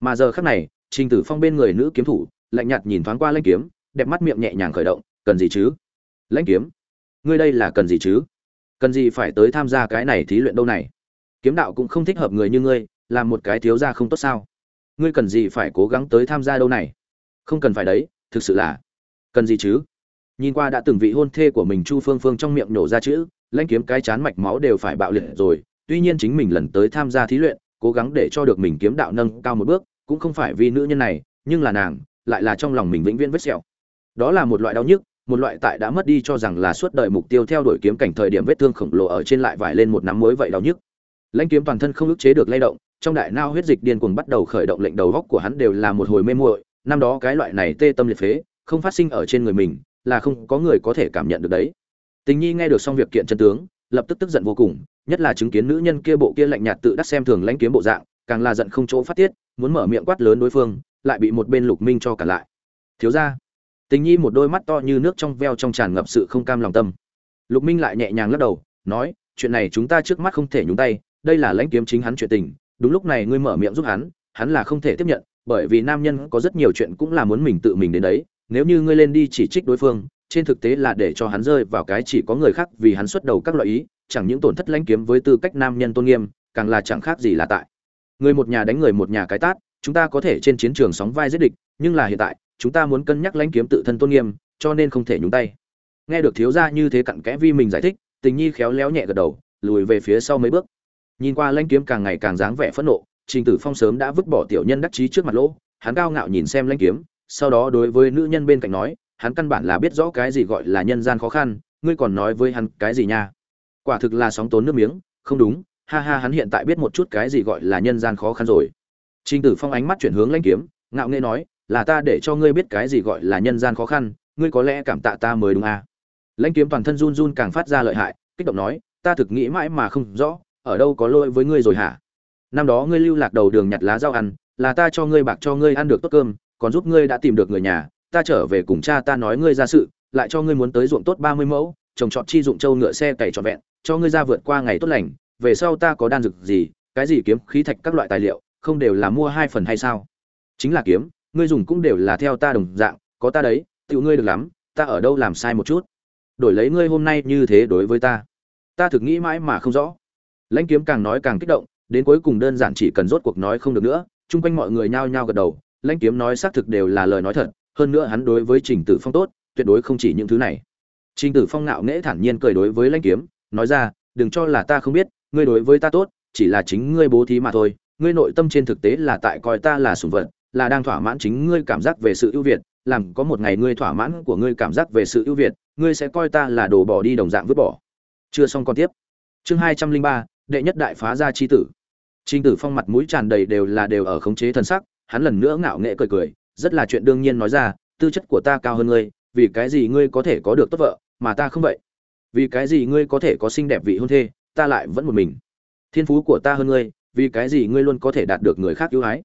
mà giờ khắc này, trình tử phong bên người nữ kiếm thủ, lạnh nhạt nhìn thoáng qua lãnh kiếm, đẹp mắt miệng nhẹ nhàng khởi động, cần gì chứ? Lãnh kiếm? Ngươi đây là cần gì chứ? Cần gì phải tới tham gia cái này thí luyện đâu này? Kiếm đạo cũng không thích hợp người như ngươi, làm một cái thiếu gia không tốt sao? Ngươi cần gì phải cố gắng tới tham gia đâu này? Không cần phải đấy, thực sự là. Cần gì chứ? Nhìn qua đã từng vị hôn thê của mình chu phương phương trong miệng nổ ra chữ lãnh kiếm cái chán mạch máu đều phải bạo liệt rồi, tuy nhiên chính mình lần tới tham gia thí luyện, cố gắng để cho được mình kiếm đạo nâng cao một bước cũng không phải vì nữ nhân này, nhưng là nàng, lại là trong lòng mình vĩnh viễn vết sẹo. Đó là một loại đau nhức, một loại tại đã mất đi cho rằng là suốt đời mục tiêu theo đuổi kiếm cảnh thời điểm vết thương khổng lồ ở trên lại vải lên một nắm muối vậy đau nhức. Lãnh kiếm toàn thân không ức chế được lay động, trong đại nao huyết dịch điên cuồng bắt đầu khởi động lệnh đầu góc của hắn đều là một hồi mê muội, năm đó cái loại này tê tâm liệt phế, không phát sinh ở trên người mình, là không có người có thể cảm nhận được đấy. Tình nhi nghe được xong việc kiện chân tướng, lập tức tức giận vô cùng, nhất là chứng kiến nữ nhân kia bộ kia lạnh nhạt tự đắc xem thường lãnh kiếm bộ dạng càng là giận không chỗ phát tiết, muốn mở miệng quát lớn đối phương, lại bị một bên lục minh cho cả lại. Thiếu ra tình nhi một đôi mắt to như nước trong veo trong tràn ngập sự không cam lòng tâm. Lục minh lại nhẹ nhàng lắc đầu, nói, chuyện này chúng ta trước mắt không thể nhúng tay, đây là lãnh kiếm chính hắn chuyện tình, đúng lúc này ngươi mở miệng giúp hắn hắn là không thể tiếp nhận, bởi vì nam nhân có rất nhiều chuyện cũng là muốn mình tự mình đến đấy, nếu như ngươi lên đi chỉ trích đối phương, trên thực tế là để cho hắn rơi vào cái chỉ có người khác vì hắn xuất đầu các loại ý, chẳng những tổn thất lãnh kiếm với tư cách nam nhân tôn nghiêm, càng là chẳng khác gì là tại người một nhà đánh người một nhà cái tát, chúng ta có thể trên chiến trường sóng vai giết địch, nhưng là hiện tại, chúng ta muốn cân nhắc lãnh kiếm tự thân tôn nghiêm, cho nên không thể nhúng tay. Nghe được thiếu gia như thế cặn kẽ vi mình giải thích, tình nhi khéo léo nhẹ gật đầu, lùi về phía sau mấy bước. Nhìn qua lãnh kiếm càng ngày càng dáng vẻ phẫn nộ, trình tử phong sớm đã vứt bỏ tiểu nhân đắc chí trước mặt lỗ, hắn cao ngạo nhìn xem lãnh kiếm, sau đó đối với nữ nhân bên cạnh nói, hắn căn bản là biết rõ cái gì gọi là nhân gian khó khăn, ngươi còn nói với hắn cái gì nha? Quả thực là sóng tốn nước miếng, không đúng ha ha, hắn hiện tại biết một chút cái gì gọi là nhân gian khó khăn rồi trình tử phong ánh mắt chuyển hướng lãnh kiếm, ngạo nghễ nói, là ta để cho ngươi biết cái gì gọi là nhân gian khó khăn, ngươi có lẽ cảm tạ ta mới đúng à. lãnh kiếm toàn thân run run càng phát ra lợi hại, kích động nói, ta thực nghĩ mãi mà không rõ, ở đâu có lỗi với ngươi rồi hả năm đó ngươi lưu lạc đầu đường nhặt lá rau ăn, là ta cho ngươi bạc cho ngươi ăn được tốt cơm, còn giúp ngươi đã tìm được người nhà, ta trở về cùng cha ta nói ngươi ra sự, lại cho ngươi muốn tới ruộng tốt ba mươi mẫu, trồng trọt chi dụng châu ngựa xe cày trọn vẹn, cho ngươi ra vượt qua ngày tốt lành về sau ta có đan dược gì, cái gì kiếm, khí thạch các loại tài liệu, không đều là mua hai phần hay sao? Chính là kiếm, ngươi dùng cũng đều là theo ta đồng dạng, có ta đấy tự ngươi được lắm, ta ở đâu làm sai một chút? Đổi lấy ngươi hôm nay như thế đối với ta. Ta thực nghĩ mãi mà không rõ. Lãnh kiếm càng nói càng kích động, đến cuối cùng đơn giản chỉ cần rốt cuộc nói không được nữa, chung quanh mọi người nhao nhao gật đầu, lãnh kiếm nói xác thực đều là lời nói thật, hơn nữa hắn đối với trình tử phong tốt, tuyệt đối không chỉ những thứ này. Trình tử phong ngạo nghễ thản nhiên cười đối với lãnh kiếm, nói ra, đừng cho là ta không biết ngươi đối với ta tốt chỉ là chính ngươi bố thí mà thôi ngươi nội tâm trên thực tế là tại coi ta là sủng vật là đang thỏa mãn chính ngươi cảm giác về sự ưu việt làm có một ngày ngươi thỏa mãn của ngươi cảm giác về sự ưu việt ngươi sẽ coi ta là đồ bỏ đi đồng dạng vứt bỏ. Chưa xong còn tiếp. Chương hai trăm linh ba đệ nhất đại phá gia chi tử. Trình Tử Phong mặt mũi tràn đầy đều là đều ở khống chế thần sắc, hắn lần nữa ngạo nghễ cười cười, rất là chuyện đương nhiên nói ra, tư chất của ta cao hơn ngươi, vì cái gì ngươi có thể có được tốt vợ, mà ta không vậy? Vì cái gì ngươi có thể có xinh đẹp vị hôn thê, ta lại vẫn một mình? Thiên phú của ta hơn ngươi, vì cái gì ngươi luôn có thể đạt được người khác yêu ái,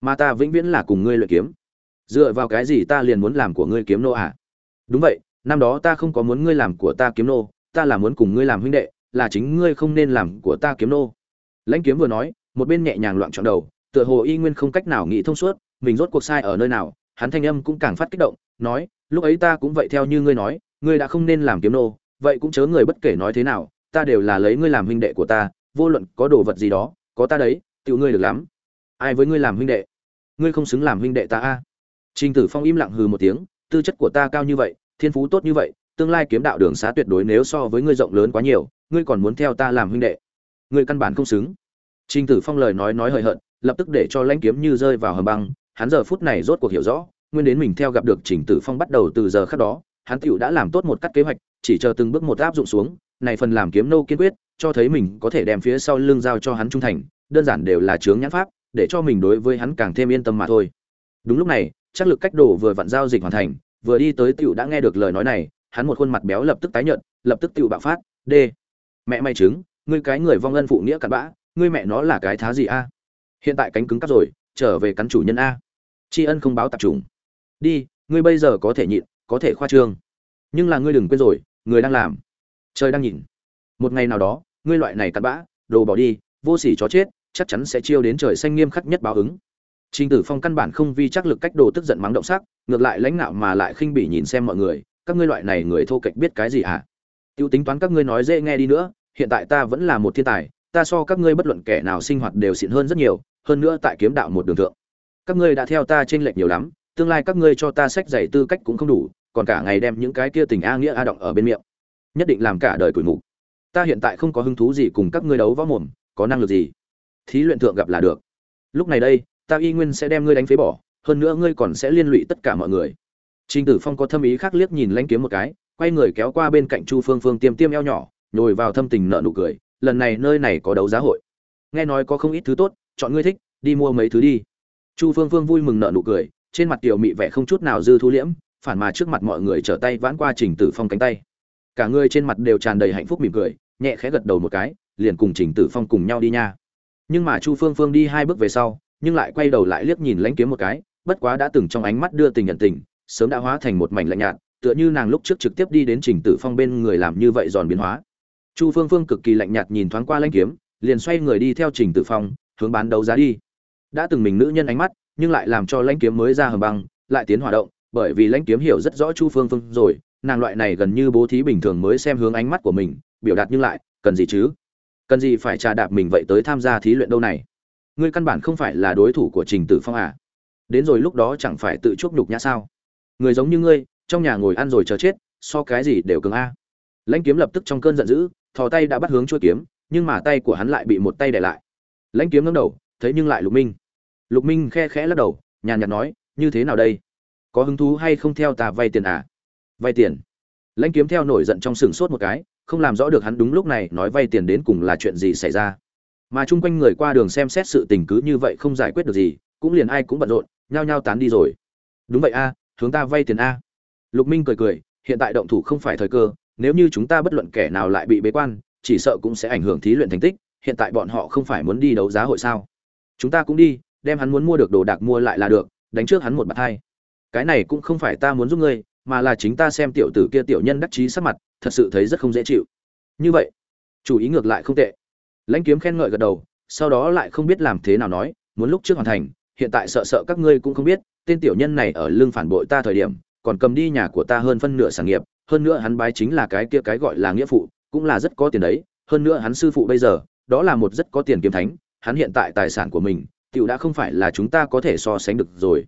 mà ta vĩnh viễn là cùng ngươi luyện kiếm? Dựa vào cái gì ta liền muốn làm của ngươi kiếm nô à? Đúng vậy, năm đó ta không có muốn ngươi làm của ta kiếm nô, ta là muốn cùng ngươi làm huynh đệ, là chính ngươi không nên làm của ta kiếm nô lãnh kiếm vừa nói một bên nhẹ nhàng loạn trọn đầu tựa hồ y nguyên không cách nào nghĩ thông suốt mình rốt cuộc sai ở nơi nào hắn thanh âm cũng càng phát kích động nói lúc ấy ta cũng vậy theo như ngươi nói ngươi đã không nên làm kiếm nô vậy cũng chớ người bất kể nói thế nào ta đều là lấy ngươi làm huynh đệ của ta, vô luận có đồ vật gì đó, có ta đấy tự ngươi được lắm. Ai với ngươi làm huynh đệ? Ngươi không xứng làm huynh đệ ta a. Trình tử phong im lặng hừ một tiếng, tư chất của ta cao như vậy, thiên phú tốt như vậy, tương lai kiếm đạo đường xá tuyệt đối nếu so với ngươi rộng lớn quá nhiều, ngươi còn muốn theo ta làm huynh đệ. Ngươi căn bản không xứng. Trình tử phong lời nói nói hời hợt, lập tức để cho lãnh kiếm như rơi vào hầm băng, hắn giờ phút này rốt cuộc hiểu rõ, nguyên đến mình theo gặp được trình tử phong bắt đầu từ giờ khác đó, hắn tựu đã làm tốt một cắt kế hoạch, chỉ chờ từng bước một áp dụng xuống này phần làm kiếm nô kiên quyết, cho thấy mình có thể đem phía sau lưng giao cho hắn trung thành, đơn giản đều là chướng nhãn pháp, để cho mình đối với hắn càng thêm yên tâm mà thôi. Đúng lúc này, chắc lực cách đổ vừa vặn giao dịch hoàn thành, vừa đi tới tiểu đã nghe được lời nói này, hắn một khuôn mặt béo lập tức tái nhợt, lập tức tiểu bạo phát, d, mẹ mày trứng ngươi cái người vong ân phụ nghĩa cặn bã, ngươi mẹ nó là cái thá gì a? Hiện tại cánh cứng cắp rồi, trở về cắn chủ nhân a. Tri ân không báo tạp trùng đi, ngươi bây giờ có thể nhịn, có thể khoa trương. Nhưng là ngươi đừng quên rồi, người đang làm trời đang nhìn một ngày nào đó ngươi loại này cặn bã đồ bỏ đi vô sỉ chó chết chắc chắn sẽ chiêu đến trời xanh nghiêm khắc nhất báo ứng Trình Tử Phong căn bản không vi chắc lực cách đồ tức giận mắng động sắc, ngược lại lãnh nạo mà lại khinh bỉ nhìn xem mọi người, các ngươi loại này người thô kệch biết cái gì hả? Tiêu tính toán các ngươi nói dễ nghe đi nữa, hiện tại ta vẫn là một thiên tài, ta so các ngươi bất luận kẻ nào sinh hoạt đều xịn hơn rất nhiều, hơn nữa tại kiếm đạo một đường thượng. Các ngươi đã theo ta trên lệch nhiều lắm, tương lai các ngươi cho ta sách dạy tư cách cũng không đủ, còn cả ngày đem những cái kia tình a nghĩa a động ở bên miệng. Nhất định làm cả đời tuổi mục. Ta hiện tại không có hứng thú gì cùng các ngươi đấu võ mồm, có năng lực gì? Thí luyện thượng gặp là được. Lúc này đây, ta y nguyên sẽ đem ngươi đánh phế bỏ, hơn nữa ngươi còn sẽ liên lụy tất cả mọi người. Trình Tử Phong có thâm ý khác liếc nhìn Lãnh Kiếm một cái, quay người kéo qua bên cạnh Chu Phương Phương tiêm tiêm eo nhỏ, nhồi vào thâm tình nợ nụ cười, lần này nơi này có đấu giá hội. Nghe nói có không ít thứ tốt, chọn ngươi thích, đi mua mấy thứ đi. Chu Phương Phương vui mừng nợ nụ cười, trên mặt tiểu mị vẻ không chút nào dư thu liễm, phản mà trước mặt mọi người trở tay vãn qua Trình Tử Phong cánh tay. Cả người trên mặt đều tràn đầy hạnh phúc mỉm cười, nhẹ khẽ gật đầu một cái, liền cùng Trình Tử Phong cùng nhau đi nha. Nhưng mà Chu Phương Phương đi hai bước về sau, nhưng lại quay đầu lại liếc nhìn Lãnh Kiếm một cái, bất quá đã từng trong ánh mắt đưa tình nhận tình, sớm đã hóa thành một mảnh lạnh nhạt, tựa như nàng lúc trước trực tiếp đi đến Trình Tử Phong bên người làm như vậy giòn biến hóa. Chu Phương Phương cực kỳ lạnh nhạt nhìn thoáng qua Lãnh Kiếm, liền xoay người đi theo Trình Tử Phong, hướng bán đấu giá đi. Đã từng mình nữ nhân ánh mắt, nhưng lại làm cho Lãnh Kiếm mới ra hầm băng, lại tiến hoạt động, bởi vì Lãnh Kiếm hiểu rất rõ Chu Phương Phương rồi, nàng loại này gần như bố thí bình thường mới xem hướng ánh mắt của mình, biểu đạt nhưng lại, cần gì chứ? Cần gì phải trà đạp mình vậy tới tham gia thí luyện đâu này? Ngươi căn bản không phải là đối thủ của Trình Tử Phong à? Đến rồi lúc đó chẳng phải tự chuốc nhục nhã sao? Người giống như ngươi, trong nhà ngồi ăn rồi chờ chết, so cái gì đều cứng a. Lãnh Kiếm lập tức trong cơn giận dữ, thò tay đã bắt hướng chuôi kiếm, nhưng mà tay của hắn lại bị một tay đè lại. Lãnh Kiếm ngẩng đầu, thấy nhưng lại Lục Minh. Lục Minh khe khẽ lắc đầu, nhàn nhạt nói, như thế nào đây? Có hứng thú hay không theo ta vay tiền à? Vay tiền? Lãnh Kiếm theo nổi giận trong sừng sốt một cái, không làm rõ được hắn đúng lúc này nói vay tiền đến cùng là chuyện gì xảy ra. Mà chung quanh người qua đường xem xét sự tình cứ như vậy không giải quyết được gì, cũng liền ai cũng bận rộn, nhao nhao tán đi rồi. Đúng vậy a, chúng ta vay tiền a. Lục Minh cười cười, hiện tại động thủ không phải thời cơ, nếu như chúng ta bất luận kẻ nào lại bị bế quan, chỉ sợ cũng sẽ ảnh hưởng thí luyện thành tích, hiện tại bọn họ không phải muốn đi đấu giá hội sao? Chúng ta cũng đi, đem hắn muốn mua được đồ đạc mua lại là được, đánh trước hắn một bạt hai. Cái này cũng không phải ta muốn giúp ngươi, mà là chính ta xem tiểu tử kia tiểu nhân đắc chí sắc mặt, thật sự thấy rất không dễ chịu. Như vậy, chủ ý ngược lại không tệ. Lãnh Kiếm khen ngợi gật đầu, sau đó lại không biết làm thế nào nói, muốn lúc trước hoàn thành, hiện tại sợ sợ các ngươi cũng không biết, tên tiểu nhân này ở lưng phản bội ta thời điểm, còn cầm đi nhà của ta hơn phân nửa sản nghiệp, hơn nữa hắn bái chính là cái kia cái gọi là nghĩa phụ, cũng là rất có tiền đấy, hơn nữa hắn sư phụ bây giờ, đó là một rất có tiền kiếm thánh, hắn hiện tại tài sản của mình, tiểu đã không phải là chúng ta có thể so sánh được rồi.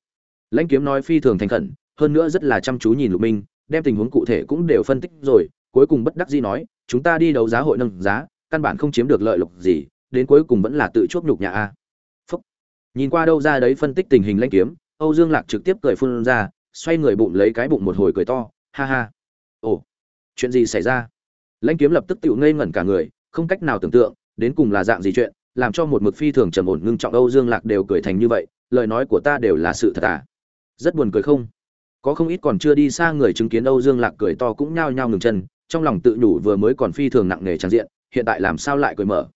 Lãnh Kiếm nói phi thường thành khẩn, hơn nữa rất là chăm chú nhìn Lục Minh, đem tình huống cụ thể cũng đều phân tích rồi, cuối cùng bất đắc dĩ nói, chúng ta đi đấu giá hội nâng giá, căn bản không chiếm được lợi lộc gì, đến cuối cùng vẫn là tự chuốc nhục nhà a. Phúc. Nhìn qua đâu ra đấy phân tích tình hình lãnh kiếm, Âu Dương Lạc trực tiếp cười phun ra, xoay người bụng lấy cái bụng một hồi cười to, ha ha. Ồ, chuyện gì xảy ra? Lãnh kiếm lập tức tự ngây ngẩn cả người, không cách nào tưởng tượng, đến cùng là dạng gì chuyện, làm cho một mực phi thường trầm ổn ngưng trọng Âu Dương Lạc đều cười thành như vậy, lời nói của ta đều là sự thật à? Rất buồn cười không? Có không ít còn chưa đi xa người chứng kiến Âu Dương Lạc cười to cũng nhao nhao ngừng chân, trong lòng tự nhủ vừa mới còn phi thường nặng nề tràn diện, hiện tại làm sao lại cười mở?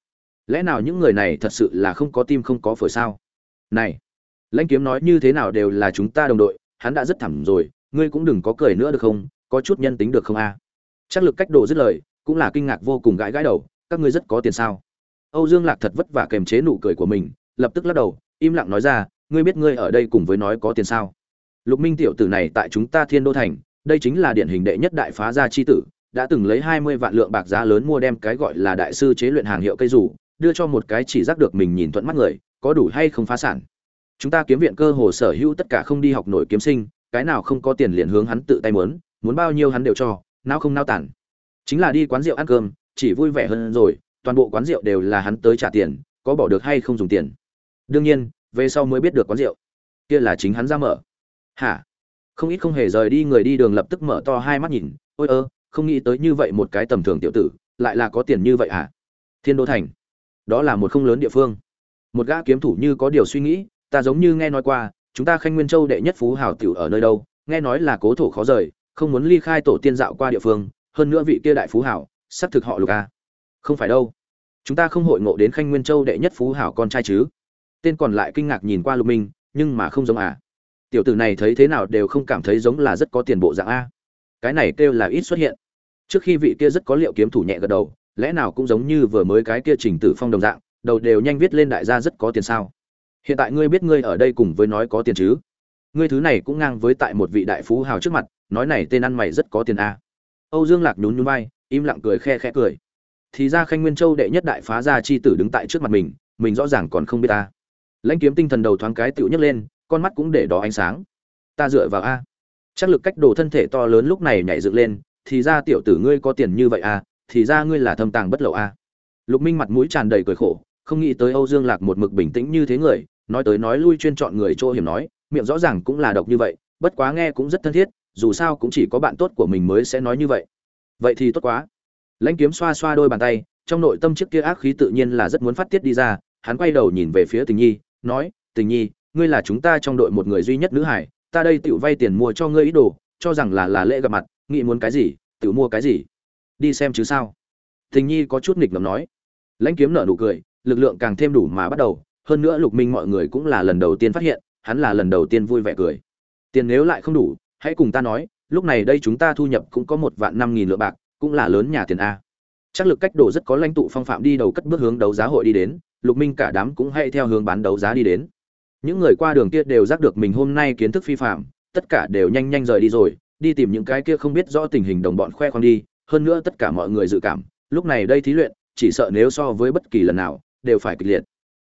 Lẽ nào những người này thật sự là không có tim không có phổi sao? Này, Lãnh Kiếm nói như thế nào đều là chúng ta đồng đội, hắn đã rất thẳm rồi, ngươi cũng đừng có cười nữa được không? Có chút nhân tính được không a? Chắc lực cách độ dứt lời, cũng là kinh ngạc vô cùng gãi gãi đầu, các ngươi rất có tiền sao? Âu Dương Lạc thật vất vả kềm chế nụ cười của mình, lập tức lắc đầu, im lặng nói ra, ngươi biết ngươi ở đây cùng với nói có tiền sao? Lục Minh tiểu tử này tại chúng ta Thiên Đô thành, đây chính là điển hình đệ nhất đại phá gia chi tử, đã từng lấy 20 vạn lượng bạc giá lớn mua đem cái gọi là đại sư chế luyện hàng hiệu cây rủ, đưa cho một cái chỉ giác được mình nhìn thuận mắt người, có đủ hay không phá sản. Chúng ta kiếm viện cơ hồ sở hữu tất cả không đi học nổi kiếm sinh, cái nào không có tiền liền hướng hắn tự tay muốn, muốn bao nhiêu hắn đều cho, nào không nao tản. Chính là đi quán rượu ăn cơm, chỉ vui vẻ hơn rồi, toàn bộ quán rượu đều là hắn tới trả tiền, có bỏ được hay không dùng tiền. Đương nhiên, về sau mới biết được quán rượu, kia là chính hắn ra mở hả? Không ít không hề rời đi người đi đường lập tức mở to hai mắt nhìn. Ôi ơ, không nghĩ tới như vậy một cái tầm thường tiểu tử, lại là có tiền như vậy hả? Thiên đô thành. Đó là một không lớn địa phương. Một gã kiếm thủ như có điều suy nghĩ, ta giống như nghe nói qua, chúng ta khanh nguyên châu đệ nhất phú hào tiểu ở nơi đâu, nghe nói là cố thổ khó rời, không muốn ly khai tổ tiên dạo qua địa phương, hơn nữa vị kia đại phú hảo xác thực họ lục a không phải đâu. Chúng ta không hội ngộ đến khanh nguyên châu đệ nhất phú hảo con trai chứ? Tên còn lại kinh ngạc nhìn qua lục minh, nhưng mà không giống à? Tiểu tử này thấy thế nào đều không cảm thấy giống là rất có tiền bộ dạng a. Cái này kêu là ít xuất hiện. Trước khi vị kia rất có liệu kiếm thủ nhẹ gật đầu, lẽ nào cũng giống như vừa mới cái kia trình tử phong đồng dạng, đầu đều nhanh viết lên đại gia rất có tiền sao? Hiện tại ngươi biết ngươi ở đây cùng với nói có tiền chứ? Ngươi thứ này cũng ngang với tại một vị đại phú hào trước mặt, nói này tên ăn mày rất có tiền a. Âu dương lạc nhún nhún vai, im lặng cười khe khẽ cười. Thì ra khanh nguyên châu đệ nhất đại phá gia chi tử đứng tại trước mặt mình mình rõ ràng còn không biết ta lãnh kiếm tinh thần đầu thoáng cái tựu nhấc lên con mắt cũng để đó ánh sáng. Ta dựa vào a. Chắc lực cách đồ thân thể to lớn lúc này nhảy dựng lên, thì ra tiểu tử ngươi có tiền như vậy a, thì ra ngươi là thâm tàng bất lậu a. Lục minh mặt mũi tràn đầy cười khổ, không nghĩ tới âu dương lạc một mực bình tĩnh như thế người, nói tới nói lui chuyên chọn người chỗ hiểm nói, miệng rõ ràng cũng là độc như vậy, bất quá nghe cũng rất thân thiết, dù sao cũng chỉ có bạn tốt của mình mới sẽ nói như vậy. Vậy thì tốt quá. Lãnh kiếm xoa xoa đôi bàn tay, trong nội tâm chiếc kia ác khí tự nhiên là rất muốn phát tiết đi ra, hắn quay đầu nhìn về phía tình nhi, nói, tình nhi ngươi là chúng ta trong đội một người duy nhất nữ hải, ta đây tự vay tiền mua cho ngươi ý đồ, cho rằng là là lễ gặp mặt, nghĩ muốn cái gì tự mua cái gì. Đi xem chứ sao? Tình nhi có chút nghịch ngầm nói. Lãnh kiếm nợ nụ cười, lực lượng càng thêm đủ mà bắt đầu, hơn nữa lục minh mọi người cũng là lần đầu tiên phát hiện, hắn là lần đầu tiên vui vẻ cười. Tiền nếu lại không đủ, hãy cùng ta nói, lúc này đây chúng ta thu nhập cũng có một vạn năm nghìn lượng bạc, cũng là lớn nhà tiền a. Chắc lực cách đồ rất có lãnh tụ phong phạm đi đầu cất bước hướng đấu giá hội đi đến, lục minh cả đám cũng hay theo hướng bán đấu giá đi đến những người qua đường kia đều giác được mình hôm nay kiến thức phi phạm, tất cả đều nhanh nhanh rời đi rồi, đi tìm những cái kia không biết rõ tình hình đồng bọn khoe khoang đi, hơn nữa tất cả mọi người dự cảm, lúc này đây thí luyện, chỉ sợ nếu so với bất kỳ lần nào, đều phải kịch liệt.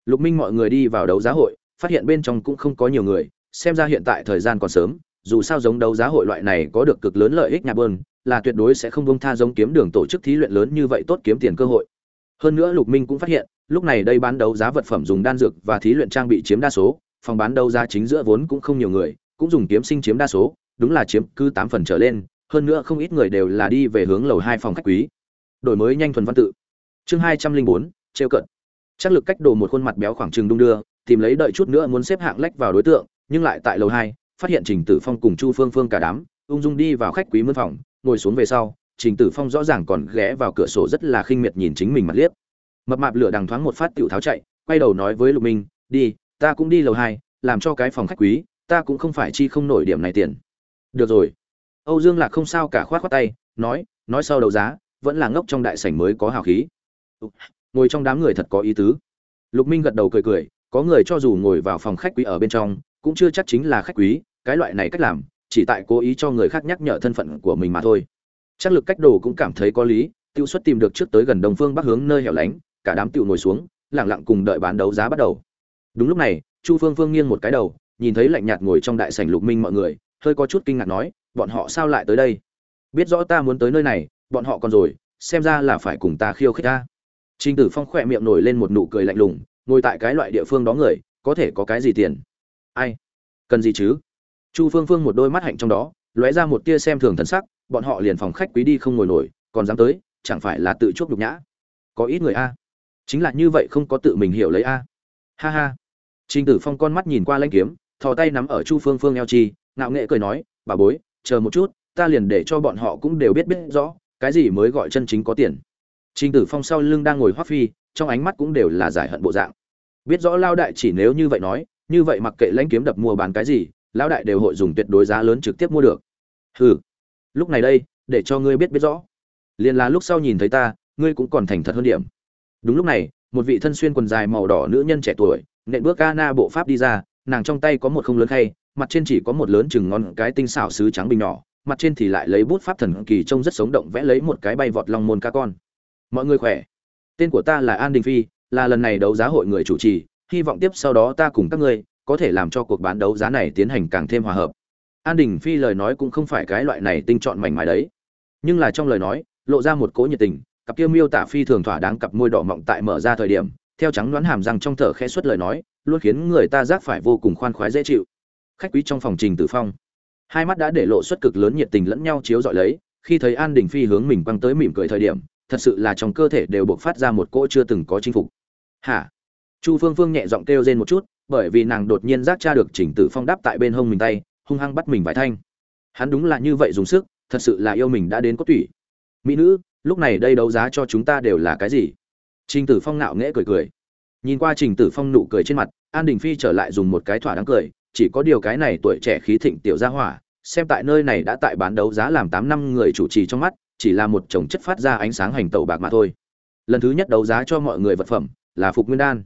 Lục minh mọi người đi vào đấu giá hội, phát hiện bên trong cũng không có nhiều người, xem ra hiện tại thời gian còn sớm, dù sao giống đấu giá hội loại này có được cực lớn lợi ích nhà bơn, là tuyệt đối sẽ không bông tha giống kiếm đường tổ chức thí luyện lớn như vậy tốt kiếm tiền cơ hội. Hơn nữa lục minh cũng phát hiện lúc này đây bán đấu giá vật phẩm dùng đan dược và thí luyện trang bị chiếm đa số, phòng bán đấu giá chính giữa vốn cũng không nhiều người, cũng dùng kiếm sinh chiếm đa số, đúng là chiếm cứ tám phần trở lên, hơn nữa không ít người đều là đi về hướng lầu hai phòng khách quý. Đổi mới nhanh thuần văn tự. Chương hai trăm linh bốn, trêu cận. Chắc lực cách đồ một khuôn mặt béo khoảng trừng đung đưa, tìm lấy đợi chút nữa muốn xếp hạng lách vào đối tượng, nhưng lại tại lầu hai, phát hiện trình tử phong cùng chu phương phương cả đám, ung dung đi vào khách quý mân phòng, ngồi xuống về sau, trình tử phong rõ ràng còn ghé vào cửa sổ rất là khinh miệt nhìn chính mình mặt liếc mập mạp lửa đằng thoáng một phát tiểu tháo chạy, quay đầu nói với lục minh, đi, ta cũng đi lầu hai, làm cho cái phòng khách quý, ta cũng không phải chi không nổi điểm này tiền. Được rồi. Âu dương lạc không sao cả khoát khoát tay, nói nói sau đấu giá, vẫn là ngốc trong đại sảnh mới có hào khí. Ngồi trong đám người thật có ý tứ. Lục minh gật đầu cười cười, có người cho dù ngồi vào phòng khách quý ở bên trong, cũng chưa chắc chính là khách quý, cái loại này cách làm, chỉ tại cố ý cho người khác nhắc nhở thân phận của mình mà thôi. Chắc lực cách đồ cũng cảm thấy có lý, tiêu xuất tìm được trước tới gần đông phương bắc hướng nơi hẻo lánh cả đám tiểu ngồi xuống lặng lặng cùng đợi bán đấu giá bắt đầu đúng lúc này chu phương phương nghiêng một cái đầu nhìn thấy lạnh nhạt ngồi trong đại sảnh lục minh mọi người hơi có chút kinh ngạc nói bọn họ sao lại tới đây biết rõ ta muốn tới nơi này bọn họ còn rồi xem ra là phải cùng ta khiêu khích ta Trình Tử Phong khỏe miệng nổi lên một nụ cười lạnh lùng, ngồi tại cái loại địa phương đó người, có thể có cái gì tiền? Ai? Cần gì chứ? Chu Phương Phương một đôi mắt hạnh trong đó, lóe ra một tia xem thường thần sắc, bọn họ liền phòng khách quý đi không ngồi nổi, còn dám tới, chẳng phải là tự chuốc nhục nhã. Có ít người a. Chính là như vậy không có tự mình hiểu lấy a. Ha ha. Trình Tử Phong con mắt nhìn qua lãnh kiếm, thò tay nắm ở Chu Phương Phương eo chi, ngạo nghệ cười nói, "Bà bối, chờ một chút, ta liền để cho bọn họ cũng đều biết biết rõ, cái gì mới gọi chân chính có tiền." Trình Tử Phong sau lưng đang ngồi Hoắc Phi, trong ánh mắt cũng đều là giải hận bộ dạng. Biết rõ lao đại chỉ nếu như vậy nói, như vậy mặc kệ lãnh kiếm đập mua bán cái gì, lão đại đều hội dùng tuyệt đối giá lớn trực tiếp mua được. Hừ. Lúc này đây, để cho ngươi biết biết rõ. liền là lúc sau nhìn thấy ta, ngươi cũng còn thành thật hơn điểm. Đúng lúc này, một vị thân xuyên quần dài màu đỏ nữ nhân trẻ tuổi, nện bước Ana bộ pháp đi ra, nàng trong tay có một không lớn khay, mặt trên chỉ có một lớn chừng ngón cái tinh xảo sứ trắng bình nhỏ, mặt trên thì lại lấy bút pháp thần kỳ trông rất sống động vẽ lấy một cái bay vọt long môn ca con. Mọi người khỏe. Tên của ta là an đình phi là lần này đấu giá hội người chủ trì hy vọng tiếp sau đó ta cùng các ngươi có thể làm cho cuộc bán đấu giá này tiến hành càng thêm hòa hợp. An đình phi lời nói cũng không phải cái loại này tinh chọn mảnh mài đấy. Nhưng là trong lời nói lộ ra một cỗ nhiệt tình cặp kia miêu tả phi thường thỏa đáng cặp môi đỏ mọng tại mở ra thời điểm, theo trắng đoán hàm răng trong thở khẽ suất lời nói, luôn khiến người ta giác phải vô cùng khoan khoái dễ chịu. Khách quý trong phòng trình tử phong. Hai mắt đã để lộ suất cực lớn nhiệt tình lẫn nhau chiếu dọi lấy, khi thấy an đình phi hướng mình quăng tới mỉm cười thời điểm, thật sự là trong cơ thể đều buộc phát ra một cỗ chưa từng có chinh phục. Hả? Chu phương phương nhẹ giọng kêu rên một chút, bởi vì nàng đột nhiên giác tra được chỉnh tử phong đáp tại bên hông mình tay, hung hăng bắt mình vài thanh. Hắn đúng là như vậy dùng sức, thật sự là yêu mình đã đến có tủy. Mỹ nữ lúc này đây đấu giá cho chúng ta đều là cái gì? Trình tử phong nạo nghễ cười cười. Nhìn qua trình tử phong nụ cười trên mặt, an đình phi trở lại dùng một cái thỏa đáng cười, chỉ có điều cái này tuổi trẻ khí thịnh tiểu gia hỏa, xem tại nơi này đã tại bán đấu giá làm tám năm người chủ trì trong mắt, chỉ là một chồng chất phát ra ánh sáng hành tẩu bạc mà thôi. Lần thứ nhất đấu giá cho mọi người vật phẩm là phục nguyên đan.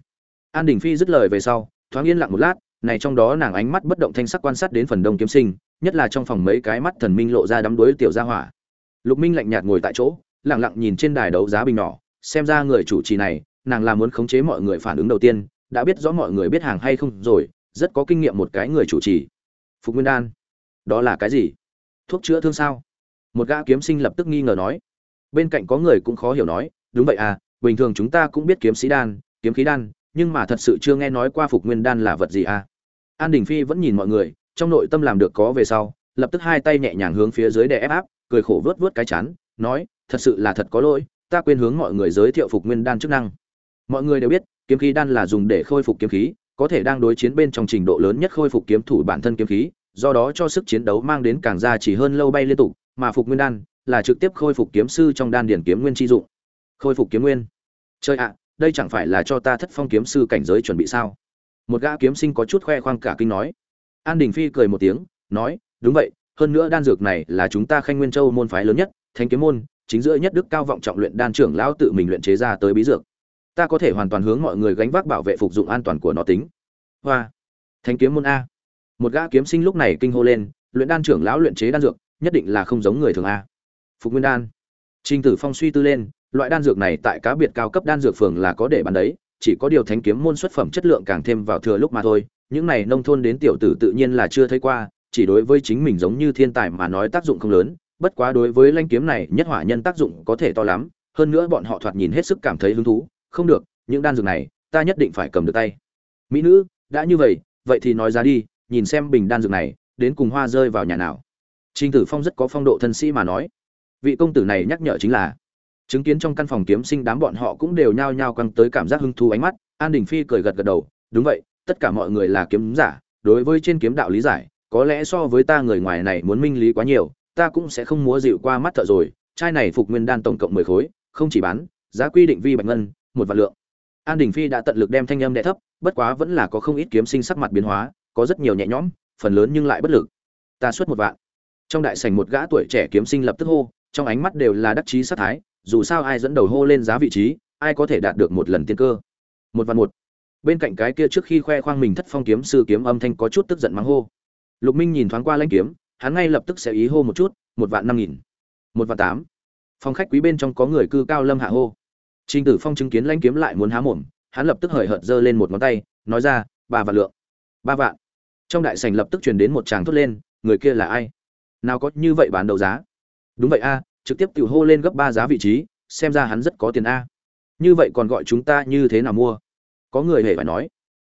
An đình phi dứt lời về sau, thoáng yên lặng một lát, này trong đó nàng ánh mắt bất động thanh sắc quan sát đến phần đông kiếm sinh, nhất là trong phòng mấy cái mắt thần minh lộ ra đắm đuối tiểu gia hỏa. Lục minh lạnh nhạt ngồi tại chỗ lặng lặng nhìn trên đài đấu giá bình nhỏ, xem ra người chủ trì này, nàng là muốn khống chế mọi người phản ứng đầu tiên, đã biết rõ mọi người biết hàng hay không rồi, rất có kinh nghiệm một cái người chủ trì. Phục nguyên đan, đó là cái gì? Thuốc chữa thương sao? Một gã kiếm sinh lập tức nghi ngờ nói. Bên cạnh có người cũng khó hiểu nói, đúng vậy à bình thường chúng ta cũng biết kiếm sĩ đan, kiếm khí đan, nhưng mà thật sự chưa nghe nói qua phục nguyên đan là vật gì à? An đình phi vẫn nhìn mọi người, trong nội tâm làm được có về sau, lập tức hai tay nhẹ nhàng hướng phía dưới để ép áp, cười khổ vớt vớt cái chán, nói thật sự là thật có lỗi, ta quên hướng mọi người giới thiệu phục nguyên đan chức năng. Mọi người đều biết, kiếm khí đan là dùng để khôi phục kiếm khí, có thể đang đối chiến bên trong trình độ lớn nhất khôi phục kiếm thủ bản thân kiếm khí, do đó cho sức chiến đấu mang đến càng ra chỉ hơn lâu bay liên tục, mà phục nguyên đan là trực tiếp khôi phục kiếm sư trong đan điển kiếm nguyên chi dụng. Khôi phục kiếm nguyên. Chơi ạ, đây chẳng phải là cho ta thất phong kiếm sư cảnh giới chuẩn bị sao? Một gã kiếm sinh có chút khoe khoang cả kinh nói. An đình phi cười một tiếng, nói, đúng vậy, hơn nữa đan dược này là chúng ta khanh nguyên châu môn phái lớn nhất, thánh kiếm môn chính giữa nhất đức cao vọng trọng luyện đan trưởng lão tự mình luyện chế ra tới bí dược. Ta có thể hoàn toàn hướng mọi người gánh vác bảo vệ phục dụng an toàn của nó tính. Hoa. Thánh kiếm môn a. Một gã kiếm sinh lúc này kinh hô lên, luyện đan trưởng lão luyện chế đan dược, nhất định là không giống người thường a. Phục nguyên đan. Trình tử phong suy tư lên, loại đan dược này tại cá biệt cao cấp đan dược phường là có để bán đấy, chỉ có điều thánh kiếm môn xuất phẩm chất lượng càng thêm vào thừa lúc mà thôi. Những này nông thôn đến tiểu tử tự nhiên là chưa thấy qua, chỉ đối với chính mình giống như thiên tài mà nói tác dụng không lớn bất quá đối với lanh kiếm này nhất hỏa nhân tác dụng có thể to lắm hơn nữa bọn họ thoạt nhìn hết sức cảm thấy hứng thú. Không được những đan dược này ta nhất định phải cầm được tay. Mỹ nữ đã như vậy vậy thì nói ra đi nhìn xem bình đan dược này đến cùng hoa rơi vào nhà nào. Trình Tử Phong rất có phong độ thân sĩ mà nói. Vị công tử này nhắc nhở chính là, chứng kiến trong căn phòng kiếm sinh đám bọn họ cũng đều nhao nhao căng tới cảm giác hứng thú ánh mắt, An Đình Phi cười gật gật đầu, đúng vậy, tất cả mọi người là kiếm giả, đối với trên kiếm đạo lý giải, có lẽ so với ta người ngoài này muốn minh lý quá nhiều, ta cũng sẽ không múa dịu qua mắt thợ rồi, chai này phục nguyên đan tổng cộng 10 khối, không chỉ bán, giá quy định vi bạch ngân, một vạn lượng. An Đình Phi đã tận lực đem thanh âm đè thấp, bất quá vẫn là có không ít kiếm sinh sắc mặt biến hóa, có rất nhiều nhẹ nhõm, phần lớn nhưng lại bất lực. Ta xuất một vạn trong đại sảnh một gã tuổi trẻ kiếm sinh lập tức hô trong ánh mắt đều là đắc chí sát thái dù sao ai dẫn đầu hô lên giá vị trí ai có thể đạt được một lần tiên cơ một vạn một bên cạnh cái kia trước khi khoe khoang mình thất phong kiếm sư kiếm âm thanh có chút tức giận mắng hô lục minh nhìn thoáng qua lãnh kiếm hắn ngay lập tức sẽ ý hô một chút, một vạn năm nghìn, một vạn tám. Phòng khách quý bên trong có người cư cao lâm hạ hô. Trình tử phong chứng kiến lãnh kiếm lại muốn há mồm, hắn lập tức hời hợt giơ lên một ngón tay, nói ra, ba vạn lượng. Ba vạn. Trong đại sảnh lập tức truyền đến một tràng thốt lên, người kia là ai? Nào có như vậy bán đấu giá? Đúng vậy a, trực tiếp tự hô lên gấp ba giá vị trí, xem ra hắn rất có tiền a. Như vậy còn gọi chúng ta như thế nào mua? Có người hề phải nói,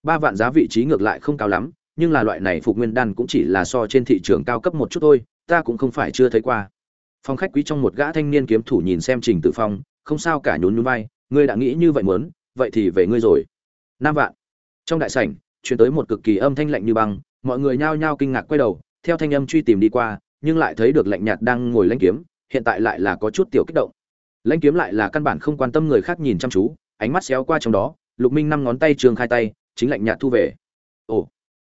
ba vạn giá vị trí ngược lại không cao lắm nhưng là loại này phục nguyên đan cũng chỉ là so trên thị trường cao cấp một chút thôi, ta cũng không phải chưa thấy qua. Phòng khách quý trong một gã thanh niên kiếm thủ nhìn xem trình tử phong, không sao cả nhún nhún vai, ngươi đã nghĩ như vậy muốn, vậy thì về ngươi rồi. Nam vạn. Trong đại sảnh, truyền tới một cực kỳ âm thanh lạnh như băng, mọi người nhao nhao kinh ngạc quay đầu, theo thanh âm truy tìm đi qua, nhưng lại thấy được lạnh nhạt đang ngồi lãnh kiếm, hiện tại lại là có chút tiểu kích động. Lãnh kiếm lại là căn bản không quan tâm người khác nhìn chăm chú, ánh mắt xéo qua trong đó, lục minh năm ngón tay trường khai tay, chính lạnh nhạt thu về. Ồ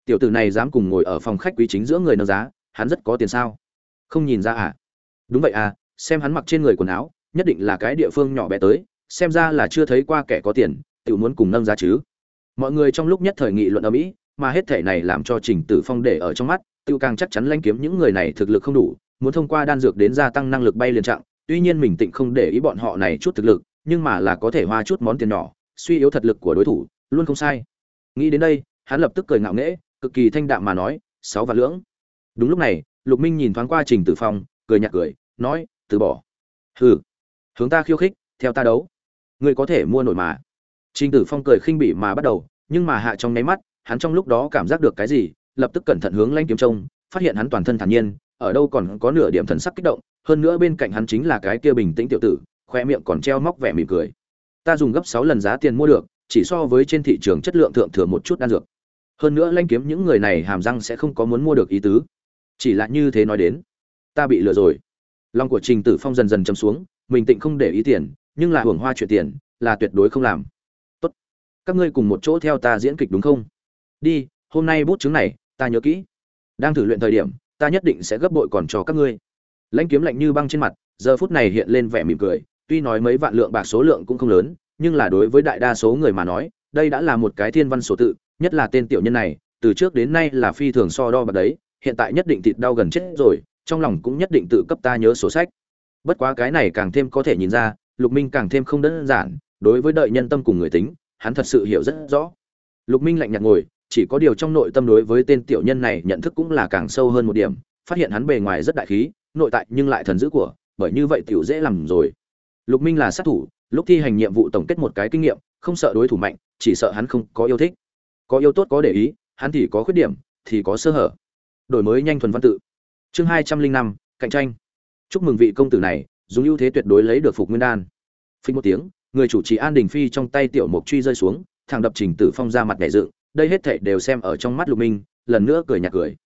tiểu tử này dám cùng ngồi ở phòng khách quý chính giữa người nâng giá hắn rất có tiền sao? Không nhìn ra à? Đúng vậy à xem hắn mặc trên người quần áo nhất định là cái địa phương nhỏ bé tới xem ra là chưa thấy qua kẻ có tiền tự muốn cùng nâng giá chứ. Mọi người trong lúc nhất thời nghị luận ở mỹ mà hết thể này làm cho trình tử phong để ở trong mắt tự càng chắc chắn lanh kiếm những người này thực lực không đủ, muốn thông qua đan dược đến gia tăng năng lực bay liền trạng, tuy nhiên mình tịnh không để ý bọn họ này chút thực lực, nhưng mà là có thể hoa chút món tiền nhỏ, suy yếu thật lực của đối thủ, luôn không sai. Nghĩ đến đây, hắn lập tức cười ngạo nghễ, cực kỳ thanh đạm mà nói, sáu và lưỡng. Đúng lúc này, Lục Minh nhìn thoáng qua Trình Tử Phong, cười nhạt cười, nói, từ bỏ. Hừ, hướng ta khiêu khích, theo ta đấu. Ngươi có thể mua nổi mà. Trình Tử Phong cười khinh bỉ mà bắt đầu, nhưng mà hạ trong nháy mắt, hắn trong lúc đó cảm giác được cái gì, lập tức cẩn thận hướng lanh kiếm trông phát hiện hắn toàn thân thản nhiên ở đâu còn có nửa điểm thần sắc kích động hơn nữa bên cạnh hắn chính là cái kia bình tĩnh tiểu tử khoe miệng còn treo móc vẻ mỉm cười ta dùng gấp sáu lần giá tiền mua được chỉ so với trên thị trường chất lượng thượng thừa một chút đan dược hơn nữa lanh kiếm những người này hàm răng sẽ không có muốn mua được ý tứ. Chỉ là như thế nói đến, ta bị lừa rồi. Lòng của trình tử phong dần dần chấm xuống, mình tịnh không để ý tiền, nhưng là hưởng hoa chuyện tiền, là tuyệt đối không làm. Tốt, các ngươi cùng một chỗ theo ta diễn kịch đúng không? Đi, hôm nay bút chứng này, ta nhớ kỹ. Đang thử luyện thời điểm, ta nhất định sẽ gấp bội còn cho các ngươi. Lãnh kiếm lạnh như băng trên mặt, giờ phút này hiện lên vẻ mỉm cười, tuy nói mấy vạn lượng bạc số lượng cũng không lớn, nhưng là đối với đại đa số người mà nói, đây đã là một cái thiên văn số tự nhất là tên tiểu nhân này, từ trước đến nay là phi thường so đo bạc đấy, hiện tại nhất định thịt đau gần chết rồi, trong lòng cũng nhất định tự cấp ta nhớ sổ sách. Bất quá cái này càng thêm có thể nhìn ra, lục minh càng thêm không đơn giản, đối với đợi nhân tâm cùng người tính, hắn thật sự hiểu rất rõ. Lục minh lạnh nhạt ngồi, chỉ có điều trong nội tâm đối với tên tiểu nhân này nhận thức cũng là càng sâu hơn một điểm, phát hiện hắn bề ngoài rất đại khí, nội tại nhưng lại thần dữ của, bởi như vậy tiểu dễ làm rồi. Lục minh là sát thủ, lúc thi hành nhiệm vụ tổng kết một cái kinh nghiệm, không sợ đối thủ mạnh, chỉ sợ hắn không có yêu thích có yêu tốt có để ý, hắn thì có khuyết điểm, thì có sơ hở. Đổi mới nhanh thuần văn tự. Chương hai trăm linh năm, cạnh tranh. Chúc mừng vị công tử này, dùng ưu thế tuyệt đối lấy được phục nguyên đan. Phình một tiếng, người chủ trì an đình phi trong tay tiểu mục truy rơi xuống thằng đập trình tử phong ra mặt nhẹ dựng, đây hết thảy đều xem ở trong mắt lục minh, lần nữa cười nhạt cười.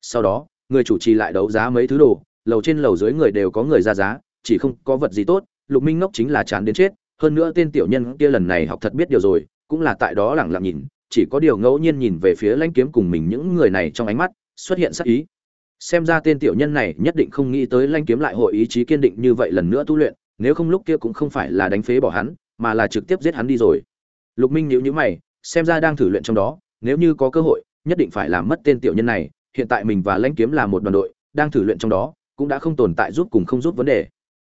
Sau đó, người chủ trì lại đấu giá mấy thứ đồ, lầu trên lầu dưới người đều có người ra giá, chỉ không có vật gì tốt, lục minh ngốc chính là chán đến chết, hơn nữa tên tiểu nhân kia lần này học thật biết điều rồi, cũng là tại đó lẳng lặng nhìn chỉ có điều ngẫu nhiên nhìn về phía lãnh kiếm cùng mình những người này trong ánh mắt, xuất hiện sắc ý. Xem ra tên tiểu nhân này nhất định không nghĩ tới lãnh kiếm lại hội ý chí kiên định như vậy lần nữa tu luyện, nếu không lúc kia cũng không phải là đánh phế bỏ hắn, mà là trực tiếp giết hắn đi rồi. Lục minh nhíu nhíu mày, xem ra đang thử luyện trong đó, nếu như có cơ hội, nhất định phải làm mất tên tiểu nhân này, hiện tại mình và lãnh kiếm là một đoàn đội, đang thử luyện trong đó, cũng đã không tồn tại giúp cùng không giúp vấn đề.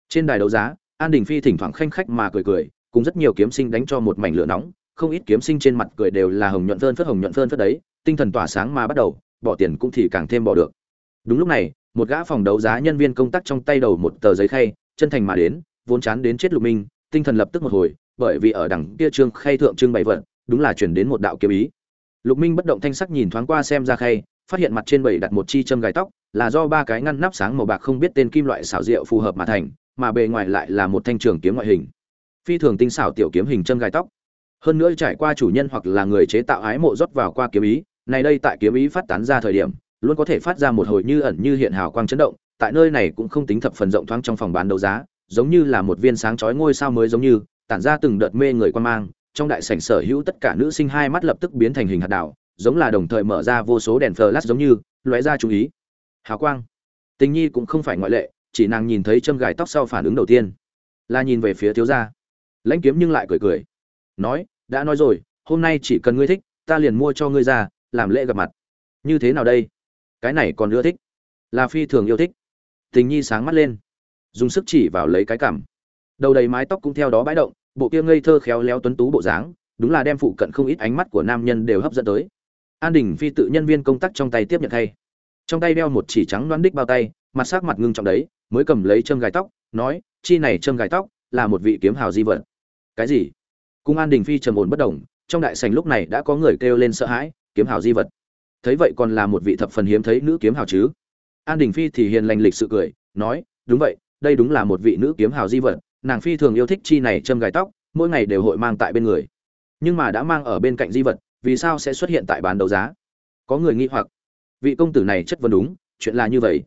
Trên đài đấu giá, an đình phi thỉnh thoảng khanh khách mà cười cười, cùng rất nhiều kiếm sinh đánh cho một mảnh lửa nóng không ít kiếm sinh trên mặt cười đều là hồng nhuận phơn phất, hồng nhuận phơn phất đấy, tinh thần tỏa sáng mà bắt đầu, bỏ tiền cũng thì càng thêm bỏ được. Đúng lúc này, một gã phòng đấu giá nhân viên công tác trong tay đầu một tờ giấy khay, chân thành mà đến, vốn chán đến chết lục minh, tinh thần lập tức một hồi, bởi vì ở đằng kia trương khay thượng trưng bày vật, đúng là chuyển đến một đạo kiếm ý. Lục minh bất động thanh sắc nhìn thoáng qua xem ra khay, phát hiện mặt trên bảy đặt một chi châm gài tóc, là do ba cái ngăn nắp sáng màu bạc không biết tên kim loại xảo diệu phù hợp mà thành, mà bề ngoài lại là một thanh trường kiếm ngoại hình. Phi thường tinh xảo tiểu kiếm hình châm gài tóc hơn nữa trải qua chủ nhân hoặc là người chế tạo ái mộ rót vào qua kiếm ý, này đây tại kiếm ý phát tán ra thời điểm, luôn có thể phát ra một hồi như ẩn như hiện hào quang chấn động, tại nơi này cũng không tính thập phần rộng thoáng trong phòng bán đấu giá, giống như là một viên sáng chói ngôi sao mới giống như, tản ra từng đợt mê người quan mang, trong đại sảnh sở hữu tất cả nữ sinh hai mắt lập tức biến thành hình hạt đảo, giống là đồng thời mở ra vô số đèn flash giống như, lóe ra chú ý. Hào quang. Tình nhi cũng không phải ngoại lệ, chỉ nàng nhìn thấy châm gài tóc sau phản ứng đầu tiên, là nhìn về phía thiếu gia. Lãnh kiếm nhưng lại cười cười, nói đã nói rồi, hôm nay chỉ cần ngươi thích, ta liền mua cho ngươi ra, làm lễ gặp mặt. Như thế nào đây? Cái này còn ưa thích. Là phi thường yêu thích. Tình nhi sáng mắt lên. Dùng sức chỉ vào lấy cái cảm đầu đầy mái tóc cũng theo đó bãi động, bộ kia ngây thơ khéo léo tuấn tú bộ dáng, đúng là đem phụ cận không ít ánh mắt của nam nhân đều hấp dẫn tới. An đình phi tự nhân viên công tác trong tay tiếp nhận thay. Trong tay đeo một chỉ trắng đoán đích bao tay, mặt sắc mặt ngưng trọng đấy, mới cầm lấy châm gài tóc, nói, chi này châm gài tóc là một vị kiếm hào di vật. Cái gì? Cung an đình phi trầm ổn bất động, trong đại sảnh lúc này đã có người kêu lên sợ hãi, kiếm hào di vật. Thấy vậy còn là một vị thập phần hiếm thấy nữ kiếm hào chứ? An đình phi thì hiền lành lịch sự cười, nói, đúng vậy, đây đúng là một vị nữ kiếm hào di vật, nàng phi thường yêu thích chi này châm gài tóc, mỗi ngày đều hội mang tại bên người. Nhưng mà đã mang ở bên cạnh di vật, vì sao sẽ xuất hiện tại bán đấu giá? Có người nghi hoặc, vị công tử này chất vấn đúng, chuyện là như vậy.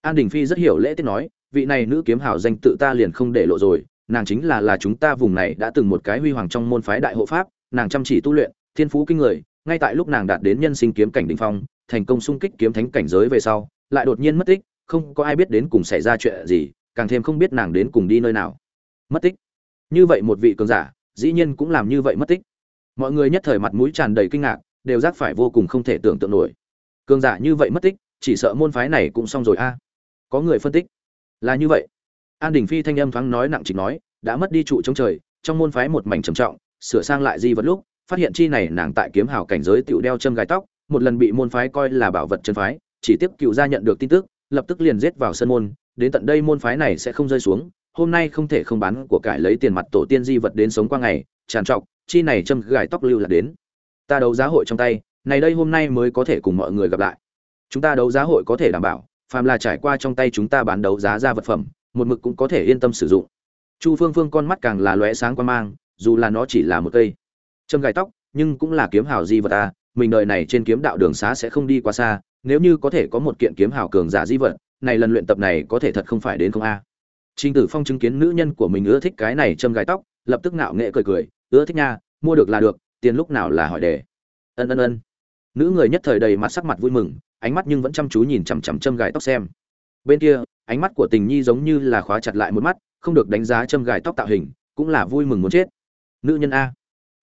An đình phi rất hiểu lễ tiết nói, vị này nữ kiếm hào danh tự ta liền không để lộ rồi nàng chính là là chúng ta vùng này đã từng một cái huy hoàng trong môn phái đại hộ pháp, nàng chăm chỉ tu luyện, thiên phú kinh người, ngay tại lúc nàng đạt đến nhân sinh kiếm cảnh đỉnh phong, thành công xung kích kiếm thánh cảnh giới về sau, lại đột nhiên mất tích, không có ai biết đến cùng xảy ra chuyện gì, càng thêm không biết nàng đến cùng đi nơi nào. Mất tích. Như vậy một vị cường giả, dĩ nhiên cũng làm như vậy mất tích. Mọi người nhất thời mặt mũi tràn đầy kinh ngạc, đều giác phải vô cùng không thể tưởng tượng nổi. Cường giả như vậy mất tích, chỉ sợ môn phái này cũng xong rồi a. Có người phân tích. Là như vậy an đình phi thanh âm thoáng nói nặng trịch nói, đã mất đi trụ chống trời, trong môn phái một mảnh trầm trọng, sửa sang lại di vật lúc, phát hiện chi này nàng tại kiếm hào cảnh giới tựu đeo châm gai tóc, một lần bị môn phái coi là bảo vật chân phái, chỉ tiếp cựu gia nhận được tin tức, lập tức liền giết vào sân môn, đến tận đây môn phái này sẽ không rơi xuống, hôm nay không thể không bán của cải lấy tiền mặt tổ tiên di vật đến sống qua ngày, tràn trọc, chi này châm gài tóc lưu là đến. Ta đấu giá hội trong tay, này đây hôm nay mới có thể cùng mọi người gặp lại. Chúng ta đấu giá hội có thể đảm bảo, phàm là trải qua trong tay chúng ta bán đấu giá ra vật phẩm một mực cũng có thể yên tâm sử dụng chu phương phương con mắt càng là lóe sáng quan mang dù là nó chỉ là một cây châm gài tóc nhưng cũng là kiếm hào di vật ta mình đời này trên kiếm đạo đường xá sẽ không đi quá xa nếu như có thể có một kiện kiếm hào cường giả di vật này lần luyện tập này có thể thật không phải đến không a Trình Tử Phong chứng kiến nữ nhân của mình ưa thích cái này châm gài tóc, lập tức ngạo nghễ cười cười, ưa thích nha, mua được là được, tiền lúc nào là hỏi đề. Ân ân ân. Nữ người nhất thời đầy mặt sắc mặt vui mừng, ánh mắt nhưng vẫn chăm chú nhìn chằm chằm châm gài tóc xem. Bên kia, ánh mắt của Tình Nhi giống như là khóa chặt lại một mắt, không được đánh giá châm gài tóc tạo hình, cũng là vui mừng muốn chết. Nữ nhân a.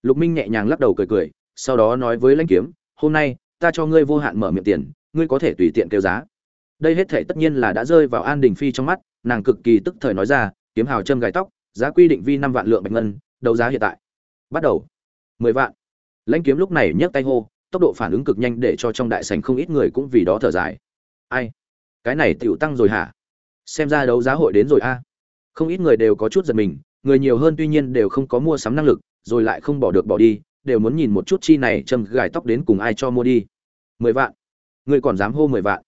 Lục Minh nhẹ nhàng lắc đầu cười cười, sau đó nói với lãnh kiếm hôm nay ta cho ngươi vô hạn mở miệng tiền ngươi có thể tùy tiện kêu giá. Đây hết thể tất nhiên là đã rơi vào an đình phi trong mắt nàng cực kỳ tức thời nói ra kiếm hào châm gài tóc giá quy định vi năm vạn lượng bạch ngân đấu giá hiện tại. Bắt đầu. Mười vạn. Lãnh kiếm lúc này nhấc tay hô tốc độ phản ứng cực nhanh để cho trong đại sảnh không ít người cũng vì đó thở dài. Ai? Cái này tựu tăng rồi hả? Xem ra đấu giá hội đến rồi a. Không ít người đều có chút giật mình, người nhiều hơn tuy nhiên đều không có mua sắm năng lực, rồi lại không bỏ được bỏ đi, đều muốn nhìn một chút chi này châm gài tóc đến cùng ai cho mua đi. Mười vạn. Người còn dám hô mười vạn.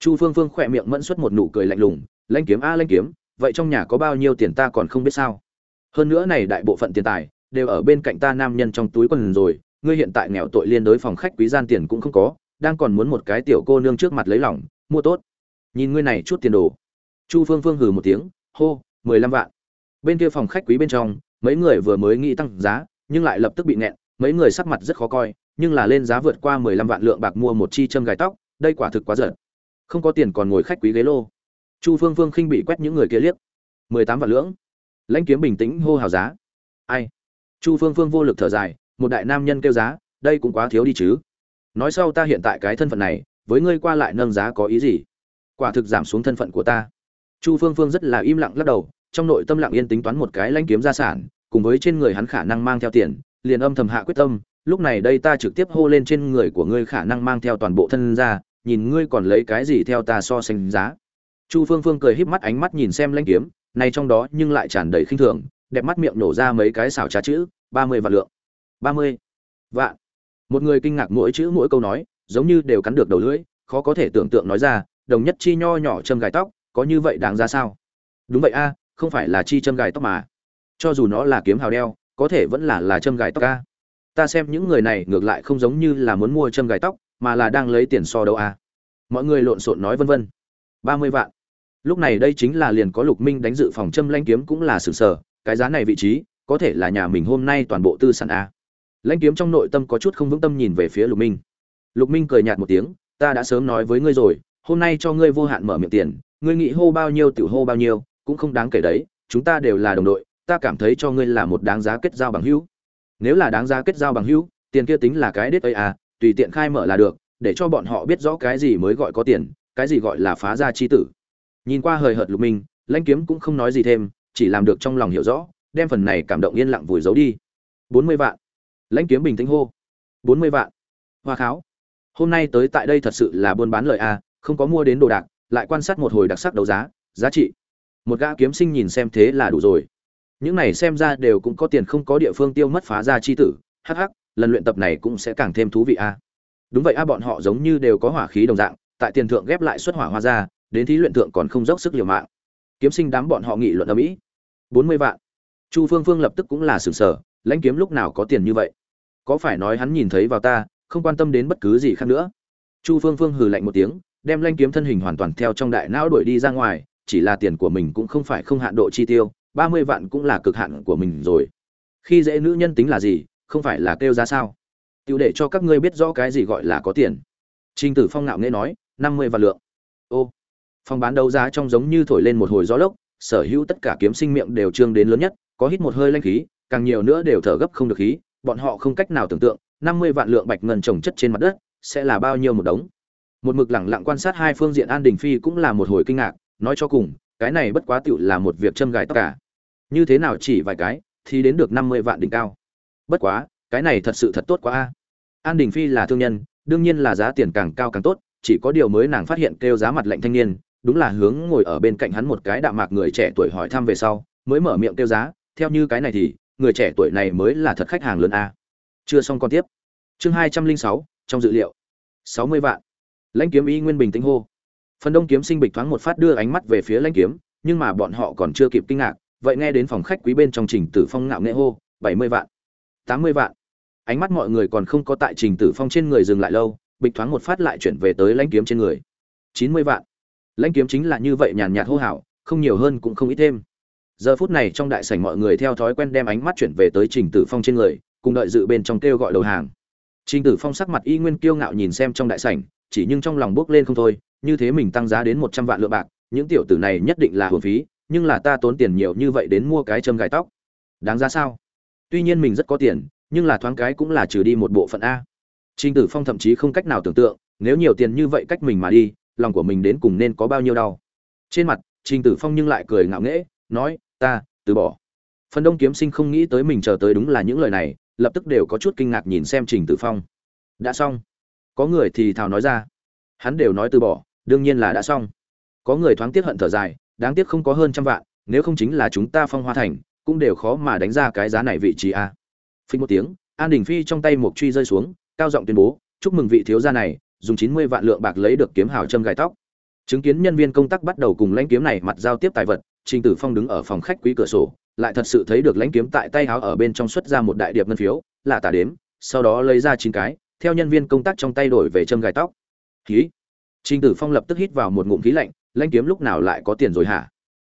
Chu phương phương khỏe miệng mẫn xuất một nụ cười lạnh lùng lanh kiếm a lanh kiếm, vậy trong nhà có bao nhiêu tiền ta còn không biết sao? Hơn nữa này đại bộ phận tiền tài đều ở bên cạnh ta nam nhân trong túi quần rồi, ngươi hiện tại nghèo tội liên đối phòng khách quý gian tiền cũng không có, đang còn muốn một cái tiểu cô nương trước mặt lấy lòng, mua tốt. Nhìn ngươi này chút tiền đồ chu phương phương hừ một tiếng, hô, mười lăm vạn. Bên kia phòng khách quý bên trong, mấy người vừa mới nghĩ tăng giá, nhưng lại lập tức bị nẹn mấy người sắc mặt rất khó coi, nhưng là lên giá vượt qua mười lăm vạn lượng bạc mua một chi châm gài tóc, đây quả thực quá dở không có tiền còn ngồi khách quý ghế lô. Chu phương phương khinh bị quét những người kia liếc. mười tám vạn lưỡng lãnh kiếm bình tĩnh hô hào giá. Ai? Chu phương phương vô lực thở dài, một đại nam nhân kêu giá, đây cũng quá thiếu đi chứ. Nói sau ta hiện tại cái thân phận này, với ngươi qua lại nâng giá có ý gì? Quả thực giảm xuống thân phận của ta chu phương phương rất là im lặng lắc đầu, trong nội tâm lặng yên tính toán một cái lãnh kiếm gia sản, cùng với trên người hắn khả năng mang theo tiền, liền âm thầm hạ quyết tâm, lúc này đây ta trực tiếp hô lên trên người của ngươi khả năng mang theo toàn bộ thân ra nhìn ngươi còn lấy cái gì theo ta so sánh giá. Chu phương phương cười híp mắt ánh mắt nhìn xem lãnh kiếm này trong đó nhưng lại tràn đầy khinh thường, đẹp mắt miệng nổ ra mấy cái xảo trá chữ, ba mươi vạn lượng. Ba mươi vạn? Một người kinh ngạc mỗi chữ mỗi câu nói, giống như đều cắn được đầu lưỡi, khó có thể tưởng tượng nói ra, đồng nhất chi nho nhỏ châm gài tóc có như vậy đáng ra sao? Đúng vậy a, không phải là chi châm gài tóc mà. Cho dù nó là kiếm hào đeo, có thể vẫn là là châm gài tóc a. Ta xem những người này ngược lại không giống như là muốn mua châm gài tóc, mà là đang lấy tiền so đâu a. Mọi người lộn xộn nói vân vân. Ba mươi vạn. Lúc này đây chính là liền có lục minh đánh dự phòng châm lanh kiếm cũng là sự sở cái giá này vị trí, có thể là nhà mình hôm nay toàn bộ tư sản a. Lãnh kiếm trong nội tâm có chút không vững tâm nhìn về phía lục minh. Lục minh cười nhạt một tiếng, ta đã sớm nói với ngươi rồi, hôm nay cho ngươi vô hạn mở miệng tiền ngươi nghĩ hô bao nhiêu tiểu hô bao nhiêu cũng không đáng kể đấy chúng ta đều là đồng đội ta cảm thấy cho ngươi là một đáng giá kết giao bằng hữu. Nếu là đáng giá kết giao bằng hữu tiền kia tính là cái đết ấy à tùy tiện khai mở là được để cho bọn họ biết rõ cái gì mới gọi có tiền cái gì gọi là phá ra chi tử. Nhìn qua hời hợt lục minh lãnh kiếm cũng không nói gì thêm chỉ làm được trong lòng hiểu rõ đem phần này cảm động yên lặng vùi giấu đi. Bốn mươi vạn. Lãnh kiếm bình tĩnh hô. Bốn mươi vạn. Hoa kháo. Hôm nay tới tại đây thật sự là buôn bán lợi a à, không có mua đến đồ đạc lại quan sát một hồi đặc sắc đấu giá giá trị. Một gã kiếm sinh nhìn xem thế là đủ rồi. Những này xem ra đều cũng có tiền không có địa phương tiêu mất phá ra chi tử hh lần luyện tập này cũng sẽ càng thêm thú vị a. Đúng vậy a, bọn họ giống như đều có hỏa khí đồng dạng, tại tiền thượng ghép lại xuất hỏa hoa ra, đến thí luyện thượng còn không dốc sức liều mạng. Kiếm sinh đám bọn họ nghị luận ở mỹ bốn mươi vạn. Chu phương phương lập tức cũng là sừng sở, lãnh kiếm lúc nào có tiền như vậy? Có phải nói hắn nhìn thấy vào ta, không quan tâm đến bất cứ gì khác nữa? Chu phương phương hừ lạnh một tiếng đem lanh kiếm thân hình hoàn toàn theo trong đại não đuổi đi ra ngoài, chỉ là tiền của mình cũng không phải không hạn độ chi tiêu, ba mươi vạn cũng là cực hạn của mình rồi. Khi dễ nữ nhân tính là gì, không phải là kêu ra sao? Tiêu để cho các ngươi biết rõ cái gì gọi là có tiền. Trinh tử phong ngạo nghễ nói, năm mươi vạn lượng. Ô phòng bán đấu giá trong giống như thổi lên một hồi gió lốc, sở hữu tất cả kiếm sinh miệng đều trương đến lớn nhất, có hít một hơi lanh khí, càng nhiều nữa đều thở gấp không được khí, bọn họ không cách nào tưởng tượng, năm mươi vạn lượng bạch ngân trồng chất trên mặt đất sẽ là bao nhiêu một đống một mực lẳng lặng quan sát hai phương diện an đình phi cũng là một hồi kinh ngạc, nói cho cùng, cái này bất quá tựu là một việc châm gài tất cả. Như thế nào chỉ vài cái, thì đến được năm mươi vạn đỉnh cao. Bất quá, cái này thật sự thật tốt quá a. An đình phi là thương nhân, đương nhiên là giá tiền càng cao càng tốt, chỉ có điều mới nàng phát hiện kêu giá mặt lạnh thanh niên, đúng là hướng ngồi ở bên cạnh hắn một cái đạm mạc người trẻ tuổi hỏi thăm về sau, mới mở miệng kêu giá, theo như cái này thì, người trẻ tuổi này mới là thật khách hàng lớn a. Chưa xong còn tiếp. Chương hai trăm linh sáu, trong dự liệu. sáu mươi vạn lãnh kiếm y nguyên bình tĩnh hô. Phần đông kiếm sinh bịch thoáng một phát đưa ánh mắt về phía lãnh kiếm, nhưng mà bọn họ còn chưa kịp kinh ngạc, vậy nghe đến phòng khách quý bên trong trình tử phong ngạo nghệ hô, bảy mươi vạn, tám mươi vạn. Ánh mắt mọi người còn không có tại trình tử phong trên người dừng lại lâu, bịch thoáng một phát lại chuyển về tới lãnh kiếm trên người. Chín mươi vạn. Lãnh kiếm chính là như vậy nhàn nhạt hô hào, không nhiều hơn cũng không ít thêm. Giờ phút này trong đại sảnh mọi người theo thói quen đem ánh mắt chuyển về tới trình tử phong trên người, cùng đợi dự bên trong kêu gọi đầu hàng. Trình tử phong sắc mặt y nguyên kiêu ngạo nhìn xem trong đại sảnh chỉ nhưng trong lòng bước lên không thôi như thế mình tăng giá đến một trăm vạn lượng bạc những tiểu tử này nhất định là hưởng phí nhưng là ta tốn tiền nhiều như vậy đến mua cái châm gài tóc đáng giá sao tuy nhiên mình rất có tiền nhưng là thoáng cái cũng là trừ đi một bộ phận a Trình Tử Phong thậm chí không cách nào tưởng tượng, nếu nhiều tiền như vậy cách mình mà đi, lòng của mình đến cùng nên có bao nhiêu đau. Trên mặt, Trình Tử Phong nhưng lại cười ngạo nghễ, nói, "Ta, từ bỏ." Phần Đông Kiếm Sinh không nghĩ tới mình chờ tới đúng là những lời này, lập tức đều có chút kinh ngạc nhìn xem Trình Tử Phong. "Đã xong." Có người thì thào nói ra. Hắn đều nói từ bỏ, đương nhiên là đã xong. Có người thoáng tiếc hận thở dài, đáng tiếc không có hơn trăm vạn, nếu không chính là chúng ta Phong Hoa Thành, cũng đều khó mà đánh ra cái giá này vị trí a. Phình một tiếng, An Đình Phi trong tay một truy rơi xuống, cao giọng tuyên bố, chúc mừng vị thiếu gia này, dùng 90 vạn lượng bạc lấy được kiếm hào châm gai tóc. Chứng kiến nhân viên công tác bắt đầu cùng lãnh kiếm này mặt giao tiếp tài vật, Trình Tử Phong đứng ở phòng khách quý cửa sổ, lại thật sự thấy được lãnh kiếm tại tay háo ở bên trong xuất ra một đại điệp ngân phiếu, là tả đếm, sau đó lấy ra chín cái, theo nhân viên công tác trong tay đổi về châm gai tóc. Khí. Trình Tử Phong lập tức hít vào một ngụm khí lạnh, lãnh kiếm lúc nào lại có tiền rồi hả?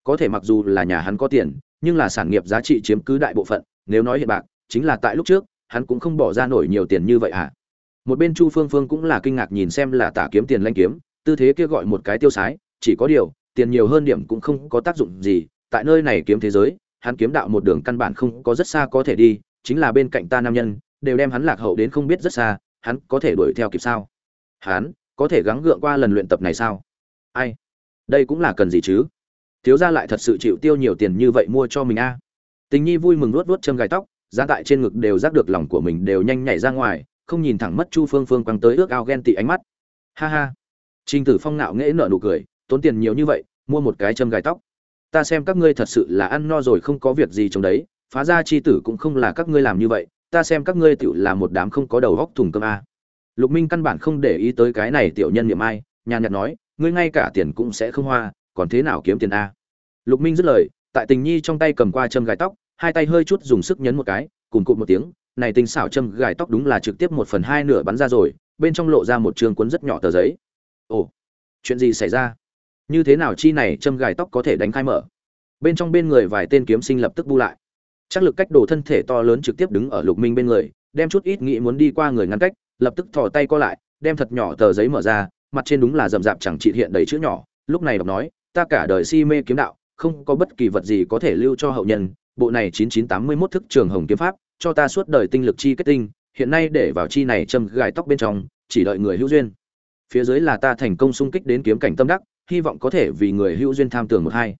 Có thể mặc dù là nhà hắn có tiền, nhưng là sản nghiệp giá trị chiếm cứ đại bộ phận, nếu nói hiện bạc, chính là tại lúc trước, hắn cũng không bỏ ra nổi nhiều tiền như vậy hả? một bên chu phương phương cũng là kinh ngạc nhìn xem là tả kiếm tiền lanh kiếm tư thế kia gọi một cái tiêu sái chỉ có điều tiền nhiều hơn điểm cũng không có tác dụng gì tại nơi này kiếm thế giới hắn kiếm đạo một đường căn bản không có rất xa có thể đi chính là bên cạnh ta nam nhân đều đem hắn lạc hậu đến không biết rất xa hắn có thể đuổi theo kịp sao? Hắn có thể gắng gượng qua lần luyện tập này sao? Ai? Đây cũng là cần gì chứ? Thiếu gia lại thật sự chịu tiêu nhiều tiền như vậy mua cho mình a. Tình nhi vui mừng luốt luốt châm gai tóc giá tại trên ngực đều giác được lòng của mình đều nhanh nhảy ra ngoài, không nhìn thẳng mất chu phương phương quăng tới ước ao ghen tị ánh mắt. Ha ha. Trình tử phong nạo nghễ nở nụ cười, tốn tiền nhiều như vậy, mua một cái châm gai tóc. Ta xem các ngươi thật sự là ăn no rồi không có việc gì trong đấy, phá ra chi tử cũng không là các ngươi làm như vậy ta xem các ngươi tiểu là một đám không có đầu góc thùng cơm a. Lục minh căn bản không để ý tới cái này tiểu nhân niệm ai, nhàn nhạt nói, ngươi ngay cả tiền cũng sẽ không hoa, còn thế nào kiếm tiền a? Lục minh dứt lời, tại tình nhi trong tay cầm qua châm gài tóc, hai tay hơi chút dùng sức nhấn một cái, cùng cụt một tiếng, này tinh xảo châm gài tóc đúng là trực tiếp một phần hai nửa bắn ra rồi, bên trong lộ ra một trường cuốn rất nhỏ tờ giấy. Ồ, chuyện gì xảy ra? Như thế nào chi này châm gài tóc có thể đánh khai mở? Bên trong bên người vài tên kiếm sinh lập tức bu lại chắc lực cách đồ thân thể to lớn trực tiếp đứng ở lục minh bên người đem chút ít nghĩ muốn đi qua người ngăn cách lập tức thò tay co lại đem thật nhỏ tờ giấy mở ra mặt trên đúng là rậm rạp chẳng trị hiện đầy chữ nhỏ lúc này đọc nói ta cả đời si mê kiếm đạo không có bất kỳ vật gì có thể lưu cho hậu nhân bộ này 9981 thức trường hồng kiếm pháp cho ta suốt đời tinh lực chi kết tinh, hiện nay để vào chi này châm gài tóc bên trong, chỉ đợi người hữu duyên. Phía dưới là ta thành công xung kích đến kiếm cảnh tâm đắc, hy vọng có thể vì người hữu duyên tham tưởng một hai.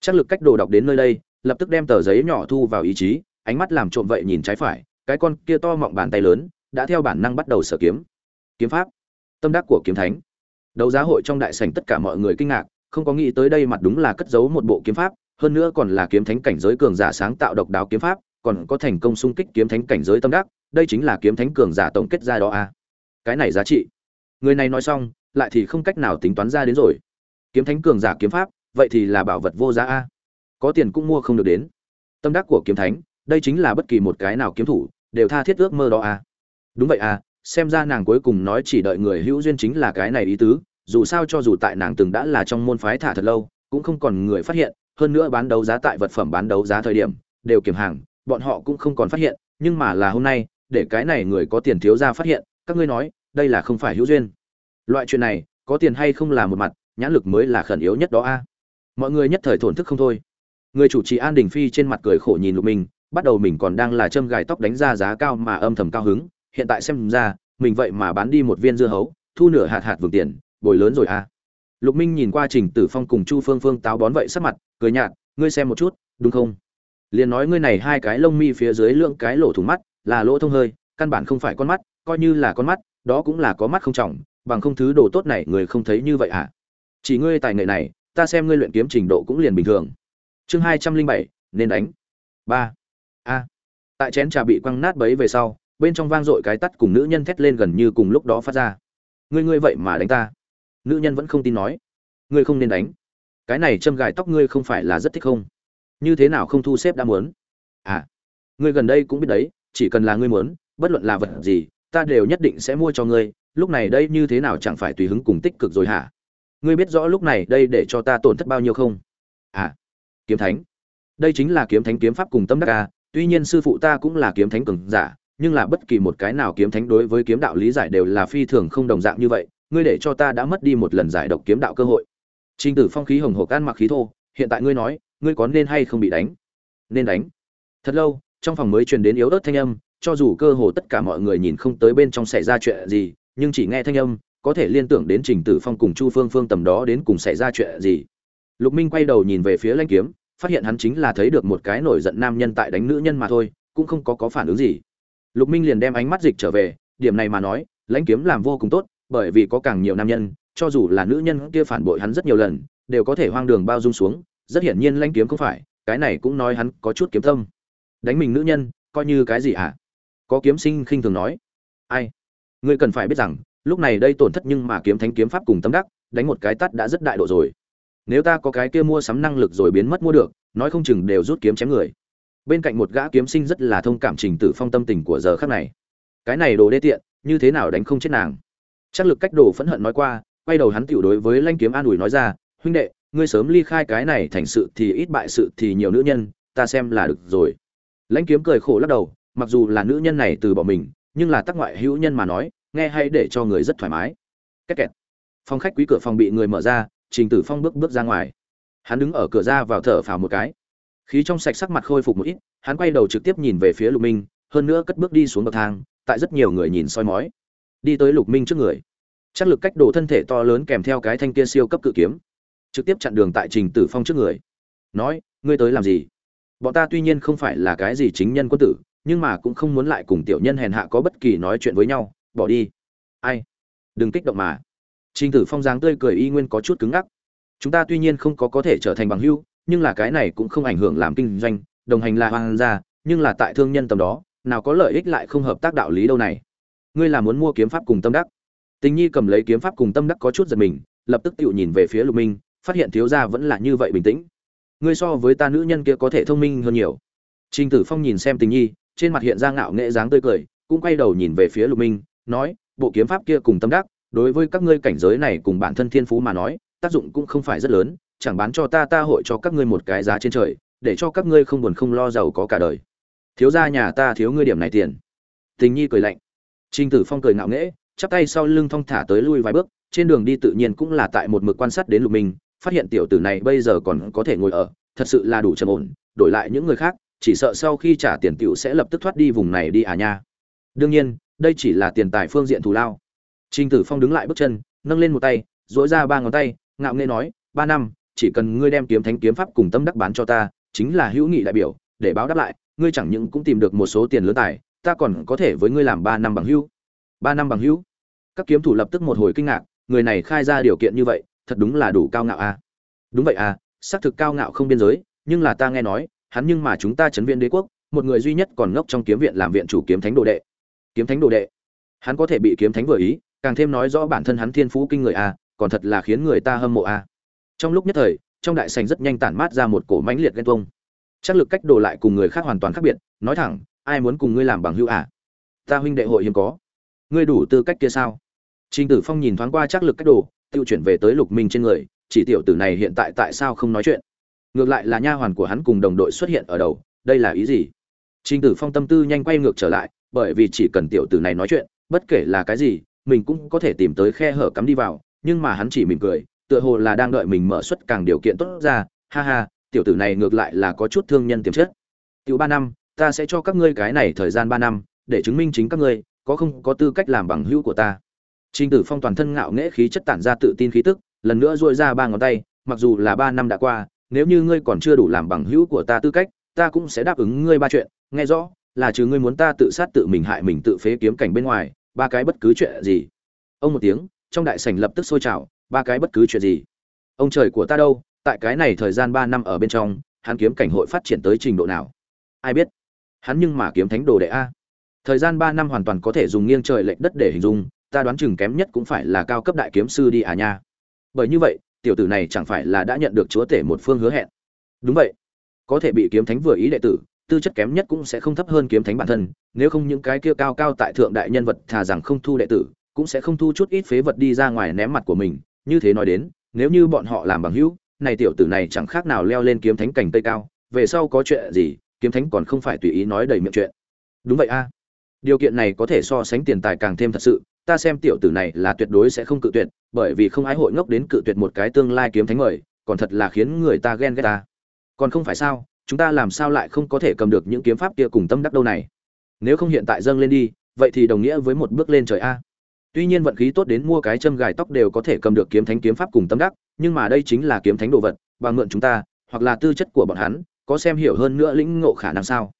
Chắc lực cách đồ đọc đến nơi đây, lập tức đem tờ giấy nhỏ thu vào ý chí, ánh mắt làm trộm vậy nhìn trái phải, cái con kia to mọng bàn tay lớn, đã theo bản năng bắt đầu sở kiếm. Kiếm pháp, tâm đắc của kiếm thánh. Đấu giá hội trong đại sảnh tất cả mọi người kinh ngạc, không có nghĩ tới đây mặt đúng là cất giấu một bộ kiếm pháp, hơn nữa còn là kiếm thánh cảnh giới cường giả sáng tạo độc đáo kiếm pháp, còn có thành công xung kích kiếm thánh cảnh giới tâm đắc, đây chính là kiếm thánh cường giả tổng kết ra đó a. À. Cái này giá trị. Người này nói xong, lại thì không cách nào tính toán ra đến rồi. Kiếm thánh cường giả kiếm pháp, vậy thì là bảo vật vô giá a. Có tiền cũng mua không được đến. Tâm đắc của kiếm thánh, đây chính là bất kỳ một cái nào kiếm thủ đều tha thiết ước mơ đó a. Đúng vậy a, xem ra nàng cuối cùng nói chỉ đợi người hữu duyên chính là cái này ý tứ, dù sao cho dù tại nàng từng đã là trong môn phái thả thật lâu, cũng không còn người phát hiện, hơn nữa bán đấu giá tại vật phẩm bán đấu giá thời điểm đều kiểm hàng, bọn họ cũng không còn phát hiện nhưng mà là hôm nay để cái này người có tiền thiếu ra phát hiện các ngươi nói đây là không phải hữu duyên loại chuyện này có tiền hay không là một mặt nhãn lực mới là khẩn yếu nhất đó a mọi người nhất thời thổn thức không thôi người chủ trì an đình phi trên mặt cười khổ nhìn lục Minh, bắt đầu mình còn đang là châm gài tóc đánh ra giá cao mà âm thầm cao hứng. Hiện tại xem ra mình vậy mà bán đi một viên dưa hấu thu nửa hạt hạt vườn tiền bồi lớn rồi à? lục minh nhìn qua trình tử phong cùng chu phương phương táo bón vậy sắc mặt cười nhạt ngươi xem một chút đúng không? Liền nói ngươi này hai cái lông mi phía dưới lượng cái lỗ thủng mắt là lỗ thông hơi căn bản không phải con mắt coi như là con mắt đó cũng là có mắt không trọng bằng không thứ đồ tốt này người không thấy như vậy à. Chỉ ngươi tài nghệ này ta xem ngươi luyện kiếm trình độ cũng liền bình thường chương hai trăm linh bảy, nên đánh. Ba. A. Tại chén trà bị quăng nát bấy về sau, bên trong vang dội cái tắt cùng nữ nhân thét lên gần như cùng lúc đó phát ra. Ngươi ngươi vậy mà đánh ta. Nữ nhân vẫn không tin nói. Ngươi không nên đánh. Cái này châm gài tóc ngươi không phải là rất thích không? Như thế nào không thu xếp đã muốn? À. Ngươi gần đây cũng biết đấy, chỉ cần là ngươi muốn, bất luận là vật gì, ta đều nhất định sẽ mua cho ngươi. Lúc này đây như thế nào chẳng phải tùy hứng cùng tích cực rồi hả? Ngươi biết rõ lúc này đây để cho ta tổn thất bao nhiêu không? À kiếm thánh. Đây chính là kiếm thánh kiếm pháp cùng tâm đắc ca tuy nhiên sư phụ ta cũng là kiếm thánh cường giả nhưng là bất kỳ một cái nào kiếm thánh đối với kiếm đạo lý giải đều là phi thường không đồng dạng như vậy ngươi để cho ta đã mất đi một lần giải độc kiếm đạo cơ hội. Trình Tử Phong khí hồng hộc can mặc khí thô, hiện tại ngươi nói, ngươi có nên hay không bị đánh? Nên đánh. Thật lâu trong phòng mới truyền đến yếu ớt thanh âm cho dù cơ hồ tất cả mọi người nhìn không tới bên trong xảy ra chuyện gì nhưng chỉ nghe thanh âm có thể liên tưởng đến trình tử phong cùng chu phương phương tầm đó đến cùng xảy ra chuyện gì lục minh quay đầu nhìn về phía lanh kiếm, phát hiện hắn chính là thấy được một cái nổi giận nam nhân tại đánh nữ nhân mà thôi, cũng không có có phản ứng gì. Lục minh liền đem ánh mắt dịch trở về, điểm này mà nói, lãnh kiếm làm vô cùng tốt, bởi vì có càng nhiều nam nhân, cho dù là nữ nhân kia phản bội hắn rất nhiều lần, đều có thể hoang đường bao dung xuống, rất hiển nhiên lãnh kiếm không phải, cái này cũng nói hắn có chút kiếm tâm. Đánh mình nữ nhân, coi như cái gì hả? À? có kiếm sinh khinh thường nói. Ai? Ngươi cần phải biết rằng, lúc này đây tổn thất nhưng mà kiếm thánh kiếm pháp cùng tâm đắc, đánh một cái tắt đã rất đại độ rồi nếu ta có cái kia mua sắm năng lực rồi biến mất mua được, nói không chừng đều rút kiếm chém người. Bên cạnh một gã kiếm sinh rất là thông cảm trình tử phong tâm tình của giờ khắc này. Cái này đồ đê tiện, như thế nào đánh không chết nàng? Chắc lực cách đồ phẫn hận nói qua, quay đầu hắn tiểu đối với lanh kiếm an ủi nói ra, huynh đệ, ngươi sớm ly khai cái này thành sự thì ít bại sự thì nhiều nữ nhân, ta xem là được rồi. Lãnh kiếm cười khổ lắc đầu, mặc dù là nữ nhân này từ bỏ mình, nhưng là tác ngoại hữu nhân mà nói, nghe hay để cho người rất thoải mái. Cách kẹt phòng khách quý cửa phòng bị người mở ra trình tử phong bước bước ra ngoài. Hắn đứng ở cửa ra vào thở phào một cái. Khí trong sạch sắc mặt khôi phục một ít, hắn quay đầu trực tiếp nhìn về phía lục minh, hơn nữa cất bước đi xuống bậc thang, tại rất nhiều người nhìn soi mói. Đi tới lục minh trước người. Chắc lực cách đổ thân thể to lớn kèm theo cái thanh kia siêu cấp cự kiếm. Trực tiếp chặn đường tại trình tử phong trước người. Nói, ngươi tới làm gì? Bọn ta tuy nhiên không phải là cái gì chính nhân quân tử, nhưng mà cũng không muốn lại cùng tiểu nhân hèn hạ có bất kỳ nói chuyện với nhau. Bỏ đi. Ai? Đừng kích động mà trình tử phong dáng tươi cười y nguyên có chút cứng ngắc. Chúng ta tuy nhiên không có có thể trở thành bằng hữu, nhưng là cái này cũng không ảnh hưởng làm kinh doanh, đồng hành là hoàng gia, nhưng là tại thương nhân tầm đó, nào có lợi ích lại không hợp tác đạo lý đâu này. Ngươi là muốn mua kiếm pháp cùng tâm đắc. Tình nhi cầm lấy kiếm pháp cùng tâm đắc có chút giật mình, lập tức tự nhìn về phía lục minh, phát hiện thiếu gia vẫn là như vậy bình tĩnh. Ngươi so với ta nữ nhân kia có thể thông minh hơn nhiều. Trình tử phong nhìn xem tình nhi, trên mặt hiện ra ngạo nghễ dáng tươi cười, cũng quay đầu nhìn về phía lục minh, nói, bộ kiếm pháp kia cùng tâm đắc đối với các ngươi cảnh giới này cùng bản thân thiên phú mà nói, tác dụng cũng không phải rất lớn, chẳng bán cho ta ta hội cho các ngươi một cái giá trên trời, để cho các ngươi không buồn không lo giàu có cả đời. Thiếu gia nhà ta thiếu ngươi điểm này tiền. Tình nhi cười lạnh. Trinh tử phong cười ngạo nghễ, chắp tay sau lưng thong thả tới lui vài bước, trên đường đi tự nhiên cũng là tại một mực quan sát đến lục minh, phát hiện tiểu tử này bây giờ còn có thể ngồi ở, thật sự là đủ trầm ổn, đổi lại những người khác, chỉ sợ sau khi trả tiền tiểu sẽ lập tức thoát đi vùng này đi à nha. Đương nhiên, đây chỉ là tiền tài phương diện thù lao trình tử phong đứng lại bước chân, nâng lên một tay, duỗi ra ba ngón tay, ngạo nghễ nói, ba năm, chỉ cần ngươi đem kiếm thánh kiếm pháp cùng tâm đắc bán cho ta, chính là hữu nghị đại biểu, để báo đáp lại, ngươi chẳng những cũng tìm được một số tiền lớn tài, ta còn có thể với ngươi làm ba năm bằng hữu. Ba năm bằng hữu? Các kiếm thủ lập tức một hồi kinh ngạc, người này khai ra điều kiện như vậy, thật đúng là đủ cao ngạo a. À. đúng vậy à xác thực cao ngạo không biên giới, nhưng là ta nghe nói, hắn nhưng mà chúng ta chấn viện đế quốc, một người duy nhất còn ngốc trong kiếm viện làm viện chủ kiếm thánh đồ đệ. Kiếm thánh đồ đệ? Hắn có thể bị kiếm thánh vừa ý càng thêm nói rõ bản thân hắn thiên phú kinh người a còn thật là khiến người ta hâm mộ a. Trong lúc nhất thời trong đại sành rất nhanh tản mát ra một cổ mãnh liệt ghen tuông. Chắc lực cách đồ lại cùng người khác hoàn toàn khác biệt nói thẳng ai muốn cùng ngươi làm bằng hữu à? Ta huynh đệ hội hiếm có. Ngươi đủ tư cách kia sao? Trình Tử Phong nhìn thoáng qua chắc lực cách đồ, tiêu chuyển về tới Lục Minh trên người, chỉ tiểu tử này hiện tại tại sao không nói chuyện? Ngược lại là nha hoàn của hắn cùng đồng đội xuất hiện ở đầu, đây là ý gì? Trình Tử Phong tâm tư nhanh quay ngược trở lại, bởi vì chỉ cần tiểu tử này nói chuyện, bất kể là cái gì, mình cũng có thể tìm tới khe hở cắm đi vào, nhưng mà hắn chỉ mỉm cười, tựa hồ là đang đợi mình mở xuất càng điều kiện tốt ra, ha ha, tiểu tử này ngược lại là có chút thương nhân tiềm chất. Tiểu ba năm, ta sẽ cho các ngươi cái này thời gian ba năm, để chứng minh chính các ngươi có không có tư cách làm bằng hữu của ta. Trình Tử Phong toàn thân ngạo nghễ khí chất tản ra tự tin khí tức, lần nữa duỗi ra ba ngón tay, mặc dù là ba năm đã qua, nếu như ngươi còn chưa đủ làm bằng hữu của ta tư cách, ta cũng sẽ đáp ứng ngươi ba chuyện, nghe rõ, là trừ ngươi muốn ta tự sát tự mình hại mình tự phế kiếm cảnh bên ngoài, ba cái bất cứ chuyện gì. Ông một tiếng, trong đại sảnh lập tức sôi trào, ba cái bất cứ chuyện gì. Ông trời của ta đâu, tại cái này thời gian ba năm ở bên trong, hắn kiếm cảnh hội phát triển tới trình độ nào? Ai biết? Hắn nhưng mà kiếm thánh đồ đệ a. Thời gian ba năm hoàn toàn có thể dùng nghiêng trời lệch đất để hình dung, ta đoán chừng kém nhất cũng phải là cao cấp đại kiếm sư đi à nha bởi như vậy tiểu tử này chẳng phải là đã nhận được chúa tể một phương hứa hẹn đúng vậy có thể bị kiếm thánh vừa ý đệ tử tư chất kém nhất cũng sẽ không thấp hơn kiếm thánh bản thân nếu không những cái kia cao cao tại thượng đại nhân vật thà rằng không thu đệ tử cũng sẽ không thu chút ít phế vật đi ra ngoài ném mặt của mình. Như thế nói đến nếu như bọn họ làm bằng hữu này tiểu tử này chẳng khác nào leo lên kiếm thánh cảnh tây cao về sau có chuyện gì kiếm thánh còn không phải tùy ý nói đầy miệng chuyện. Đúng vậy a. Điều kiện này có thể so sánh tiền tài càng thêm thật sự ta xem tiểu tử này là tuyệt đối sẽ không cự tuyệt, bởi vì không ai hội ngốc đến cự tuyệt một cái tương lai kiếm thánh mời, còn thật là khiến người ta ghen ghét ta. Còn không phải sao, chúng ta làm sao lại không có thể cầm được những kiếm pháp kia cùng tâm đắc đâu này? nếu không hiện tại dâng lên đi, vậy thì đồng nghĩa với một bước lên trời a. Tuy nhiên vận khí tốt đến mua cái châm gài tóc đều có thể cầm được kiếm thánh kiếm pháp cùng tâm đắc, nhưng mà đây chính là kiếm thánh đồ vật bằng mượn chúng ta, hoặc là tư chất của bọn hắn, có xem hiểu hơn nữa lĩnh ngộ khả năng sao?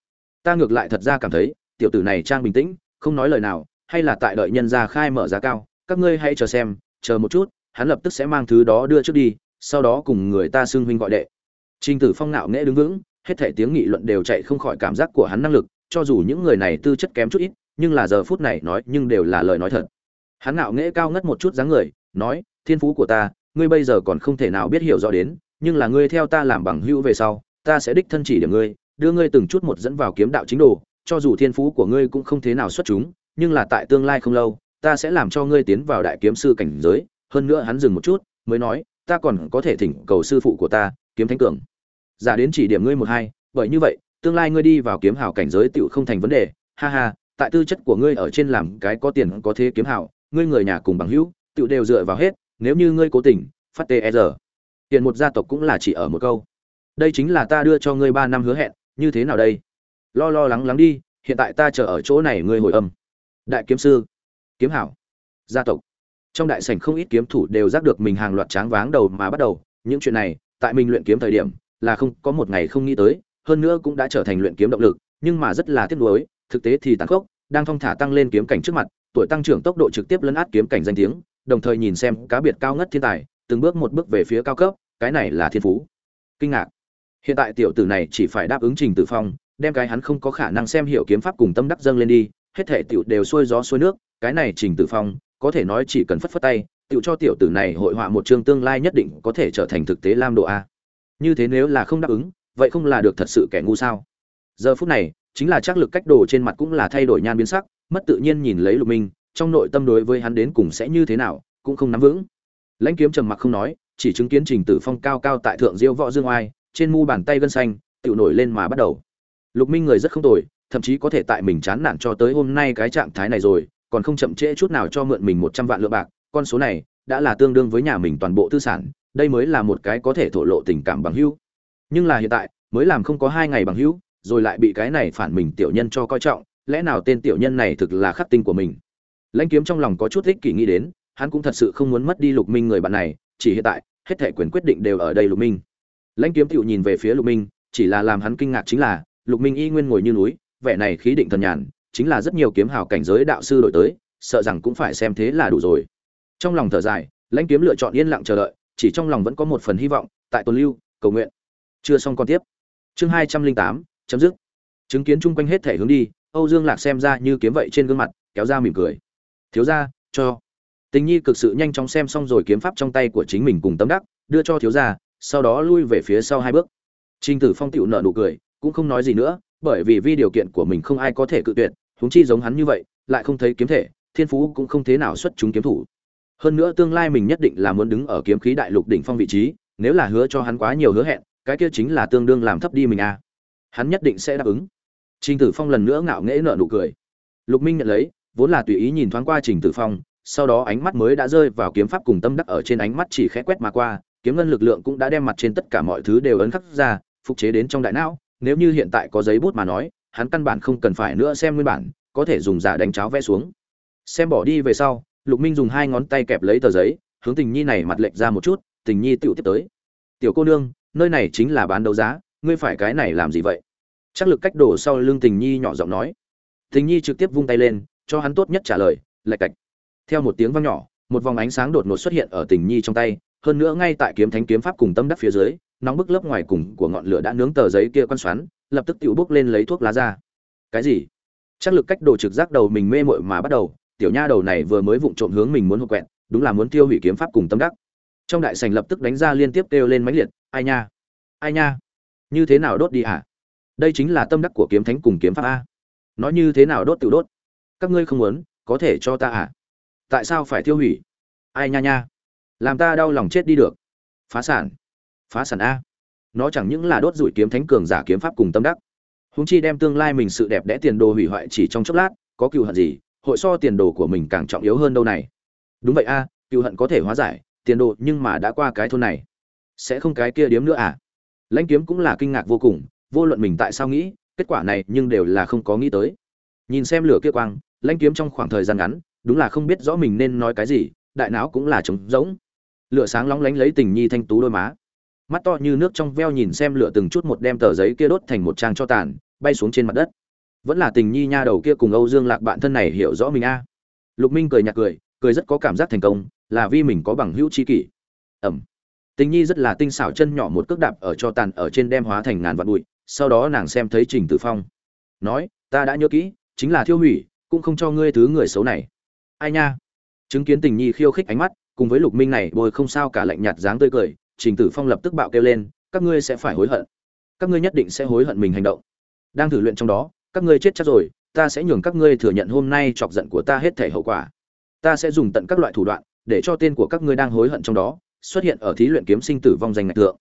Ta ngược lại thật ra cảm thấy, tiểu tử này trang bình tĩnh, không nói lời nào, hay là tại đợi nhân gia khai mở giá cao, các ngươi hãy chờ xem, chờ một chút, hắn lập tức sẽ mang thứ đó đưa trước đi, sau đó cùng người ta xưng huynh gọi đệ. Trình tử phong nạo nghễ đứng vững hết thể tiếng nghị luận đều chạy không khỏi cảm giác của hắn năng lực, cho dù những người này tư chất kém chút ít, nhưng là giờ phút này nói nhưng đều là lời nói thật. Hắn ngạo nghễ cao ngất một chút dáng người, nói, thiên phú của ta, ngươi bây giờ còn không thể nào biết hiểu rõ đến, nhưng là ngươi theo ta làm bằng hữu về sau, ta sẽ đích thân chỉ điểm ngươi, đưa ngươi từng chút một dẫn vào kiếm đạo chính đồ, cho dù thiên phú của ngươi cũng không thế nào xuất chúng, nhưng là tại tương lai không lâu, ta sẽ làm cho ngươi tiến vào đại kiếm sư cảnh giới, hơn nữa hắn dừng một chút, mới nói, ta còn có thể thỉnh cầu sư phụ của ta, kiếm thánh cường giả đến chỉ điểm ngươi một hai, bởi như vậy, tương lai ngươi đi vào kiếm hào cảnh giới tựu không thành vấn đề. Ha ha, tại tư chất của ngươi ở trên làm cái có tiền có thế kiếm hào, ngươi người nhà cùng bằng hữu tựu đều dựa vào hết, nếu như ngươi cố tình, phát tê e tiền một gia tộc cũng là chỉ ở một câu. Đây chính là ta đưa cho ngươi ba năm hứa hẹn, như thế nào đây? Lo lo lắng lắng đi, hiện tại ta chờ ở chỗ này ngươi hồi âm. Đại kiếm sư, kiếm hảo gia tộc. Trong đại sảnh không ít kiếm thủ đều giác được mình hàng loạt tráng váng đầu mà bắt đầu. Những chuyện này, tại mình luyện kiếm thời điểm là không có một ngày không nghĩ tới, hơn nữa cũng đã trở thành luyện kiếm động lực, nhưng mà rất là tiếc nuối, thực tế thì tàn khốc, đang thong thả tăng lên kiếm cảnh trước mặt, tuổi tăng trưởng tốc độ trực tiếp lấn át kiếm cảnh danh tiếng, đồng thời nhìn xem cá biệt cao ngất thiên tài, từng bước một bước về phía cao cấp, cái này là thiên phú. Kinh ngạc. Hiện tại tiểu tử này chỉ phải đáp ứng trình tử phong, đem cái hắn không có khả năng xem hiểu kiếm pháp cùng tâm đắc dâng lên đi, hết thể tiểu đều xuôi gió xuôi nước, cái này trình tử phong, có thể nói chỉ cần phất phất tay, tiểu cho tiểu tử này hội họa một chương tương lai nhất định có thể trở thành thực tế lam độ a như thế nếu là không đáp ứng, vậy không là được thật sự kẻ ngu sao? Giờ phút này, chính là chắc lực cách đồ trên mặt cũng là thay đổi nhan biến sắc, mất tự nhiên nhìn lấy lục minh, trong nội tâm đối với hắn đến cùng sẽ như thế nào, cũng không nắm vững. Lãnh kiếm trầm mặc không nói, chỉ chứng kiến trình tử phong cao cao tại thượng diêu võ dương oai, trên mu bàn tay gân xanh tự nổi lên mà bắt đầu. Lục minh người rất không tồi, thậm chí có thể tại mình chán nản cho tới hôm nay cái trạng thái này rồi, còn không chậm trễ chút nào cho mượn mình một trăm vạn lượng bạc, con số này đã là tương đương với nhà mình toàn bộ tư sản đây mới là một cái có thể thổ lộ tình cảm bằng hữu. Nhưng là hiện tại, mới làm không có hai ngày bằng hữu, rồi lại bị cái này phản mình tiểu nhân cho coi trọng, lẽ nào tên tiểu nhân này thực là khắc tinh của mình? Lãnh kiếm trong lòng có chút ích kỷ nghĩ đến, hắn cũng thật sự không muốn mất đi lục minh người bạn này, chỉ hiện tại, hết thể quyền quyết định đều ở đây lục minh. Lãnh kiếm tựu nhìn về phía lục minh, chỉ là làm hắn kinh ngạc chính là, lục minh y nguyên ngồi như núi, vẻ này khí định thần nhàn, chính là rất nhiều kiếm hào cảnh giới đạo sư đổi tới, sợ rằng cũng phải xem thế là đủ rồi. Trong lòng thở dài, lãnh kiếm lựa chọn yên lặng chờ đợi chỉ trong lòng vẫn có một phần hy vọng tại tuần lưu cầu nguyện. Chưa xong còn tiếp. Chương hai trăm linh tám chấm dứt. Chứng kiến chung quanh hết thể hướng đi âu dương lạc xem ra như kiếm vậy trên gương mặt kéo ra mỉm cười. Thiếu ra cho. Tình nhi cực sự nhanh chóng xem xong rồi kiếm pháp trong tay của chính mình cùng tấm đắc đưa cho thiếu ra sau đó lui về phía sau hai bước. Trình Tử Phong tiểu nợ nụ cười, cũng không nói gì nữa, bởi vì vi điều kiện của mình không ai có thể cự tuyệt, huống chi giống hắn như vậy, lại không thấy kiếm thể, thiên phú cũng không thế nào xuất chúng kiếm thủ. Hơn nữa tương lai mình nhất định là muốn đứng ở kiếm khí đại lục đỉnh phong vị trí, nếu là hứa cho hắn quá nhiều hứa hẹn, cái kia chính là tương đương làm thấp đi mình a. À. Hắn nhất định sẽ đáp ứng. Trình Tử Phong lần nữa ngạo nghễ nở nụ cười. Lục Minh nhận lấy, vốn là tùy ý nhìn thoáng qua Trình Tử Phong, sau đó ánh mắt mới đã rơi vào kiếm pháp cùng tâm đắc ở trên ánh mắt chỉ khẽ quét mà qua, kiếm ngân lực lượng cũng đã đem mặt trên tất cả mọi thứ đều ấn khắc ra, phục chế đến trong đại não, nếu như hiện tại có giấy bút mà nói, hắn căn bản không cần phải nữa xem nguyên bản, có thể dùng giả đánh cháo vẽ xuống. Xem bỏ đi về sau, Lục Minh dùng hai ngón tay kẹp lấy tờ giấy, hướng Tình Nhi này mặt lệch ra một chút, Tình Nhi tiểu tiếp tới. "Tiểu cô nương, nơi này chính là bán đấu giá, ngươi phải cái này làm gì vậy?" Chắc lực cách đổ sau lưng Tình Nhi nhỏ giọng nói. Tình Nhi trực tiếp vung tay lên, cho hắn tốt nhất trả lời, lạch cạch. Theo một tiếng vang nhỏ, một vòng ánh sáng đột ngột xuất hiện ở Tình Nhi trong tay, hơn nữa ngay tại kiếm thánh kiếm pháp cùng tâm đắc phía dưới, nóng bức lớp ngoài cùng của ngọn lửa đã nướng tờ giấy kia quan xoắn, lập tức tiểu bốc lên lấy thuốc lá ra. Cái gì? Chắc lực cách đồ trực giác đầu mình mê mội mà bắt đầu, tiểu nha đầu này vừa mới vụng trộm hướng mình muốn hộ quẹt, đúng là muốn tiêu hủy kiếm pháp cùng tâm đắc. Trong đại sảnh lập tức đánh ra liên tiếp kêu lên mãnh liệt, ai nha, ai nha, như thế nào đốt đi hả? Đây chính là tâm đắc của kiếm thánh cùng kiếm pháp a. Nói như thế nào đốt tự đốt? Các ngươi không muốn, có thể cho ta à? Tại sao phải tiêu hủy? Ai nha nha, làm ta đau lòng chết đi được. Phá sản phá sản a nó chẳng những là đốt rủi kiếm thánh cường giả kiếm pháp cùng tâm đắc húng chi đem tương lai mình sự đẹp đẽ tiền đồ hủy hoại chỉ trong chốc lát có cựu hận gì hội so tiền đồ của mình càng trọng yếu hơn đâu này. Đúng vậy a, cựu hận có thể hóa giải, tiền đồ nhưng mà đã qua cái thôn này. Sẽ không cái kia điếm nữa à? Lãnh kiếm cũng là kinh ngạc vô cùng, vô luận mình tại sao nghĩ, kết quả này nhưng đều là không có nghĩ tới. Nhìn xem lửa kia quang, lãnh kiếm trong khoảng thời gian ngắn, đúng là không biết rõ mình nên nói cái gì, đại não cũng là trống rỗng. Lửa sáng lóng lánh lấy tình nhi thanh tú đôi má. Mắt to như nước trong veo nhìn xem lửa từng chút một đem tờ giấy kia đốt thành một trang cho tàn, bay xuống trên mặt đất vẫn là tình nhi nha đầu kia cùng âu dương lạc bạn thân này hiểu rõ mình a. Lục minh cười nhạt cười cười rất có cảm giác thành công, là vì mình có bằng hữu tri kỷ. Ẩm. Tình nhi rất là tinh xảo chân nhỏ một cước đạp ở cho tàn ở trên đem hóa thành ngàn vạn bụi, sau đó nàng xem thấy trình tử phong. Nói, ta đã nhớ kỹ, chính là thiêu hủy, cũng không cho ngươi thứ người xấu này. Ai nha? Chứng kiến tình nhi khiêu khích ánh mắt, cùng với lục minh này bồi không sao cả lạnh nhạt dáng tươi cười, trình tử phong lập tức bạo kêu lên, các ngươi sẽ phải hối hận. Các ngươi nhất định sẽ hối hận mình hành động. Đang thử luyện trong đó các ngươi chết chắc rồi, ta sẽ nhường các ngươi thừa nhận hôm nay chọc giận của ta hết thể hậu quả. Ta sẽ dùng tận các loại thủ đoạn, để cho tên của các ngươi đang hối hận trong đó, xuất hiện ở thí luyện kiếm sinh tử vong danh ngạch tượng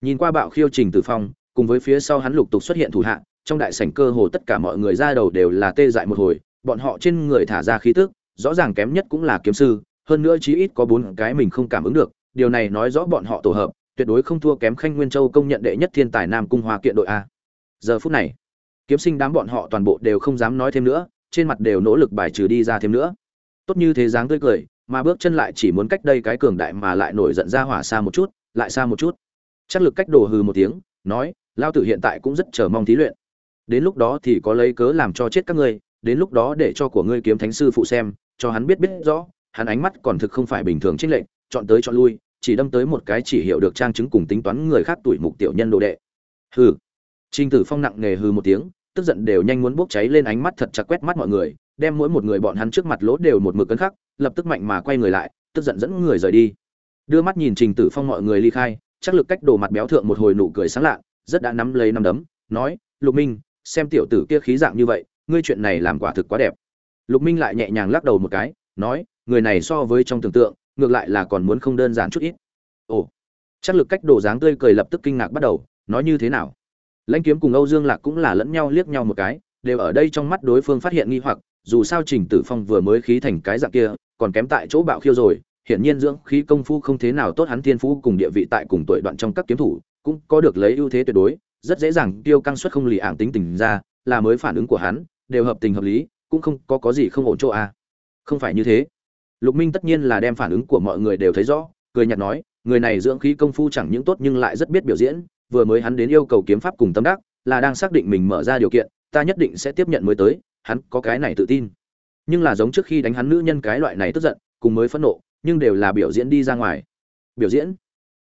nhìn qua bạo khiêu trình tử phong, cùng với phía sau hắn lục tục xuất hiện thủ hạ trong đại sảnh cơ hồ tất cả mọi người ra đầu đều là tê dại một hồi, bọn họ trên người thả ra khí tức, rõ ràng kém nhất cũng là kiếm sư, hơn nữa chí ít có bốn cái mình không cảm ứng được, điều này nói rõ bọn họ tổ hợp, tuyệt đối không thua kém khanh nguyên châu công nhận đệ nhất thiên tài nam cung hoa kiện đội a. Giờ phút này kiếm sinh đám bọn họ toàn bộ đều không dám nói thêm nữa, trên mặt đều nỗ lực bài trừ đi ra thêm nữa. Tốt như thế dáng tươi cười, mà bước chân lại chỉ muốn cách đây cái cường đại mà lại nổi giận ra hỏa xa một chút, lại xa một chút. Chắc lực cách đồ hừ một tiếng, nói lao tử hiện tại cũng rất chờ mong thí luyện. Đến lúc đó thì có lấy cớ làm cho chết các ngươi, đến lúc đó để cho của ngươi kiếm thánh sư phụ xem, cho hắn biết biết rõ, hắn ánh mắt còn thực không phải bình thường trích lệnh chọn tới chọn lui, chỉ đâm tới một cái chỉ hiểu được trang chứng cùng tính toán người khác tuổi mục tiểu nhân đồ đệ. Hừ. Trinh tử phong nặng nề hừ một tiếng tức giận đều nhanh muốn bốc cháy lên ánh mắt thật chặt quét mắt mọi người, đem mỗi một người bọn hắn trước mặt lỗ đều một mực cấn khắc, lập tức mạnh mà quay người lại, tức giận dẫn người rời đi. Đưa mắt nhìn trình tử phong mọi người ly khai, chắc lực cách đồ mặt béo thượng một hồi nụ cười sáng lạ rất đã nắm lấy nắm đấm, nói, lục minh, xem tiểu tử kia khí dạng như vậy, ngươi chuyện này làm quả thực quá đẹp. Lục minh lại nhẹ nhàng lắc đầu một cái, nói, người này so với trong tưởng tượng, ngược lại là còn muốn không đơn giản chút ít. Ồ, chắc lực cách đồ dáng tươi cười lập tức kinh ngạc bắt đầu, nói như thế nào? Lãnh kiếm cùng âu dương lạc cũng là lẫn nhau liếc nhau một cái, đều ở đây trong mắt đối phương phát hiện nghi hoặc, dù sao trình tử phong vừa mới khí thành cái dạng kia, còn kém tại chỗ bạo khiêu rồi, hiển nhiên dưỡng khí công phu không thế nào tốt hắn thiên phú cùng địa vị tại cùng tuổi đoạn trong các kiếm thủ, cũng có được lấy ưu thế tuyệt đối, rất dễ dàng tiêu căng suất không lì ảng tính tình ra, là mới phản ứng của hắn, đều hợp tình hợp lý, cũng không có có gì không ổn chỗ a à. không phải như thế lục minh tất nhiên là đem phản ứng của mọi người đều thấy rõ, cười nhạt nói, người này dưỡng khí công phu chẳng những tốt nhưng lại rất biết biểu diễn vừa mới hắn đến yêu cầu kiếm pháp cùng tâm đắc, là đang xác định mình mở ra điều kiện, ta nhất định sẽ tiếp nhận mới tới, hắn có cái này tự tin. Nhưng là giống trước khi đánh hắn nữ nhân cái loại này tức giận, cùng mới phẫn nộ, nhưng đều là biểu diễn đi ra ngoài. Biểu diễn?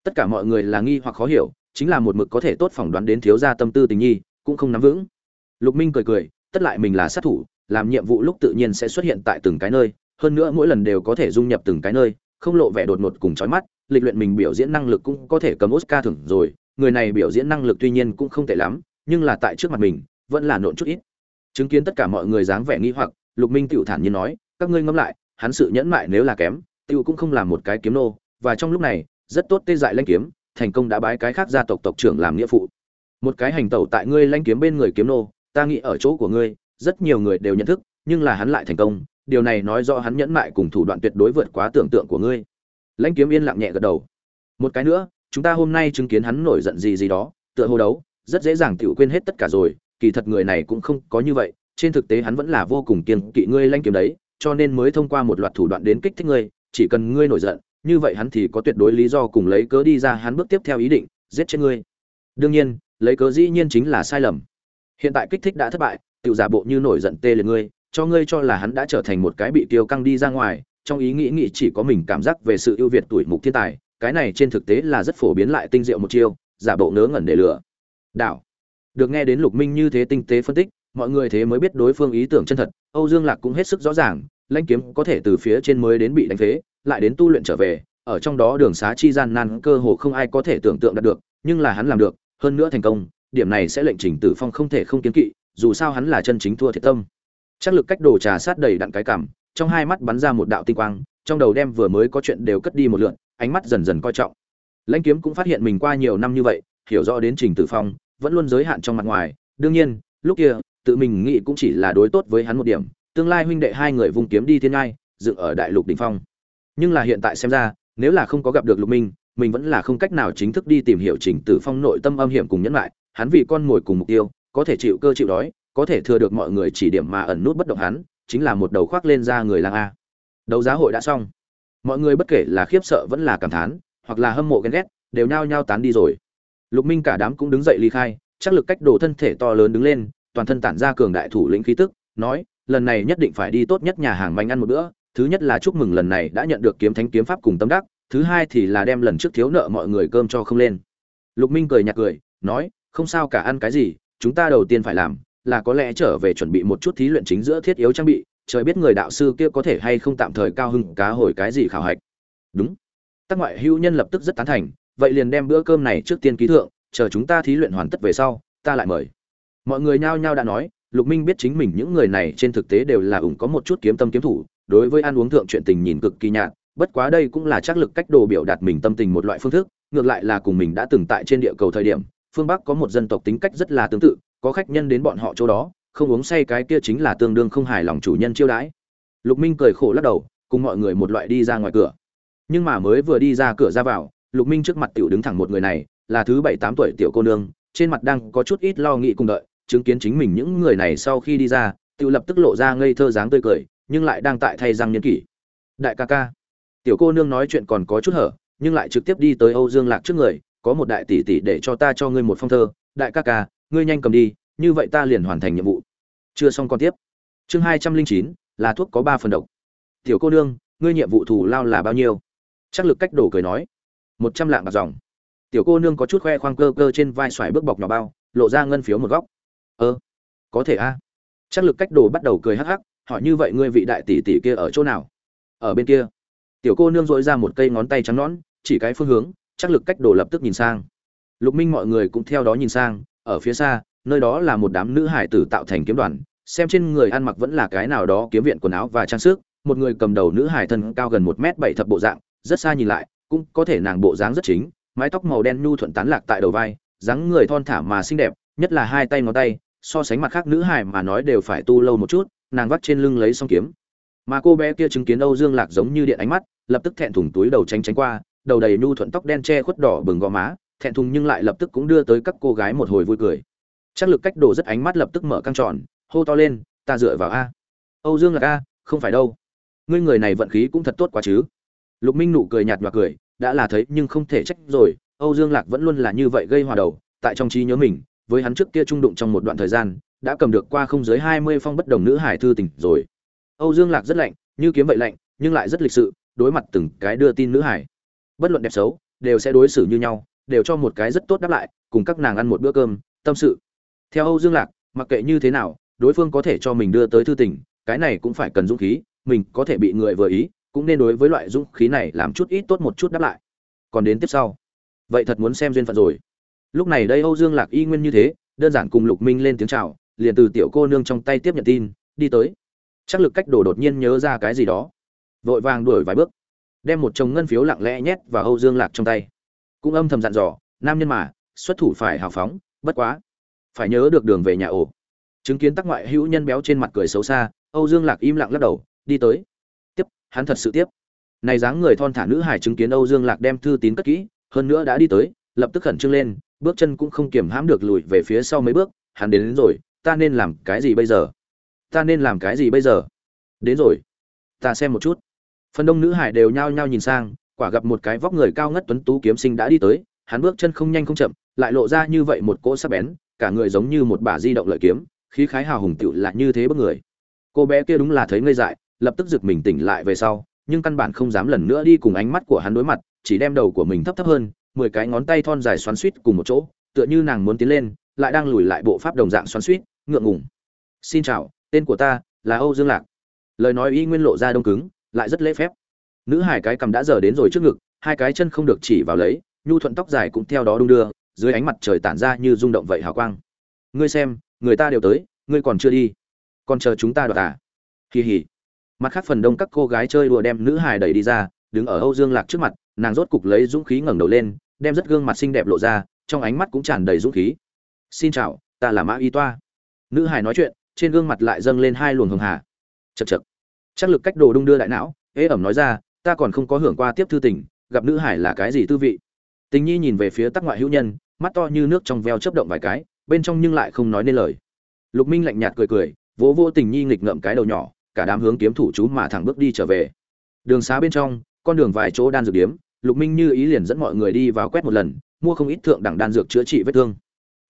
Tất cả mọi người là nghi hoặc khó hiểu, chính là một mực có thể tốt phỏng đoán đến thiếu gia tâm tư tình nhi, cũng không nắm vững. Lục minh cười cười, tất lại mình là sát thủ, làm nhiệm vụ lúc tự nhiên sẽ xuất hiện tại từng cái nơi, hơn nữa mỗi lần đều có thể dung nhập từng cái nơi, không lộ vẻ đột ngột cùng chói mắt, lịch luyện mình biểu diễn năng lực cũng có thể cầm oscar thưởng rồi người này biểu diễn năng lực tuy nhiên cũng không tệ lắm, nhưng là tại trước mặt mình, vẫn là nộn chút ít. Chứng kiến tất cả mọi người dáng vẻ nghi hoặc, lục minh tiểu thản nhiên nói, các ngươi ngẫm lại, hắn sự nhẫn mại nếu là kém, tiểu cũng không làm một cái kiếm nô, và trong lúc này, rất tốt tê dại lanh kiếm, thành công đã bái cái khác gia tộc tộc trưởng làm nghĩa phụ. Một cái hành tẩu tại ngươi lanh kiếm bên người kiếm nô, ta nghĩ ở chỗ của ngươi, rất nhiều người đều nhận thức, nhưng là hắn lại thành công, điều này nói rõ hắn nhẫn mại cùng thủ đoạn tuyệt đối vượt quá tưởng tượng của ngươi. Lãnh kiếm yên lặng nhẹ gật đầu. Một cái nữa chúng ta hôm nay chứng kiến hắn nổi giận gì gì đó, tựa hồ đấu, rất dễ dàng tiểu quên hết tất cả rồi, kỳ thật người này cũng không có như vậy, trên thực tế hắn vẫn là vô cùng kiên kỵ ngươi lanh kiếm đấy, cho nên mới thông qua một loạt thủ đoạn đến kích thích ngươi, chỉ cần ngươi nổi giận, như vậy hắn thì có tuyệt đối lý do cùng lấy cớ đi ra hắn bước tiếp theo ý định, giết chết ngươi. Đương nhiên, lấy cớ dĩ nhiên chính là sai lầm. Hiện tại kích thích đã thất bại tự giả bộ như nổi giận tê liệt ngươi, cho ngươi cho là hắn đã trở thành một cái bị tiêu căng đi ra ngoài, trong ý nghĩ nghĩ chỉ có mình cảm giác về sự ưu việt tuổi mục thiên tài cái này trên thực tế là rất phổ biến lại tinh diệu một chiêu, giả bộ ngớ ngẩn để lừa đảo. Được nghe đến lục minh như thế tinh tế phân tích, mọi người thế mới biết đối phương ý tưởng chân thật, âu dương lạc cũng hết sức rõ ràng, lãnh kiếm có thể từ phía trên mới đến bị đánh phế, lại đến tu luyện trở về, ở trong đó đường xá chi gian nan cơ hồ không ai có thể tưởng tượng đạt được, nhưng là hắn làm được, hơn nữa thành công, điểm này sẽ lệnh trình tử phong không thể không kiến kỵ, dù sao hắn là chân chính thua thiệt tâm. Chắc lực cách đồ trà sát đầy đặn cái cảm, trong hai mắt bắn ra một đạo tinh quang, trong đầu đem vừa mới có chuyện đều cất đi một lượn ánh mắt dần dần coi trọng. Lãnh kiếm cũng phát hiện mình qua nhiều năm như vậy, hiểu rõ đến trình tử phong, vẫn luôn giới hạn trong mặt ngoài. Đương nhiên, lúc kia, tự mình nghĩ cũng chỉ là đối tốt với hắn một điểm. Tương lai huynh đệ hai người vùng kiếm đi thiên ngai, dựng ở đại lục đỉnh phong. Nhưng là hiện tại xem ra, nếu là không có gặp được lục minh, mình vẫn là không cách nào chính thức đi tìm hiểu trình tử phong nội tâm âm hiểm cùng nhẫn lại hắn vì con mồi cùng mục tiêu, có thể chịu cơ chịu đói, có thể thừa được mọi người chỉ điểm mà ẩn nút bất động hắn, chính là một đầu khoác lên ra người lang a. Đấu giá hội đã xong mọi người bất kể là khiếp sợ vẫn là cảm thán, hoặc là hâm mộ ghen ghét, đều nhao nhao tán đi rồi. Lục minh cả đám cũng đứng dậy ly khai, chắc lực cách đồ thân thể to lớn đứng lên, toàn thân tản ra cường đại thủ lĩnh khí tức, nói, lần này nhất định phải đi tốt nhất nhà hàng manh ăn một bữa, thứ nhất là chúc mừng lần này đã nhận được kiếm thánh kiếm pháp cùng tâm đắc, thứ hai thì là đem lần trước thiếu nợ mọi người cơm cho không lên. Lục minh cười nhạt cười, nói, không sao cả ăn cái gì, chúng ta đầu tiên phải làm, là có lẽ trở về chuẩn bị một chút thí luyện chính giữa thiết yếu trang bị trời biết người đạo sư kia có thể hay không tạm thời cao hưng cá hồi cái gì khảo hạch. Đúng. Tác ngoại hữu nhân lập tức rất tán thành, vậy liền đem bữa cơm này trước tiên ký thượng, chờ chúng ta thí luyện hoàn tất về sau, ta lại mời. Mọi người nhao nhao đã nói, lục minh biết chính mình những người này trên thực tế đều là ủng có một chút kiếm tâm kiếm thủ, đối với ăn uống thượng chuyện tình nhìn cực kỳ nhạt, bất quá đây cũng là chắc lực cách đồ biểu đạt mình tâm tình một loại phương thức, ngược lại là cùng mình đã từng tại trên địa cầu thời điểm, phương bắc có một dân tộc tính cách rất là tương tự, có khách nhân đến bọn họ chỗ đó không uống say cái kia chính là tương đương không hài lòng chủ nhân chiêu đãi. Lục minh cười khổ lắc đầu, cùng mọi người một loại đi ra ngoài cửa. Nhưng mà mới vừa đi ra cửa ra vào, lục minh trước mặt tiểu đứng thẳng một người này, là thứ bảy tám tuổi tiểu cô nương, trên mặt đang có chút ít lo nghĩ cùng đợi, chứng kiến chính mình những người này sau khi đi ra, tiểu lập tức lộ ra ngây thơ dáng tươi cười, nhưng lại đang tại thay răng nhân kỷ. Đại ca ca. Tiểu cô nương nói chuyện còn có chút hở, nhưng lại trực tiếp đi tới âu dương lạc trước người, có một đại tỷ tỷ để cho ta cho ngươi một phong thơ. Đại ca ca, ngươi nhanh cầm đi, như vậy ta liền hoàn thành nhiệm vụ chưa xong còn tiếp. Chương hai trăm linh chín, là thuốc có ba phần độc. Tiểu cô nương, ngươi nhiệm vụ thù lao là bao nhiêu? Chắc lực cách đổ cười nói. Một trăm lạng bạc dòng. Tiểu cô nương có chút khoe khoang cơ cơ trên vai xoài bước bọc nhỏ bao, lộ ra ngân phiếu một góc. Ơ, có thể a. Chắc lực cách đồ bắt đầu cười hắc hắc, hỏi như vậy ngươi vị đại tỷ tỷ kia ở chỗ nào? Ở bên kia. Tiểu cô nương dội ra một cây ngón tay trắng nõn, chỉ cái phương hướng chắc lực cách đồ lập tức nhìn sang. Lục minh mọi người cũng theo đó nhìn sang, ở phía xa nơi đó là một đám nữ hải tử tạo thành kiếm đoàn, xem trên người ăn mặc vẫn là cái nào đó kiếm viện quần áo và trang sức, một người cầm đầu nữ hải thân cao gần một m bảy thập bộ dạng, rất xa nhìn lại, cũng có thể nàng bộ dáng rất chính, mái tóc màu đen nhu thuận tán lạc tại đầu vai, dáng người thon thả mà xinh đẹp, nhất là hai tay ngón tay, so sánh mặt khác nữ hải mà nói đều phải tu lâu một chút, nàng vắt trên lưng lấy song kiếm. Mà cô bé kia chứng kiến âu dương lạc giống như điện ánh mắt, lập tức thẹn thùng túi đầu tránh tránh qua, đầu đầy nhu thuận tóc đen che khuất đỏ bừng gò má, thẹn thùng nhưng lại lập tức cũng đưa tới các cô gái một hồi vui cười chắc lực cách đổ rất ánh mắt lập tức mở căng tròn, hô to lên, ta dựa vào a. Âu dương lạc a, không phải đâu. Ngươi người này vận khí cũng thật tốt quá chứ. Lục minh nụ cười nhạt và cười, đã là thấy nhưng không thể trách rồi, âu dương lạc vẫn luôn là như vậy gây hòa đầu, tại trong trí nhớ mình, với hắn trước kia trung đụng trong một đoạn thời gian, đã cầm được qua không dưới hai mươi phong bất đồng nữ hải thư tình rồi. Âu dương lạc rất lạnh, như kiếm vậy lạnh, nhưng lại rất lịch sự, đối mặt từng cái đưa tin nữ hải. Bất luận đẹp xấu, đều sẽ đối xử như nhau, đều cho một cái rất tốt đáp lại, cùng các nàng ăn một bữa cơm, tâm sự theo âu dương lạc, mặc kệ như thế nào, đối phương có thể cho mình đưa tới thư tình, cái này cũng phải cần dũng khí, mình có thể bị người vừa ý, cũng nên đối với loại dũng khí này làm chút ít tốt một chút đáp lại. Còn đến tiếp sau. Vậy thật muốn xem duyên phận rồi. Lúc này đây âu dương lạc y nguyên như thế, đơn giản cùng lục minh lên tiếng chào, liền từ tiểu cô nương trong tay tiếp nhận tin, đi tới. Chắc lực cách đổ đột nhiên nhớ ra cái gì đó. Vội vàng đuổi vài bước. Đem một chồng ngân phiếu lặng lẽ nhét vào âu dương lạc trong tay. Cũng âm thầm dặn dò, nam nhân mà, xuất thủ phải hào phóng, bất quá phải nhớ được đường về nhà ổ. Chứng kiến tắc ngoại hữu nhân béo trên mặt cười xấu xa âu dương lạc im lặng lắc đầu đi tới. Tiếp hắn thật sự tiếp. Này dáng người thon thả nữ hải chứng kiến âu dương lạc đem thư tín cất kỹ hơn nữa đã đi tới lập tức khẩn trương lên bước chân cũng không kiềm hãm được lùi về phía sau mấy bước hắn đến, đến rồi ta nên làm cái gì bây giờ? Ta nên làm cái gì bây giờ? Đến rồi ta xem một chút. Phần đông nữ hải đều nhao nhao nhìn sang quả gặp một cái vóc người cao ngất tuấn tú kiếm sinh đã đi tới hắn bước chân không nhanh không chậm lại lộ ra như vậy một cỗ sắc bén cả người giống như một bả di động lợi kiếm, khí khái hào hùng tựu lại như thế bất người. Cô bé kia đúng là thấy ngây dại, lập tức giật mình tỉnh lại về sau, nhưng căn bản không dám lần nữa đi cùng ánh mắt của hắn đối mặt, chỉ đem đầu của mình thấp thấp hơn, mười cái ngón tay thon dài xoắn suýt cùng một chỗ, tựa như nàng muốn tiến lên, lại đang lùi lại bộ pháp đồng dạng xoắn suýt ngượng ngùng. Xin chào, tên của ta là âu dương lạc. Lời nói y nguyên lộ ra đông cứng, lại rất lễ phép. Nữ hải cái cầm đã giờ đến rồi trước ngực, hai cái chân không được chỉ vào lấy, nhu thuận tóc dài cũng theo đó đung đưa dưới ánh mặt trời tản ra như rung động vậy hào quang. Ngươi xem, người ta đều tới, ngươi còn chưa đi. Còn chờ chúng ta đoạt à? Hì hì. Mặt khác phần đông các cô gái chơi đùa đem nữ hài đẩy đi ra, đứng ở âu dương lạc trước mặt, nàng rốt cục lấy dũng khí ngẩng đầu lên, đem rất gương mặt xinh đẹp lộ ra, trong ánh mắt cũng tràn đầy dũng khí. Xin chào, ta là mã y toa. Nữ hài nói chuyện, trên gương mặt lại dâng lên hai luồng hường hà. Chật chật chắc lực cách đồ đung đưa đại não, ế ẩm nói ra, ta còn không có hưởng qua tiếp thư tình, gặp nữ hải là cái gì tư vị? Tình nhi nhìn về phía tắc ngoại hữu nhân, mắt to như nước trong veo chấp động vài cái, bên trong nhưng lại không nói nên lời. Lục minh lạnh nhạt cười cười, vỗ vô tình nhi nghịch ngậm cái đầu nhỏ, cả đám hướng kiếm thủ chú mà thẳng bước đi trở về. Đường xá bên trong, con đường vài chỗ đan dược điếm, lục minh như ý liền dẫn mọi người đi vào quét một lần, mua không ít thượng đẳng đan dược chữa trị vết thương.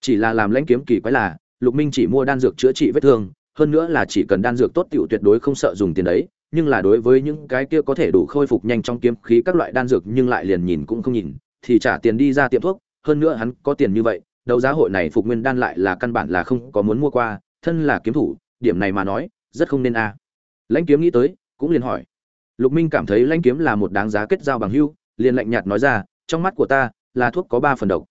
Chỉ là làm lãnh kiếm kỳ quái là, lục minh chỉ mua đan dược chữa trị vết thương, hơn nữa là chỉ cần đan dược tốt tiểu tuyệt đối không sợ dùng tiền đấy, nhưng là đối với những cái kia có thể đủ khôi phục nhanh trong kiếm khí các loại đan dược nhưng lại liền nhìn cũng không nhìn thì trả tiền đi ra tiệm thuốc, hơn nữa hắn có tiền như vậy, đấu giá hội này phục nguyên đan lại là căn bản là không có muốn mua qua, thân là kiếm thủ, điểm này mà nói, rất không nên a. Lãnh kiếm nghĩ tới, cũng liền hỏi. Lục minh cảm thấy lãnh kiếm là một đáng giá kết giao bằng hưu, liền lạnh nhạt nói ra, trong mắt của ta, là thuốc có ba phần độc.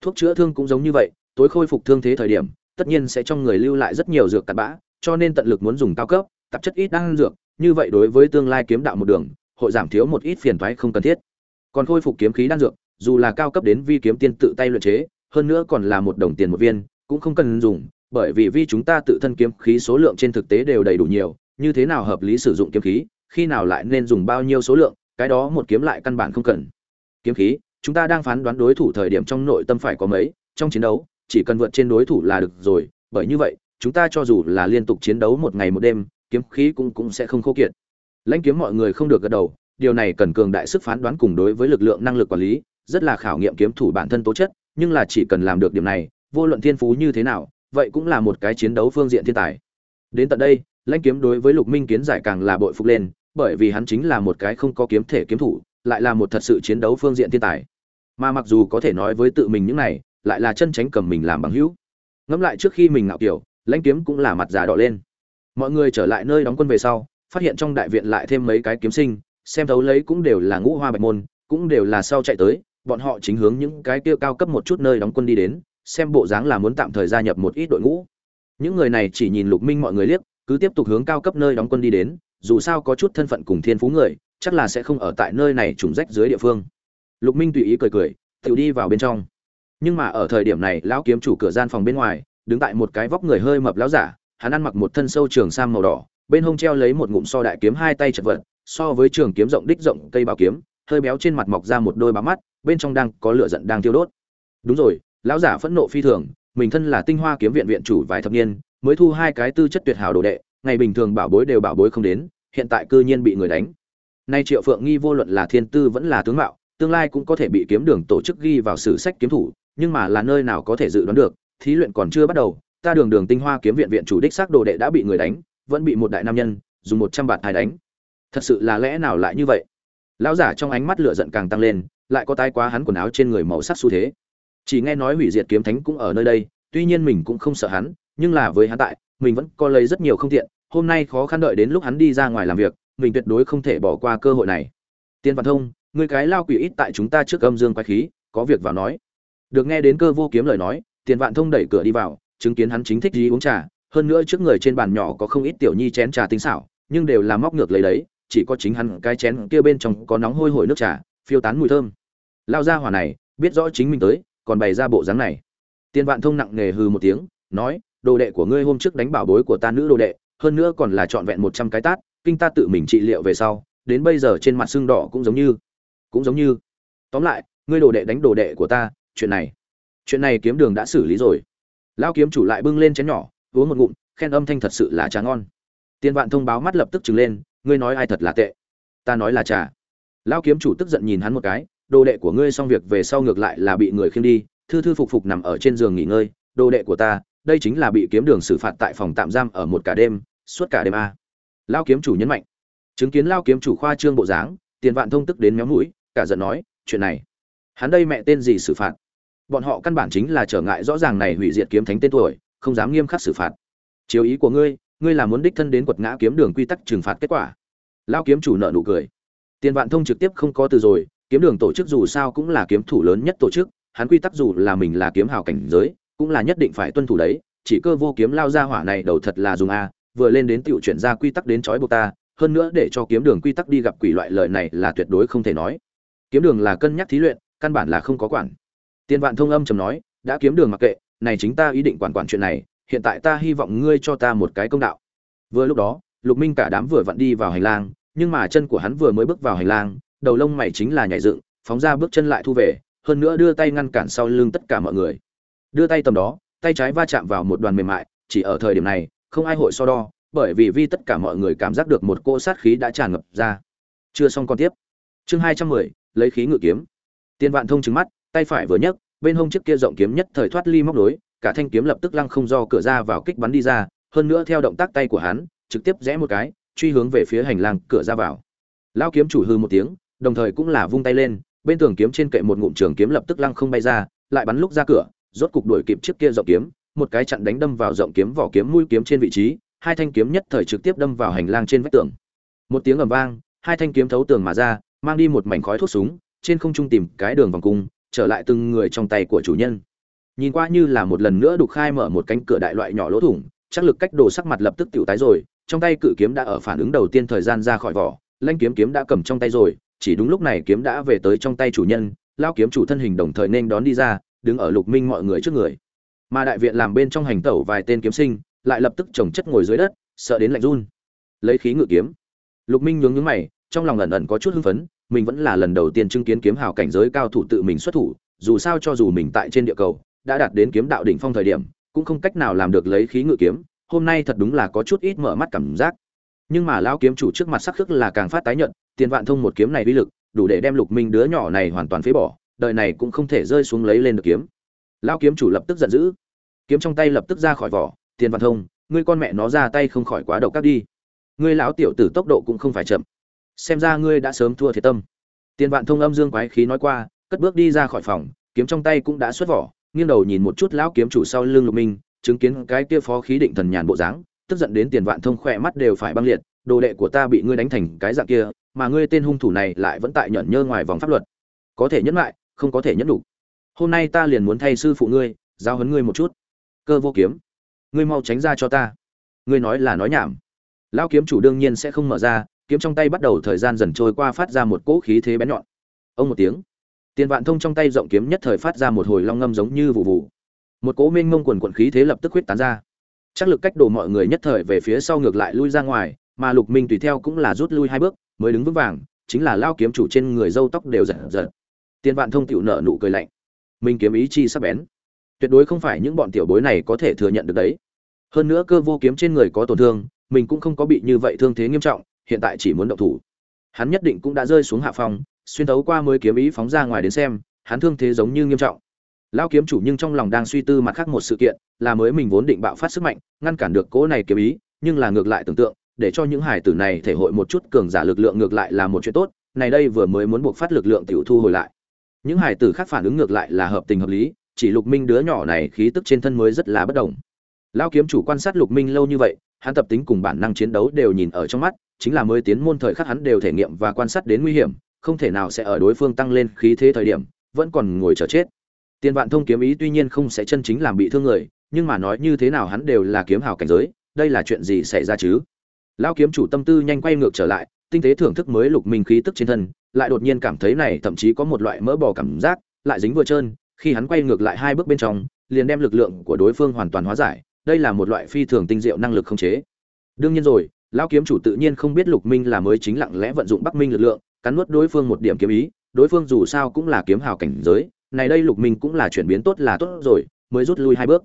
Thuốc chữa thương cũng giống như vậy, tối khôi phục thương thế thời điểm, tất nhiên sẽ trong người lưu lại rất nhiều dược cặn bã, cho nên tận lực muốn dùng cao cấp, tạp chất ít đang dược, như vậy đối với tương lai kiếm đạo một đường, hội giảm thiếu một ít phiền toái không cần thiết. Còn khôi phục kiếm khí đan dược dù là cao cấp đến vi kiếm tiên tự tay luyện chế, hơn nữa còn là một đồng tiền một viên, cũng không cần dùng, bởi vì vi chúng ta tự thân kiếm khí số lượng trên thực tế đều đầy đủ nhiều, như thế nào hợp lý sử dụng kiếm khí, khi nào lại nên dùng bao nhiêu số lượng, cái đó một kiếm lại căn bản không cần. Kiếm khí, chúng ta đang phán đoán đối thủ thời điểm trong nội tâm phải có mấy, trong chiến đấu, chỉ cần vượt trên đối thủ là được rồi, bởi như vậy, chúng ta cho dù là liên tục chiến đấu một ngày một đêm, kiếm khí cũng cũng sẽ không khô kiệt. Lãnh kiếm mọi người không được gật đầu, điều này cần cường đại sức phán đoán cùng đối với lực lượng năng lực quản lý rất là khảo nghiệm kiếm thủ bản thân tố chất, nhưng là chỉ cần làm được điểm này, vô luận thiên phú như thế nào, vậy cũng là một cái chiến đấu phương diện thiên tài. Đến tận đây, lãnh kiếm đối với lục minh kiến giải càng là bội phục lên, bởi vì hắn chính là một cái không có kiếm thể kiếm thủ, lại là một thật sự chiến đấu phương diện thiên tài. Mà mặc dù có thể nói với tự mình những này, lại là chân tránh cầm mình làm bằng hữu. Ngẫm lại trước khi mình ngạo kiểu, lãnh kiếm cũng là mặt già đỏ lên. Mọi người trở lại nơi đóng quân về sau, phát hiện trong đại viện lại thêm mấy cái kiếm sinh, xem thấu lấy cũng đều là ngũ hoa bạch môn, cũng đều là sau chạy tới bọn họ chính hướng những cái kia cao cấp một chút nơi đóng quân đi đến, xem bộ dáng là muốn tạm thời gia nhập một ít đội ngũ. Những người này chỉ nhìn lục minh mọi người liếc, cứ tiếp tục hướng cao cấp nơi đóng quân đi đến, dù sao có chút thân phận cùng thiên phú người, chắc là sẽ không ở tại nơi này trùng rách dưới địa phương. Lục minh tùy ý cười cười tự đi vào bên trong. Nhưng mà ở thời điểm này, lão kiếm chủ cửa gian phòng bên ngoài, đứng tại một cái vóc người hơi mập lão giả, hắn ăn mặc một thân sâu trường sam màu đỏ, bên hông treo lấy một ngụm so đại kiếm hai tay chật vật, so với trường kiếm rộng đích rộng cây bảo kiếm hơi béo trên mặt mọc ra một đôi bá mắt, bên trong đang có lửa giận đang tiêu đốt. Đúng rồi, lão giả phẫn nộ phi thường, mình thân là tinh hoa kiếm viện viện chủ vài thập niên, mới thu hai cái tư chất tuyệt hảo đồ đệ, ngày bình thường bảo bối đều bảo bối không đến, hiện tại cư nhiên bị người đánh. Nay triệu phượng nghi vô luận là thiên tư vẫn là tướng mạo, tương lai cũng có thể bị kiếm đường tổ chức ghi vào sử sách kiếm thủ, nhưng mà là nơi nào có thể dự đoán được, thí luyện còn chưa bắt đầu, ta đường đường tinh hoa kiếm viện viện chủ đích xác đồ đệ đã bị người đánh, vẫn bị một đại nam nhân, dùng một trăm bạt thai đánh. Thật sự là lẽ nào lại như vậy? Lão giả trong ánh mắt lửa giận càng tăng lên, lại có tai quá hắn quần áo trên người màu sắc xu thế. Chỉ nghe nói hủy diệt kiếm thánh cũng ở nơi đây, tuy nhiên mình cũng không sợ hắn, nhưng là với hắn tại, mình vẫn có lấy rất nhiều không tiện. Hôm nay khó khăn đợi đến lúc hắn đi ra ngoài làm việc, mình tuyệt đối không thể bỏ qua cơ hội này. Tiên văn thông, người cái lao quỷ ít tại chúng ta trước âm dương quái khí, có việc vào nói. Được nghe đến cơ vô kiếm lời nói tiền vạn thông đẩy cửa đi vào, chứng kiến hắn chính thích gì uống trà. Hơn nữa trước người trên bàn nhỏ có không ít tiểu nhi chén trà tinh xảo, nhưng đều là móc ngược lấy đấy chỉ có chính hắn cái chén kia bên trong có nóng hôi hổi nước trà, phiêu tán mùi thơm. Lao ra hỏa này, biết rõ chính mình tới, còn bày ra bộ dáng này. Tiên vạn thông nặng nề hừ một tiếng, nói, đồ đệ của ngươi hôm trước đánh bảo bối của ta nữ đồ đệ, hơn nữa còn là trọn vẹn một trăm cái tát, kinh ta tự mình trị liệu về sau, đến bây giờ trên mặt xương đỏ cũng giống như, cũng giống như. Tóm lại, ngươi đồ đệ đánh đồ đệ của ta, chuyện này chuyện này kiếm đường đã xử lý rồi. Lao kiếm chủ lại bưng lên chén nhỏ, uống một ngụm, khen âm thanh thật sự là trà ngon. Tiên vạn thông báo mắt lập tức trừng lên ngươi nói ai thật là tệ? Ta nói là trà. Lao kiếm chủ tức giận nhìn hắn một cái, đồ đệ của ngươi xong việc về sau ngược lại là bị người khiêng đi, thư thư phục phục nằm ở trên giường nghỉ ngơi, đồ đệ của ta, đây chính là bị kiếm đường xử phạt tại phòng tạm giam ở một cả đêm, suốt cả đêm a. Lao kiếm chủ nhấn mạnh. Chứng kiến lao kiếm chủ khoa trương bộ dáng, tiền vạn thông tức đến méo mũi, cả giận nói, chuyện này, hắn đây mẹ tên gì xử phạt? Bọn họ căn bản chính là trở ngại rõ ràng này hủy diệt kiếm thánh tên tuổi, không dám nghiêm khắc xử phạt. Chiếu ý của ngươi ngươi là muốn đích thân đến quật ngã kiếm đường quy tắc trừng phạt kết quả. Lao kiếm chủ nợ nụ cười. Tiền vạn thông trực tiếp không có từ rồi, kiếm đường tổ chức dù sao cũng là kiếm thủ lớn nhất tổ chức, hắn quy tắc dù là mình là kiếm hào cảnh giới, cũng là nhất định phải tuân thủ đấy, chỉ cơ vô kiếm lao ra hỏa này đầu thật là dùng a, vừa lên đến tiểu chuyển ra quy tắc đến trói buộc ta, hơn nữa để cho kiếm đường quy tắc đi gặp quỷ loại lời này là tuyệt đối không thể nói. Kiếm đường là cân nhắc thí luyện, căn bản là không có quản. Tiền vạn thông âm trầm nói, đã kiếm đường mặc kệ, này chính ta ý định quản quản chuyện này hiện tại ta hy vọng ngươi cho ta một cái công đạo. Vừa lúc đó, lục minh cả đám vừa vặn đi vào hành lang, nhưng mà chân của hắn vừa mới bước vào hành lang, đầu lông mày chính là nhảy dựng, phóng ra bước chân lại thu về, hơn nữa đưa tay ngăn cản sau lưng tất cả mọi người. Đưa tay tầm đó, tay trái va chạm vào một đoàn mềm mại, chỉ ở thời điểm này, không ai hội so đo, bởi vì vi tất cả mọi người cảm giác được một cỗ sát khí đã tràn ngập ra. Chưa xong còn tiếp. Chương hai trăm mười, lấy khí ngự kiếm. Tiên vạn thông trừng mắt, tay phải vừa nhấc, bên hông chiếc kia rộng kiếm nhất thời thoát ly móc đối cả thanh kiếm lập tức lăng không do cửa ra vào kích bắn đi ra, hơn nữa theo động tác tay của hắn, trực tiếp rẽ một cái, truy hướng về phía hành lang cửa ra vào. Lão kiếm chủ hư một tiếng, đồng thời cũng là vung tay lên, bên tường kiếm trên kệ một ngụm trường kiếm lập tức lăng không bay ra, lại bắn lúc ra cửa, rốt cục đuổi kịp chiếc kia rộng kiếm, một cái chặn đánh đâm vào rộng kiếm vỏ kiếm mũi kiếm trên vị trí, hai thanh kiếm nhất thời trực tiếp đâm vào hành lang trên vách tường. Một tiếng ầm vang, hai thanh kiếm thấu tường mà ra, mang đi một mảnh khói thuốc súng, trên không trung tìm cái đường vòng cung, trở lại từng người trong tay của chủ nhân nhìn qua như là một lần nữa đục khai mở một cánh cửa đại loại nhỏ lỗ thủng, chắc lực cách đồ sắc mặt lập tức tiểu tái rồi, trong tay cự kiếm đã ở phản ứng đầu tiên thời gian ra khỏi vỏ, lanh kiếm kiếm đã cầm trong tay rồi, chỉ đúng lúc này kiếm đã về tới trong tay chủ nhân, lao kiếm chủ thân hình đồng thời nên đón đi ra, đứng ở lục minh mọi người trước người. Mà đại viện làm bên trong hành tẩu vài tên kiếm sinh, lại lập tức trồng chất ngồi dưới đất, sợ đến lạnh run. Lấy khí ngự kiếm. Lục minh nhướng nhướng mày, trong lòng ẩn ẩn có chút hưng phấn, mình vẫn là lần đầu tiên chứng kiến kiếm hào cảnh giới cao thủ tự mình xuất thủ, dù sao cho dù mình tại trên địa cầu đã đạt đến kiếm đạo đỉnh phong thời điểm, cũng không cách nào làm được lấy khí ngự kiếm, hôm nay thật đúng là có chút ít mở mắt cảm giác. Nhưng mà lão kiếm chủ trước mặt sắc khước là càng phát tái nhận tiền vạn thông một kiếm này uy lực, đủ để đem lục minh đứa nhỏ này hoàn toàn phế bỏ, đời này cũng không thể rơi xuống lấy lên được kiếm. Lão kiếm chủ lập tức giận dữ. Kiếm trong tay lập tức ra khỏi vỏ, tiền vạn thông, ngươi con mẹ nó ra tay không khỏi quá độc các đi. Ngươi lão tiểu tử tốc độ cũng không phải chậm. Xem ra ngươi đã sớm thua thiệt tâm. Tiền vạn thông âm dương quái khí nói qua, cất bước đi ra khỏi phòng, kiếm trong tay cũng đã xuất vỏ nghiêng đầu nhìn một chút lão kiếm chủ sau lưng lục minh, chứng kiến cái kia phó khí định thần nhàn bộ dáng, tức giận đến tiền vạn thông khỏe mắt đều phải băng liệt, đồ đệ của ta bị ngươi đánh thành cái dạng kia, mà ngươi tên hung thủ này lại vẫn tại nhẫn nhơ ngoài vòng pháp luật. Có thể nhẫn lại, không có thể nhẫn đủ. Hôm nay ta liền muốn thay sư phụ ngươi giao huấn ngươi một chút. Cơ vô kiếm, ngươi mau tránh ra cho ta. Ngươi nói là nói nhảm. Lão kiếm chủ đương nhiên sẽ không mở ra, kiếm trong tay bắt đầu thời gian dần trôi qua phát ra một cỗ khí thế bén nhọn. Ông một tiếng tiền vạn thông trong tay rộng kiếm nhất thời phát ra một hồi long ngâm giống như vụ vụ. Một cỗ mênh mông quần quần khí thế lập tức huyết tán ra. Chắc lực cách đổ mọi người nhất thời về phía sau ngược lại lui ra ngoài, mà lục minh tùy theo cũng là rút lui hai bước, mới đứng vững vàng, chính là lao kiếm chủ trên người râu tóc đều giật giật. Tiền vạn thông tiểu nợ nụ cười lạnh. Minh kiếm ý chi sắp bén. Tuyệt đối không phải những bọn tiểu bối này có thể thừa nhận được đấy. Hơn nữa cơ vô kiếm trên người có tổn thương, mình cũng không có bị như vậy thương thế nghiêm trọng, hiện tại chỉ muốn động thủ. Hắn nhất định cũng đã rơi xuống hạ phòng xuyên thấu qua mới kiếm ý phóng ra ngoài đến xem, hắn thương thế giống như nghiêm trọng. Lao kiếm chủ nhưng trong lòng đang suy tư mặt khác một sự kiện, là mới mình vốn định bạo phát sức mạnh, ngăn cản được cỗ này kiếm ý, nhưng là ngược lại tưởng tượng, để cho những hải tử này thể hội một chút cường giả lực lượng ngược lại là một chuyện tốt, này đây vừa mới muốn buộc phát lực lượng tiểu thu hồi lại. Những hải tử khác phản ứng ngược lại là hợp tình hợp lý, chỉ lục minh đứa nhỏ này khí tức trên thân mới rất là bất đồng. Lao kiếm chủ quan sát lục minh lâu như vậy, hắn tập tính cùng bản năng chiến đấu đều nhìn ở trong mắt, chính là mới tiến môn thời khắc hắn đều thể nghiệm và quan sát đến nguy hiểm không thể nào sẽ ở đối phương tăng lên khí thế thời điểm, vẫn còn ngồi chờ chết. Tiền vạn thông kiếm ý tuy nhiên không sẽ chân chính làm bị thương người, nhưng mà nói như thế nào hắn đều là kiếm hào cảnh giới, đây là chuyện gì xảy ra chứ? Lão kiếm chủ tâm tư nhanh quay ngược trở lại, tinh tế thưởng thức mới lục minh khí tức trên thân, lại đột nhiên cảm thấy này thậm chí có một loại mỡ bò cảm giác, lại dính vừa trơn, khi hắn quay ngược lại hai bước bên trong, liền đem lực lượng của đối phương hoàn toàn hóa giải, đây là một loại phi thường tinh diệu năng lực không chế. Đương nhiên rồi, lão kiếm chủ tự nhiên không biết lục minh là mới chính lặng lẽ vận dụng bắc minh lực lượng cắn nuốt đối phương một điểm kiếm ý, đối phương dù sao cũng là kiếm hào cảnh giới, này đây lục minh cũng là chuyển biến tốt là tốt rồi, mới rút lui hai bước.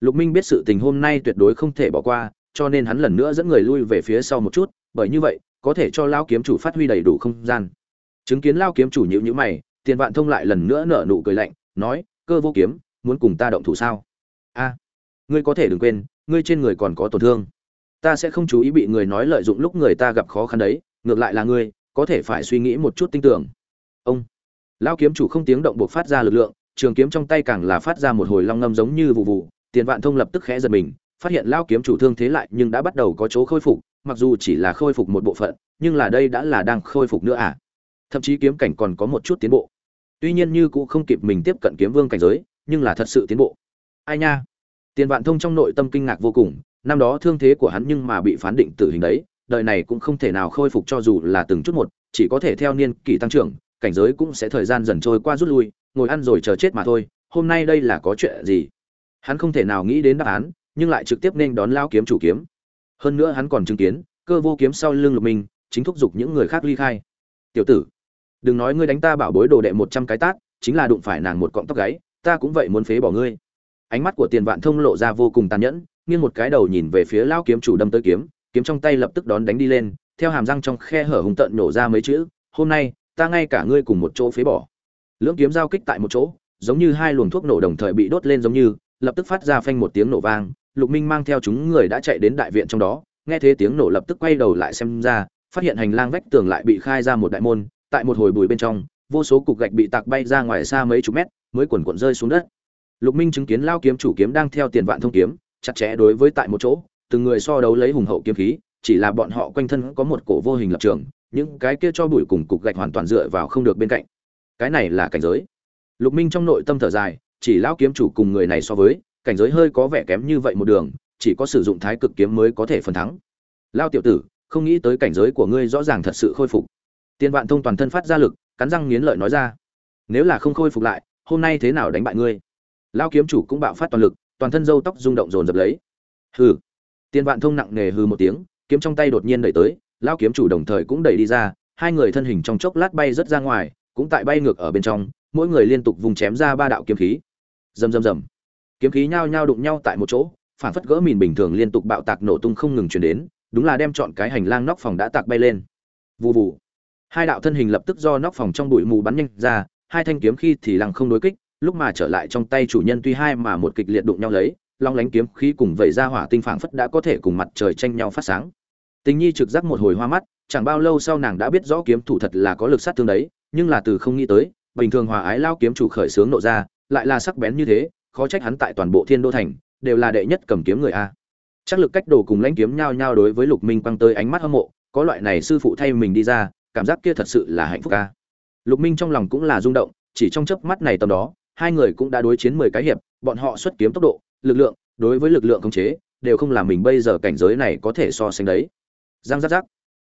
Lục minh biết sự tình hôm nay tuyệt đối không thể bỏ qua, cho nên hắn lần nữa dẫn người lui về phía sau một chút, bởi như vậy, có thể cho lao kiếm chủ phát huy đầy đủ không gian. Chứng kiến lao kiếm chủ nhữ nhữ mày, tiền vạn thông lại lần nữa nở nụ cười lạnh, nói, cơ vô kiếm, muốn cùng ta động thủ sao? A, ngươi có thể đừng quên, ngươi trên người còn có tổn thương. Ta sẽ không chú ý bị người nói lợi dụng lúc người ta gặp khó khăn đấy, ngược lại là ngươi có thể phải suy nghĩ một chút tinh tưởng. Ông, lão kiếm chủ không tiếng động buộc phát ra lực lượng, trường kiếm trong tay càng là phát ra một hồi long ngâm giống như vụ vụ, tiền vạn thông lập tức khẽ giật mình, phát hiện lão kiếm chủ thương thế lại nhưng đã bắt đầu có chỗ khôi phục, mặc dù chỉ là khôi phục một bộ phận, nhưng là đây đã là đang khôi phục nữa à? Thậm chí kiếm cảnh còn có một chút tiến bộ. Tuy nhiên như cũng không kịp mình tiếp cận kiếm vương cảnh giới, nhưng là thật sự tiến bộ. Ai nha? Tiền vạn thông trong nội tâm kinh ngạc vô cùng, năm đó thương thế của hắn nhưng mà bị phán định tử hình đấy đời này cũng không thể nào khôi phục cho dù là từng chút một chỉ có thể theo niên kỷ tăng trưởng cảnh giới cũng sẽ thời gian dần trôi qua rút lui ngồi ăn rồi chờ chết mà thôi hôm nay đây là có chuyện gì? Hắn không thể nào nghĩ đến đáp án nhưng lại trực tiếp nên đón lao kiếm chủ kiếm. Hơn nữa hắn còn chứng kiến cơ vô kiếm sau lưng lục mình, chính thúc giục những người khác ly khai. Tiểu tử đừng nói ngươi đánh ta bảo bối đồ đệ một trăm cái tát chính là đụng phải nàng một cọng tóc gáy ta cũng vậy muốn phế bỏ ngươi. Ánh mắt của tiền vạn thông lộ ra vô cùng tàn nhẫn nghiêng một cái đầu nhìn về phía lao kiếm chủ đâm tới kiếm kiếm trong tay lập tức đón đánh đi lên, theo hàm răng trong khe hở hùng tận nổ ra mấy chữ, hôm nay, ta ngay cả ngươi cùng một chỗ phế bỏ. Lưỡng kiếm giao kích tại một chỗ, giống như hai luồng thuốc nổ đồng thời bị đốt lên giống như, lập tức phát ra phanh một tiếng nổ vang, lục minh mang theo chúng người đã chạy đến đại viện trong đó, nghe thế tiếng nổ lập tức quay đầu lại xem ra, phát hiện hành lang vách tường lại bị khai ra một đại môn, tại một hồi bụi bên trong, vô số cục gạch bị tạc bay ra ngoài xa mấy chục mét, mới quần quần rơi xuống đất. Lục minh chứng kiến lao kiếm chủ kiếm đang theo tiền vạn thông kiếm, chặt chẽ đối với tại một chỗ từng người so đấu lấy hùng hậu kiếm khí, chỉ là bọn họ quanh thân có một cổ vô hình lập trường, những cái kia cho bụi cùng cục gạch hoàn toàn dựa vào không được bên cạnh. Cái này là cảnh giới. Lục minh trong nội tâm thở dài, chỉ lão kiếm chủ cùng người này so với, cảnh giới hơi có vẻ kém như vậy một đường, chỉ có sử dụng thái cực kiếm mới có thể phần thắng. Lao tiểu tử, không nghĩ tới cảnh giới của ngươi rõ ràng thật sự khôi phục. Tiên vạn thông toàn thân phát ra lực, cắn răng nghiến lợi nói ra. Nếu là không khôi phục lại, hôm nay thế nào đánh bại ngươi? Lao kiếm chủ cũng bạo phát toàn lực, toàn thân râu tóc rung động dồn dập lấy. Hừ tiên vạn thông nặng nề hừ một tiếng, kiếm trong tay đột nhiên đẩy tới lao kiếm chủ đồng thời cũng đẩy đi ra, hai người thân hình trong chốc lát bay rất ra ngoài, cũng tại bay ngược ở bên trong, mỗi người liên tục vùng chém ra ba đạo kiếm khí. Rầm rầm rầm. Kiếm khí nhao nhao đụng nhau tại một chỗ, phản phất gỡ mìn bình thường liên tục bạo tạc nổ tung không ngừng truyền đến, đúng là đem chọn cái hành lang nóc phòng đã tạc bay lên. Vù vù. Hai đạo thân hình lập tức do nóc phòng trong bụi mù bắn nhanh ra, hai thanh kiếm khi thì lăng không đối kích, lúc mà trở lại trong tay chủ nhân tuy hai mà một kịch liệt đụng nhau lấy long lánh kiếm khí cùng vẩy ra hỏa tinh phảng phất đã có thể cùng mặt trời tranh nhau phát sáng. Tình nhi trực giác một hồi hoa mắt, chẳng bao lâu sau nàng đã biết rõ kiếm thủ thật là có lực sát thương đấy, nhưng là từ không nghĩ tới, bình thường hòa ái lao kiếm chủ khởi sướng nộ ra, lại là sắc bén như thế, khó trách hắn tại toàn bộ thiên đô thành, đều là đệ nhất cầm kiếm người a. Chắc lực cách đồ cùng lãnh kiếm nhau nhau đối với lục minh quăng tới ánh mắt hâm mộ, có loại này sư phụ thay mình đi ra, cảm giác kia thật sự là hạnh phúc a. Lục minh trong lòng cũng là rung động, chỉ trong chớp mắt này tầm đó, hai người cũng đã đối chiến mười cái hiệp, bọn họ xuất kiếm tốc độ lực lượng, đối với lực lượng khống chế, đều không làm mình bây giờ cảnh giới này có thể so sánh đấy. Giang giác giác.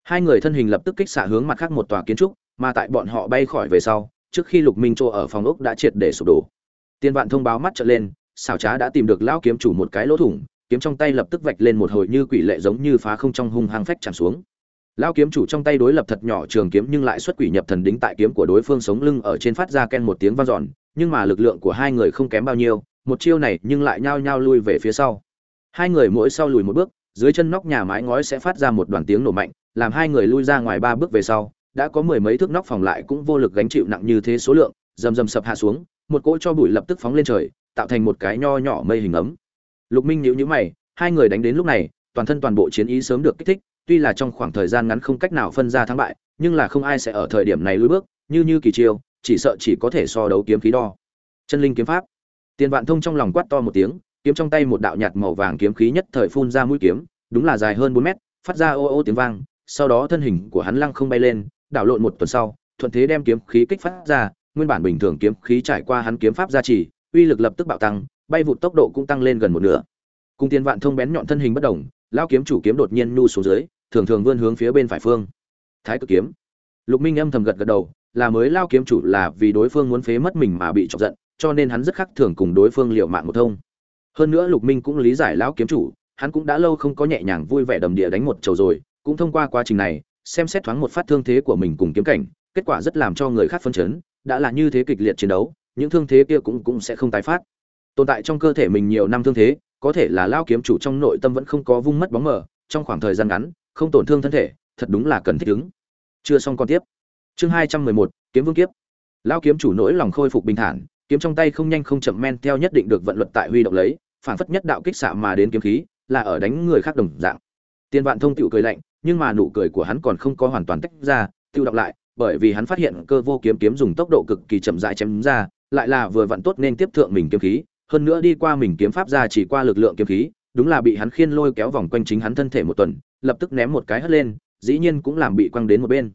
Hai người thân hình lập tức kích xạ hướng mặt khác một tòa kiến trúc, mà tại bọn họ bay khỏi về sau, trước khi lục minh chỗ ở phòng ốc đã triệt để sụp đổ. Tiên vạn thông báo mắt trở lên, xảo trá đã tìm được lão kiếm chủ một cái lỗ thủng, kiếm trong tay lập tức vạch lên một hồi như quỷ lệ giống như phá không trong hung hăng phách chạm xuống. Lão kiếm chủ trong tay đối lập thật nhỏ trường kiếm nhưng lại xuất quỷ nhập thần đính tại kiếm của đối phương sống lưng ở trên phát ra ken một tiếng vang dọn, nhưng mà lực lượng của hai người không kém bao nhiêu một chiêu này nhưng lại nhao nhao lui về phía sau. Hai người mỗi sau lùi một bước, dưới chân nóc nhà mái ngói sẽ phát ra một đoàn tiếng nổ mạnh, làm hai người lui ra ngoài ba bước về sau, đã có mười mấy thước nóc phòng lại cũng vô lực gánh chịu nặng như thế số lượng, rầm rầm sập hạ xuống, một cỗ cho bụi lập tức phóng lên trời, tạo thành một cái nho nhỏ mây hình ấm. Lục minh nhíu nhíu mày, hai người đánh đến lúc này, toàn thân toàn bộ chiến ý sớm được kích thích, tuy là trong khoảng thời gian ngắn không cách nào phân ra thắng bại, nhưng là không ai sẽ ở thời điểm này lùi bước, như như kỳ chiêu, chỉ sợ chỉ có thể so đấu kiếm khí đo. Chân linh kiếm pháp tiền vạn thông trong lòng quát to một tiếng, kiếm trong tay một đạo nhạt màu vàng kiếm khí nhất thời phun ra mũi kiếm, đúng là dài hơn bốn mét, phát ra ô ô tiếng vang, sau đó thân hình của hắn lăng không bay lên, đảo lộn một tuần sau, thuận thế đem kiếm khí kích phát ra, nguyên bản bình thường kiếm khí trải qua hắn kiếm pháp gia trì, uy lực lập tức bạo tăng, bay vụt tốc độ cũng tăng lên gần một nửa. Cùng tiền vạn thông bén nhọn thân hình bất động lão kiếm chủ kiếm đột nhiên nu xuống dưới, thường thường vươn hướng phía bên phải phương. Thái cực kiếm. Lục minh âm thầm gật gật đầu, là mới lao kiếm chủ là vì đối phương muốn phế mất mình mà bị chọc giận cho nên hắn rất khắc thường cùng đối phương liệu mạng một thông. Hơn nữa lục minh cũng lý giải lão kiếm chủ, hắn cũng đã lâu không có nhẹ nhàng vui vẻ đầm địa đánh một chầu rồi, cũng thông qua quá trình này, xem xét thoáng một phát thương thế của mình cùng kiếm cảnh, kết quả rất làm cho người khác phân chấn, đã là như thế kịch liệt chiến đấu, những thương thế kia cũng cũng sẽ không tái phát. Tồn tại trong cơ thể mình nhiều năm thương thế, có thể là lao kiếm chủ trong nội tâm vẫn không có vung mất bóng mờ, trong khoảng thời gian ngắn, không tổn thương thân thể, thật đúng là cần thích ứng. Chưa xong còn tiếp. Chương hai trăm mười một, kiếm vương kiếp. Lao kiếm chủ nỗi lòng khôi phục bình thản kiếm trong tay không nhanh không chậm men theo nhất định được vận luật tại huy động lấy, phản phất nhất đạo kích xạ mà đến kiếm khí, là ở đánh người khác đồng dạng. Tiên vạn thông tựu cười lạnh, nhưng mà nụ cười của hắn còn không có hoàn toàn tách ra tựu đọc lại, bởi vì hắn phát hiện cơ vô kiếm kiếm dùng tốc độ cực kỳ chậm rãi chém ra, lại là vừa vặn tốt nên tiếp thượng mình kiếm khí, hơn nữa đi qua mình kiếm pháp ra chỉ qua lực lượng kiếm khí, đúng là bị hắn khiên lôi kéo vòng quanh chính hắn thân thể một tuần, lập tức ném một cái hất lên, dĩ nhiên cũng làm bị quăng đến một bên.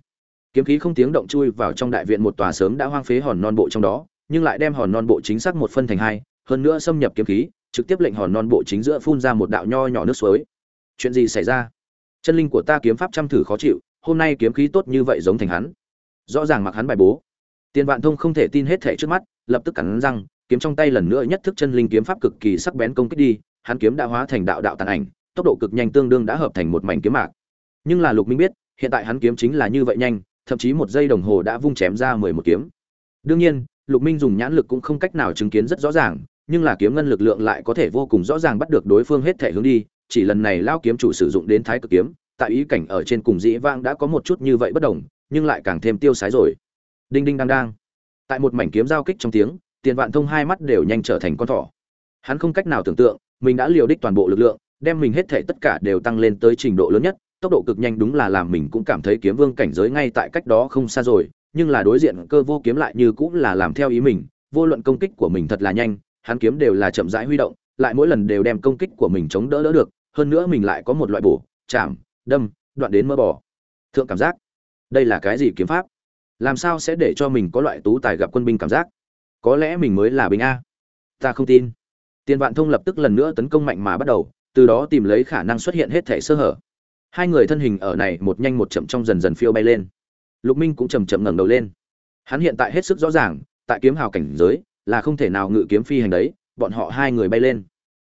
Kiếm khí không tiếng động chui vào trong đại viện một tòa sớm đã hoang phế hòn non bộ trong đó nhưng lại đem hòn non bộ chính xác một phân thành hai, hơn nữa xâm nhập kiếm khí, trực tiếp lệnh hòn non bộ chính giữa phun ra một đạo nho nhỏ nước suối. Chuyện gì xảy ra? Chân linh của ta kiếm pháp chăm thử khó chịu, hôm nay kiếm khí tốt như vậy giống thành hắn. Rõ ràng mặc hắn bài bố. Tiền vạn thông không thể tin hết thể trước mắt, lập tức cắn răng, kiếm trong tay lần nữa nhất thức chân linh kiếm pháp cực kỳ sắc bén công kích đi, hắn kiếm đã hóa thành đạo đạo tàn ảnh, tốc độ cực nhanh tương đương đã hợp thành một mảnh kiếm mạc. Nhưng là lục minh biết, hiện tại hắn kiếm chính là như vậy nhanh, thậm chí một giây đồng hồ đã vung chém ra mười một kiếm. Đương nhiên lục minh dùng nhãn lực cũng không cách nào chứng kiến rất rõ ràng, nhưng là kiếm ngân lực lượng lại có thể vô cùng rõ ràng bắt được đối phương hết thể hướng đi, chỉ lần này lao kiếm chủ sử dụng đến thái cực kiếm, tại ý cảnh ở trên cùng dĩ vãng đã có một chút như vậy bất đồng, nhưng lại càng thêm tiêu sái rồi. Đinh đinh đang đang. Tại một mảnh kiếm giao kích trong tiếng, tiền vạn thông hai mắt đều nhanh trở thành con thỏ. Hắn không cách nào tưởng tượng, mình đã liều đích toàn bộ lực lượng, đem mình hết thể tất cả đều tăng lên tới trình độ lớn nhất, tốc độ cực nhanh đúng là làm mình cũng cảm thấy kiếm vương cảnh giới ngay tại cách đó không xa rồi nhưng là đối diện cơ vô kiếm lại như cũng là làm theo ý mình, vô luận công kích của mình thật là nhanh, hắn kiếm đều là chậm rãi huy động, lại mỗi lần đều đem công kích của mình chống đỡ đỡ được, hơn nữa mình lại có một loại bổ, chạm, đâm, đoạn đến mơ bỏ thượng cảm giác. Đây là cái gì kiếm pháp? Làm sao sẽ để cho mình có loại tú tài gặp quân binh cảm giác? Có lẽ mình mới là binh a. Ta không tin. Tiền vạn thông lập tức lần nữa tấn công mạnh mà bắt đầu, từ đó tìm lấy khả năng xuất hiện hết thể sơ hở. Hai người thân hình ở này một nhanh một chậm trong dần dần phiêu bay lên lục minh cũng chầm chậm ngẩng đầu lên. Hắn hiện tại hết sức rõ ràng, tại kiếm hào cảnh giới, là không thể nào ngự kiếm phi hành đấy, bọn họ hai người bay lên.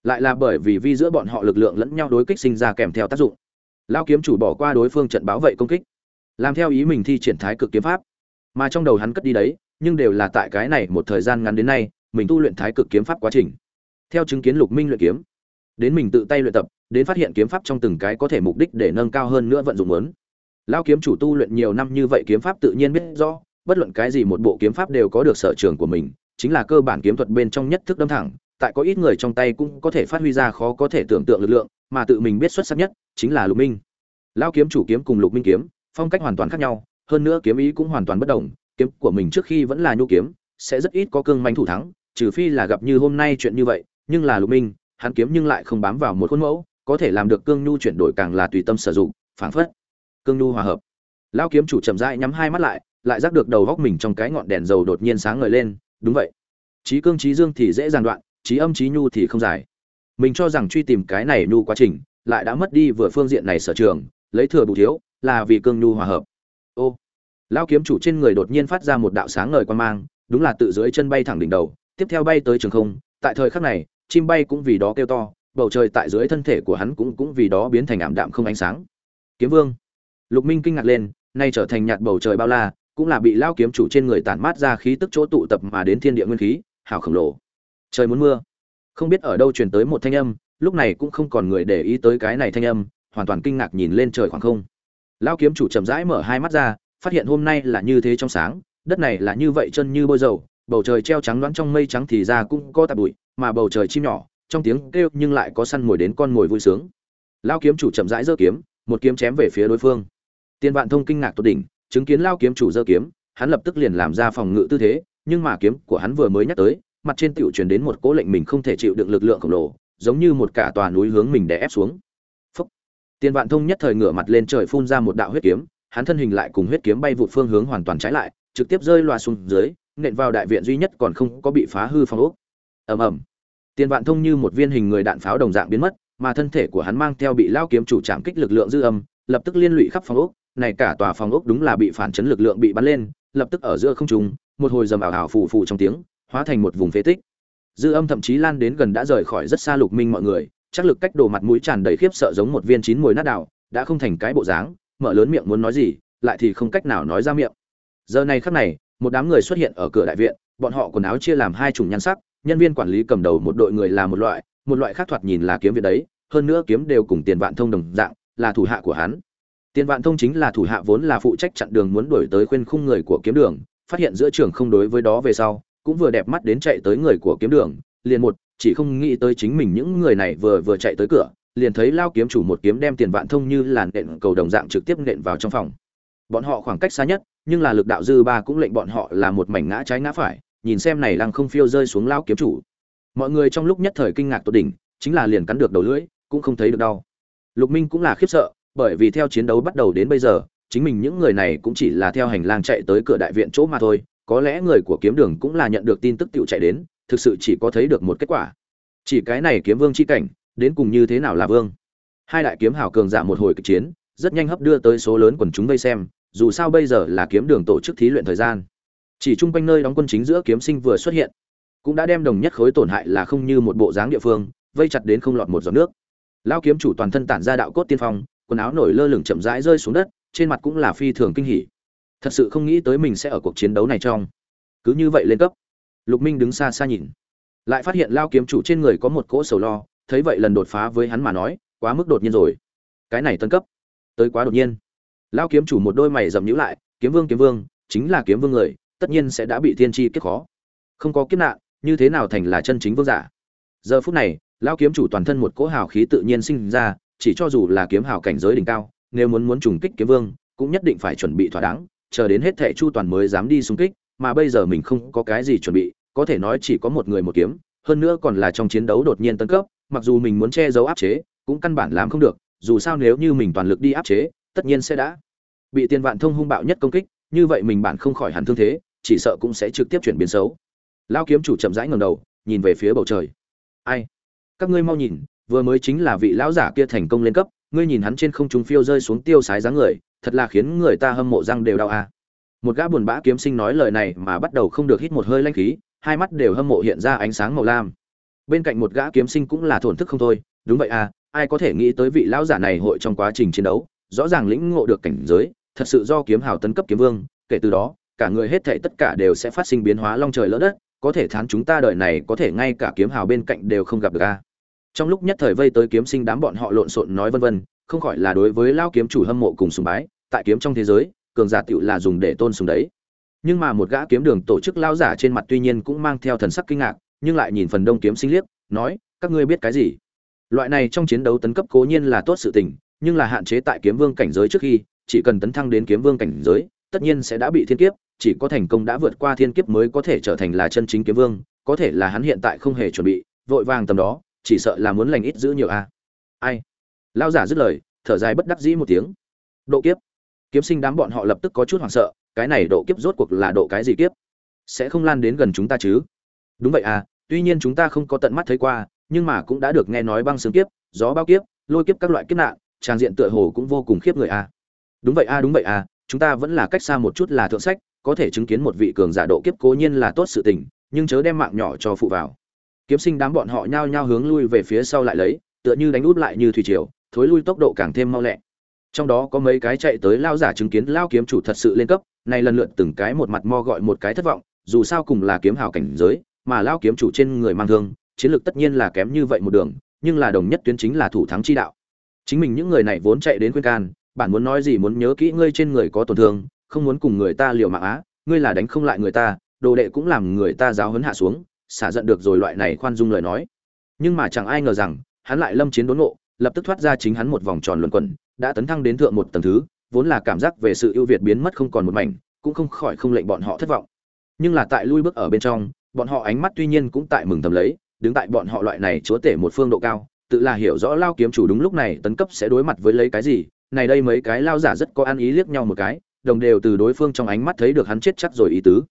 Lại là bởi vì vi giữa bọn họ lực lượng lẫn nhau đối kích sinh ra kèm theo tác dụng. Lao kiếm chủ bỏ qua đối phương trận báo vậy công kích, làm theo ý mình thi triển thái cực kiếm pháp. Mà trong đầu hắn cất đi đấy, nhưng đều là tại cái này một thời gian ngắn đến nay, mình tu luyện thái cực kiếm pháp quá trình. Theo chứng kiến lục minh luyện kiếm, đến mình tự tay luyện tập, đến phát hiện kiếm pháp trong từng cái có thể mục đích để nâng cao hơn nữa vận dụng lớn lao kiếm chủ tu luyện nhiều năm như vậy kiếm pháp tự nhiên biết rõ, bất luận cái gì một bộ kiếm pháp đều có được sở trường của mình, chính là cơ bản kiếm thuật bên trong nhất thức đâm thẳng, tại có ít người trong tay cũng có thể phát huy ra khó có thể tưởng tượng lực lượng, mà tự mình biết xuất sắc nhất chính là lục minh. Lao kiếm chủ kiếm cùng lục minh kiếm, phong cách hoàn toàn khác nhau, hơn nữa kiếm ý cũng hoàn toàn bất đồng, kiếm của mình trước khi vẫn là nhu kiếm, sẽ rất ít có cương manh thủ thắng, trừ phi là gặp như hôm nay chuyện như vậy, nhưng là lục minh, hắn kiếm nhưng lại không bám vào một khuôn mẫu, có thể làm được cương nhu chuyển đổi càng là tùy tâm sử dụng, phảng phất cương nhu hòa hợp. Lao kiếm chủ chậm rãi nhắm hai mắt lại lại giác được đầu góc mình trong cái ngọn đèn dầu đột nhiên sáng ngời lên. Đúng vậy. Trí cương trí dương thì dễ dàng đoạn trí âm trí nhu thì không dài. Mình cho rằng truy tìm cái này nhu quá trình, lại đã mất đi vừa phương diện này sở trường, lấy thừa bù thiếu, là vì cương nhu hòa hợp. Ô. Lao kiếm chủ trên người đột nhiên phát ra một đạo sáng ngời quan mang, đúng là tự dưới chân bay thẳng đỉnh đầu, tiếp theo bay tới trường không. Tại thời khắc này, chim bay cũng vì đó kêu to, bầu trời tại dưới thân thể của hắn cũng cũng vì đó biến thành ảm đạm không ánh sáng. Kiếm vương lục minh kinh ngạc lên, nay trở thành nhạt bầu trời bao la, cũng là bị lao kiếm chủ trên người tản mát ra khí tức chỗ tụ tập mà đến thiên địa nguyên khí, hào khổng lồ. Trời muốn mưa. Không biết ở đâu truyền tới một thanh âm, lúc này cũng không còn người để ý tới cái này thanh âm, hoàn toàn kinh ngạc nhìn lên trời khoảng không. Lao kiếm chủ chậm rãi mở hai mắt ra, phát hiện hôm nay là như thế trong sáng, đất này là như vậy chân như bôi dầu, bầu trời treo trắng đoán trong mây trắng thì ra cũng có tạp bụi, mà bầu trời chim nhỏ, trong tiếng kêu nhưng lại có săn mồi đến con mồi vui sướng. Lao kiếm chủ chậm rãi giơ kiếm, một kiếm chém về phía đối phương tiên vạn thông kinh ngạc tột đỉnh chứng kiến lao kiếm chủ giơ kiếm hắn lập tức liền làm ra phòng ngự tư thế nhưng mà kiếm của hắn vừa mới nhắc tới mặt trên tiểu truyền đến một cố lệnh mình không thể chịu đựng lực lượng khổng lồ giống như một cả tòa núi hướng mình đè ép xuống. Phúc. tiên vạn thông nhất thời ngửa mặt lên trời phun ra một đạo huyết kiếm hắn thân hình lại cùng huyết kiếm bay vụt phương hướng hoàn toàn trái lại trực tiếp rơi loa xuống dưới nện vào đại viện duy nhất còn không có bị phá hư phòng ốc. Ầm ầm. Tiền Vạn Thông như một viên hình người đạn pháo đồng dạng biến mất, mà thân thể của hắn mang theo bị lao kiếm chủ chạm kích lực lượng dư âm, lập tức liên lụy khắp phòng ốc, này cả tòa phòng ốc đúng là bị phản chấn lực lượng bị bắn lên, lập tức ở giữa không trung, một hồi rầm ảo ảo phù phù trong tiếng, hóa thành một vùng phế tích. Dư âm thậm chí lan đến gần đã rời khỏi rất xa Lục Minh mọi người, chắc lực cách đồ mặt mũi tràn đầy khiếp sợ giống một viên chín muồi nát đào, đã không thành cái bộ dáng, mở lớn miệng muốn nói gì, lại thì không cách nào nói ra miệng. Giờ này khắc này, một đám người xuất hiện ở cửa đại viện, bọn họ quần áo chia làm hai chủng nhan sắc, nhân viên quản lý cầm đầu một đội người là một loại, một loại khác thoạt nhìn là kiếm viện đấy, hơn nữa kiếm đều cùng Tiền Vạn Thông đồng dạng, là thủ hạ của hắn. Tiền Vạn Thông chính là thủ hạ vốn là phụ trách chặn đường muốn đuổi tới khuyên khung người của kiếm đường, phát hiện giữa trường không đối với đó về sau, cũng vừa đẹp mắt đến chạy tới người của kiếm đường, liền một, chỉ không nghĩ tới chính mình những người này vừa vừa chạy tới cửa, liền thấy lao kiếm chủ một kiếm đem Tiền Vạn Thông như làn đện cầu đồng dạng trực tiếp nện vào trong phòng. Bọn họ khoảng cách xa nhất, nhưng là lực đạo dư ba cũng lệnh bọn họ là một mảnh ngã trái ngã phải, nhìn xem này lăng không phiêu rơi xuống lao kiếm chủ mọi người trong lúc nhất thời kinh ngạc tột đỉnh chính là liền cắn được đầu lưỡi cũng không thấy được đau lục minh cũng là khiếp sợ bởi vì theo chiến đấu bắt đầu đến bây giờ, chính mình những người này cũng chỉ là theo hành lang chạy tới cửa đại viện chỗ mà thôi. Có lẽ người của kiếm đường cũng là nhận được tin tức tựu chạy đến, thực sự chỉ có thấy được một kết quả. Chỉ cái này kiếm vương chi cảnh, đến cùng như thế nào là vương? Hai đại kiếm hào cường giả một hồi kịch chiến, rất nhanh hấp đưa tới số lớn quần chúng vây xem, dù sao bây giờ là kiếm đường tổ chức thí luyện thời gian. Chỉ chung quanh nơi đóng quân chính giữa kiếm sinh vừa xuất hiện, cũng đã đem đồng nhất khối tổn hại là không như một bộ dáng địa phương, vây chặt đến không lọt một giọt nước. Lao kiếm chủ toàn thân tản ra đạo cốt tiên phong quần áo nổi lơ lửng chậm rãi rơi xuống đất, trên mặt cũng là phi thường kinh hỉ. Thật sự không nghĩ tới mình sẽ ở cuộc chiến đấu này trong. Cứ như vậy lên cấp. Lục minh đứng xa xa nhìn. Lại phát hiện lao kiếm chủ trên người có một cỗ sầu lo, thấy vậy lần đột phá với hắn mà nói, quá mức đột nhiên rồi. Cái này tân cấp. Tới quá đột nhiên. Lao kiếm chủ một đôi mày dầm nhữ lại, kiếm vương kiếm vương, chính là kiếm vương người, tất nhiên sẽ đã bị thiên tri kiếp khó. Không có kiếp nạn, như thế nào thành là chân chính vương giả? Giờ phút này, lao kiếm chủ toàn thân một cỗ hào khí tự nhiên sinh ra chỉ cho dù là kiếm hào cảnh giới đỉnh cao, nếu muốn muốn trùng kích kiếm vương, cũng nhất định phải chuẩn bị thỏa đáng, chờ đến hết thệ chu toàn mới dám đi xung kích, mà bây giờ mình không có cái gì chuẩn bị, có thể nói chỉ có một người một kiếm, hơn nữa còn là trong chiến đấu đột nhiên tấn cấp, mặc dù mình muốn che giấu áp chế, cũng căn bản làm không được, dù sao nếu như mình toàn lực đi áp chế, tất nhiên sẽ đã bị tiền vạn thông hung bạo nhất công kích, như vậy mình bản không khỏi hẳn thương thế, chỉ sợ cũng sẽ trực tiếp chuyển biến xấu. Lao kiếm chủ chậm rãi ngẩng đầu, nhìn về phía bầu trời. Ai? Các ngươi mau nhìn vừa mới chính là vị lão giả kia thành công lên cấp, ngươi nhìn hắn trên không trung phiêu rơi xuống tiêu sái dáng người, thật là khiến người ta hâm mộ răng đều đau à. một gã buồn bã kiếm sinh nói lời này mà bắt đầu không được hít một hơi lanh khí, hai mắt đều hâm mộ hiện ra ánh sáng màu lam bên cạnh một gã kiếm sinh cũng là thổn thức không thôi, đúng vậy à ai có thể nghĩ tới vị lão giả này hội trong quá trình chiến đấu, rõ ràng lĩnh ngộ được cảnh giới, thật sự do kiếm hào tấn cấp kiếm vương, kể từ đó, cả người hết thảy tất cả đều sẽ phát sinh biến hóa long trời lỡ đất, có thể thán chúng ta đời này có thể ngay cả kiếm hào bên cạnh đều không gặp được a trong lúc nhất thời vây tới kiếm sinh đám bọn họ lộn xộn nói vân vân, không khỏi là đối với lao kiếm chủ hâm mộ cùng sùng bái, tại kiếm trong thế giới, cường giả tựu là dùng để tôn sùng đấy. Nhưng mà một gã kiếm đường tổ chức lao giả trên mặt tuy nhiên cũng mang theo thần sắc kinh ngạc, nhưng lại nhìn phần đông kiếm sinh liếc, nói, các ngươi biết cái gì? Loại này trong chiến đấu tấn cấp cố nhiên là tốt sự tình, nhưng là hạn chế tại kiếm vương cảnh giới trước khi, chỉ cần tấn thăng đến kiếm vương cảnh giới, tất nhiên sẽ đã bị thiên kiếp, chỉ có thành công đã vượt qua thiên kiếp mới có thể trở thành là chân chính kiếm vương, có thể là hắn hiện tại không hề chuẩn bị, vội vàng tầm đó chỉ sợ là muốn lành ít giữ nhiều a. Ai? Lao giả dứt lời thở dài bất đắc dĩ một tiếng. Độ kiếp. Kiếm sinh đám bọn họ lập tức có chút hoảng sợ cái này độ kiếp rốt cuộc là độ cái gì kiếp? Sẽ không lan đến gần chúng ta chứ? Đúng vậy à tuy nhiên chúng ta không có tận mắt thấy qua nhưng mà cũng đã được nghe nói băng sương kiếp gió bao kiếp lôi kiếp các loại kiếp nạn trang diện tựa hồ cũng vô cùng khiếp người a. Đúng vậy a đúng vậy à, chúng ta vẫn là cách xa một chút là thượng sách có thể chứng kiến một vị cường giả độ kiếp cố nhiên là tốt sự tình nhưng chớ đem mạng nhỏ cho phụ vào kiếm sinh đám bọn họ nhao nhao hướng lui về phía sau lại lấy, tựa như đánh út lại như thủy triều, thối lui tốc độ càng thêm mau lẹ. Trong đó có mấy cái chạy tới lao giả chứng kiến lao kiếm chủ thật sự lên cấp, này lần lượt từng cái một mặt mo gọi một cái thất vọng, dù sao cùng là kiếm hào cảnh giới, mà lao kiếm chủ trên người mang thương, chiến lược tất nhiên là kém như vậy một đường, nhưng là đồng nhất tuyến chính là thủ thắng chi đạo. Chính mình những người này vốn chạy đến khuyên can, bạn muốn nói gì muốn nhớ kỹ ngươi trên người có tổn thương, không muốn cùng người ta liều mạng á, ngươi là đánh không lại người ta, đồ đệ cũng làm người ta giáo hấn hạ xuống xả giận được rồi loại này khoan dung lời nói. Nhưng mà chẳng ai ngờ rằng, hắn lại lâm chiến đốn ngộ, lập tức thoát ra chính hắn một vòng tròn luẩn quẩn, đã tấn thăng đến thượng một tầng thứ, vốn là cảm giác về sự ưu việt biến mất không còn một mảnh, cũng không khỏi không lệnh bọn họ thất vọng. Nhưng là tại lui bước ở bên trong, bọn họ ánh mắt tuy nhiên cũng tại mừng thầm lấy, đứng tại bọn họ loại này chúa tể một phương độ cao, tự là hiểu rõ lao kiếm chủ đúng lúc này tấn cấp sẽ đối mặt với lấy cái gì, này đây mấy cái lao giả rất có ăn ý liếc nhau một cái, đồng đều từ đối phương trong ánh mắt thấy được hắn chết chắc rồi ý tứ.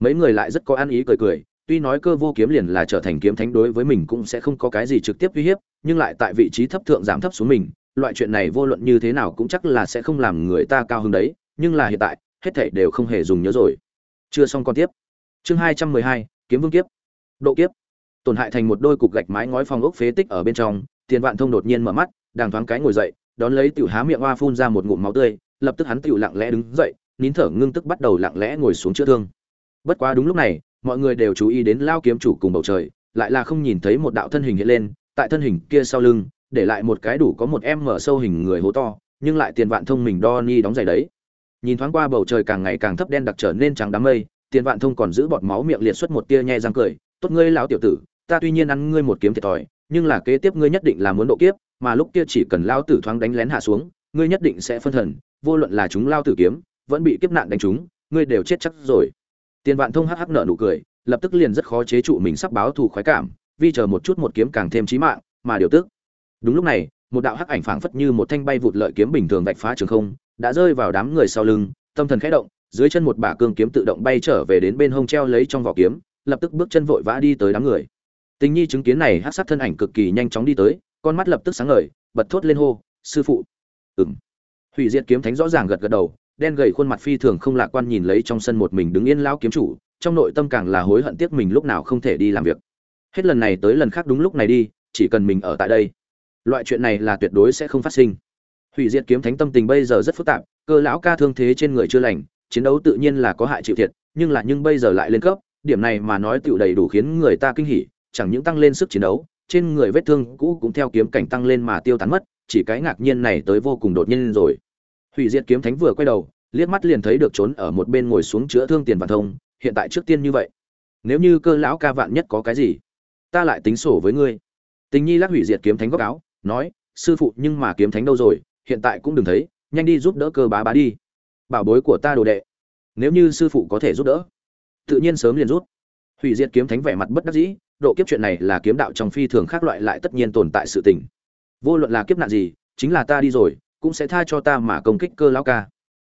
Mấy người lại rất có ăn ý cười cười tuy nói cơ vô kiếm liền là trở thành kiếm thánh đối với mình cũng sẽ không có cái gì trực tiếp uy hiếp, nhưng lại tại vị trí thấp thượng giảm thấp xuống mình, loại chuyện này vô luận như thế nào cũng chắc là sẽ không làm người ta cao hơn đấy, nhưng là hiện tại, hết thảy đều không hề dùng nhớ rồi. Chưa xong con tiếp. Chương hai trăm mười hai, kiếm vương kiếp. Độ kiếp. Tổn hại thành một đôi cục gạch mái ngói phòng ốc phế tích ở bên trong, tiền vạn thông đột nhiên mở mắt, đàng thoáng cái ngồi dậy, đón lấy tiểu há miệng hoa phun ra một ngụm máu tươi, lập tức hắn tiểu lặng lẽ đứng dậy, nín thở ngưng tức bắt đầu lặng lẽ ngồi xuống chữa thương. Bất quá đúng lúc này mọi người đều chú ý đến lao kiếm chủ cùng bầu trời, lại là không nhìn thấy một đạo thân hình hiện lên, tại thân hình kia sau lưng, để lại một cái đủ có một em mở sâu hình người hố to, nhưng lại tiền vạn thông mình đo ni đóng giày đấy. Nhìn thoáng qua bầu trời càng ngày càng thấp đen đặc trở nên trắng đám mây, tiền vạn thông còn giữ bọt máu miệng liệt xuất một tia nhe răng cười, tốt ngươi lão tiểu tử, ta tuy nhiên ăn ngươi một kiếm thiệt thòi, nhưng là kế tiếp ngươi nhất định là muốn độ kiếp, mà lúc kia chỉ cần lao tử thoáng đánh lén hạ xuống, ngươi nhất định sẽ phân thần, vô luận là chúng lao tử kiếm, vẫn bị kiếp nạn đánh chúng, ngươi đều chết chắc rồi tiền vạn thông hắc hắc nở nụ cười, lập tức liền rất khó chế trụ mình sắp báo thù khoái cảm, vì chờ một chút một kiếm càng thêm chí mạng, mà điều tức. Đúng lúc này, một đạo hắc ảnh phảng phất như một thanh bay vụt lợi kiếm bình thường vạch phá trường không, đã rơi vào đám người sau lưng, tâm thần khẽ động, dưới chân một bả cương kiếm tự động bay trở về đến bên hông treo lấy trong vỏ kiếm, lập tức bước chân vội vã đi tới đám người. Tình nhi chứng kiến này hắc sát thân ảnh cực kỳ nhanh chóng đi tới, con mắt lập tức sáng ngời, bật thốt lên hô, sư phụ. Ừm. Hủy diệt kiếm thánh rõ ràng gật gật đầu đen gầy khuôn mặt phi thường không lạc quan nhìn lấy trong sân một mình đứng yên lão kiếm chủ, trong nội tâm càng là hối hận tiếc mình lúc nào không thể đi làm việc. Hết lần này tới lần khác đúng lúc này đi, chỉ cần mình ở tại đây. Loại chuyện này là tuyệt đối sẽ không phát sinh. Hủy diệt kiếm thánh tâm tình bây giờ rất phức tạp, cơ lão ca thương thế trên người chưa lành, chiến đấu tự nhiên là có hại chịu thiệt, nhưng là nhưng bây giờ lại lên cấp, điểm này mà nói tựu đầy đủ khiến người ta kinh hỉ, chẳng những tăng lên sức chiến đấu, trên người vết thương cũ cũng theo kiếm cảnh tăng lên mà tiêu tán mất, chỉ cái ngạc nhiên này tới vô cùng đột nhiên rồi hủy diệt kiếm thánh vừa quay đầu, liếc mắt liền thấy được trốn ở một bên ngồi xuống chữa thương tiền vạn thông, hiện tại trước tiên như vậy. Nếu như cơ lão ca vạn nhất có cái gì, ta lại tính sổ với ngươi. Tình nhi lắc hủy diệt kiếm thánh góc áo, nói, sư phụ nhưng mà kiếm thánh đâu rồi, hiện tại cũng đừng thấy, nhanh đi giúp đỡ cơ bá bá đi. Bảo bối của ta đồ đệ, nếu như sư phụ có thể giúp đỡ, tự nhiên sớm liền rút hủy diệt kiếm thánh vẻ mặt bất đắc dĩ, độ kiếp chuyện này là kiếm đạo trong phi thường khác loại lại tất nhiên tồn tại sự tình. Vô luận là kiếp nạn gì, chính là ta đi rồi cũng sẽ tha cho ta mà công kích cơ lão ca.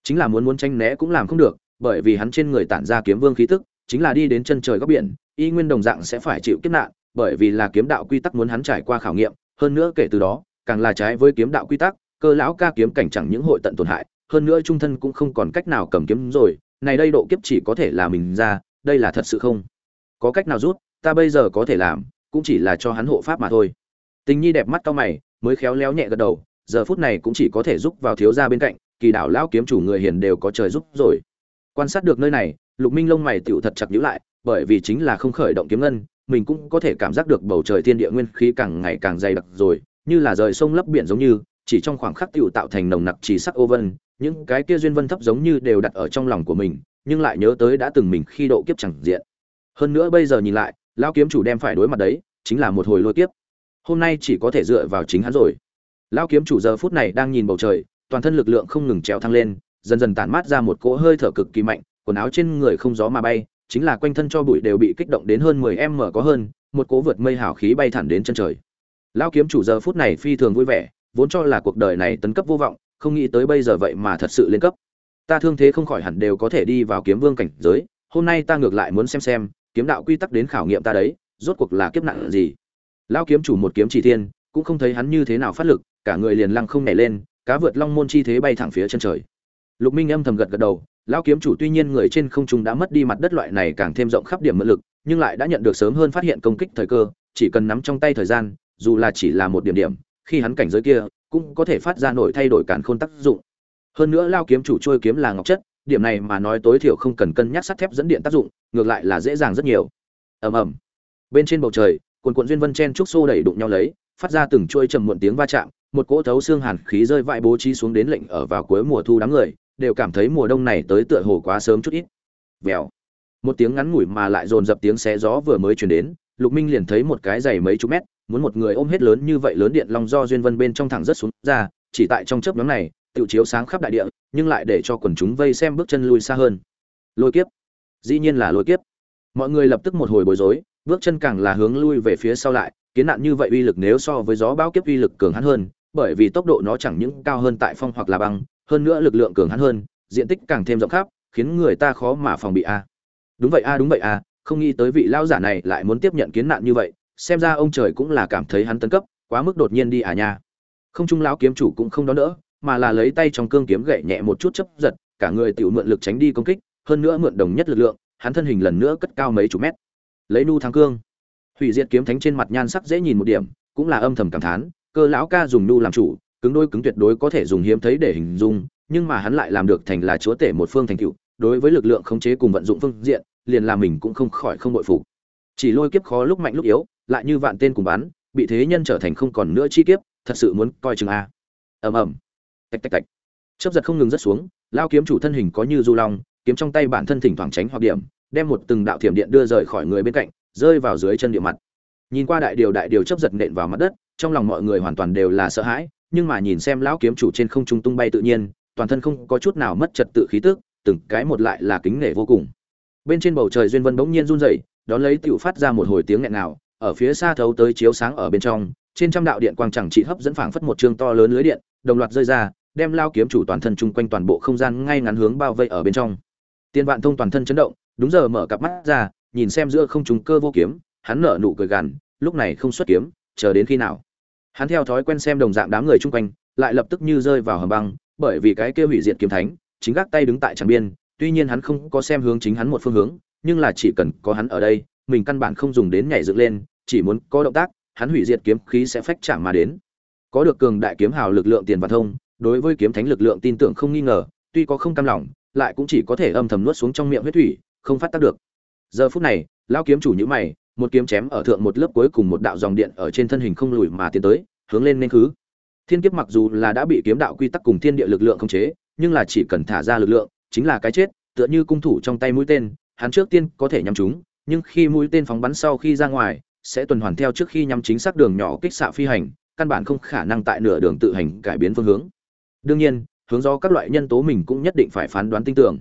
Chính là muốn muốn tranh né cũng làm không được, bởi vì hắn trên người tản ra kiếm vương khí tức, chính là đi đến chân trời góc biển, y nguyên đồng dạng sẽ phải chịu kiếp nạn, bởi vì là kiếm đạo quy tắc muốn hắn trải qua khảo nghiệm, hơn nữa kể từ đó, càng là trái với kiếm đạo quy tắc, cơ lão ca kiếm cảnh chẳng những hội tận tổn hại, hơn nữa trung thân cũng không còn cách nào cầm kiếm rồi, này đây độ kiếp chỉ có thể là mình ra, đây là thật sự không? Có cách nào rút, ta bây giờ có thể làm, cũng chỉ là cho hắn hộ pháp mà thôi. Tình nhi đẹp mắt cao mày, mới khéo léo nhẹ gật đầu giờ phút này cũng chỉ có thể giúp vào thiếu gia bên cạnh, kỳ đảo lão kiếm chủ người hiền đều có trời giúp rồi. Quan sát được nơi này, lục minh lông mày tựu thật chặt nhíu lại, bởi vì chính là không khởi động kiếm ngân, mình cũng có thể cảm giác được bầu trời thiên địa nguyên khí càng ngày càng dày đặc rồi, như là rời sông lấp biển giống như, chỉ trong khoảng khắc tựu tạo thành nồng nặc chỉ sắc ô vân, những cái kia duyên vân thấp giống như đều đặt ở trong lòng của mình, nhưng lại nhớ tới đã từng mình khi độ kiếp chẳng diện. Hơn nữa bây giờ nhìn lại, lão kiếm chủ đem phải đối mặt đấy, chính là một hồi lôi kiếp. Hôm nay chỉ có thể dựa vào chính hắn rồi lão kiếm chủ giờ phút này đang nhìn bầu trời, toàn thân lực lượng không ngừng trèo thăng lên, dần dần tản mát ra một cỗ hơi thở cực kỳ mạnh, quần áo trên người không gió mà bay, chính là quanh thân cho bụi đều bị kích động đến hơn 10 m có hơn, một cỗ vượt mây hào khí bay thẳng đến chân trời. Lão kiếm chủ giờ phút này phi thường vui vẻ, vốn cho là cuộc đời này tấn cấp vô vọng, không nghĩ tới bây giờ vậy mà thật sự lên cấp. Ta thương thế không khỏi hẳn đều có thể đi vào kiếm vương cảnh giới, hôm nay ta ngược lại muốn xem xem, kiếm đạo quy tắc đến khảo nghiệm ta đấy, rốt cuộc là kiếp nạn gì. Lão kiếm chủ một kiếm chỉ thiên, cũng không thấy hắn như thế nào phát lực cả người liền lăng không nhảy lên, cá vượt long môn chi thế bay thẳng phía chân trời. Lục minh âm thầm gật gật đầu, lão kiếm chủ tuy nhiên người trên không trung đã mất đi mặt đất loại này càng thêm rộng khắp điểm mượn lực, nhưng lại đã nhận được sớm hơn phát hiện công kích thời cơ, chỉ cần nắm trong tay thời gian, dù là chỉ là một điểm điểm, khi hắn cảnh giới kia, cũng có thể phát ra nổi thay đổi cản khôn tác dụng. Hơn nữa lao kiếm chủ trôi kiếm là ngọc chất, điểm này mà nói tối thiểu không cần cân nhắc sắt thép dẫn điện tác dụng, ngược lại là dễ dàng rất nhiều. Ầm ầm. Bên trên bầu trời, cuồn cuộn duyên vân chen trúc xô đẩy đụng nhau lấy, phát ra từng chuôi trầm muộn tiếng va chạm một cỗ thấu xương hàn khí rơi vãi bố trí xuống đến lệnh ở vào cuối mùa thu đám người, đều cảm thấy mùa đông này tới tựa hồ quá sớm chút ít. Vèo. Một tiếng ngắn ngủi mà lại dồn dập tiếng xé gió vừa mới truyền đến, lục minh liền thấy một cái dày mấy chục mét, muốn một người ôm hết lớn như vậy lớn điện long do duyên vân bên trong thẳng rất xuống ra, chỉ tại trong chớp nhóm này tự chiếu sáng khắp đại địa, nhưng lại để cho quần chúng vây xem bước chân lui xa hơn. Lôi kiếp. Dĩ nhiên là lôi kiếp. Mọi người lập tức một hồi bối rối, bước chân càng là hướng lui về phía sau lại, kiến nạn như vậy uy lực nếu so với gió bão kiếp uy lực cường hắn hơn bởi vì tốc độ nó chẳng những cao hơn tại phong hoặc là băng, hơn nữa lực lượng cường hãn hơn, diện tích càng thêm rộng khắp, khiến người ta khó mà phòng bị a. Đúng vậy a, đúng vậy a, không nghĩ tới vị lão giả này lại muốn tiếp nhận kiến nạn như vậy, xem ra ông trời cũng là cảm thấy hắn tấn cấp, quá mức đột nhiên đi à nha. Không trung lão kiếm chủ cũng không đón đỡ, mà là lấy tay trong cương kiếm gậy nhẹ một chút chớp giật, cả người tiểu mượn lực tránh đi công kích, hơn nữa mượn đồng nhất lực lượng, hắn thân hình lần nữa cất cao mấy chục mét. Lấy nu thắng cương. Hủy diệt kiếm thánh trên mặt nhan sắc dễ nhìn một điểm, cũng là âm thầm cảm thán cơ lão ca dùng nu làm chủ, cứng đôi cứng tuyệt đối có thể dùng hiếm thấy để hình dung, nhưng mà hắn lại làm được thành là chúa tể một phương thành cựu đối với lực lượng khống chế cùng vận dụng phương diện, liền làm mình cũng không khỏi không bội phục. Chỉ lôi kiếp khó lúc mạnh lúc yếu, lại như vạn tên cùng bắn, bị thế nhân trở thành không còn nữa chi kiếp, thật sự muốn coi chừng a. Ầm ầm. Tạch tạch tạch. Chớp giật không ngừng rất xuống, lao kiếm chủ thân hình có như du long, kiếm trong tay bản thân thỉnh thoảng tránh hoặc điểm, đem một từng đạo thiểm điện đưa rời khỏi người bên cạnh, rơi vào dưới chân địa mặt. Nhìn qua đại điều đại điều chớp giật nện vào mặt đất trong lòng mọi người hoàn toàn đều là sợ hãi, nhưng mà nhìn xem lão kiếm chủ trên không trung tung bay tự nhiên, toàn thân không có chút nào mất trật tự khí tức, từng cái một lại là kính nể vô cùng. Bên trên bầu trời duyên vân bỗng nhiên run rẩy, đón lấy tựu phát ra một hồi tiếng nghẹn nào ở phía xa thấu tới chiếu sáng ở bên trong, trên trăm đạo điện quang chẳng trị hấp dẫn phảng phất một chương to lớn lưới điện, đồng loạt rơi ra, đem lao kiếm chủ toàn thân chung quanh toàn bộ không gian ngay ngắn hướng bao vây ở bên trong. Tiên vạn thông toàn thân chấn động, đúng giờ mở cặp mắt ra, nhìn xem giữa không trùng cơ vô kiếm, hắn nở nụ cười gằn, lúc này không xuất kiếm chờ đến khi nào. Hắn theo thói quen xem đồng dạng đám người chung quanh, lại lập tức như rơi vào hầm băng, bởi vì cái kia hủy diệt kiếm thánh, chính gác tay đứng tại tràng biên, tuy nhiên hắn không có xem hướng chính hắn một phương hướng, nhưng là chỉ cần có hắn ở đây, mình căn bản không dùng đến nhảy dựng lên, chỉ muốn có động tác, hắn hủy diệt kiếm khí sẽ phách chạm mà đến. Có được cường đại kiếm hào lực lượng tiền và thông, đối với kiếm thánh lực lượng tin tưởng không nghi ngờ, tuy có không cam lòng, lại cũng chỉ có thể âm thầm nuốt xuống trong miệng huyết thủy, không phát tác được. Giờ phút này lao kiếm chủ nhữ mày một kiếm chém ở thượng một lớp cuối cùng một đạo dòng điện ở trên thân hình không lùi mà tiến tới, hướng lên nên khứ. Thiên kiếp mặc dù là đã bị kiếm đạo quy tắc cùng thiên địa lực lượng khống chế, nhưng là chỉ cần thả ra lực lượng, chính là cái chết, tựa như cung thủ trong tay mũi tên, hắn trước tiên có thể nhắm chúng, nhưng khi mũi tên phóng bắn sau khi ra ngoài, sẽ tuần hoàn theo trước khi nhắm chính xác đường nhỏ kích xạ phi hành, căn bản không khả năng tại nửa đường tự hành cải biến phương hướng. Đương nhiên, hướng do các loại nhân tố mình cũng nhất định phải phán đoán tin tưởng.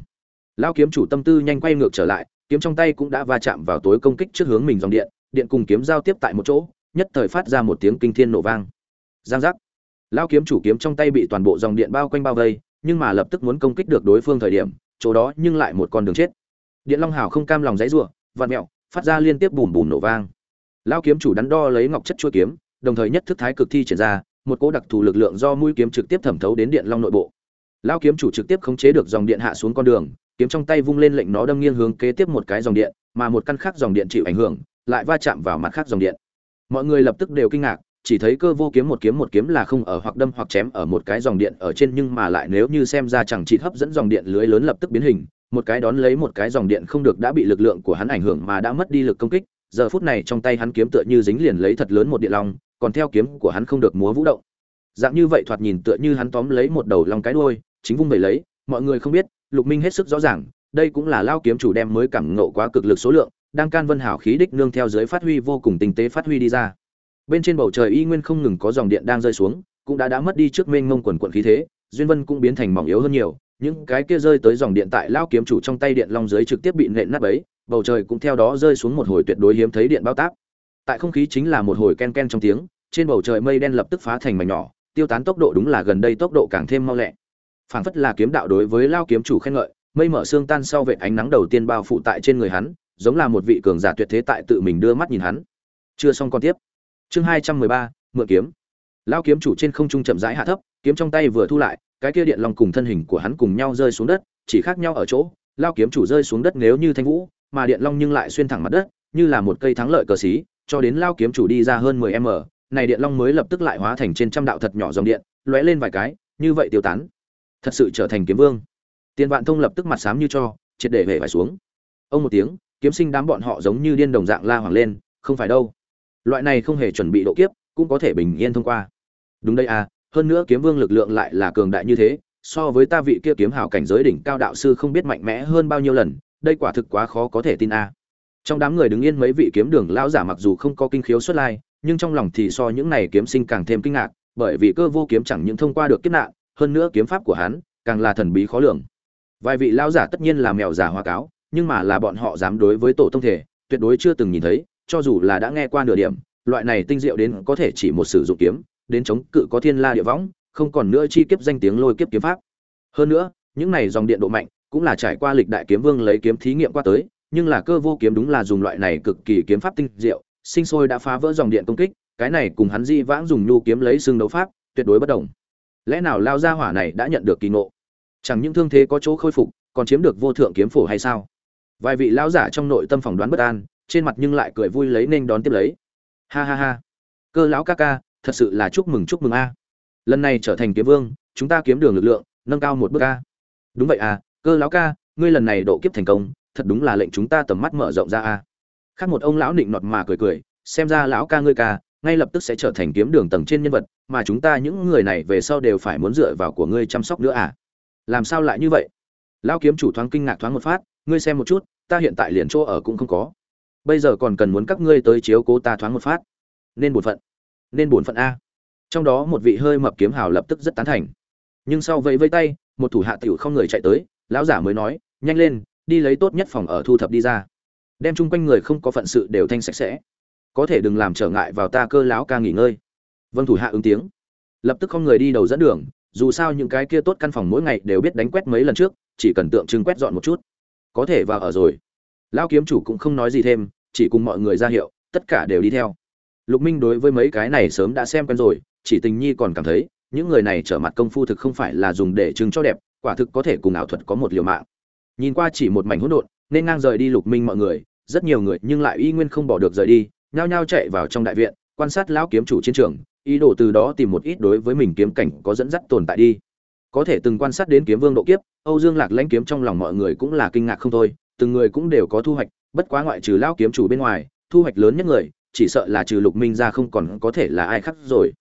Lao kiếm chủ tâm tư nhanh quay ngược trở lại kiếm trong tay cũng đã va chạm vào tối công kích trước hướng mình dòng điện điện cùng kiếm giao tiếp tại một chỗ, nhất thời phát ra một tiếng kinh thiên nổ vang. Giang giác. Lão kiếm chủ kiếm trong tay bị toàn bộ dòng điện bao quanh bao vây, nhưng mà lập tức muốn công kích được đối phương thời điểm, chỗ đó nhưng lại một con đường chết. Điện long hào không cam lòng dãy rủa, vặn mẹo, phát ra liên tiếp bùm bùm nổ vang. Lão kiếm chủ đắn đo lấy ngọc chất chuôi kiếm, đồng thời nhất thức thái cực thi triển ra, một cỗ đặc thù lực lượng do mũi kiếm trực tiếp thẩm thấu đến điện long nội bộ. Lão kiếm chủ trực tiếp khống chế được dòng điện hạ xuống con đường kiếm trong tay vung lên lệnh nó đâm nghiêng hướng kế tiếp một cái dòng điện, mà một căn khác dòng điện chịu ảnh hưởng, lại va chạm vào mặt khác dòng điện. Mọi người lập tức đều kinh ngạc, chỉ thấy cơ vô kiếm một kiếm một kiếm là không ở hoặc đâm hoặc chém ở một cái dòng điện ở trên nhưng mà lại nếu như xem ra chẳng chỉ hấp dẫn dòng điện lưới lớn lập tức biến hình, một cái đón lấy một cái dòng điện không được đã bị lực lượng của hắn ảnh hưởng mà đã mất đi lực công kích, giờ phút này trong tay hắn kiếm tựa như dính liền lấy thật lớn một điện long, còn theo kiếm của hắn không được múa vũ động. Dạng như vậy thoạt nhìn tựa như hắn tóm lấy một đầu long cái đuôi, chính vung về lấy, mọi người không biết lục minh hết sức rõ ràng, đây cũng là lao kiếm chủ đem mới cảm ngộ quá cực lực số lượng, đang can vân hảo khí đích nương theo dưới phát huy vô cùng tinh tế phát huy đi ra. Bên trên bầu trời y nguyên không ngừng có dòng điện đang rơi xuống, cũng đã đã mất đi trước mênh mông quần quận khí thế, duyên vân cũng biến thành mỏng yếu hơn nhiều. Những cái kia rơi tới dòng điện tại lao kiếm chủ trong tay điện long dưới trực tiếp bị nện nát ấy bầu trời cũng theo đó rơi xuống một hồi tuyệt đối hiếm thấy điện bao tác tại không khí chính là một hồi ken ken trong tiếng, trên bầu trời mây đen lập tức phá thành mảnh nhỏ, tiêu tán tốc độ đúng là gần đây tốc độ càng thêm mau lẹ phảng phất là kiếm đạo đối với lao kiếm chủ khen ngợi, mây mở xương tan sau vệt ánh nắng đầu tiên bao phủ tại trên người hắn, giống là một vị cường giả tuyệt thế tại tự mình đưa mắt nhìn hắn. Chưa xong con tiếp. Chương hai trăm mười ba, mượn kiếm. Lao kiếm chủ trên không trung chậm rãi hạ thấp, kiếm trong tay vừa thu lại, cái kia điện long cùng thân hình của hắn cùng nhau rơi xuống đất, chỉ khác nhau ở chỗ, lao kiếm chủ rơi xuống đất nếu như thanh vũ, mà điện long nhưng lại xuyên thẳng mặt đất, như là một cây thắng lợi cờ xí, cho đến lao kiếm chủ đi ra hơn mười m này điện long mới lập tức lại hóa thành trên trăm đạo thật nhỏ dòng điện, lóe lên vài cái, như vậy tiêu tán thật sự trở thành kiếm vương. Tiền vạn thông lập tức mặt xám như cho, triệt để hệ phải xuống. Ông một tiếng, kiếm sinh đám bọn họ giống như điên đồng dạng la hoàng lên, không phải đâu. Loại này không hề chuẩn bị độ kiếp, cũng có thể bình yên thông qua. Đúng đây à hơn nữa kiếm vương lực lượng lại là cường đại như thế, so với ta vị kia kiếm hào cảnh giới đỉnh cao đạo sư không biết mạnh mẽ hơn bao nhiêu lần, đây quả thực quá khó có thể tin a. À. trong đám người đứng yên mấy vị kiếm đường lão giả mặc dù không có kinh khiếu xuất lai, nhưng trong lòng thì so những này kiếm sinh càng thêm kinh ngạc, bởi vì cơ vô kiếm chẳng những thông qua được kiếp nạn hơn nữa kiếm pháp của hắn càng là thần bí khó lường. Vài vị lão giả tất nhiên là mèo giả hoa cáo, nhưng mà là bọn họ dám đối với tổ tông thể, tuyệt đối chưa từng nhìn thấy, cho dù là đã nghe qua nửa điểm, loại này tinh diệu đến có thể chỉ một sử dụng kiếm, đến chống cự có thiên la địa võng, không còn nữa chi kiếp danh tiếng lôi kiếp kiếm pháp. Hơn nữa, những này dòng điện độ mạnh, cũng là trải qua lịch đại kiếm vương lấy kiếm thí nghiệm qua tới, nhưng là cơ vô kiếm đúng là dùng loại này cực kỳ kiếm pháp tinh diệu, sinh sôi đã phá vỡ dòng điện công kích, cái này cùng hắn di vãng dùng nhu kiếm lấy xương đấu pháp, tuyệt đối bất đồng lẽ nào lao gia hỏa này đã nhận được kỳ ngộ? Chẳng những thương thế có chỗ khôi phục, còn chiếm được vô thượng kiếm phổ hay sao? Vài vị lão giả trong nội tâm phỏng đoán bất an, trên mặt nhưng lại cười vui lấy nên đón tiếp lấy. Ha ha ha. Cơ lão ca ca, thật sự là chúc mừng chúc mừng a. Lần này trở thành kiếm vương, chúng ta kiếm đường lực lượng, nâng cao một bước a. Đúng vậy à cơ lão ca, ngươi lần này độ kiếp thành công, thật đúng là lệnh chúng ta tầm mắt mở rộng ra a. Khác một ông lão nịnh nọt mà cười cười, xem ra lão ca ngươi ca ngay lập tức sẽ trở thành kiếm đường tầng trên nhân vật, mà chúng ta những người này về sau đều phải muốn dựa vào của ngươi chăm sóc nữa à? Làm sao lại như vậy? Lão kiếm chủ thoáng kinh ngạc thoáng một phát, ngươi xem một chút, ta hiện tại liền chỗ ở cũng không có. Bây giờ còn cần muốn các ngươi tới chiếu cố ta thoáng một phát. Nên bổn phận. Nên bổn phận a. Trong đó một vị hơi mập kiếm hào lập tức rất tán thành. Nhưng sau vẫy vây tay, một thủ hạ tiểu không người chạy tới, lão giả mới nói, nhanh lên, đi lấy tốt nhất phòng ở thu thập đi ra. Đem chung quanh người không có phận sự đều thanh sạch sẽ có thể đừng làm trở ngại vào ta cơ lão ca nghỉ ngơi. Vâng thủ hạ ứng tiếng. Lập tức không người đi đầu dẫn đường, dù sao những cái kia tốt căn phòng mỗi ngày đều biết đánh quét mấy lần trước, chỉ cần tượng trưng quét dọn một chút. Có thể vào ở rồi. Lao kiếm chủ cũng không nói gì thêm, chỉ cùng mọi người ra hiệu, tất cả đều đi theo. Lục minh đối với mấy cái này sớm đã xem quen rồi, chỉ tình nhi còn cảm thấy, những người này trở mặt công phu thực không phải là dùng để chứng cho đẹp, quả thực có thể cùng ảo thuật có một liều mạng. Nhìn qua chỉ một mảnh hỗn độn, nên ngang rời đi lục minh mọi người, rất nhiều người nhưng lại y nguyên không bỏ được rời đi nhao nhao chạy vào trong đại viện, quan sát lão kiếm chủ chiến trường, ý đồ từ đó tìm một ít đối với mình kiếm cảnh có dẫn dắt tồn tại đi. Có thể từng quan sát đến kiếm vương độ kiếp, âu dương lạc lãnh kiếm trong lòng mọi người cũng là kinh ngạc không thôi, từng người cũng đều có thu hoạch, bất quá ngoại trừ lão kiếm chủ bên ngoài, thu hoạch lớn nhất người, chỉ sợ là trừ lục minh ra không còn có thể là ai khác rồi.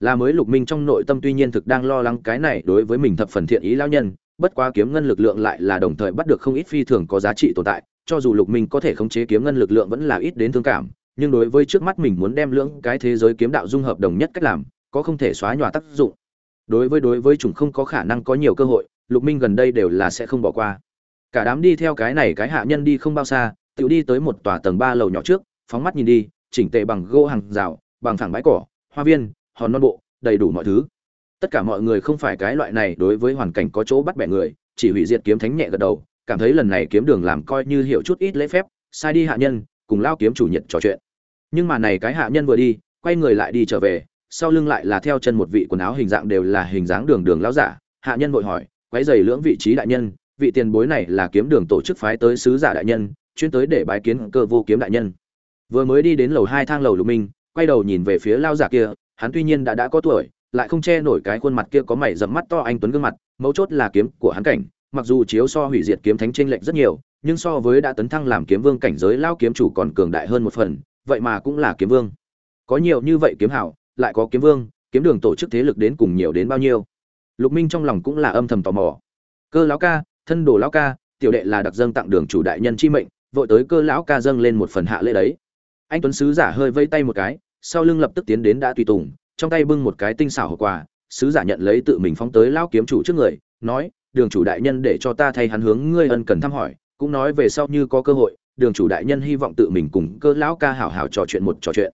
Là mới lục minh trong nội tâm tuy nhiên thực đang lo lắng cái này đối với mình thập phần thiện ý lao nhân, bất quá kiếm ngân lực lượng lại là đồng thời bắt được không ít phi thường có giá trị tồn tại, cho dù lục minh có thể khống chế kiếm ngân lực lượng vẫn là ít đến thương cảm nhưng đối với trước mắt mình muốn đem lưỡng cái thế giới kiếm đạo dung hợp đồng nhất cách làm, có không thể xóa nhòa tác dụng. Đối với đối với chủng không có khả năng có nhiều cơ hội, lục minh gần đây đều là sẽ không bỏ qua. Cả đám đi theo cái này cái hạ nhân đi không bao xa tự đi tới một tòa tầng ba lầu nhỏ trước, phóng mắt nhìn đi, chỉnh tề bằng gỗ hàng rào, bằng phẳng bãi cỏ, hoa viên, hòn non bộ, đầy đủ mọi thứ. Tất cả mọi người không phải cái loại này đối với hoàn cảnh có chỗ bắt bẻ người, chỉ hủy diệt kiếm thánh nhẹ gật đầu, cảm thấy lần này kiếm đường làm coi như hiểu chút ít lễ phép, sai đi hạ nhân, cùng lao kiếm chủ nhiệt trò chuyện nhưng mà này cái hạ nhân vừa đi, quay người lại đi trở về, sau lưng lại là theo chân một vị quần áo hình dạng đều là hình dáng đường đường lão giả. Hạ nhân vội hỏi, quấy giày lưỡng vị trí đại nhân, vị tiền bối này là kiếm đường tổ chức phái tới sứ giả đại nhân, chuyên tới để bái kiến cơ vô kiếm đại nhân. Vừa mới đi đến lầu hai thang lầu lục minh, quay đầu nhìn về phía lao giả kia, hắn tuy nhiên đã đã có tuổi, lại không che nổi cái khuôn mặt kia có mày dầm mắt to anh tuấn gương mặt, mấu chốt là kiếm của hắn cảnh, mặc dù chiếu so hủy diệt kiếm thánh tranh lệch rất nhiều, nhưng so với đã tấn thăng làm kiếm vương cảnh giới lao kiếm chủ còn cường đại hơn một phần vậy mà cũng là kiếm vương. Có nhiều như vậy kiếm hảo, lại có kiếm vương, kiếm đường tổ chức thế lực đến cùng nhiều đến bao nhiêu? Lục minh trong lòng cũng là âm thầm tò mò. Cơ lão ca, thân đồ lão ca, tiểu đệ là đặc dâng tặng đường chủ đại nhân chi mệnh, vội tới cơ lão ca dâng lên một phần hạ lễ đấy. Anh tuấn sứ giả hơi vây tay một cái, sau lưng lập tức tiến đến đã tùy tùng, trong tay bưng một cái tinh xảo hộp quà, sứ giả nhận lấy tự mình phóng tới lão kiếm chủ trước người, nói, đường chủ đại nhân để cho ta thay hắn hướng ngươi ân cần thăm hỏi, cũng nói về sau như có cơ hội đường chủ đại nhân hy vọng tự mình cùng cơ lão ca hảo hảo trò chuyện một trò chuyện.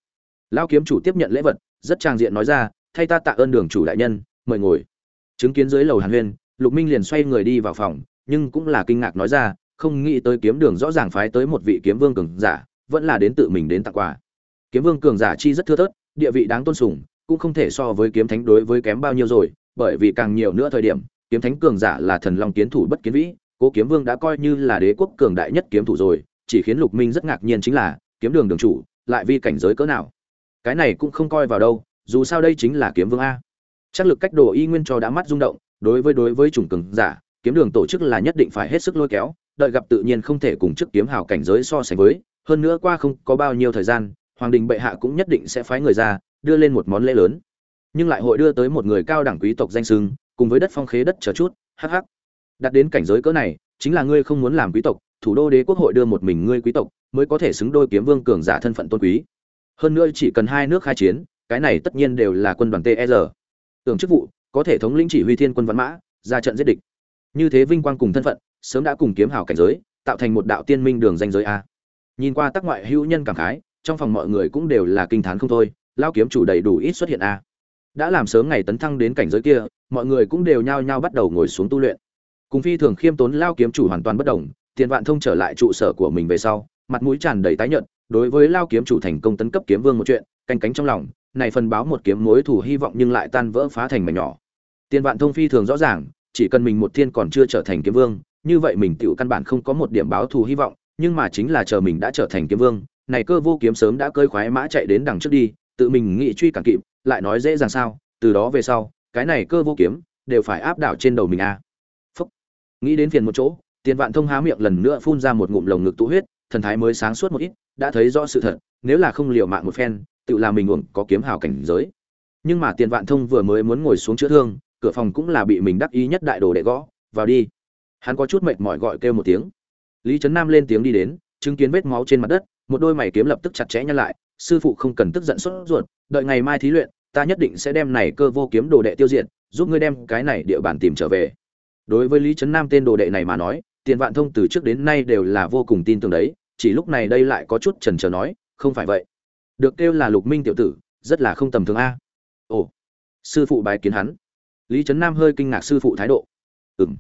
Lão kiếm chủ tiếp nhận lễ vật, rất trang diện nói ra, thay ta tạ ơn đường chủ đại nhân, mời ngồi. Chứng kiến dưới lầu hàn huyên, lục minh liền xoay người đi vào phòng, nhưng cũng là kinh ngạc nói ra, không nghĩ tới kiếm đường rõ ràng phái tới một vị kiếm vương cường giả, vẫn là đến tự mình đến tặng quà. Kiếm vương cường giả chi rất thưa thớt, địa vị đáng tôn sùng, cũng không thể so với kiếm thánh đối với kém bao nhiêu rồi, bởi vì càng nhiều nữa thời điểm, kiếm thánh cường giả là thần long kiến thủ bất kiến vĩ, cố kiếm vương đã coi như là đế quốc cường đại nhất kiếm thủ rồi chỉ khiến lục minh rất ngạc nhiên chính là, kiếm đường đường chủ, lại vi cảnh giới cỡ nào. Cái này cũng không coi vào đâu, dù sao đây chính là kiếm vương a. Chắc lực cách đồ y nguyên cho đã mắt rung động, đối với đối với chủng cường giả, kiếm đường tổ chức là nhất định phải hết sức lôi kéo, đợi gặp tự nhiên không thể cùng chức kiếm hào cảnh giới so sánh với, hơn nữa qua không có bao nhiêu thời gian, hoàng đình bệ hạ cũng nhất định sẽ phái người ra, đưa lên một món lễ lớn. Nhưng lại hội đưa tới một người cao đẳng quý tộc danh sưng cùng với đất phong khế đất chờ chút hh đặt đến cảnh giới cỡ này, chính là ngươi không muốn làm quý tộc thủ đô đế quốc hội đưa một mình ngươi quý tộc mới có thể xứng đôi kiếm vương cường giả thân phận tôn quý hơn nữa chỉ cần hai nước khai chiến cái này tất nhiên đều là quân đoàn TR. E Tưởng chức vụ, có thể thống lĩnh chỉ huy thiên quân văn mã, ra trận giết địch. Như thế vinh quang cùng thân phận, sớm đã cùng kiếm hào cảnh giới, tạo thành một đạo tiên minh đường danh giới a. Nhìn qua tác ngoại hữu nhân cảm khái, trong phòng mọi người cũng đều là kinh thán không thôi, lao kiếm chủ đầy đủ ít xuất hiện a. Đã làm sớm ngày tấn thăng đến cảnh giới kia, mọi người cũng đều nhao nhao bắt đầu ngồi xuống tu luyện. Cùng phi thường khiêm tốn lao kiếm chủ hoàn toàn bất động, Tiền Vạn Thông trở lại trụ sở của mình về sau, mặt mũi tràn đầy tái nhợt, đối với lao kiếm chủ thành công tấn cấp kiếm vương một chuyện, canh cánh trong lòng, này phần báo một kiếm mối thủ hy vọng nhưng lại tan vỡ phá thành mảnh nhỏ. Tiền Vạn Thông phi thường rõ ràng, chỉ cần mình một thiên còn chưa trở thành kiếm vương, như vậy mình tiểu căn bản không có một điểm báo thù hy vọng, nhưng mà chính là chờ mình đã trở thành kiếm vương, này cơ vô kiếm sớm đã cơi khoái mã chạy đến đằng trước đi, tự mình nghĩ truy cản kịp, lại nói dễ dàng sao, từ đó về sau, cái này cơ vô kiếm đều phải áp đảo trên đầu mình a. À. Phúc. Nghĩ đến phiền một chỗ, Tiền Vạn Thông há miệng lần nữa phun ra một ngụm lồng ngực tụ huyết, thần thái mới sáng suốt một ít, đã thấy rõ sự thật, nếu là không liều mạng một phen, tự làm mình uổng có kiếm hào cảnh giới. Nhưng mà Tiền Vạn Thông vừa mới muốn ngồi xuống chữa thương, cửa phòng cũng là bị mình đắc ý nhất đại đồ đệ gõ, "Vào đi." Hắn có chút mệt mỏi gọi kêu một tiếng. Lý Trấn Nam lên tiếng đi đến, chứng kiến vết máu trên mặt đất, một đôi mày kiếm lập tức chặt chẽ nhăn lại, "Sư phụ không cần tức giận sốt ruột, đợi ngày mai thí luyện, ta nhất định sẽ đem này cơ vô kiếm đồ đệ tiêu diệt, giúp ngươi đem cái này địa bàn tìm trở về." Đối với Lý Trấn Nam tên đồ đệ này mà nói, Tiền Vạn Thông từ trước đến nay đều là vô cùng tin tưởng đấy, chỉ lúc này đây lại có chút chần chờ nói, "Không phải vậy." được kêu là lục minh tiểu tử rất là không tầm thường a. Ồ sư phụ bài kiến hắn. Lý trấn nam hơi kinh ngạc sư phụ thái độ. Ừ m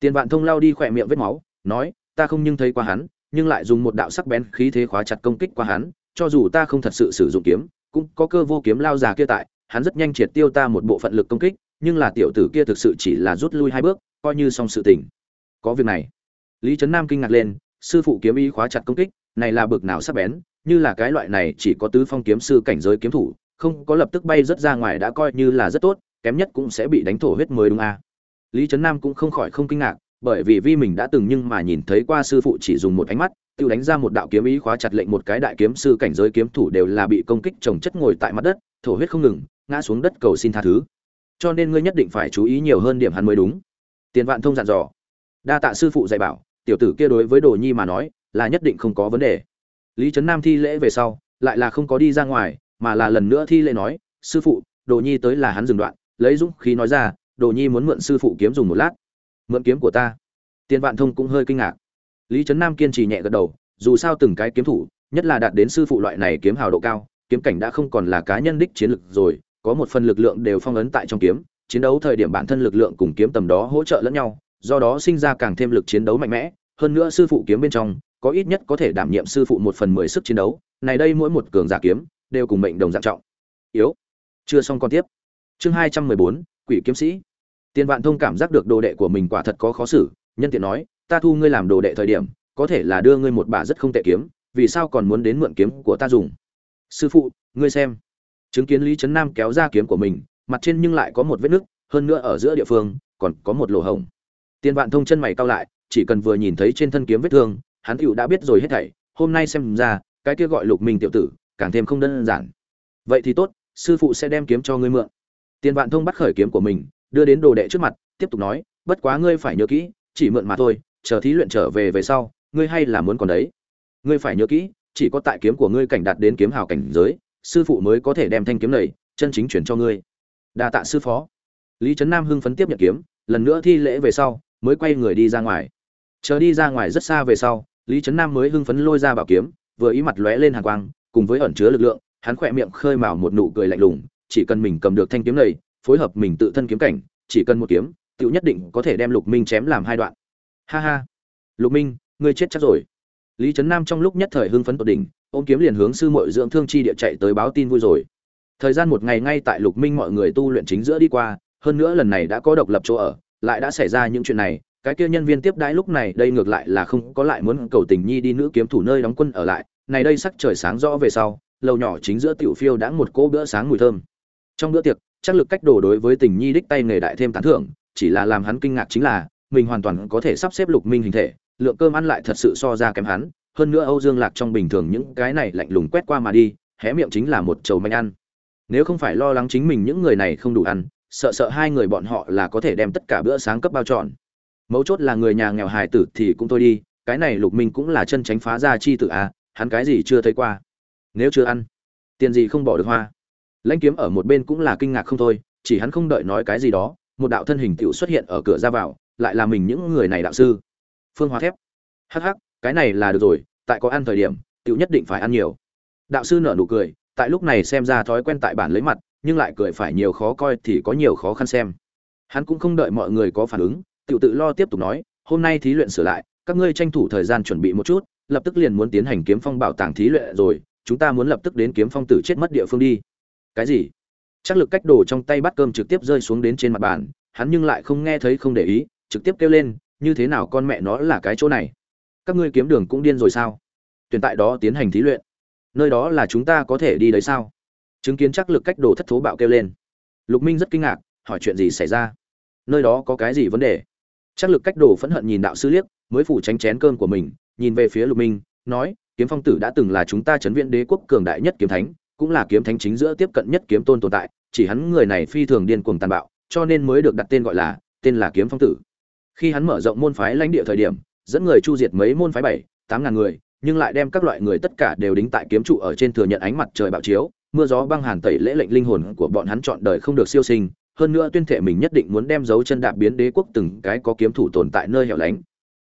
tiền vạn thông lao đi khỏe miệng vết máu nói ta không nhưng thấy qua hắn nhưng lại dùng một đạo sắc bén khí thế khóa chặt công kích qua hắn cho dù ta không thật sự sử dụng kiếm cũng có cơ vô kiếm lao già kia tại hắn rất nhanh triệt tiêu ta một bộ phận lực công kích nhưng là tiểu tử kia thực sự chỉ là rút lui hai bước coi như xong sự tình. Có việc này lý trấn nam kinh ngạc lên sư phụ kiếm ý khóa chặt công kích này là bực nào sắc bén như là cái loại này chỉ có tứ phong kiếm sư cảnh giới kiếm thủ, không có lập tức bay rất ra ngoài đã coi như là rất tốt, kém nhất cũng sẽ bị đánh thổ huyết mới đúng a. À. Lý Trấn Nam cũng không khỏi không kinh ngạc, bởi vì vi mình đã từng nhưng mà nhìn thấy qua sư phụ chỉ dùng một ánh mắt, tự đánh ra một đạo kiếm ý khóa chặt lệnh một cái đại kiếm sư cảnh giới kiếm thủ đều là bị công kích trồng chất ngồi tại mặt đất thổ huyết không ngừng ngã xuống đất cầu xin tha thứ cho nên ngươi nhất định phải chú ý nhiều hơn điểm hắn mới đúng tiền vạn thông dặn dò đa tạ sư phụ dạy bảo tiểu tử kia đối với đồ nhi mà nói, là nhất định không có vấn đề. Lý trấn nam thi lễ về sau, lại là không có đi ra ngoài, mà là lần nữa thi lễ nói, sư phụ, đồ nhi tới là hắn dừng đoạn. Lấy dũng khí nói ra, đồ nhi muốn mượn sư phụ kiếm dùng một lát, mượn kiếm của ta. Tiền vạn thông cũng hơi kinh ngạc. Lý trấn nam kiên trì nhẹ gật đầu, dù sao từng cái kiếm thủ, nhất là đạt đến sư phụ loại này kiếm hào độ cao, kiếm cảnh đã không còn là cá nhân đích chiến lực rồi, có một phần lực lượng đều phong ấn tại trong kiếm, chiến đấu thời điểm bản thân lực lượng cùng kiếm tầm đó hỗ trợ lẫn nhau do đó sinh ra càng thêm lực chiến đấu mạnh mẽ. Hơn nữa sư phụ kiếm bên trong, có ít nhất có thể đảm nhiệm sư phụ một phần mười sức chiến đấu. Này đây mỗi một cường giả kiếm, đều cùng mệnh đồng dạng trọng. Yếu. Chưa xong còn tiếp. Chương hai trăm mười bốn, quỷ kiếm sĩ. Tiền vạn thông cảm giác được đồ đệ của mình quả thật có khó xử. Nhân tiện nói, ta thu ngươi làm đồ đệ thời điểm, có thể là đưa ngươi một bà rất không tệ kiếm, vì sao còn muốn đến mượn kiếm của ta dùng? Sư phụ, ngươi xem. Chứng kiến lý trấn nam kéo ra kiếm của mình, mặt trên nhưng lại có một vết nứt, hơn nữa ở giữa địa phương, còn có một lỗ hổng tiền vạn thông chân mày cau lại, chỉ cần vừa nhìn thấy trên thân kiếm vết thương, hắn tựu đã biết rồi hết thảy, hôm nay xem ra, cái kia gọi lục minh tiểu tử, càng thêm không đơn giản. Vậy thì tốt, sư phụ sẽ đem kiếm cho ngươi mượn. Tiền vạn thông bắt khởi kiếm của mình, đưa đến đồ đệ trước mặt, tiếp tục nói, bất quá ngươi phải nhớ kỹ, chỉ mượn mà thôi, chờ thí luyện trở về về sau, ngươi hay là muốn còn đấy. Ngươi phải nhớ kỹ, chỉ có tại kiếm của ngươi cảnh đạt đến kiếm hào cảnh giới, sư phụ mới có thể đem thanh kiếm này, chân chính chuyển cho ngươi. Đa tạ sư phó. Lý trấn nam hưng phấn tiếp nhận kiếm, lần nữa thi lễ về sau mới quay người đi ra ngoài. Chờ đi ra ngoài rất xa về sau, lý trấn nam mới hưng phấn lôi ra bảo kiếm, vừa ý mặt lóe lên hàng quang, cùng với ẩn chứa lực lượng, hắn khỏe miệng khơi mào một nụ cười lạnh lùng, chỉ cần mình cầm được thanh kiếm này, phối hợp mình tự thân kiếm cảnh, chỉ cần một kiếm tựu nhất định có thể đem lục minh chém làm hai đoạn. Ha ha. Lục minh, ngươi chết chắc rồi. Lý trấn nam trong lúc nhất thời hưng phấn tột đỉnh, ôm kiếm liền hướng sư muội dưỡng thương chi địa chạy tới báo tin vui rồi. Thời gian một ngày ngay tại lục minh mọi người tu luyện chính giữa đi qua, hơn nữa lần này đã có độc lập chỗ ở lại đã xảy ra những chuyện này, cái kia nhân viên tiếp đãi lúc này đây ngược lại là không có lại muốn cầu tình nhi đi nữ kiếm thủ nơi đóng quân ở lại, này đây sắc trời sáng rõ về sau, lầu nhỏ chính giữa tiểu phiêu đã một cỗ bữa sáng mùi thơm. Trong bữa tiệc, chắc lực cách đồ đối với tình nhi đích tay nghề đại thêm tán thưởng, chỉ là làm hắn kinh ngạc chính là, mình hoàn toàn có thể sắp xếp lục minh hình thể, lượng cơm ăn lại thật sự so ra kém hắn, hơn nữa âu dương lạc trong bình thường những cái này lạnh lùng quét qua mà đi, hé miệng chính là một chầu manh ăn. Nếu không phải lo lắng chính mình những người này không đủ ăn sợ sợ hai người bọn họ là có thể đem tất cả bữa sáng cấp bao trọn. Mấu chốt là người nhà nghèo hài tử thì cũng thôi đi, cái này lục minh cũng là chân tránh phá ra chi tử a hắn cái gì chưa thấy qua. Nếu chưa ăn, tiền gì không bỏ được hoa? Lãnh kiếm ở một bên cũng là kinh ngạc không thôi, chỉ hắn không đợi nói cái gì đó, một đạo thân hình tiểu xuất hiện ở cửa ra vào, lại là mình những người này đạo sư. Phương hóa thép. Hắc hắc, cái này là được rồi, tại có ăn thời điểm, tiểu nhất định phải ăn nhiều. Đạo sư nở nụ cười, tại lúc này xem ra thói quen tại bản lấy mặt nhưng lại cười phải nhiều khó coi thì có nhiều khó khăn xem. Hắn cũng không đợi mọi người có phản ứng, tiểu tự lo tiếp tục nói, hôm nay thí luyện sửa lại, các ngươi tranh thủ thời gian chuẩn bị một chút, lập tức liền muốn tiến hành kiếm phong bảo tàng thí luyện rồi, chúng ta muốn lập tức đến kiếm phong tử chết mất địa phương đi. Cái gì? Chắc lực cách đồ trong tay bắt cơm trực tiếp rơi xuống đến trên mặt bàn, hắn nhưng lại không nghe thấy không để ý, trực tiếp kêu lên, như thế nào con mẹ nó là cái chỗ này? Các ngươi kiếm đường cũng điên rồi sao? Tuyển tại đó tiến hành thí luyện. Nơi đó là chúng ta có thể đi đấy sao? Chứng kiến chắc lực cách đồ thất thố bạo kêu lên. Lục minh rất kinh ngạc, hỏi chuyện gì xảy ra? Nơi đó có cái gì vấn đề? Chắc lực cách đồ phẫn hận nhìn đạo sư liếc, mới phủ tránh chén cơm của mình, nhìn về phía lục minh, nói, kiếm phong tử đã từng là chúng ta chấn viện đế quốc cường đại nhất kiếm thánh, cũng là kiếm thánh chính giữa tiếp cận nhất kiếm tôn tồn tại, chỉ hắn người này phi thường điên cuồng tàn bạo, cho nên mới được đặt tên gọi là, tên là kiếm phong tử. Khi hắn mở rộng môn phái lãnh địa thời điểm, dẫn người chu diệt mấy môn phái bảy, tám ngàn người, nhưng lại đem các loại người tất cả đều đính tại kiếm trụ ở trên thừa nhận ánh mặt trời bạo chiếu mưa gió băng hàn tẩy lễ lệnh linh hồn của bọn hắn chọn đời không được siêu sinh, hơn nữa tuyên thệ mình nhất định muốn đem dấu chân đạp biến đế quốc từng cái có kiếm thủ tồn tại nơi hẻo lánh.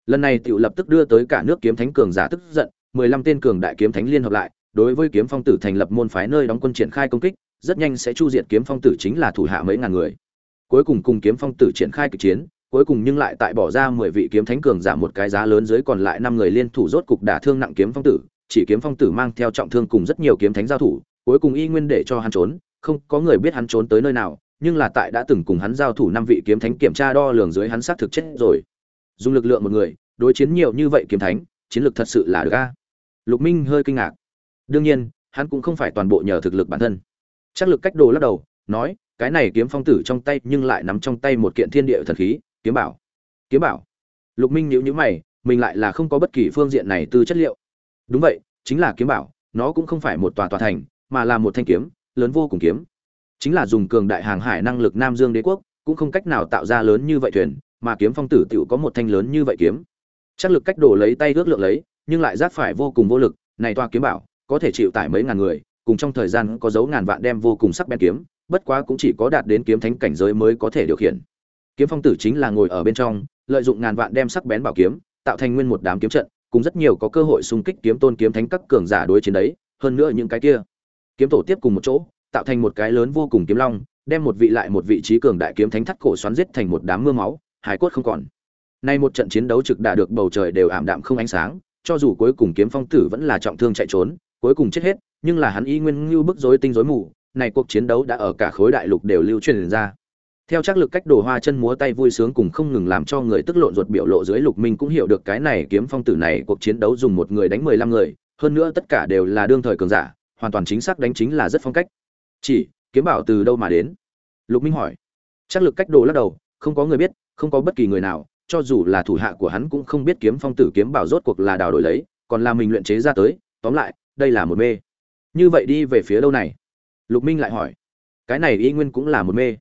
Lần này tiểu lập tức đưa tới cả nước kiếm thánh cường giả tức giận, mười lăm tên cường đại kiếm thánh liên hợp lại, đối với kiếm phong tử thành lập môn phái nơi đóng quân triển khai công kích, rất nhanh sẽ chu diệt kiếm phong tử chính là thủ hạ mấy ngàn người. Cuối cùng cùng kiếm phong tử triển khai kịch chiến, cuối cùng nhưng lại tại bỏ ra mười vị kiếm thánh cường giảm một cái giá lớn dưới còn lại năm người liên thủ rốt cục đả thương nặng kiếm phong tử, chỉ kiếm phong tử mang theo trọng thương cùng rất nhiều kiếm thánh giao thủ cuối cùng y nguyên để cho hắn trốn, không có người biết hắn trốn tới nơi nào, nhưng là tại đã từng cùng hắn giao thủ năm vị kiếm thánh kiểm tra đo lường dưới hắn xác thực chết rồi. Dùng lực lượng một người, đối chiến nhiều như vậy kiếm thánh, chiến lược thật sự là được a. Lục minh hơi kinh ngạc. Đương nhiên, hắn cũng không phải toàn bộ nhờ thực lực bản thân. Chắc lực cách đồ lắc đầu, nói, cái này kiếm phong tử trong tay nhưng lại nắm trong tay một kiện thiên địa thần khí, kiếm bảo. Kiếm bảo. Lục minh nhíu nhíu mày, mình lại là không có bất kỳ phương diện này từ chất liệu. Đúng vậy, chính là kiếm bảo, nó cũng không phải một tòa tòa thành mà là một thanh kiếm, lớn vô cùng kiếm. Chính là dùng cường đại hàng hải năng lực nam dương đế quốc, cũng không cách nào tạo ra lớn như vậy thuyền, mà kiếm phong tử tựu có một thanh lớn như vậy kiếm. Chắc lực cách đổ lấy tay ước lượng lấy, nhưng lại giác phải vô cùng vô lực, này toa kiếm bảo, có thể chịu tải mấy ngàn người, cùng trong thời gian có dấu ngàn vạn đem vô cùng sắc bén kiếm, bất quá cũng chỉ có đạt đến kiếm thánh cảnh giới mới có thể điều khiển. Kiếm phong tử chính là ngồi ở bên trong, lợi dụng ngàn vạn đem sắc bén bảo kiếm, tạo thành nguyên một đám kiếm trận, cùng rất nhiều có cơ hội xung kích kiếm tôn kiếm thánh các cường giả đối chiến đấy, hơn nữa những cái kia kiếm tổ tiếp cùng một chỗ, tạo thành một cái lớn vô cùng kiếm long, đem một vị lại một vị trí cường đại kiếm thánh thắt cổ xoắn giết thành một đám mưa máu, hải cốt không còn. Nay một trận chiến đấu trực đã được bầu trời đều ảm đạm không ánh sáng, cho dù cuối cùng kiếm phong tử vẫn là trọng thương chạy trốn, cuối cùng chết hết, nhưng là hắn y nguyên ngưu bức rối tinh rối mù, này cuộc chiến đấu đã ở cả khối đại lục đều lưu truyền ra. Theo chắc lực cách đồ hoa chân múa tay vui sướng cùng không ngừng làm cho người tức lộn ruột biểu lộ dưới lục minh cũng hiểu được cái này kiếm phong tử này cuộc chiến đấu dùng một người đánh mười lăm người, hơn nữa tất cả đều là đương thời cường giả hoàn toàn chính xác đánh chính là rất phong cách. Chỉ, kiếm bảo từ đâu mà đến? Lục minh hỏi. Chắc lực cách đồ lắc đầu, không có người biết, không có bất kỳ người nào, cho dù là thủ hạ của hắn cũng không biết kiếm phong tử kiếm bảo rốt cuộc là đào đổi lấy, còn là mình luyện chế ra tới, tóm lại, đây là một mê. Như vậy đi về phía đâu này? Lục minh lại hỏi. Cái này y nguyên cũng là một mê.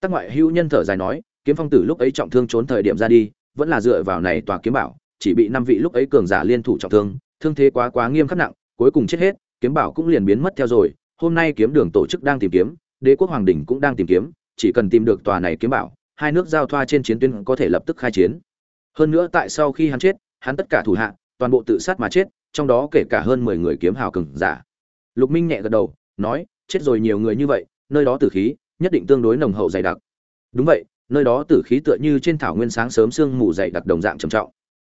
Tác ngoại hữu nhân thở dài nói, kiếm phong tử lúc ấy trọng thương trốn thời điểm ra đi, vẫn là dựa vào này tòa kiếm bảo, chỉ bị năm vị lúc ấy cường giả liên thủ trọng thương thương thế quá quá nghiêm khắc nặng, cuối cùng chết hết kiếm bảo cũng liền biến mất theo rồi, hôm nay kiếm đường tổ chức đang tìm kiếm, đế quốc hoàng đình cũng đang tìm kiếm, chỉ cần tìm được tòa này kiếm bảo, hai nước giao thoa trên chiến tuyến có thể lập tức khai chiến. Hơn nữa tại sau khi hắn chết, hắn tất cả thủ hạ, toàn bộ tự sát mà chết, trong đó kể cả hơn mười người kiếm hào cường giả. Lục minh nhẹ gật đầu, nói, chết rồi nhiều người như vậy, nơi đó tử khí, nhất định tương đối nồng hậu dày đặc. Đúng vậy, nơi đó tử khí tựa như trên thảo nguyên sáng sớm sương mù dày đặc đồng dạng trầm trọng.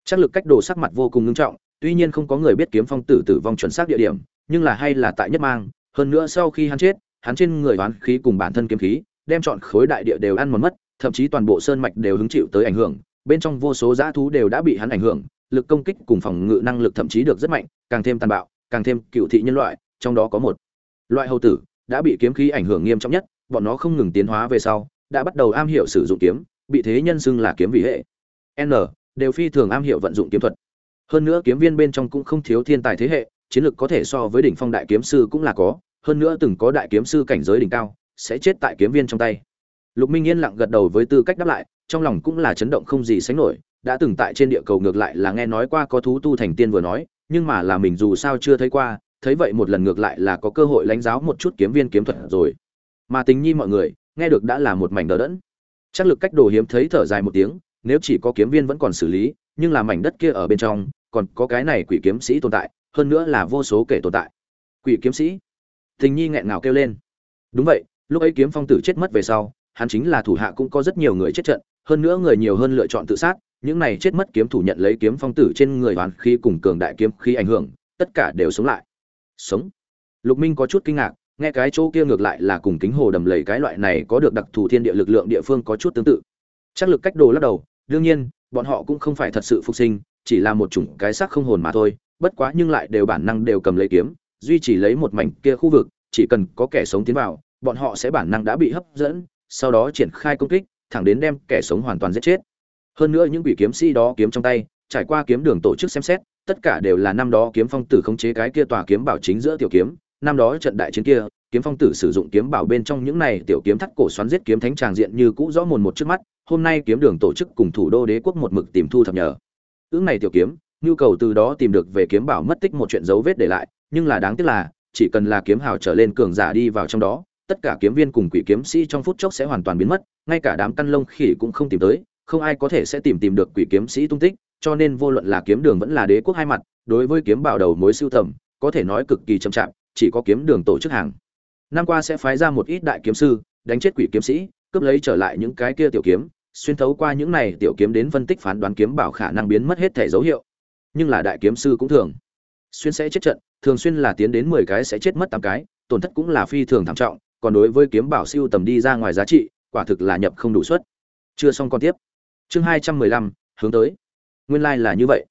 Chắc lực cách đồ sắc mặt vô cùng nghiêm trọng, tuy nhiên không có người biết kiếm phong tử tử vong chuẩn xác địa điểm nhưng là hay là tại nhất mang, hơn nữa sau khi hắn chết, hắn trên người oán khí cùng bản thân kiếm khí, đem chọn khối đại địa đều ăn mòn mất, thậm chí toàn bộ sơn mạch đều hứng chịu tới ảnh hưởng, bên trong vô số dã thú đều đã bị hắn ảnh hưởng, lực công kích cùng phòng ngự năng lực thậm chí được rất mạnh, càng thêm tàn bạo, càng thêm cựu thị nhân loại, trong đó có một loại hầu tử đã bị kiếm khí ảnh hưởng nghiêm trọng nhất, bọn nó không ngừng tiến hóa về sau, đã bắt đầu am hiểu sử dụng kiếm, bị thế nhân xưng là kiếm vị hệ. N, đều phi thường am hiểu vận dụng kiếm thuật. Hơn nữa kiếm viên bên trong cũng không thiếu thiên tài thế hệ chiến lược có thể so với đỉnh phong đại kiếm sư cũng là có, hơn nữa từng có đại kiếm sư cảnh giới đỉnh cao, sẽ chết tại kiếm viên trong tay. Lục minh yên lặng gật đầu với tư cách đáp lại, trong lòng cũng là chấn động không gì sánh nổi, đã từng tại trên địa cầu ngược lại là nghe nói qua có thú tu thành tiên vừa nói, nhưng mà là mình dù sao chưa thấy qua, thấy vậy một lần ngược lại là có cơ hội lãnh giáo một chút kiếm viên kiếm thuật rồi. Mà tình nhi mọi người, nghe được đã là một mảnh đờ đẫn. Chắc lực cách đồ hiếm thấy thở dài một tiếng, nếu chỉ có kiếm viên vẫn còn xử lý, nhưng là mảnh đất kia ở bên trong, còn có cái này quỷ kiếm sĩ tồn tại hơn nữa là vô số kể tồn tại. Quỷ kiếm sĩ. Tình nhi nghẹn ngào kêu lên. Đúng vậy, lúc ấy kiếm phong tử chết mất về sau, hắn chính là thủ hạ cũng có rất nhiều người chết trận, hơn nữa người nhiều hơn lựa chọn tự sát, những này chết mất kiếm thủ nhận lấy kiếm phong tử trên người hoàn khi cùng cường đại kiếm khi ảnh hưởng, tất cả đều sống lại. Sống. Lục minh có chút kinh ngạc, nghe cái chỗ kia ngược lại là cùng kính hồ đầm lầy cái loại này có được đặc thù thiên địa lực lượng địa phương có chút tương tự. Chắc lực cách đồ lắc đầu, đương nhiên, bọn họ cũng không phải thật sự phục sinh, chỉ là một chủng cái xác không hồn mà thôi bất quá nhưng lại đều bản năng đều cầm lấy kiếm, duy chỉ lấy một mảnh kia khu vực, chỉ cần có kẻ sống tiến vào, bọn họ sẽ bản năng đã bị hấp dẫn, sau đó triển khai công kích, thẳng đến đem kẻ sống hoàn toàn giết chết. Hơn nữa những quỷ kiếm sĩ đó kiếm trong tay, trải qua kiếm đường tổ chức xem xét, tất cả đều là năm đó kiếm phong tử khống chế cái kia tòa kiếm bảo chính giữa tiểu kiếm, năm đó trận đại chiến kia, kiếm phong tử sử dụng kiếm bảo bên trong những này tiểu kiếm thắt cổ xoắn giết kiếm thánh tràng diện như cũ rõ mồn một trước mắt, hôm nay kiếm đường tổ chức cùng thủ đô đế quốc một mực tìm thu thập nhờ. Ước này tiểu kiếm nhu cầu từ đó tìm được về kiếm bảo mất tích một chuyện dấu vết để lại, nhưng là đáng tiếc là, chỉ cần là kiếm hào trở lên cường giả đi vào trong đó, tất cả kiếm viên cùng quỷ kiếm sĩ trong phút chốc sẽ hoàn toàn biến mất, ngay cả đám căn lông khỉ cũng không tìm tới, không ai có thể sẽ tìm tìm được quỷ kiếm sĩ tung tích, cho nên vô luận là kiếm đường vẫn là đế quốc hai mặt, đối với kiếm bảo đầu mối siêu tầm có thể nói cực kỳ chậm chạp, chỉ có kiếm đường tổ chức hàng. Năm qua sẽ phái ra một ít đại kiếm sư, đánh chết quỷ kiếm sĩ, cướp lấy trở lại những cái kia tiểu kiếm, xuyên thấu qua những này tiểu kiếm đến phân tích phán đoán kiếm bảo khả năng biến mất hết thể dấu hiệu nhưng là đại kiếm sư cũng thường. Xuyên sẽ chết trận, thường xuyên là tiến đến mười cái sẽ chết mất tám cái, tổn thất cũng là phi thường thảm trọng, còn đối với kiếm bảo siêu tầm đi ra ngoài giá trị, quả thực là nhập không đủ suất. Chưa xong còn tiếp. Chương hai trăm mười lăm, hướng tới. Nguyên lai là như vậy.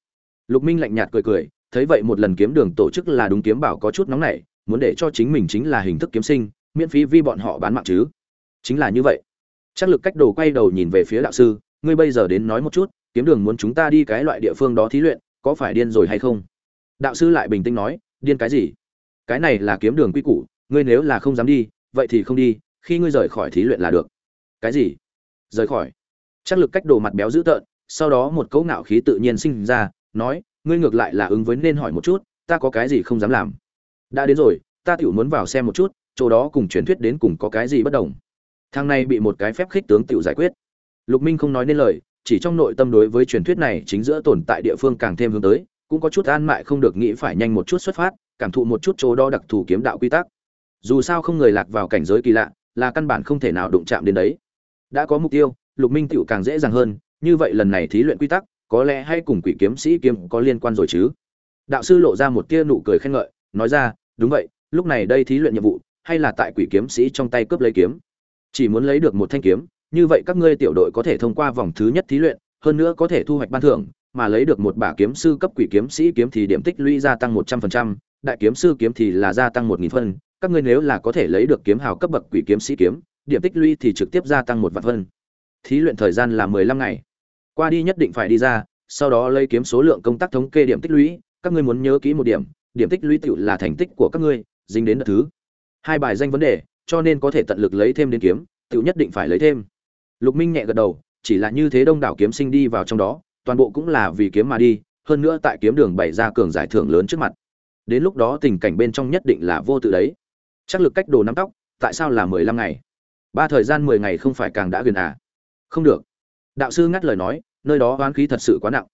Lục minh lạnh nhạt cười cười, thấy vậy một lần kiếm đường tổ chức là đúng kiếm bảo có chút nóng nảy, muốn để cho chính mình chính là hình thức kiếm sinh, miễn phí vi bọn họ bán mạng chứ. Chính là như vậy. Chắc lực cách đồ quay đầu nhìn về phía đạo sư, ngươi bây giờ đến nói một chút, kiếm đường muốn chúng ta đi cái loại địa phương đó thí luyện có phải điên rồi hay không? Đạo sư lại bình tĩnh nói, điên cái gì? Cái này là kiếm đường quy củ, ngươi nếu là không dám đi, vậy thì không đi, khi ngươi rời khỏi thí luyện là được. Cái gì? Rời khỏi. Chắc lực cách đồ mặt béo dữ tợn, sau đó một cấu ngạo khí tự nhiên sinh ra, nói, ngươi ngược lại là ứng với nên hỏi một chút, ta có cái gì không dám làm? Đã đến rồi, ta tiểu muốn vào xem một chút, chỗ đó cùng truyền thuyết đến cùng có cái gì bất đồng. Thằng này bị một cái phép khích tướng tiểu giải quyết. Lục minh không nói nên lời chỉ trong nội tâm đối với truyền thuyết này chính giữa tồn tại địa phương càng thêm hướng tới, cũng có chút an mại không được nghĩ phải nhanh một chút xuất phát, cảm thụ một chút chỗ đó đặc thù kiếm đạo quy tắc. Dù sao không người lạc vào cảnh giới kỳ lạ, là căn bản không thể nào đụng chạm đến đấy. Đã có mục tiêu, lục minh tiểu càng dễ dàng hơn, như vậy lần này thí luyện quy tắc, có lẽ hay cùng quỷ kiếm sĩ kiếm có liên quan rồi chứ? Đạo sư lộ ra một tia nụ cười khen ngợi, nói ra, đúng vậy, lúc này đây thí luyện nhiệm vụ, hay là tại quỷ kiếm sĩ trong tay cướp lấy kiếm. Chỉ muốn lấy được một thanh kiếm như vậy các ngươi tiểu đội có thể thông qua vòng thứ nhất thí luyện, hơn nữa có thể thu hoạch ban thưởng, mà lấy được một bả kiếm sư cấp quỷ kiếm sĩ kiếm thì điểm tích lũy gia tăng một trăm phần trăm, đại kiếm sư kiếm thì là gia tăng một nghìn phân, các ngươi nếu là có thể lấy được kiếm hào cấp bậc quỷ kiếm sĩ kiếm, điểm tích lũy thì trực tiếp gia tăng một vạn phân. Thí luyện thời gian là mười lăm ngày. Qua đi nhất định phải đi ra, sau đó lấy kiếm số lượng công tác thống kê điểm tích lũy, các ngươi muốn nhớ kỹ một điểm điểm tích lũy tựu là thành tích của các ngươi, dính đến đợt thứ. Hai bài danh vấn đề, cho nên có thể tận lực lấy thêm đến kiếm, tựu nhất định phải lấy thêm lục minh nhẹ gật đầu, chỉ là như thế đông đảo kiếm sinh đi vào trong đó, toàn bộ cũng là vì kiếm mà đi, hơn nữa tại kiếm đường bày ra cường giải thưởng lớn trước mặt. Đến lúc đó tình cảnh bên trong nhất định là vô tự đấy. Chắc lực cách đồ nắm tóc, tại sao là mười lăm ngày? Ba thời gian mười ngày không phải càng đã gần à? Không được. Đạo sư ngắt lời nói, nơi đó oán khí thật sự quá nặng.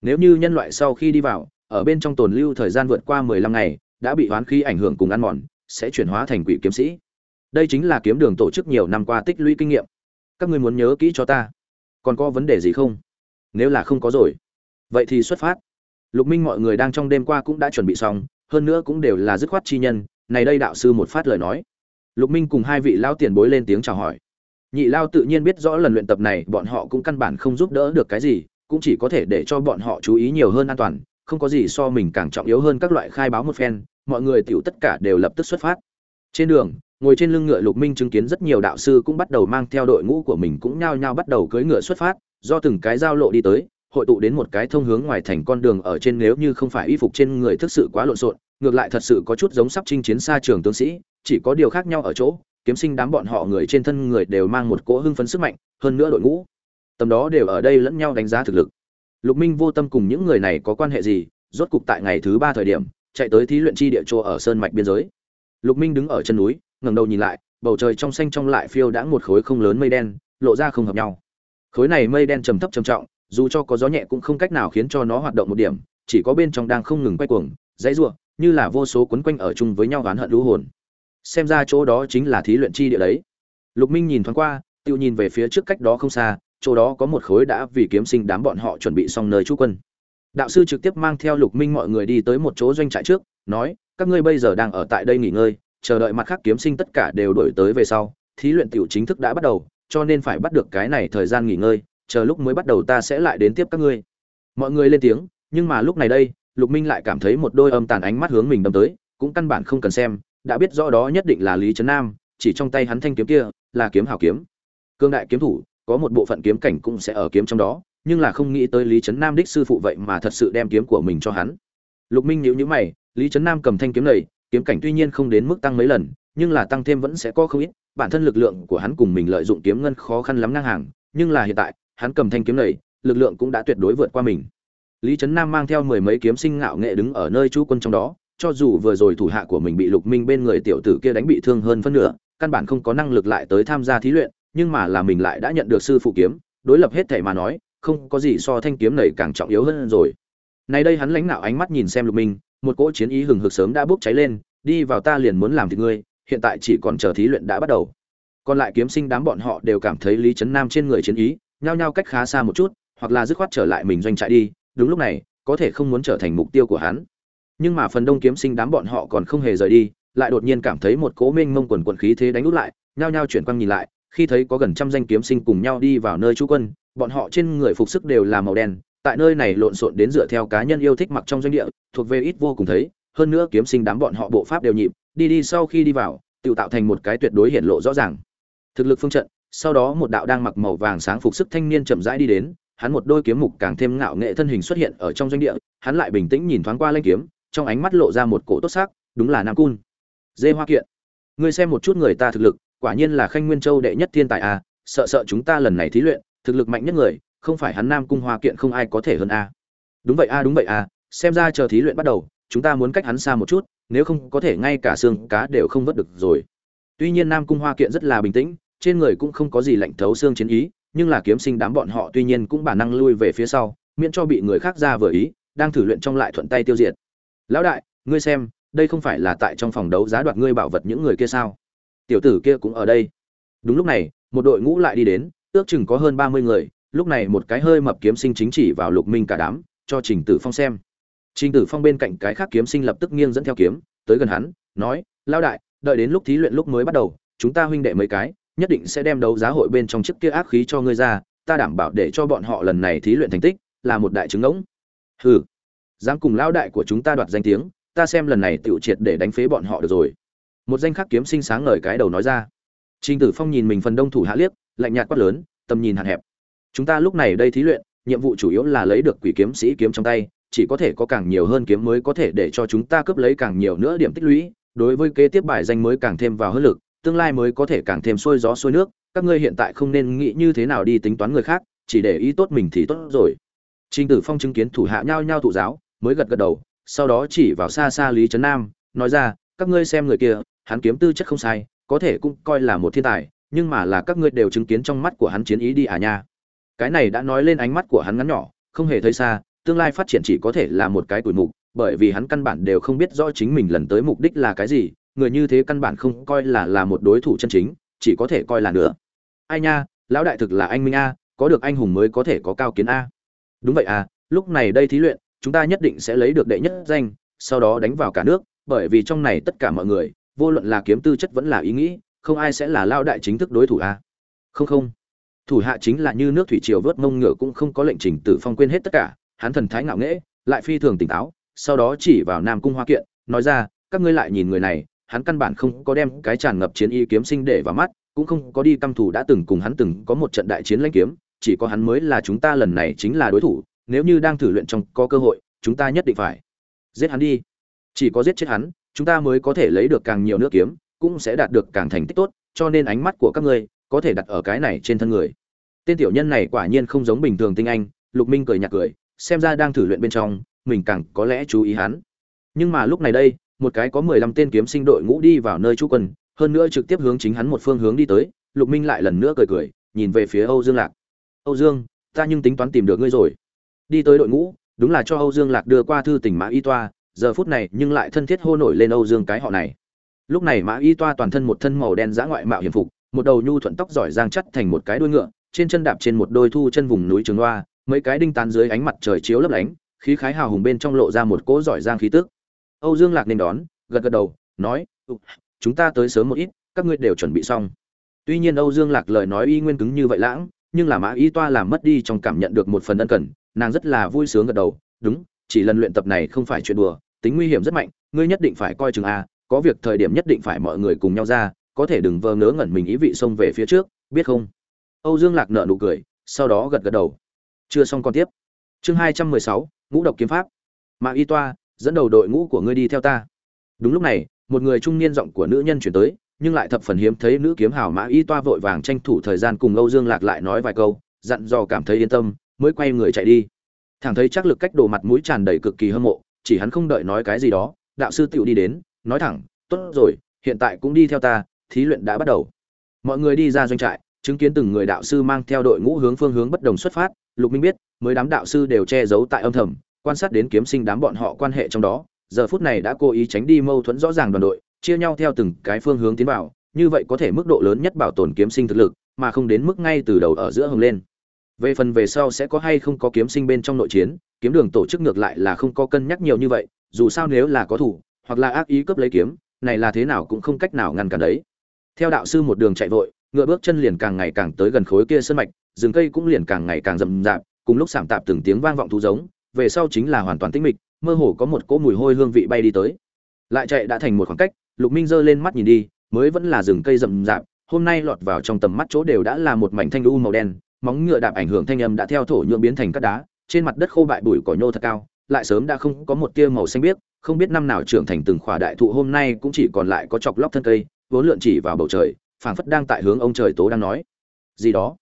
Nếu như nhân loại sau khi đi vào, ở bên trong tồn lưu thời gian vượt qua mười lăm ngày, đã bị oán khí ảnh hưởng cùng ăn mòn, sẽ chuyển hóa thành quỷ kiếm sĩ. Đây chính là kiếm đường tổ chức nhiều năm qua tích lũy kinh nghiệm các ngươi muốn nhớ kỹ cho ta. Còn có vấn đề gì không? Nếu là không có rồi, vậy thì xuất phát. Lục minh mọi người đang trong đêm qua cũng đã chuẩn bị xong, hơn nữa cũng đều là dứt khoát chi nhân, này đây đạo sư một phát lời nói. Lục minh cùng hai vị lao tiền bối lên tiếng chào hỏi. Nhị lao tự nhiên biết rõ lần luyện tập này, bọn họ cũng căn bản không giúp đỡ được cái gì, cũng chỉ có thể để cho bọn họ chú ý nhiều hơn an toàn, không có gì so mình càng trọng yếu hơn các loại khai báo một phen, mọi người tiểu tất cả đều lập tức xuất phát. Trên đường ngồi trên lưng ngựa lục minh chứng kiến rất nhiều đạo sư cũng bắt đầu mang theo đội ngũ của mình cũng nhao nhao bắt đầu cưỡi ngựa xuất phát, do từng cái giao lộ đi tới, hội tụ đến một cái thông hướng ngoài thành con đường ở trên nếu như không phải y phục trên người thực sự quá lộn xộn, ngược lại thật sự có chút giống sắp chinh chiến xa trường tướng sĩ, chỉ có điều khác nhau ở chỗ, kiếm sinh đám bọn họ người trên thân người đều mang một cỗ hưng phấn sức mạnh, hơn nữa đội ngũ, tầm đó đều ở đây lẫn nhau đánh giá thực lực. Lục minh vô tâm cùng những người này có quan hệ gì, rốt cục tại ngày thứ ba thời điểm, chạy tới thí luyện chi địa chỗ ở sơn mạch biên giới. Lục minh đứng ở chân núi ngẩng đầu nhìn lại bầu trời trong xanh trong lại phiêu đã một khối không lớn mây đen lộ ra không hợp nhau. Khối này mây đen trầm thấp trầm trọng dù cho có gió nhẹ cũng không cách nào khiến cho nó hoạt động một điểm chỉ có bên trong đang không ngừng quay cuồng dãy rủa, như là vô số quấn quanh ở chung với nhau oán hận lũ hồn. Xem ra chỗ đó chính là thí luyện chi địa đấy. Lục minh nhìn thoáng qua tiêu nhìn về phía trước cách đó không xa chỗ đó có một khối đã vì kiếm sinh đám bọn họ chuẩn bị xong nơi trú quân. Đạo sư trực tiếp mang theo lục minh mọi người đi tới một chỗ doanh trại trước nói các ngươi bây giờ đang ở tại đây nghỉ ngơi chờ đợi mặt khác kiếm sinh tất cả đều đổi tới về sau, thí luyện tiểu chính thức đã bắt đầu, cho nên phải bắt được cái này thời gian nghỉ ngơi, chờ lúc mới bắt đầu ta sẽ lại đến tiếp các ngươi. Mọi người lên tiếng, nhưng mà lúc này đây, lục minh lại cảm thấy một đôi âm tàn ánh mắt hướng mình đâm tới, cũng căn bản không cần xem, đã biết rõ đó nhất định là lý trấn nam, chỉ trong tay hắn thanh kiếm kia là kiếm hào kiếm. Cương đại kiếm thủ, có một bộ phận kiếm cảnh cũng sẽ ở kiếm trong đó, nhưng là không nghĩ tới lý trấn nam đích sư phụ vậy mà thật sự đem kiếm của mình cho hắn. Lục minh nhíu nhíu mày, lý trấn nam cầm thanh kiếm này kiếm cảnh tuy nhiên không đến mức tăng mấy lần, nhưng là tăng thêm vẫn sẽ có không ít. Bản thân lực lượng của hắn cùng mình lợi dụng kiếm ngân khó khăn lắm ngang hàng, nhưng là hiện tại, hắn cầm thanh kiếm này, lực lượng cũng đã tuyệt đối vượt qua mình. Lý trấn nam mang theo mười mấy kiếm sinh ngạo nghệ đứng ở nơi chú quân trong đó, cho dù vừa rồi thủ hạ của mình bị lục minh bên người tiểu tử kia đánh bị thương hơn phân nửa, căn bản không có năng lực lại tới tham gia thí luyện, nhưng mà là mình lại đã nhận được sư phụ kiếm, đối lập hết thảy mà nói, không có gì so thanh kiếm này càng trọng yếu hơn rồi. Nay đây hắn lãnh nạo ánh mắt nhìn xem lục minh một cỗ chiến ý hừng hực sớm đã bốc cháy lên, đi vào ta liền muốn làm thịt ngươi, hiện tại chỉ còn chờ thí luyện đã bắt đầu. Còn lại kiếm sinh đám bọn họ đều cảm thấy lý trấn nam trên người chiến ý, nhao nhao cách khá xa một chút, hoặc là dứt khoát trở lại mình doanh trại đi, đúng lúc này, có thể không muốn trở thành mục tiêu của hắn. Nhưng mà phần đông kiếm sinh đám bọn họ còn không hề rời đi, lại đột nhiên cảm thấy một cỗ mênh mông quần quần khí thế đánh út lại, nhao nhao chuyển quang nhìn lại, khi thấy có gần trăm danh kiếm sinh cùng nhau đi vào nơi trú quân, bọn họ trên người phục sức đều là màu đen tại nơi này lộn xộn đến dựa theo cá nhân yêu thích mặc trong doanh địa, thuộc về ít vô cùng thấy, hơn nữa kiếm sinh đám bọn họ bộ pháp đều nhịp, đi đi sau khi đi vào, tự tạo thành một cái tuyệt đối hiện lộ rõ ràng. Thực lực phương trận, sau đó một đạo đang mặc màu vàng sáng phục sức thanh niên chậm rãi đi đến, hắn một đôi kiếm mục càng thêm ngạo nghệ thân hình xuất hiện ở trong doanh địa, hắn lại bình tĩnh nhìn thoáng qua lanh kiếm, trong ánh mắt lộ ra một cổ tốt sắc, đúng là nam cun. Dê hoa kiện, ngươi xem một chút người ta thực lực, quả nhiên là khanh nguyên châu đệ nhất thiên tài à sợ sợ chúng ta lần này thí luyện, thực lực mạnh nhất người không phải hắn nam cung hoa kiện không ai có thể hơn a. Đúng vậy a, đúng vậy a, xem ra chờ thí luyện bắt đầu, chúng ta muốn cách hắn xa một chút, nếu không có thể ngay cả xương cá đều không vớt được rồi. Tuy nhiên nam cung hoa kiện rất là bình tĩnh, trên người cũng không có gì lạnh thấu xương chiến ý, nhưng là kiếm sinh đám bọn họ tuy nhiên cũng bản năng lui về phía sau, miễn cho bị người khác ra vừa ý, đang thử luyện trong lại thuận tay tiêu diệt. Lão đại, ngươi xem, đây không phải là tại trong phòng đấu giá đoạt ngươi bảo vật những người kia sao? Tiểu tử kia cũng ở đây. Đúng lúc này, một đội ngũ lại đi đến, ước chừng có hơn ba mươi người lúc này một cái hơi mập kiếm sinh chính chỉ vào lục minh cả đám, cho trình tử phong xem. Trình tử phong bên cạnh cái khác kiếm sinh lập tức nghiêng dẫn theo kiếm, tới gần hắn, nói lao đại, đợi đến lúc thí luyện lúc mới bắt đầu, chúng ta huynh đệ mấy cái, nhất định sẽ đem đấu giá hội bên trong chiếc kia ác khí cho ngươi ra, ta đảm bảo để cho bọn họ lần này thí luyện thành tích, là một đại chứng ngỗng. Hừ, dám cùng lao đại của chúng ta đoạt danh tiếng, ta xem lần này tiểu triệt để đánh phế bọn họ được rồi. Một danh khắc kiếm sinh sáng ngời cái đầu nói ra. Trình tử phong nhìn mình phần đông thủ hạ liếc, lạnh nhạt quát lớn, tầm nhìn hạn hẹp chúng ta lúc này đây thí luyện, nhiệm vụ chủ yếu là lấy được quỷ kiếm sĩ kiếm trong tay, chỉ có thể có càng nhiều hơn kiếm mới có thể để cho chúng ta cướp lấy càng nhiều nữa điểm tích lũy, đối với kế tiếp bài danh mới càng thêm vào hơn lực, tương lai mới có thể càng thêm sôi gió sôi nước, các ngươi hiện tại không nên nghĩ như thế nào đi tính toán người khác, chỉ để ý tốt mình thì tốt rồi. Trình tử phong chứng kiến thủ hạ nhau nhau thụ giáo, mới gật gật đầu, sau đó chỉ vào xa xa lý trấn nam, nói ra, các ngươi xem người kia, hắn kiếm tư chất không sai, có thể cũng coi là một thiên tài, nhưng mà là các ngươi đều chứng kiến trong mắt của hắn chiến ý đi à nha cái này đã nói lên ánh mắt của hắn ngắn nhỏ, không hề thấy xa, tương lai phát triển chỉ có thể là một cái tuổi mục, bởi vì hắn căn bản đều không biết rõ chính mình lần tới mục đích là cái gì, người như thế căn bản không coi là là một đối thủ chân chính, chỉ có thể coi là nữa ai nha, lão đại thực là anh minh a, có được anh hùng mới có thể có cao kiến a. Đúng vậy à lúc này đây thí luyện, chúng ta nhất định sẽ lấy được đệ nhất danh, sau đó đánh vào cả nước, bởi vì trong này tất cả mọi người, vô luận là kiếm tư chất vẫn là ý nghĩ, không ai sẽ là lao đại chính thức đối thủ a. Không không thủ hạ chính là như nước thủy triều vớt mông ngựa cũng không có lệnh trình tử phong quên hết tất cả, hắn thần thái ngạo nghễ, lại phi thường tỉnh táo, sau đó chỉ vào nam cung hoa kiện, nói ra, các ngươi lại nhìn người này, hắn căn bản không có đem cái tràn ngập chiến y kiếm sinh để vào mắt, cũng không có đi căm thù đã từng cùng hắn từng có một trận đại chiến lãnh kiếm, chỉ có hắn mới là chúng ta lần này chính là đối thủ, nếu như đang thử luyện trong có cơ hội, chúng ta nhất định phải giết hắn đi. Chỉ có giết chết hắn, chúng ta mới có thể lấy được càng nhiều nước kiếm, cũng sẽ đạt được càng thành tích tốt, cho nên ánh mắt của các ngươi có thể đặt ở cái này trên thân người. Tên tiểu nhân này quả nhiên không giống bình thường tinh anh, lục minh cười nhạt cười, xem ra đang thử luyện bên trong, mình càng có lẽ chú ý hắn. Nhưng mà lúc này đây, một cái có mười lăm tên kiếm sinh đội ngũ đi vào nơi trú quân, hơn nữa trực tiếp hướng chính hắn một phương hướng đi tới, lục minh lại lần nữa cười cười, nhìn về phía âu dương lạc. Âu dương, ta nhưng tính toán tìm được ngươi rồi. Đi tới đội ngũ, đúng là cho âu dương lạc đưa qua thư tình mã y toa, giờ phút này nhưng lại thân thiết hô nổi lên âu dương cái họ này. Lúc này mã y toa toàn thân một thân màu đen dã ngoại mạo hiểm phục một đầu nhu thuận tóc giỏi giang chắt thành một cái đuôi ngựa, trên chân đạp trên một đôi thu chân vùng núi trường loa mấy cái đinh tán dưới ánh mặt trời chiếu lấp lánh, khí khái hào hùng bên trong lộ ra một cỗ giỏi giang khí tức. Âu dương lạc nên đón, gật gật đầu, nói chúng ta tới sớm một ít, các ngươi đều chuẩn bị xong. Tuy nhiên âu dương lạc lời nói y nguyên cứng như vậy lãng, nhưng là mã y toa làm mất đi trong cảm nhận được một phần ân cần, nàng rất là vui sướng gật đầu, đúng, chỉ lần luyện tập này không phải chuyện đùa, tính nguy hiểm rất mạnh, ngươi nhất định phải coi chừng a, có việc thời điểm nhất định phải mọi người cùng nhau ra có thể đừng vờ ngớ ngẩn mình ý vị xông về phía trước, biết không? Âu dương lạc nợ nụ cười, sau đó gật gật đầu. Chưa xong còn tiếp. Chương hai trăm mười sáu, ngũ độc kiếm pháp. Mã y toa, dẫn đầu đội ngũ của ngươi đi theo ta. Đúng lúc này, một người trung niên giọng của nữ nhân chuyển tới, nhưng lại thập phần hiếm thấy nữ kiếm hào mã y toa vội vàng tranh thủ thời gian cùng âu dương lạc lại nói vài câu, dặn dò cảm thấy yên tâm, mới quay người chạy đi. Thẳng thấy chắc lực cách đổ mặt mũi tràn đầy cực kỳ hâm mộ, chỉ hắn không đợi nói cái gì đó, đạo sư tựu đi đến, nói thẳng, tốt rồi, hiện tại cũng đi theo ta thí luyện đã bắt đầu. Mọi người đi ra doanh trại, chứng kiến từng người đạo sư mang theo đội ngũ hướng phương hướng bất đồng xuất phát, lục minh biết, mới đám đạo sư đều che giấu tại âm thầm, quan sát đến kiếm sinh đám bọn họ quan hệ trong đó. Giờ phút này đã cố ý tránh đi mâu thuẫn rõ ràng đoàn đội, chia nhau theo từng cái phương hướng tiến vào, như vậy có thể mức độ lớn nhất bảo tồn kiếm sinh thực lực, mà không đến mức ngay từ đầu ở giữa hồng lên. Về phần về sau sẽ có hay không có kiếm sinh bên trong nội chiến, kiếm đường tổ chức ngược lại là không có cân nhắc nhiều như vậy, dù sao nếu là có thủ, hoặc là ác ý cướp lấy kiếm, này là thế nào cũng không cách nào ngăn cản đấy theo đạo sư một đường chạy vội, ngựa bước chân liền càng ngày càng tới gần khối kia sơn mạch, rừng cây cũng liền càng ngày càng rậm rạp, cùng lúc sảm tạp từng tiếng vang vọng thú giống, về sau chính là hoàn toàn tĩnh mịch, mơ hồ có một cỗ mùi hôi hương vị bay đi tới. Lại chạy đã thành một khoảng cách, lục minh giơ lên mắt nhìn đi, mới vẫn là rừng cây rậm rạp, hôm nay lọt vào trong tầm mắt chỗ đều đã là một mảnh thanh u màu đen, móng ngựa đạp ảnh hưởng thanh âm đã theo thổ nhượng biến thành cát đá, trên mặt đất khô bại bụi cỏ nhô thật cao, lại sớm đã không có một tia màu xanh biếc, không biết năm nào trưởng thành từng khỏa đại thụ hôm nay cũng chỉ còn lại có chọc lóc thân cây vốn lượn chỉ vào bầu trời, phảng phất đang tại hướng ông trời tố đang nói. Gì đó.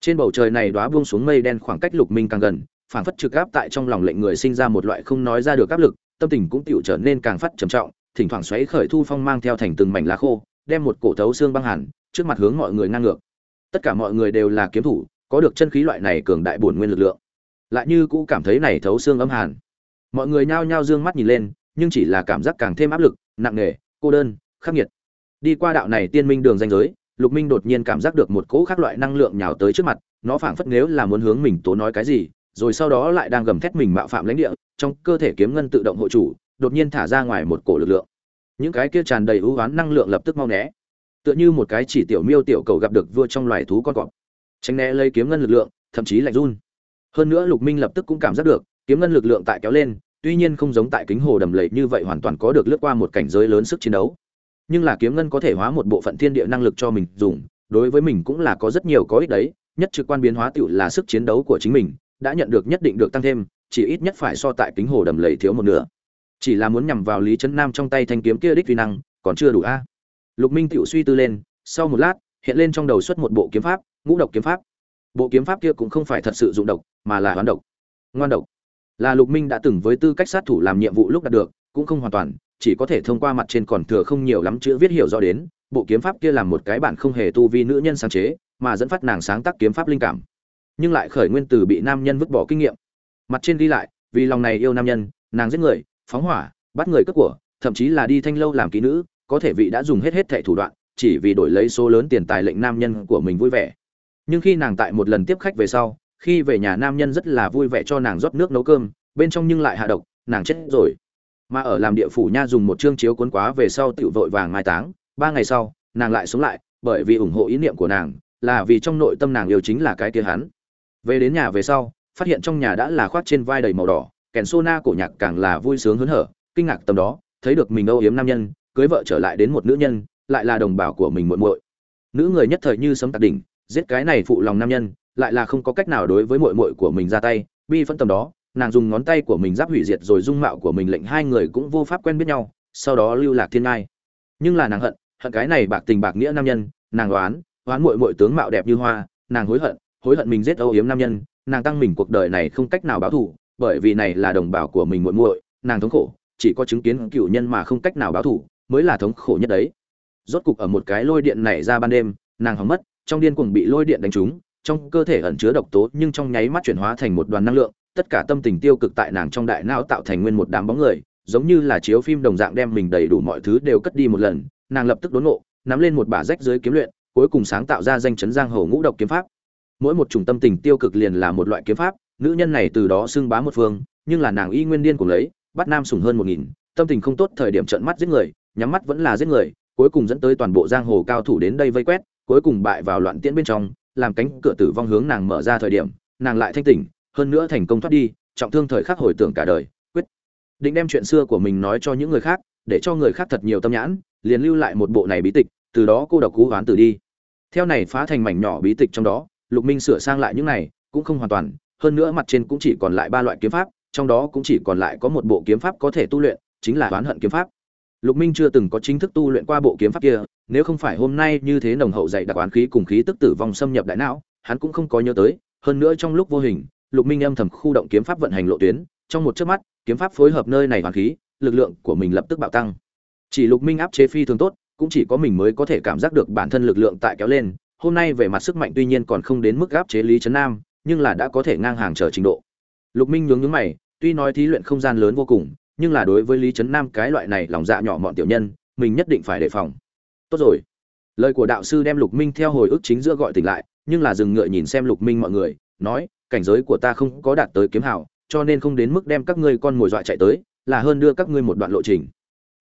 Trên bầu trời này đóa buông xuống mây đen khoảng cách lục minh càng gần, phảng phất trực áp tại trong lòng lệnh người sinh ra một loại không nói ra được áp lực, tâm tình cũng tựu trở nên càng phát trầm trọng, thỉnh thoảng xoáy khởi thu phong mang theo thành từng mảnh lá khô, đem một cổ thấu xương băng hàn trước mặt hướng mọi người ngang ngược. Tất cả mọi người đều là kiếm thủ, có được chân khí loại này cường đại bổn nguyên lực lượng. Lại như cũ cảm thấy này thấu xương âm hàn. Mọi người nhao nhao dương mắt nhìn lên, nhưng chỉ là cảm giác càng thêm áp lực, nặng nề, cô đơn, khắc nghiệt đi qua đạo này tiên minh đường danh giới, lục minh đột nhiên cảm giác được một cỗ khác loại năng lượng nhào tới trước mặt, nó phảng phất nếu là muốn hướng mình tố nói cái gì, rồi sau đó lại đang gầm thét mình mạo phạm lãnh địa, trong cơ thể kiếm ngân tự động hộ chủ, đột nhiên thả ra ngoài một cổ lực lượng. Những cái kia tràn đầy ưu oán năng lượng lập tức mau né. Tựa như một cái chỉ tiểu miêu tiểu cầu gặp được vua trong loài thú con cọp. Tránh né lấy kiếm ngân lực lượng, thậm chí lạnh run. Hơn nữa lục minh lập tức cũng cảm giác được, kiếm ngân lực lượng tại kéo lên, tuy nhiên không giống tại kính hồ đầm lầy như vậy hoàn toàn có được lướt qua một cảnh giới lớn sức chiến đấu nhưng là kiếm ngân có thể hóa một bộ phận thiên địa năng lực cho mình dùng, đối với mình cũng là có rất nhiều có ích đấy, nhất trực quan biến hóa tựu là sức chiến đấu của chính mình, đã nhận được nhất định được tăng thêm, chỉ ít nhất phải so tại kính hồ đầm lầy thiếu một nửa. Chỉ là muốn nhằm vào lý trấn nam trong tay thanh kiếm kia đích vi năng, còn chưa đủ a. Lục minh tựu suy tư lên, sau một lát, hiện lên trong đầu xuất một bộ kiếm pháp, ngũ độc kiếm pháp. Bộ kiếm pháp kia cũng không phải thật sự dụng độc, mà là hoán độc. Ngoan độc. Là lục minh đã từng với tư cách sát thủ làm nhiệm vụ lúc đạt được, cũng không hoàn toàn chỉ có thể thông qua mặt trên còn thừa không nhiều lắm chữ viết hiểu rõ đến, bộ kiếm pháp kia là một cái bản không hề tu vi nữ nhân sáng chế, mà dẫn phát nàng sáng tác kiếm pháp linh cảm. Nhưng lại khởi nguyên từ bị nam nhân vứt bỏ kinh nghiệm. Mặt trên đi lại, vì lòng này yêu nam nhân, nàng giết người, phóng hỏa, bắt người cướp của, thậm chí là đi thanh lâu làm kỹ nữ, có thể vị đã dùng hết hết thảy thủ đoạn, chỉ vì đổi lấy số lớn tiền tài lệnh nam nhân của mình vui vẻ. Nhưng khi nàng tại một lần tiếp khách về sau, khi về nhà nam nhân rất là vui vẻ cho nàng rót nước nấu cơm, bên trong nhưng lại hạ độc, nàng chết rồi mà ở làm địa phủ nha dùng một chương chiếu cuốn quá về sau tiểu vội vàng mai táng. Ba ngày sau, nàng lại sống lại, bởi vì ủng hộ ý niệm của nàng, là vì trong nội tâm nàng yêu chính là cái kia hắn. Về đến nhà về sau, phát hiện trong nhà đã là khoác trên vai đầy màu đỏ, kèn sô na cổ nhạc càng là vui sướng hớn hở, kinh ngạc tầm đó, thấy được mình âu yếm nam nhân, cưới vợ trở lại đến một nữ nhân, lại là đồng bào của mình muội muội. Nữ người nhất thời như sấm tạc đỉnh, giết cái này phụ lòng nam nhân, lại là không có cách nào đối với muội muội của mình ra tay, bi phân tầm đó nàng dùng ngón tay của mình giáp hủy diệt rồi dung mạo của mình lệnh hai người cũng vô pháp quen biết nhau, sau đó lưu lạc thiên ngai. Nhưng là nàng hận hận cái này bạc tình bạc nghĩa nam nhân, nàng đoán đoán mội mội tướng mạo đẹp như hoa, nàng hối hận hối hận mình giết âu yếm nam nhân, nàng tăng mình cuộc đời này không cách nào báo thù, bởi vì này là đồng bào của mình muội muội, nàng thống khổ, chỉ có chứng kiến cựu nhân mà không cách nào báo thù, mới là thống khổ nhất đấy. Rốt cục ở một cái lôi điện nảy ra ban đêm, nàng hóng mất, trong điên cuồng bị lôi điện đánh trúng, trong cơ thể ẩn chứa độc tố nhưng trong nháy mắt chuyển hóa thành một đoàn năng lượng tất cả tâm tình tiêu cực tại nàng trong đại não tạo thành nguyên một đám bóng người, giống như là chiếu phim đồng dạng đem mình đầy đủ mọi thứ đều cất đi một lần, nàng lập tức đốn ngộ, nắm lên một bả rách dưới kiếm luyện, cuối cùng sáng tạo ra danh chấn giang hồ ngũ độc kiếm pháp. Mỗi một chủng tâm tình tiêu cực liền là một loại kiếm pháp, nữ nhân này từ đó xưng bá một phương, nhưng là nàng y nguyên điên cùng lấy, bắt nam sủng hơn một nghìn, tâm tình không tốt thời điểm trợn mắt giết người, nhắm mắt vẫn là giết người, cuối cùng dẫn tới toàn bộ giang hồ cao thủ đến đây vây quét, cuối cùng bại vào loạn tiễn bên trong, làm cánh cửa tử vong hướng nàng mở ra thời điểm, nàng lại thanh tỉnh hơn nữa thành công thoát đi, trọng thương thời khắc hồi tưởng cả đời, quyết định đem chuyện xưa của mình nói cho những người khác, để cho người khác thật nhiều tâm nhãn, liền lưu lại một bộ này bí tịch, từ đó cô độc cú oán tử đi. Theo này phá thành mảnh nhỏ bí tịch trong đó, lục minh sửa sang lại những này, cũng không hoàn toàn, hơn nữa mặt trên cũng chỉ còn lại ba loại kiếm pháp, trong đó cũng chỉ còn lại có một bộ kiếm pháp có thể tu luyện, chính là oán hận kiếm pháp. Lục minh chưa từng có chính thức tu luyện qua bộ kiếm pháp kia, nếu không phải hôm nay như thế nồng hậu dạy đặc oán khí cùng khí tức tử vong xâm nhập đại não, hắn cũng không có nhớ tới, hơn nữa trong lúc vô hình lục minh âm thầm khu động kiếm pháp vận hành lộ tuyến, trong một chớp mắt, kiếm pháp phối hợp nơi này hoàn khí, lực lượng của mình lập tức bạo tăng. Chỉ lục minh áp chế phi thường tốt, cũng chỉ có mình mới có thể cảm giác được bản thân lực lượng tại kéo lên, hôm nay về mặt sức mạnh tuy nhiên còn không đến mức áp chế lý trấn nam, nhưng là đã có thể ngang hàng trở trình độ. Lục minh nhướng nhướng mày, tuy nói thí luyện không gian lớn vô cùng, nhưng là đối với lý trấn nam cái loại này lòng dạ nhỏ mọn tiểu nhân, mình nhất định phải đề phòng. Tốt rồi. Lời của đạo sư đem lục minh theo hồi ức chính giữa gọi tỉnh lại, nhưng là dừng ngựa nhìn xem lục minh mọi người, nói cảnh giới của ta không có đạt tới kiếm hảo cho nên không đến mức đem các ngươi con mồi dọa chạy tới là hơn đưa các ngươi một đoạn lộ trình.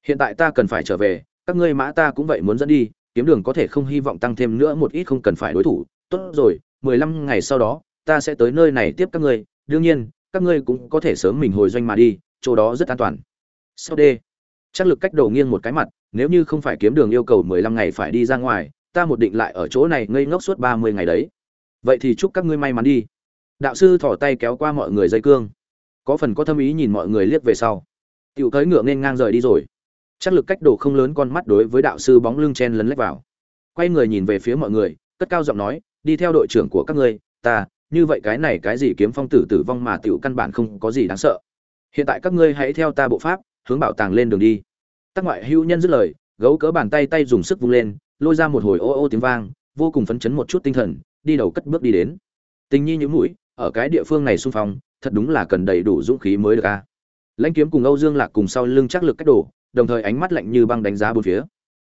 Hiện tại ta cần phải trở về các ngươi mã ta cũng vậy muốn dẫn đi kiếm đường có thể không hy vọng tăng thêm nữa một ít không cần phải đối thủ. Tốt rồi mười lăm ngày sau đó ta sẽ tới nơi này tiếp các ngươi. Đương nhiên các ngươi cũng có thể sớm mình hồi doanh mà đi chỗ đó rất an toàn. Sau đây, chắc lực cách đầu nghiêng một cái mặt nếu như không phải kiếm đường yêu cầu mười lăm ngày phải đi ra ngoài ta một định lại ở chỗ này ngây ngốc suốt ba mươi ngày đấy. Vậy thì chúc các ngươi may mắn đi đạo sư thỏ tay kéo qua mọi người dây cương. Có phần có thâm ý nhìn mọi người liếc về sau. Tiểu tới ngựa nên ngang rời đi rồi. Chắc lực cách đồ không lớn con mắt đối với đạo sư bóng lưng chen lấn lách vào. Quay người nhìn về phía mọi người, cất cao giọng nói, đi theo đội trưởng của các ngươi, ta, như vậy cái này cái gì kiếm phong tử tử vong mà tiểu căn bản không có gì đáng sợ. Hiện tại các ngươi hãy theo ta bộ pháp, hướng bảo tàng lên đường đi. Tắc ngoại hữu nhân dứt lời, gấu cỡ bàn tay tay dùng sức vung lên, lôi ra một hồi ô ô tiếng vang, vô cùng phấn chấn một chút tinh thần, đi đầu cất bước đi đến. Tình nhi nhũ mũi ở cái địa phương này xung phong, thật đúng là cần đầy đủ dũng khí mới được a. Lãnh kiếm cùng âu dương lạc cùng sau lưng chắc lực cách đổ đồng thời ánh mắt lạnh như băng đánh giá bốn phía.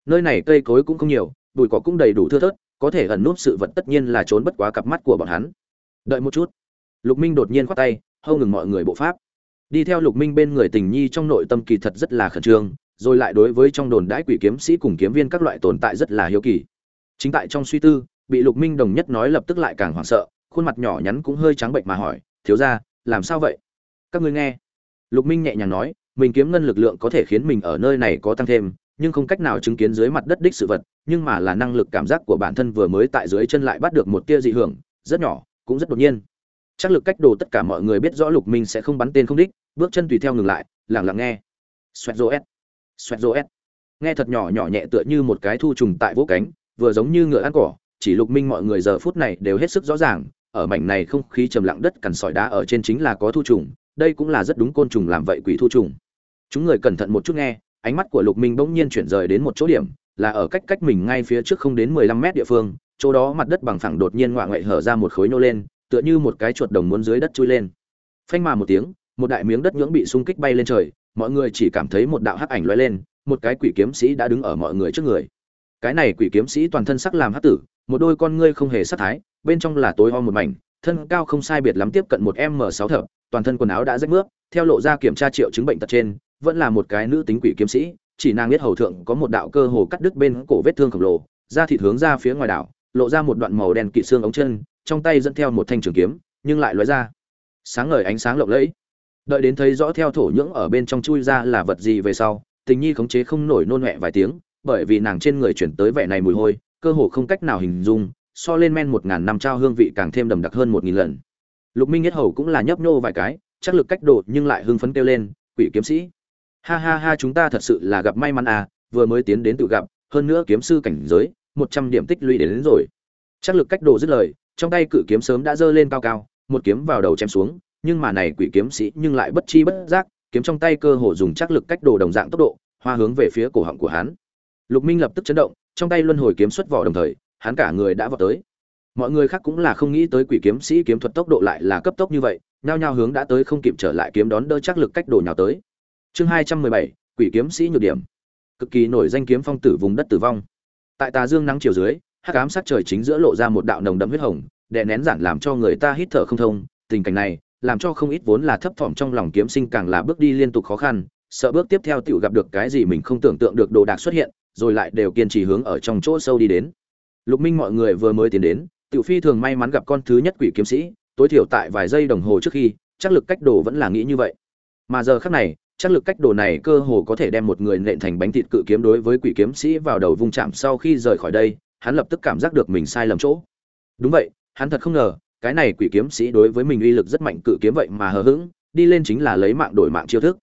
Nơi này cây cối cũng không nhiều, bụi cỏ cũng đầy đủ thưa thớt, có thể ẩn núp sự vật tất nhiên là trốn bất quá cặp mắt của bọn hắn. Đợi một chút. Lục minh đột nhiên khoát tay hâu ngừng mọi người bộ pháp. Đi theo lục minh bên người tình nhi trong nội tâm kỳ thật rất là khẩn trương, rồi lại đối với trong đồn đãi quỷ kiếm sĩ cùng kiếm viên các loại tồn tại rất là hiếu kỳ. Chính tại trong suy tư, bị lục minh đồng nhất nói lập tức lại càng hoảng sợ khuôn mặt nhỏ nhắn cũng hơi trắng bệnh mà hỏi, thiếu ra làm sao vậy? Các ngươi nghe. Lục minh nhẹ nhàng nói, mình kiếm ngân lực lượng có thể khiến mình ở nơi này có tăng thêm, nhưng không cách nào chứng kiến dưới mặt đất đích sự vật, nhưng mà là năng lực cảm giác của bản thân vừa mới tại dưới chân lại bắt được một tia dị hưởng, rất nhỏ, cũng rất đột nhiên. Chắc lực cách đồ tất cả mọi người biết rõ lục minh sẽ không bắn tên không đích, bước chân tùy theo ngừng lại lẳng lặng nghe. Xoẹt rô s xoẹt rô s nghe thật nhỏ nhỏ nhẹ tựa như một cái thu trùng tại vỗ cánh, vừa giống như ngựa ăn cỏ, chỉ lục minh mọi người giờ phút này đều hết sức rõ ràng ở mảnh này không khí trầm lặng đất cằn sỏi đá ở trên chính là có thu trùng, đây cũng là rất đúng côn trùng làm vậy quỷ thu trùng. Chúng người cẩn thận một chút nghe, ánh mắt của lục minh bỗng nhiên chuyển rời đến một chỗ điểm, là ở cách cách mình ngay phía trước không đến mười lăm mét địa phương, chỗ đó mặt đất bằng phẳng đột nhiên ngoạ ngoại hở ra một khối nô lên, tựa như một cái chuột đồng muốn dưới đất chui lên. Phanh mà một tiếng, một đại miếng đất nhưỡng bị xung kích bay lên trời, mọi người chỉ cảm thấy một đạo hắc ảnh lóe lên, một cái quỷ kiếm sĩ đã đứng ở mọi người trước người. Cái này quỷ kiếm sĩ toàn thân sắc làm hắc tử, một đôi con ngươi không hề sắc thái bên trong là tối om một mảnh, thân cao không sai biệt lắm tiếp cận một m sáu thập, toàn thân quần áo đã rách mướp, theo lộ ra kiểm tra triệu chứng bệnh tật trên, vẫn là một cái nữ tính quỷ kiếm sĩ, chỉ nàng biết hầu thượng có một đạo cơ hồ cắt đứt bên cổ vết thương khổng lồ, da thịt hướng ra phía ngoài đảo, lộ ra một đoạn màu đen kỵ xương ống chân, trong tay dẫn theo một thanh trường kiếm, nhưng lại lóe ra. Sáng ngời ánh sáng lộng lẫy. Đợi đến thấy rõ theo thổ nhưỡng ở bên trong chui ra là vật gì về sau, tình nhi khống chế không nổi nôn mẹ vài tiếng, bởi vì nàng trên người chuyển tới vẻ này mùi hôi, cơ hồ không cách nào hình dung so lên men một ngàn năm trao hương vị càng thêm đầm đặc hơn một nghìn lần. Lục minh nhất hầu cũng là nhấp nhô vài cái chắc lực cách độ nhưng lại hưng phấn kêu lên quỷ kiếm sĩ ha ha ha chúng ta thật sự là gặp may mắn à vừa mới tiến đến tự gặp hơn nữa kiếm sư cảnh giới một trăm điểm tích lũy đến, đến rồi. Chắc lực cách độ dứt lời trong tay cự kiếm sớm đã giơ lên cao cao một kiếm vào đầu chém xuống nhưng mà này quỷ kiếm sĩ nhưng lại bất chi bất giác kiếm trong tay cơ hồ dùng chắc lực cách đồ đồng dạng tốc độ hoa hướng về phía cổ họng của hắn. Lục minh lập tức chấn động trong tay luân hồi kiếm xuất vỏ đồng thời hắn cả người đã vào tới. Mọi người khác cũng là không nghĩ tới quỷ kiếm sĩ kiếm thuật tốc độ lại là cấp tốc như vậy, nhao nhao hướng đã tới không kịp trở lại kiếm đón đỡ chắc lực cách đồ nhào tới. Chương hai trăm mười bảy, quỷ kiếm sĩ nhược điểm. Cực kỳ nổi danh kiếm phong tử vùng đất tử vong. Tại tà dương nắng chiều dưới, hắc ám sát trời chính giữa lộ ra một đạo nồng đậm huyết hồng, đè nén giản làm cho người ta hít thở không thông. Tình cảnh này, làm cho không ít vốn là thấp thỏm trong lòng kiếm sinh càng là bước đi liên tục khó khăn, sợ bước tiếp theo tiểu gặp được cái gì mình không tưởng tượng được đồ đạc xuất hiện, rồi lại đều kiên trì hướng ở trong chỗ sâu đi đến lục minh mọi người vừa mới tiến đến, tiểu phi thường may mắn gặp con thứ nhất quỷ kiếm sĩ, tối thiểu tại vài giây đồng hồ trước khi, chắc lực cách đồ vẫn là nghĩ như vậy. Mà giờ khắc này, chắc lực cách đồ này cơ hồ có thể đem một người nện thành bánh thịt cự kiếm đối với quỷ kiếm sĩ vào đầu vung chạm sau khi rời khỏi đây, hắn lập tức cảm giác được mình sai lầm chỗ. Đúng vậy, hắn thật không ngờ, cái này quỷ kiếm sĩ đối với mình uy lực rất mạnh cự kiếm vậy mà hờ hững, đi lên chính là lấy mạng đổi mạng chiêu thức.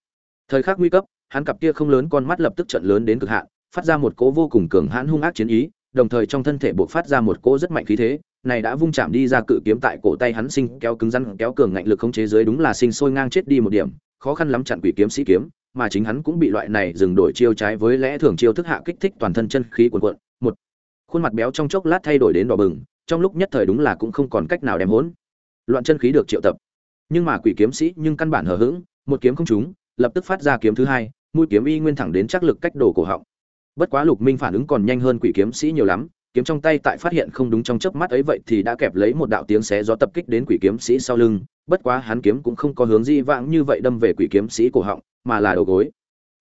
Thời khắc nguy cấp, hắn cặp kia không lớn con mắt lập tức trận lớn đến cực hạn, phát ra một cố vô cùng cường hãn hung ác chiến ý đồng thời trong thân thể buộc phát ra một cỗ rất mạnh khí thế, này đã vung chạm đi ra cự kiếm tại cổ tay hắn sinh, kéo cứng rắn, kéo cường ngạnh lực không chế giới đúng là sinh sôi ngang chết đi một điểm, khó khăn lắm chặn quỷ kiếm sĩ kiếm, mà chính hắn cũng bị loại này dừng đổi chiêu trái với lẽ thường chiêu thức hạ kích thích toàn thân chân khí cuồn cuộn, một, khuôn mặt béo trong chốc lát thay đổi đến đỏ bừng, trong lúc nhất thời đúng là cũng không còn cách nào đem hỗn loạn chân khí được triệu tập. Nhưng mà quỷ kiếm sĩ nhưng căn bản hờ hững, một kiếm không trúng, lập tức phát ra kiếm thứ hai, mũi kiếm y nguyên thẳng đến chắc lực cách đổ cổ họng bất quá lục minh phản ứng còn nhanh hơn quỷ kiếm sĩ nhiều lắm, kiếm trong tay tại phát hiện không đúng trong chớp mắt ấy vậy thì đã kẹp lấy một đạo tiếng xé gió tập kích đến quỷ kiếm sĩ sau lưng, bất quá hắn kiếm cũng không có hướng di vãng như vậy đâm về quỷ kiếm sĩ cổ họng, mà là đầu gối.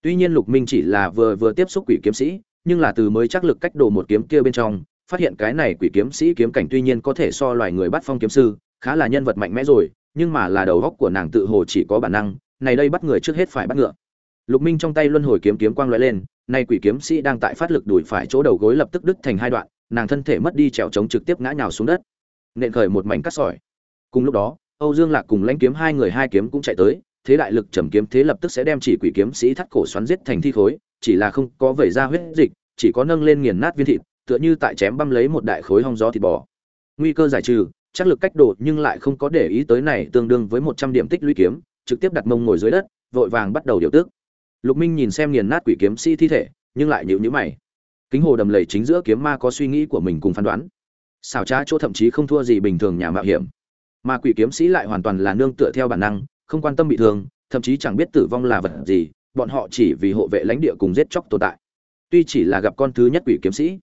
Tuy nhiên lục minh chỉ là vừa vừa tiếp xúc quỷ kiếm sĩ, nhưng là từ mới chắc lực cách đổ một kiếm kia bên trong, phát hiện cái này quỷ kiếm sĩ kiếm cảnh tuy nhiên có thể so loài người bắt phong kiếm sư, khá là nhân vật mạnh mẽ rồi, nhưng mà là đầu góc của nàng tự hồ chỉ có bản năng, này đây bắt người trước hết phải bắt ngựa. Lục minh trong tay luân hồi kiếm kiếm quang lóe lên nay quỷ kiếm sĩ đang tại phát lực đuổi phải chỗ đầu gối lập tức đứt thành hai đoạn, nàng thân thể mất đi trèo trống trực tiếp ngã nhào xuống đất. Nện khởi một mảnh cắt sỏi. Cùng lúc đó, âu dương lạc cùng lãnh kiếm hai người hai kiếm cũng chạy tới, thế đại lực trầm kiếm thế lập tức sẽ đem chỉ quỷ kiếm sĩ thắt cổ xoắn giết thành thi khối, chỉ là không có vẩy ra huyết dịch, chỉ có nâng lên nghiền nát viên thịt, tựa như tại chém băm lấy một đại khối hong gió thịt bò. Nguy cơ giải trừ, chắc lực cách độ nhưng lại không có để ý tới này tương đương với một trăm điểm tích lũy kiếm, trực tiếp đặt mông ngồi dưới đất, vội vàng bắt đầu điều tước lục minh nhìn xem nghiền nát quỷ kiếm sĩ thi thể, nhưng lại nhịu nhữ mày. Kính hồ đầm lầy chính giữa kiếm ma có suy nghĩ của mình cùng phán đoán. Xảo trá chỗ thậm chí không thua gì bình thường nhà mạo hiểm. Mà quỷ kiếm sĩ lại hoàn toàn là nương tựa theo bản năng, không quan tâm bị thương, thậm chí chẳng biết tử vong là vật gì, bọn họ chỉ vì hộ vệ lãnh địa cùng giết chóc tồn tại. Tuy chỉ là gặp con thứ nhất quỷ kiếm sĩ,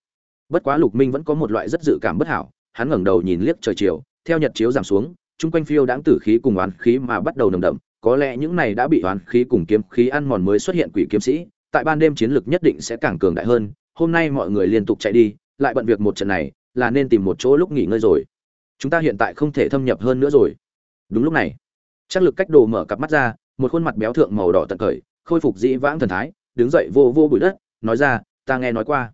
bất quá lục minh vẫn có một loại rất dự cảm bất hảo, hắn ngẩng đầu nhìn liếc trời chiều, theo nhật chiếu giảm xuống, chung quanh phiêu đãng tử khí cùng oán khí mà bắt đầu nồng đậm có lẽ những này đã bị oán khí cùng kiếm khí ăn mòn mới xuất hiện quỷ kiếm sĩ, tại ban đêm chiến lực nhất định sẽ càng cường đại hơn, hôm nay mọi người liên tục chạy đi, lại bận việc một trận này, là nên tìm một chỗ lúc nghỉ ngơi rồi. Chúng ta hiện tại không thể thâm nhập hơn nữa rồi. Đúng lúc này, Trác lực cách đồ mở cặp mắt ra, một khuôn mặt béo thượng màu đỏ tận cởi khôi phục dĩ vãng thần thái, đứng dậy vô vô bụi đất, nói ra, ta nghe nói qua,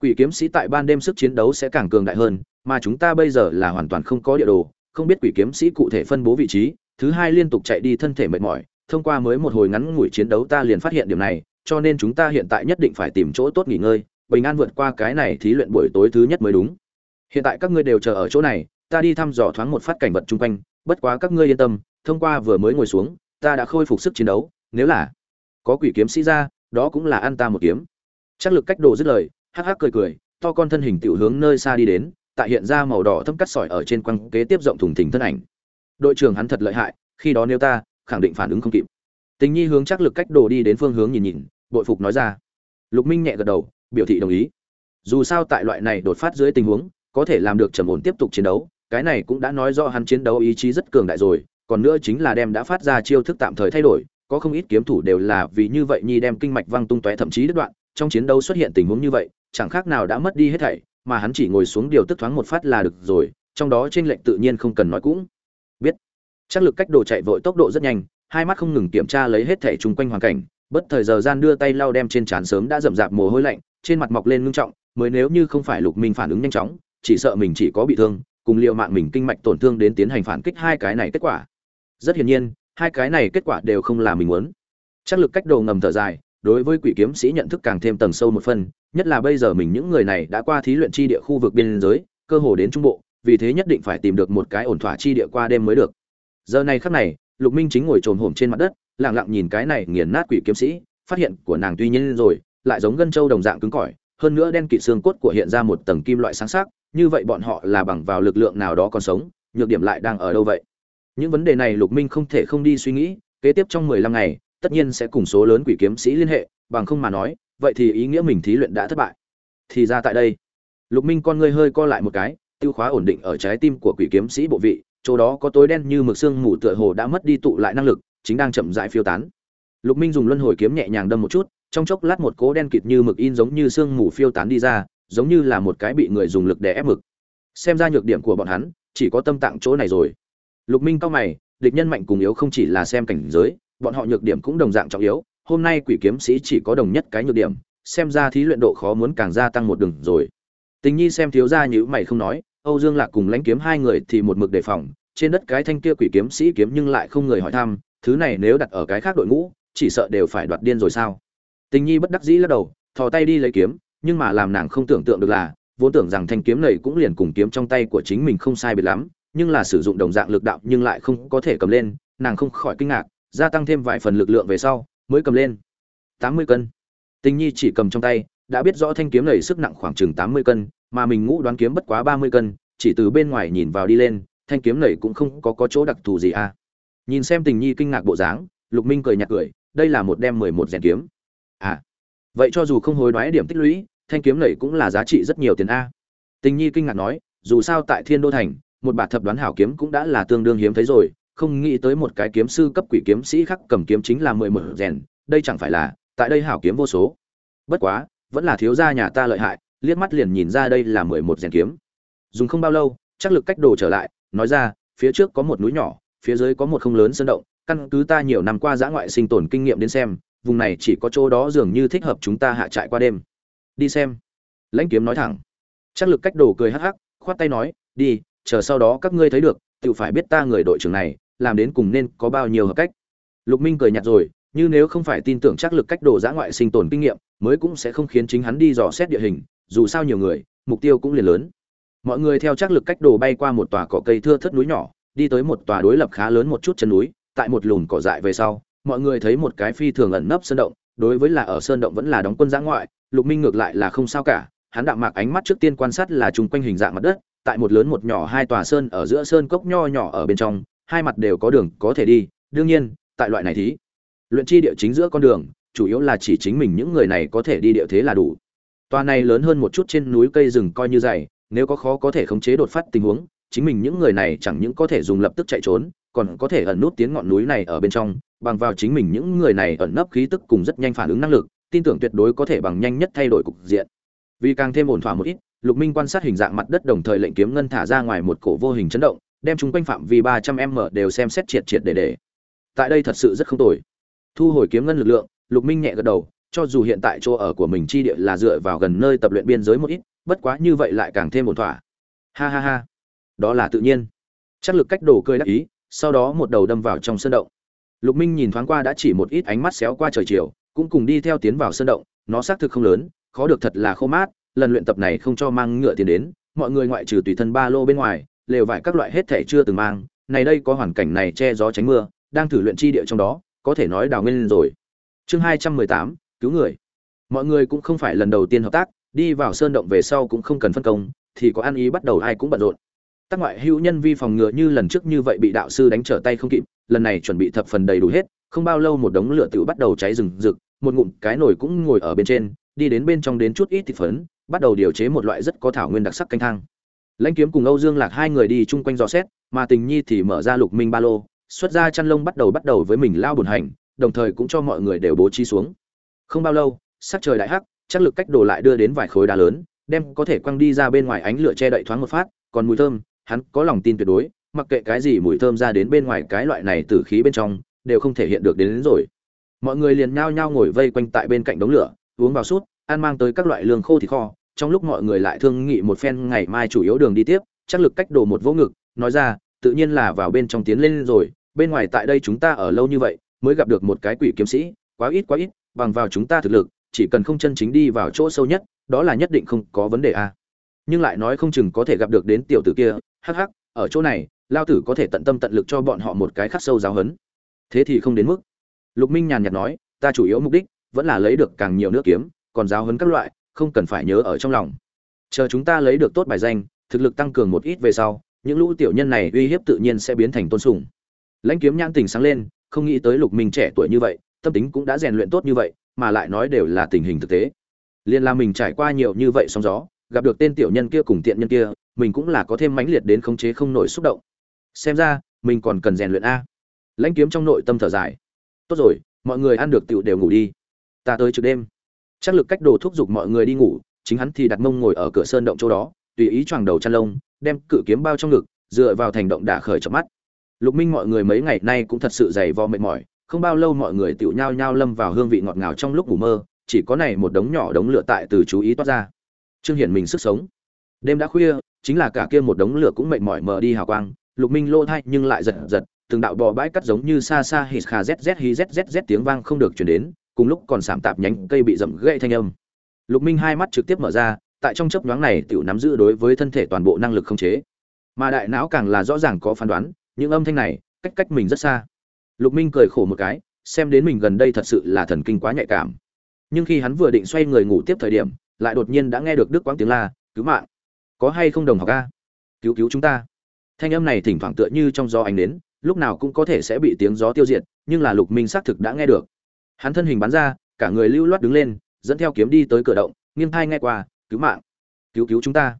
quỷ kiếm sĩ tại ban đêm sức chiến đấu sẽ càng cường đại hơn, mà chúng ta bây giờ là hoàn toàn không có địa đồ, không biết quỷ kiếm sĩ cụ thể phân bố vị trí thứ hai liên tục chạy đi thân thể mệt mỏi, thông qua mới một hồi ngắn ngủi chiến đấu ta liền phát hiện điểm này, cho nên chúng ta hiện tại nhất định phải tìm chỗ tốt nghỉ ngơi, bình an vượt qua cái này thí luyện buổi tối thứ nhất mới đúng. Hiện tại các ngươi đều chờ ở chỗ này, ta đi thăm dò thoáng một phát cảnh vật chung quanh, bất quá các ngươi yên tâm, thông qua vừa mới ngồi xuống, ta đã khôi phục sức chiến đấu, nếu là có quỷ kiếm sĩ ra, đó cũng là ăn ta một kiếm. Chắc lực cách đồ dứt lời, hắc hắc cười cười, to con thân hình tiểu hướng nơi xa đi đến, tại hiện ra màu đỏ thâm cắt sỏi ở trên quăng kế tiếp rộng thùng thình thân ảnh đội trưởng hắn thật lợi hại, khi đó nếu ta, khẳng định phản ứng không kịp. Tình nhi hướng chắc lực cách đồ đi đến phương hướng nhìn nhìn, bội phục nói ra. Lục minh nhẹ gật đầu, biểu thị đồng ý. Dù sao tại loại này đột phát dưới tình huống, có thể làm được trầm ổn tiếp tục chiến đấu, cái này cũng đã nói rõ hắn chiến đấu ý chí rất cường đại rồi, còn nữa chính là đem đã phát ra chiêu thức tạm thời thay đổi, có không ít kiếm thủ đều là vì như vậy nhi đem kinh mạch văng tung tóe thậm chí đứt đoạn, trong chiến đấu xuất hiện tình huống như vậy, chẳng khác nào đã mất đi hết thảy, mà hắn chỉ ngồi xuống điều tức thoáng một phát là được rồi, trong đó trên lệnh tự nhiên không cần nói cũng biết. Chắc lực cách đồ chạy vội tốc độ rất nhanh, hai mắt không ngừng kiểm tra lấy hết thẻ chung quanh hoàn cảnh, bất thời giờ gian đưa tay lau đem trên trán sớm đã rậm rạp mồ hôi lạnh, trên mặt mọc lên ngưng trọng, mới nếu như không phải lục minh phản ứng nhanh chóng, chỉ sợ mình chỉ có bị thương, cùng liệu mạng mình kinh mạch tổn thương đến tiến hành phản kích hai cái này kết quả. Rất hiển nhiên, hai cái này kết quả đều không là mình muốn. Chắc lực cách đồ ngầm thở dài, đối với quỷ kiếm sĩ nhận thức càng thêm tầng sâu một phần, nhất là bây giờ mình những người này đã qua thí luyện chi địa khu vực biên giới, cơ hồ đến trung bộ vì thế nhất định phải tìm được một cái ổn thỏa chi địa qua đêm mới được. Giờ này khắc này, lục minh chính ngồi trồn hổm trên mặt đất, lặng lặng nhìn cái này nghiền nát quỷ kiếm sĩ, phát hiện của nàng tuy nhiên rồi, lại giống gân châu đồng dạng cứng cỏi, hơn nữa đen kịt xương cốt của hiện ra một tầng kim loại sáng sắc, như vậy bọn họ là bằng vào lực lượng nào đó còn sống, nhược điểm lại đang ở đâu vậy? Những vấn đề này lục minh không thể không đi suy nghĩ, kế tiếp trong mười lăm ngày, tất nhiên sẽ cùng số lớn quỷ kiếm sĩ liên hệ, bằng không mà nói, vậy thì ý nghĩa mình thí luyện đã thất bại. Thì ra tại đây, lục minh con ngươi hơi co lại một cái tiêu khóa ổn định ở trái tim của quỷ kiếm sĩ bộ vị, chỗ đó có tối đen như mực xương mù tựa hồ đã mất đi tụ lại năng lực, chính đang chậm rãi phiêu tán. Lục minh dùng luân hồi kiếm nhẹ nhàng đâm một chút, trong chốc lát một cố đen kịt như mực in giống như xương mù phiêu tán đi ra, giống như là một cái bị người dùng lực để ép mực. Xem ra nhược điểm của bọn hắn, chỉ có tâm tạng chỗ này rồi. Lục minh cao mày, địch nhân mạnh cùng yếu không chỉ là xem cảnh giới, bọn họ nhược điểm cũng đồng dạng trọng yếu, hôm nay quỷ kiếm sĩ chỉ có đồng nhất cái nhược điểm, xem ra thí luyện độ khó muốn càng gia tăng một đường rồi tình nhi xem thiếu gia nhữ mày không nói, âu dương lạc cùng lãnh kiếm hai người thì một mực đề phòng, trên đất cái thanh kia quỷ kiếm sĩ kiếm nhưng lại không người hỏi thăm, thứ này nếu đặt ở cái khác đội ngũ, chỉ sợ đều phải đoạt điên rồi sao? Tình nhi bất đắc dĩ lắc đầu, thò tay đi lấy kiếm, nhưng mà làm nàng không tưởng tượng được là, vốn tưởng rằng thanh kiếm này cũng liền cùng kiếm trong tay của chính mình không sai biệt lắm, nhưng là sử dụng đồng dạng lực đạo nhưng lại không có thể cầm lên, nàng không khỏi kinh ngạc, gia tăng thêm vài phần lực lượng về sau, mới cầm lên tám mươi cân. Tình nhi chỉ cầm trong tay đã biết rõ thanh kiếm này sức nặng khoảng chừng tám mươi cân mà mình ngũ đoán kiếm bất quá ba mươi cân chỉ từ bên ngoài nhìn vào đi lên thanh kiếm này cũng không có, có chỗ đặc thù gì à. Nhìn xem tình nhi kinh ngạc bộ dáng lục minh cười nhạt cười đây là một đem mười một rèn kiếm. À vậy cho dù không hối đoái điểm tích lũy thanh kiếm này cũng là giá trị rất nhiều tiền a. Tình nhi kinh ngạc nói dù sao tại thiên đô thành một bạt thập đoán hảo kiếm cũng đã là tương đương hiếm thấy rồi không nghĩ tới một cái kiếm sư cấp quỷ kiếm sĩ khác cầm kiếm chính là mười một rèn đây chẳng phải là tại đây hảo kiếm vô số. Bất quá vẫn là thiếu gia nhà ta lợi hại, liếc mắt liền nhìn ra đây là mười một rèn kiếm. Dùng không bao lâu, chắc lực cách đồ trở lại, nói ra, phía trước có một núi nhỏ, phía dưới có một không lớn sơn động, căn cứ ta nhiều năm qua giã ngoại sinh tồn kinh nghiệm đến xem, vùng này chỉ có chỗ đó dường như thích hợp chúng ta hạ trại qua đêm. Đi xem. Lãnh kiếm nói thẳng. Chắc lực cách đồ cười hắc hắc, khoát tay nói, đi, chờ sau đó các ngươi thấy được, tự phải biết ta người đội trưởng này, làm đến cùng nên có bao nhiêu hợp cách. Lục minh cười nhạt rồi, như nếu không phải tin tưởng chắc lực cách đồ giã ngoại sinh tồn kinh nghiệm mới cũng sẽ không khiến chính hắn đi dò xét địa hình, dù sao nhiều người, mục tiêu cũng liền lớn. Mọi người theo chắc lực cách đồ bay qua một tòa cỏ cây thưa thất núi nhỏ, đi tới một tòa đối lập khá lớn một chút chân núi, tại một lùn cỏ dại về sau, mọi người thấy một cái phi thường ẩn nấp sơn động, đối với là ở sơn động vẫn là đóng quân giã ngoại, lục minh ngược lại là không sao cả, hắn đạm mạc ánh mắt trước tiên quan sát là chung quanh hình dạng mặt đất, tại một lớn một nhỏ hai tòa sơn ở giữa sơn cốc nho nhỏ ở bên trong, hai mặt đều có đường có thể đi, đương nhiên, tại loại này thì luyện chi địa chính giữa con đường, chủ yếu là chỉ chính mình những người này có thể đi địa thế là đủ. Tòa này lớn hơn một chút trên núi cây rừng coi như dày, nếu có khó có thể khống chế đột phát tình huống, chính mình những người này chẳng những có thể dùng lập tức chạy trốn, còn có thể ẩn nút tiến ngọn núi này ở bên trong, bằng vào chính mình những người này ẩn nấp khí tức cùng rất nhanh phản ứng năng lực, tin tưởng tuyệt đối có thể bằng nhanh nhất thay đổi cục diện. Vì càng thêm ổn thỏa một ít, lục minh quan sát hình dạng mặt đất đồng thời lệnh kiếm ngân thả ra ngoài một cổ vô hình chấn động, đem chúng quanh phạm vi ba trăm m đều xem xét triệt triệt để để. Tại đây thật sự rất không tồi thu hồi kiếm ngân lực lượng, lục minh nhẹ gật đầu, cho dù hiện tại chỗ ở của mình chi địa là dựa vào gần nơi tập luyện biên giới một ít, bất quá như vậy lại càng thêm một thỏa. Ha ha ha. Đó là tự nhiên. Chắc lực cách đổ cười đắc ý, sau đó một đầu đâm vào trong sân động. Lục minh nhìn thoáng qua đã chỉ một ít ánh mắt xéo qua trời chiều, cũng cùng đi theo tiến vào sân động, nó xác thực không lớn, khó được thật là khô mát, lần luyện tập này không cho mang ngựa tiền đến, mọi người ngoại trừ tùy thân ba lô bên ngoài, lều vải các loại hết thể chưa từng mang, này đây có hoàn cảnh này che gió tránh mưa, đang thử luyện chi địa trong đó có thể nói đào nguyên rồi. Chương hai trăm mười tám, cứu người. Mọi người cũng không phải lần đầu tiên hợp tác, đi vào sơn động về sau cũng không cần phân công, thì có ăn ý bắt đầu ai cũng bận rộn. Tác ngoại hữu nhân vi phòng ngừa như lần trước như vậy bị đạo sư đánh trở tay không kịp, lần này chuẩn bị thập phần đầy đủ hết, không bao lâu một đống lửa tự bắt đầu cháy rừng rực, một ngụm cái nồi cũng ngồi ở bên trên, đi đến bên trong đến chút ít thịt phấn, bắt đầu điều chế một loại rất có thảo nguyên đặc sắc canh thang. Lãnh kiếm cùng âu dương lạc hai người đi chung quanh dò xét, mà tình nhi thì mở ra lục minh ba lô xuất ra chăn lông bắt đầu bắt đầu với mình lao buồn hành đồng thời cũng cho mọi người đều bố trí xuống. Không bao lâu sắc trời đại hắc chắc lực cách đổ lại đưa đến vài khối đá lớn đem có thể quăng đi ra bên ngoài ánh lửa che đậy thoáng một phát còn mùi thơm hắn có lòng tin tuyệt đối mặc kệ cái gì mùi thơm ra đến bên ngoài cái loại này tử khí bên trong đều không thể hiện được đến, đến rồi. Mọi người liền nhao nhao ngồi vây quanh tại bên cạnh đống lửa uống vào sút ăn mang tới các loại lương khô thịt kho trong lúc mọi người lại thương nghị một phen ngày mai chủ yếu đường đi tiếp chắc lực cách đồ một vỗ ngực nói ra tự nhiên là vào bên trong tiến lên rồi, bên ngoài tại đây chúng ta ở lâu như vậy, mới gặp được một cái quỷ kiếm sĩ, quá ít quá ít, bằng vào chúng ta thực lực, chỉ cần không chân chính đi vào chỗ sâu nhất, đó là nhất định không có vấn đề a. Nhưng lại nói không chừng có thể gặp được đến tiểu tử kia, hắc hắc, ở chỗ này, lao tử có thể tận tâm tận lực cho bọn họ một cái khắc sâu giáo hấn thế thì không đến mức. Lục minh nhàn nhạt nói, ta chủ yếu mục đích, vẫn là lấy được càng nhiều nước kiếm, còn giáo hấn các loại, không cần phải nhớ ở trong lòng. Chờ chúng ta lấy được tốt bài danh, thực lực tăng cường một ít về sau những lũ tiểu nhân này uy hiếp tự nhiên sẽ biến thành tôn sùng. Lãnh kiếm nhãn tình sáng lên, không nghĩ tới lục minh trẻ tuổi như vậy, tâm tính cũng đã rèn luyện tốt như vậy, mà lại nói đều là tình hình thực tế. Liên la mình trải qua nhiều như vậy sóng gió, gặp được tên tiểu nhân kia cùng tiện nhân kia, mình cũng là có thêm mãnh liệt đến khống chế không nổi xúc động. Xem ra, mình còn cần rèn luyện a. Lãnh kiếm trong nội tâm thở dài. Tốt rồi, mọi người ăn được tựu đều ngủ đi. Ta tới trước đêm. Chắc lực cách đồ thúc giục mọi người đi ngủ, chính hắn thì đặt mông ngồi ở cửa sơn động chỗ đó, tùy ý choàng đầu chăn lông đem cự kiếm bao trong ngực, dựa vào thành động đả khởi chợp mắt. Lục minh mọi người mấy ngày nay cũng thật sự dày vò mệt mỏi, không bao lâu mọi người tiểu nhao nhao lâm vào hương vị ngọt ngào trong lúc ngủ mơ, chỉ có này một đống nhỏ đống lửa tại từ chú ý toát ra. Trương hiển mình sức sống. Đêm đã khuya, chính là cả kia một đống lửa cũng mệt mỏi mờ đi hào quang, lục minh lô thay nhưng lại giật giật, từng đạo bò bãi cắt giống như xa xa hít khà zz hi zz tiếng vang không được truyền đến, cùng lúc còn sảm tạp nhánh cây bị rậm gãy thanh âm. Lục minh hai mắt trực tiếp mở ra tại trong chớp nhoáng này tiểu nắm giữ đối với thân thể toàn bộ năng lực không chế. Mà đại não càng là rõ ràng có phán đoán, những âm thanh này, cách cách mình rất xa. Lục minh cười khổ một cái, xem đến mình gần đây thật sự là thần kinh quá nhạy cảm. Nhưng khi hắn vừa định xoay người ngủ tiếp thời điểm, lại đột nhiên đã nghe được đức quãng tiếng la, cứu mạng! Có hay không đồng học a? Cứu cứu chúng ta! Thanh âm này thỉnh thoảng tựa như trong gió ánh đến, lúc nào cũng có thể sẽ bị tiếng gió tiêu diệt, nhưng là lục minh xác thực đã nghe được. Hắn thân hình bắn ra, cả người lưu loát đứng lên, dẫn theo kiếm đi tới cửa động, nghiêng thai nghe qua cứu mạng, cứu cứu chúng ta.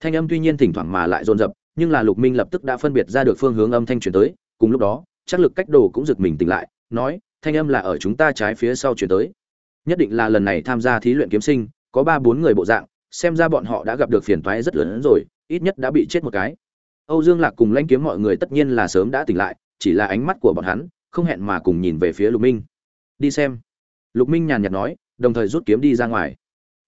Thanh âm tuy nhiên thỉnh thoảng mà lại dồn dập, nhưng là lục minh lập tức đã phân biệt ra được phương hướng âm thanh truyền tới. Cùng lúc đó, chắc lực cách đồ cũng giật mình tỉnh lại, nói, thanh âm là ở chúng ta trái phía sau truyền tới. Nhất định là lần này tham gia thí luyện kiếm sinh, có ba bốn người bộ dạng, xem ra bọn họ đã gặp được phiền toái rất lớn rồi, ít nhất đã bị chết một cái. Âu dương lạc cùng lãnh kiếm mọi người tất nhiên là sớm đã tỉnh lại, chỉ là ánh mắt của bọn hắn không hẹn mà cùng nhìn về phía lục minh. Đi xem. Lục minh nhàn nhạt nói, đồng thời rút kiếm đi ra ngoài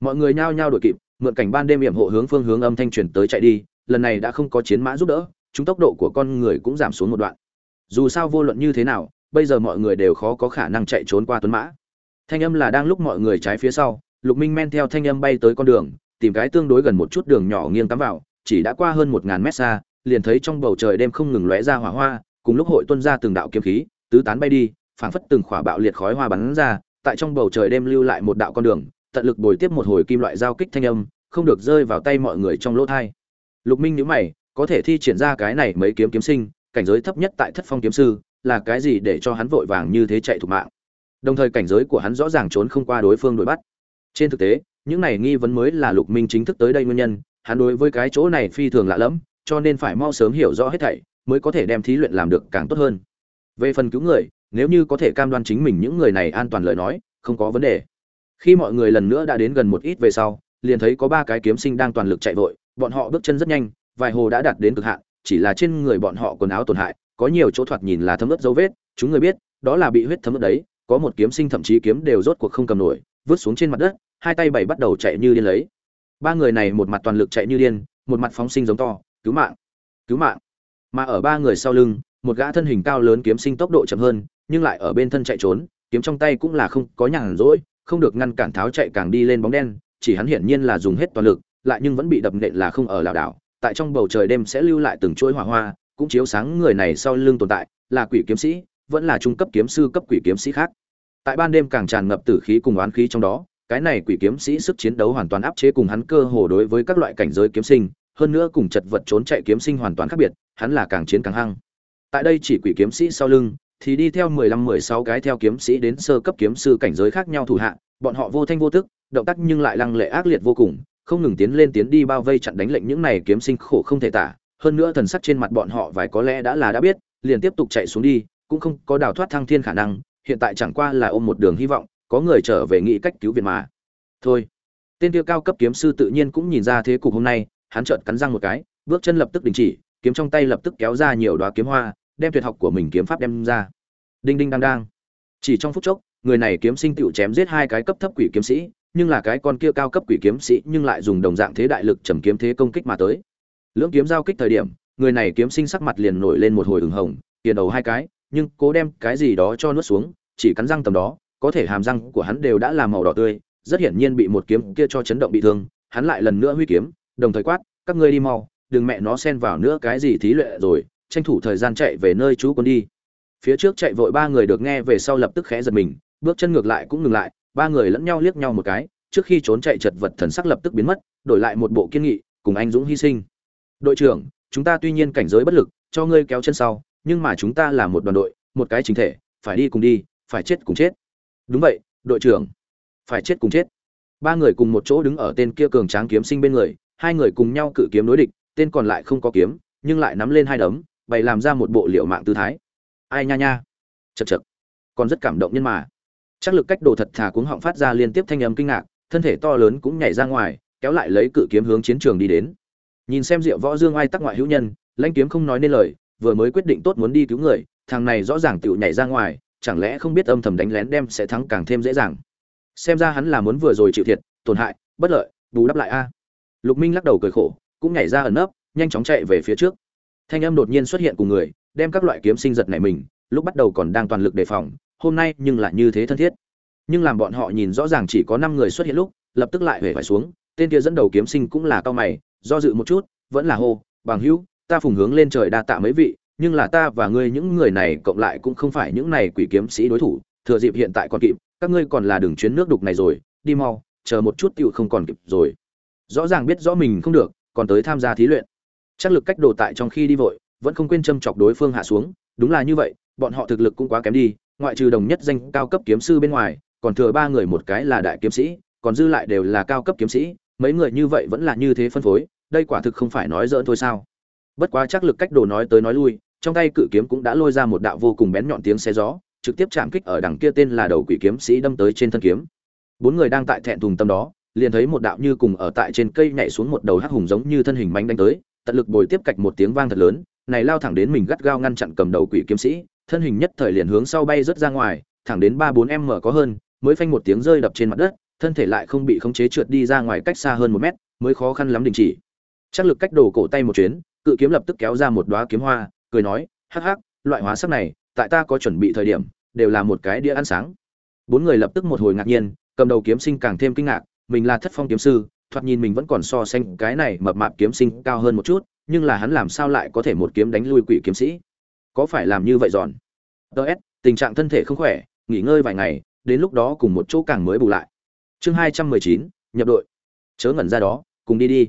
mọi người nhao nhao đuổi kịp, mượn cảnh ban đêm hiểm hộ hướng phương hướng âm thanh truyền tới chạy đi, lần này đã không có chiến mã giúp đỡ, chúng tốc độ của con người cũng giảm xuống một đoạn. Dù sao vô luận như thế nào, bây giờ mọi người đều khó có khả năng chạy trốn qua tuấn mã. Thanh âm là đang lúc mọi người trái phía sau, lục minh men theo thanh âm bay tới con đường, tìm cái tương đối gần một chút đường nhỏ nghiêng cắm vào, chỉ đã qua hơn một ngàn mét xa, liền thấy trong bầu trời đêm không ngừng lóe ra hỏa hoa, cùng lúc hội tuân ra từng đạo kiếm khí, tứ tán bay đi, phảng phất từng khỏa bạo liệt khói hoa bắn ra, tại trong bầu trời đêm lưu lại một đạo con đường tận lực bồi tiếp một hồi kim loại giao kích thanh âm, không được rơi vào tay mọi người trong lỗ thai. Lục minh nhíu mày, có thể thi triển ra cái này mấy kiếm kiếm sinh, cảnh giới thấp nhất tại thất phong kiếm sư, là cái gì để cho hắn vội vàng như thế chạy thủ mạng? Đồng thời cảnh giới của hắn rõ ràng trốn không qua đối phương đuổi bắt. Trên thực tế, những này nghi vấn mới là lục minh chính thức tới đây nguyên nhân, hắn đối với cái chỗ này phi thường lạ lẫm, cho nên phải mau sớm hiểu rõ hết thảy, mới có thể đem thí luyện làm được càng tốt hơn. Về phần cứu người, nếu như có thể cam đoan chính mình những người này an toàn lời nói, không có vấn đề khi mọi người lần nữa đã đến gần một ít về sau, liền thấy có ba cái kiếm sinh đang toàn lực chạy vội, bọn họ bước chân rất nhanh, vài hồ đã đạt đến cực hạn, chỉ là trên người bọn họ quần áo tổn hại, có nhiều chỗ thoạt nhìn là thấm ướt dấu vết, chúng người biết, đó là bị huyết thấm ướt đấy, có một kiếm sinh thậm chí kiếm đều rốt cuộc không cầm nổi, vứt xuống trên mặt đất, hai tay bảy bắt đầu chạy như điên lấy. Ba người này một mặt toàn lực chạy như điên, một mặt phóng sinh giống to, cứu mạng cứu mạng. Mà ở ba người sau lưng, một gã thân hình cao lớn kiếm sinh tốc độ chậm hơn, nhưng lại ở bên thân chạy trốn, kiếm trong tay cũng là không có nhàn rỗi không được ngăn cản tháo chạy càng đi lên bóng đen, chỉ hắn hiển nhiên là dùng hết toàn lực, lại nhưng vẫn bị đập nện là không ở lảo đảo. Tại trong bầu trời đêm sẽ lưu lại từng chuỗi hỏa hoa, cũng chiếu sáng người này sau lưng tồn tại, là quỷ kiếm sĩ, vẫn là trung cấp kiếm sư cấp quỷ kiếm sĩ khác. Tại ban đêm càng tràn ngập tử khí cùng oán khí trong đó, cái này quỷ kiếm sĩ sức chiến đấu hoàn toàn áp chế cùng hắn cơ hồ đối với các loại cảnh giới kiếm sinh, hơn nữa cùng chật vật trốn chạy kiếm sinh hoàn toàn khác biệt, hắn là càng chiến càng hăng. Tại đây chỉ quỷ kiếm sĩ sau lưng thì đi theo mười lăm, mười sáu cái theo kiếm sĩ đến sơ cấp kiếm sư cảnh giới khác nhau thủ hạ, bọn họ vô thanh vô tức, động tác nhưng lại lăng lệ ác liệt vô cùng, không ngừng tiến lên tiến đi bao vây chặn đánh lệnh những này kiếm sinh khổ không thể tả. Hơn nữa thần sắc trên mặt bọn họ vài có lẽ đã là đã biết, liền tiếp tục chạy xuống đi, cũng không có đào thoát thăng thiên khả năng, hiện tại chẳng qua là ôm một đường hy vọng, có người trở về nghĩ cách cứu viện mà. Thôi. Tên kia cao cấp kiếm sư tự nhiên cũng nhìn ra thế cục hôm nay, hắn chợt cắn răng một cái, bước chân lập tức đình chỉ, kiếm trong tay lập tức kéo ra nhiều đóa kiếm hoa đem tuyệt học của mình kiếm pháp đem ra. Đinh đinh đang đang. Chỉ trong phút chốc, người này kiếm sinh tựu chém giết hai cái cấp thấp quỷ kiếm sĩ, nhưng là cái con kia cao cấp quỷ kiếm sĩ nhưng lại dùng đồng dạng thế đại lực trầm kiếm thế công kích mà tới. Lưỡng kiếm giao kích thời điểm, người này kiếm sinh sắc mặt liền nổi lên một hồi ửng hồng tiền đầu hai cái, nhưng cố đem cái gì đó cho nuốt xuống, chỉ cắn răng tầm đó, có thể hàm răng của hắn đều đã làm màu đỏ tươi, rất hiển nhiên bị một kiếm kia cho chấn động bị thương, hắn lại lần nữa huy kiếm, đồng thời quát, các ngươi đi mau, đừng mẹ nó xen vào nữa cái gì thí lệ rồi tranh thủ thời gian chạy về nơi chú quân đi. Phía trước chạy vội ba người được nghe về sau lập tức khẽ giật mình, bước chân ngược lại cũng ngừng lại, ba người lẫn nhau liếc nhau một cái, trước khi trốn chạy chật vật thần sắc lập tức biến mất, đổi lại một bộ kiên nghị, cùng anh dũng hy sinh. Đội trưởng, chúng ta tuy nhiên cảnh giới bất lực, cho ngươi kéo chân sau, nhưng mà chúng ta là một đoàn đội, một cái chính thể, phải đi cùng đi, phải chết cùng chết. Đúng vậy, đội trưởng, phải chết cùng chết. Ba người cùng một chỗ đứng ở tên kia cường tráng kiếm sinh bên người, hai người cùng nhau cự kiếm đối địch, tên còn lại không có kiếm, nhưng lại nắm lên hai đấm bày làm ra một bộ liệu mạng tư thái. Ai nha nha. Chật chật còn rất cảm động nhân mà. Chắc lực cách đồ thật thà cuống họng phát ra liên tiếp thanh âm kinh ngạc, thân thể to lớn cũng nhảy ra ngoài, kéo lại lấy cự kiếm hướng chiến trường đi đến. Nhìn xem diệu võ dương ai tắc ngoại hữu nhân, lãnh kiếm không nói nên lời, vừa mới quyết định tốt muốn đi cứu người, thằng này rõ ràng tựu nhảy ra ngoài, chẳng lẽ không biết âm thầm đánh lén đem sẽ thắng càng thêm dễ dàng. Xem ra hắn là muốn vừa rồi chịu thiệt, tổn hại, bất lợi, bù đắp lại a. Lục minh lắc đầu cười khổ, cũng nhảy ra ẩn nấp, nhanh chóng chạy về phía trước thanh âm đột nhiên xuất hiện cùng người, đem các loại kiếm sinh giật này mình, lúc bắt đầu còn đang toàn lực đề phòng, hôm nay nhưng lại như thế thân thiết. Nhưng làm bọn họ nhìn rõ ràng chỉ có năm người xuất hiện lúc, lập tức lại hề phải xuống, tên kia dẫn đầu kiếm sinh cũng là cao mày, do dự một chút, vẫn là hô, bằng hữu, ta phùng hướng lên trời đa tạ mấy vị, nhưng là ta và ngươi những người này cộng lại cũng không phải những này quỷ kiếm sĩ đối thủ, thừa dịp hiện tại còn kịp, các ngươi còn là đường chuyến nước đục này rồi, đi mau, chờ một chút tựu không còn kịp rồi. Rõ ràng biết rõ mình không được, còn tới tham gia thí luyện chắc lực cách đồ tại trong khi đi vội, vẫn không quên châm chọc đối phương hạ xuống. Đúng là như vậy, bọn họ thực lực cũng quá kém đi, ngoại trừ đồng nhất danh cao cấp kiếm sư bên ngoài, còn thừa ba người một cái là đại kiếm sĩ, còn dư lại đều là cao cấp kiếm sĩ. Mấy người như vậy vẫn là như thế phân phối, đây quả thực không phải nói dỡn thôi sao? Bất quá chắc lực cách đồ nói tới nói lui, trong tay cự kiếm cũng đã lôi ra một đạo vô cùng bén nhọn tiếng xe gió, trực tiếp chạm kích ở đằng kia tên là đầu quỷ kiếm sĩ đâm tới trên thân kiếm. Bốn người đang tại thẹn thùng tâm đó, liền thấy một đạo như cùng ở tại trên cây nhảy xuống một đầu hắc hùng giống như thân hình mánh đánh tới tận lực bồi tiếp cạch một tiếng vang thật lớn, này lao thẳng đến mình gắt gao ngăn chặn cầm đầu quỷ kiếm sĩ, thân hình nhất thời liền hướng sau bay rớt ra ngoài, thẳng đến ba bốn em mở có hơn, mới phanh một tiếng rơi đập trên mặt đất, thân thể lại không bị khống chế trượt đi ra ngoài cách xa hơn một mét, mới khó khăn lắm đình chỉ. Chắc lực cách đổ cổ tay một chuyến, cự kiếm lập tức kéo ra một đóa kiếm hoa, cười nói, hắc hắc, loại hóa sắc này, tại ta có chuẩn bị thời điểm, đều là một cái đĩa ăn sáng. Bốn người lập tức một hồi ngạc nhiên, cầm đầu kiếm sinh càng thêm kinh ngạc, mình là thất phong kiếm sư thoạt nhìn mình vẫn còn so sánh cái này mập mạp kiếm sinh cao hơn một chút nhưng là hắn làm sao lại có thể một kiếm đánh lui quỷ kiếm sĩ? Có phải làm như vậy giòn? DS, tình trạng thân thể không khỏe nghỉ ngơi vài ngày đến lúc đó cùng một chỗ càng mới bù lại. Chương hai trăm mười chín nhập đội. Chớ ngẩn ra đó cùng đi đi.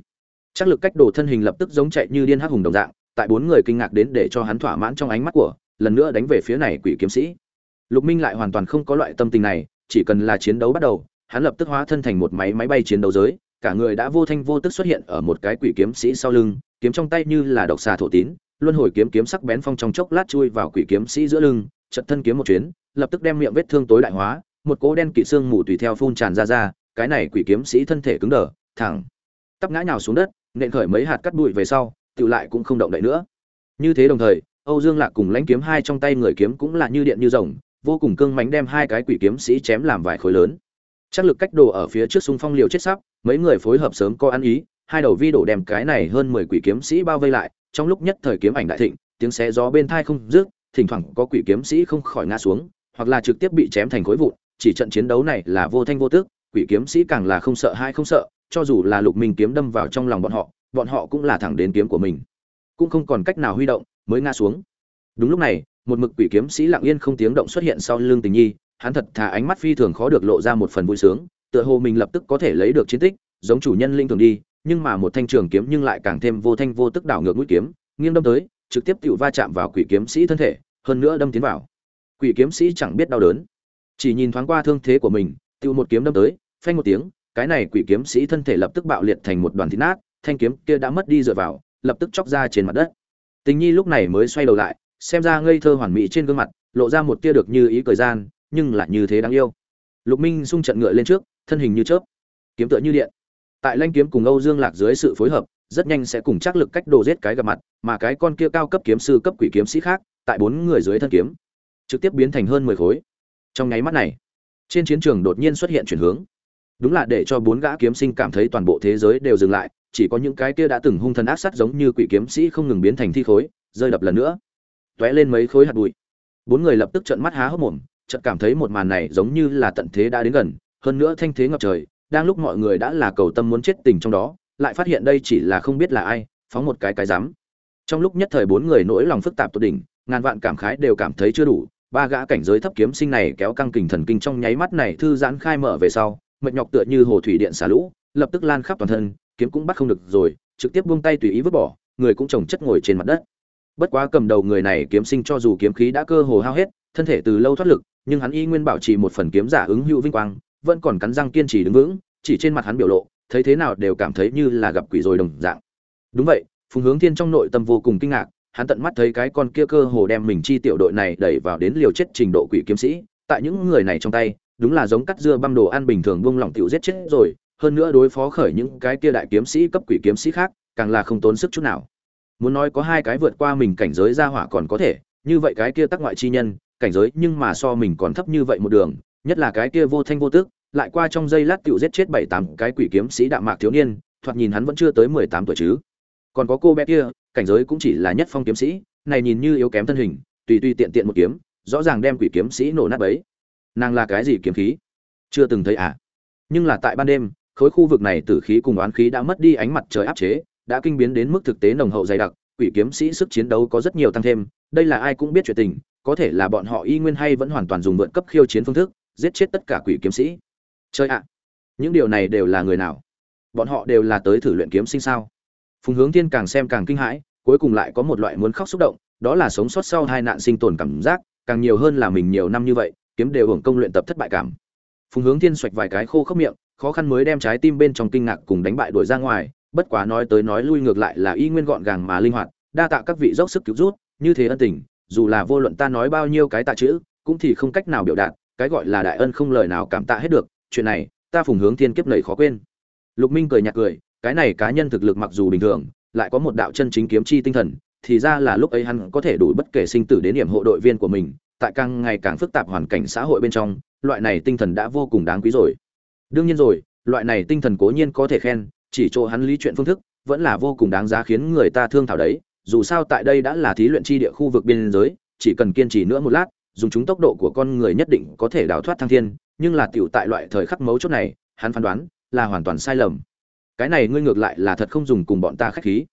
Chắc lực cách đồ thân hình lập tức giống chạy như điên hắc hùng đồng dạng tại bốn người kinh ngạc đến để cho hắn thỏa mãn trong ánh mắt của lần nữa đánh về phía này quỷ kiếm sĩ. Lục minh lại hoàn toàn không có loại tâm tình này chỉ cần là chiến đấu bắt đầu hắn lập tức hóa thân thành một máy máy bay chiến đấu giới cả người đã vô thanh vô tức xuất hiện ở một cái quỷ kiếm sĩ sau lưng, kiếm trong tay như là độc xà thổ tín, luân hồi kiếm kiếm sắc bén phong trong chốc lát chui vào quỷ kiếm sĩ giữa lưng, chật thân kiếm một chuyến, lập tức đem miệng vết thương tối đại hóa, một cỗ đen kỵ xương mù tùy theo phun tràn ra ra, cái này quỷ kiếm sĩ thân thể cứng đờ, thẳng, tắp ngã nhào xuống đất, nện khởi mấy hạt cắt bụi về sau tự lại cũng không động đậy nữa. Như thế đồng thời, âu dương lạc cùng lãnh kiếm hai trong tay người kiếm cũng là như điện như rồng, vô cùng cương mãnh đem hai cái quỷ kiếm sĩ chém làm vài khối lớn chắc lực cách đồ ở phía trước xung phong liều chết sắp, mấy người phối hợp sớm có ăn ý, hai đầu vi đổ đem cái này hơn mười quỷ kiếm sĩ bao vây lại, trong lúc nhất thời kiếm ảnh đại thịnh, tiếng xé gió bên thai không rước thỉnh thoảng có quỷ kiếm sĩ không khỏi ngã xuống, hoặc là trực tiếp bị chém thành khối vụn, chỉ trận chiến đấu này là vô thanh vô tức, quỷ kiếm sĩ càng là không sợ hai không sợ, cho dù là lục minh kiếm đâm vào trong lòng bọn họ bọn họ cũng là thẳng đến kiếm của mình. Cũng không còn cách nào huy động, mới ngã xuống. Đúng lúc này, một mực quỷ kiếm sĩ lặng yên không tiếng động xuất hiện sau lưng tình nhi hắn thật thà ánh mắt phi thường khó được lộ ra một phần vui sướng, tựa hồ mình lập tức có thể lấy được chiến tích, giống chủ nhân linh thường đi, nhưng mà một thanh trường kiếm nhưng lại càng thêm vô thanh vô tức đảo ngược mũi kiếm, nghiêng đâm tới, trực tiếp tiểu va chạm vào quỷ kiếm sĩ thân thể, hơn nữa đâm tiến vào. Quỷ kiếm sĩ chẳng biết đau đớn, chỉ nhìn thoáng qua thương thế của mình tiêu một kiếm đâm tới, phanh một tiếng, cái này quỷ kiếm sĩ thân thể lập tức bạo liệt thành một đoàn thịt nát, thanh kiếm kia đã mất đi dựa vào, lập tức chóc ra trên mặt đất. Tình nhi lúc này mới xoay đầu lại, xem ra ngây thơ hoàn mỹ trên gương mặt, lộ ra một tia được như ý cười gian nhưng lại như thế đáng yêu. Lục minh xung trận ngựa lên trước, thân hình như chớp, kiếm tựa như điện. Tại lanh kiếm cùng âu dương lạc dưới sự phối hợp, rất nhanh sẽ cùng chắc lực cách đồ giết cái gặp mặt, mà cái con kia cao cấp kiếm sư cấp quỷ kiếm sĩ khác, tại bốn người dưới thân kiếm, trực tiếp biến thành hơn mười khối. Trong nháy mắt này, trên chiến trường đột nhiên xuất hiện chuyển hướng. Đúng là để cho bốn gã kiếm sinh cảm thấy toàn bộ thế giới đều dừng lại, chỉ có những cái kia đã từng hung thần ác sát giống như quỷ kiếm sĩ không ngừng biến thành thi khối, rơi đập lần nữa. Tóe lên mấy khối hạt bụi. Bốn người lập tức trợn mắt há hốc mồm chợt cảm thấy một màn này giống như là tận thế đã đến gần, hơn nữa thanh thế ngập trời, đang lúc mọi người đã là cầu tâm muốn chết tình trong đó, lại phát hiện đây chỉ là không biết là ai, phóng một cái cái dám trong lúc nhất thời bốn người nỗi lòng phức tạp tột đỉnh, ngàn vạn cảm khái đều cảm thấy chưa đủ, ba gã cảnh giới thấp kiếm sinh này kéo căng kình thần kinh trong nháy mắt này thư giãn khai mở về sau, mệt nhọc tựa như hồ thủy điện xả lũ, lập tức lan khắp toàn thân, kiếm cũng bắt không được rồi, trực tiếp buông tay tùy ý vứt bỏ, người cũng trồng chất ngồi trên mặt đất. Bất quá cầm đầu người này kiếm sinh cho dù kiếm khí đã cơ hồ hao hết, thân thể từ lâu thoát lực nhưng hắn y nguyên bảo trì một phần kiếm giả ứng hữu vinh quang, vẫn còn cắn răng kiên trì đứng vững, chỉ trên mặt hắn biểu lộ, thấy thế nào đều cảm thấy như là gặp quỷ rồi đồng dạng. Đúng vậy, phùng hướng thiên trong nội tâm vô cùng kinh ngạc, hắn tận mắt thấy cái con kia cơ hồ đem mình chi tiểu đội này đẩy vào đến liều chết trình độ quỷ kiếm sĩ, tại những người này trong tay, đúng là giống cắt dưa băm đồ ăn bình thường buông lỏng tiểu giết chết rồi, hơn nữa đối phó khởi những cái kia đại kiếm sĩ cấp quỷ kiếm sĩ khác, càng là không tốn sức chút nào. Muốn nói có hai cái vượt qua mình cảnh giới ra hỏa còn có thể, như vậy cái kia tắc ngoại chi nhân cảnh giới nhưng mà so mình còn thấp như vậy một đường, nhất là cái kia vô thanh vô tức, lại qua trong giây lát tựu giết chết bảy tám cái quỷ kiếm sĩ đạm mạc thiếu niên, thoạt nhìn hắn vẫn chưa tới mười tám tuổi chứ. Còn có cô bé kia, cảnh giới cũng chỉ là nhất phong kiếm sĩ, này nhìn như yếu kém thân hình, tùy tùy tiện tiện một kiếm, rõ ràng đem quỷ kiếm sĩ nổ nát bấy. Nàng là cái gì kiếm khí? Chưa từng thấy à? Nhưng là tại ban đêm, khối khu vực này tử khí cùng oán khí đã mất đi ánh mặt trời áp chế, đã kinh biến đến mức thực tế nồng hậu dày đặc, quỷ kiếm sĩ sức chiến đấu có rất nhiều tăng thêm, đây là ai cũng biết chuyện tình có thể là bọn họ y nguyên hay vẫn hoàn toàn dùng vượt cấp khiêu chiến phương thức, giết chết tất cả quỷ kiếm sĩ. Chơi ạ, những điều này đều là người nào? Bọn họ đều là tới thử luyện kiếm sinh sao? Phùng hướng thiên càng xem càng kinh hãi, cuối cùng lại có một loại muốn khóc xúc động, đó là sống sót sau hai nạn sinh tồn cảm giác, càng nhiều hơn là mình nhiều năm như vậy, kiếm đều hưởng công luyện tập thất bại cảm. Phùng hướng thiên xoạch vài cái khô khốc miệng, khó khăn mới đem trái tim bên trong kinh ngạc cùng đánh bại đuổi ra ngoài, bất quá nói tới nói lui ngược lại là y nguyên gọn gàng mà linh hoạt, đa tạ các vị dốc sức cứu rút như thế ân tình dù là vô luận ta nói bao nhiêu cái tạ chữ, cũng thì không cách nào biểu đạt, cái gọi là đại ân không lời nào cảm tạ hết được, chuyện này, ta phùng hướng thiên kiếp nảy khó quên. Lục minh cười nhạt cười, cái này cá nhân thực lực mặc dù bình thường, lại có một đạo chân chính kiếm chi tinh thần, thì ra là lúc ấy hắn có thể đủ bất kể sinh tử đến điểm hộ đội viên của mình, tại càng ngày càng phức tạp hoàn cảnh xã hội bên trong, loại này tinh thần đã vô cùng đáng quý rồi. Đương nhiên rồi, loại này tinh thần cố nhiên có thể khen, chỉ chỗ hắn lý chuyện phương thức, vẫn là vô cùng đáng giá khiến người ta thương thảo đấy dù sao tại đây đã là thí luyện chi địa khu vực biên giới, chỉ cần kiên trì nữa một lát, dùng chúng tốc độ của con người nhất định có thể đào thoát thăng thiên, nhưng là tiểu tại loại thời khắc mấu chốt này, hắn phán đoán là hoàn toàn sai lầm. Cái này ngươi ngược lại là thật không dùng cùng bọn ta khách khí.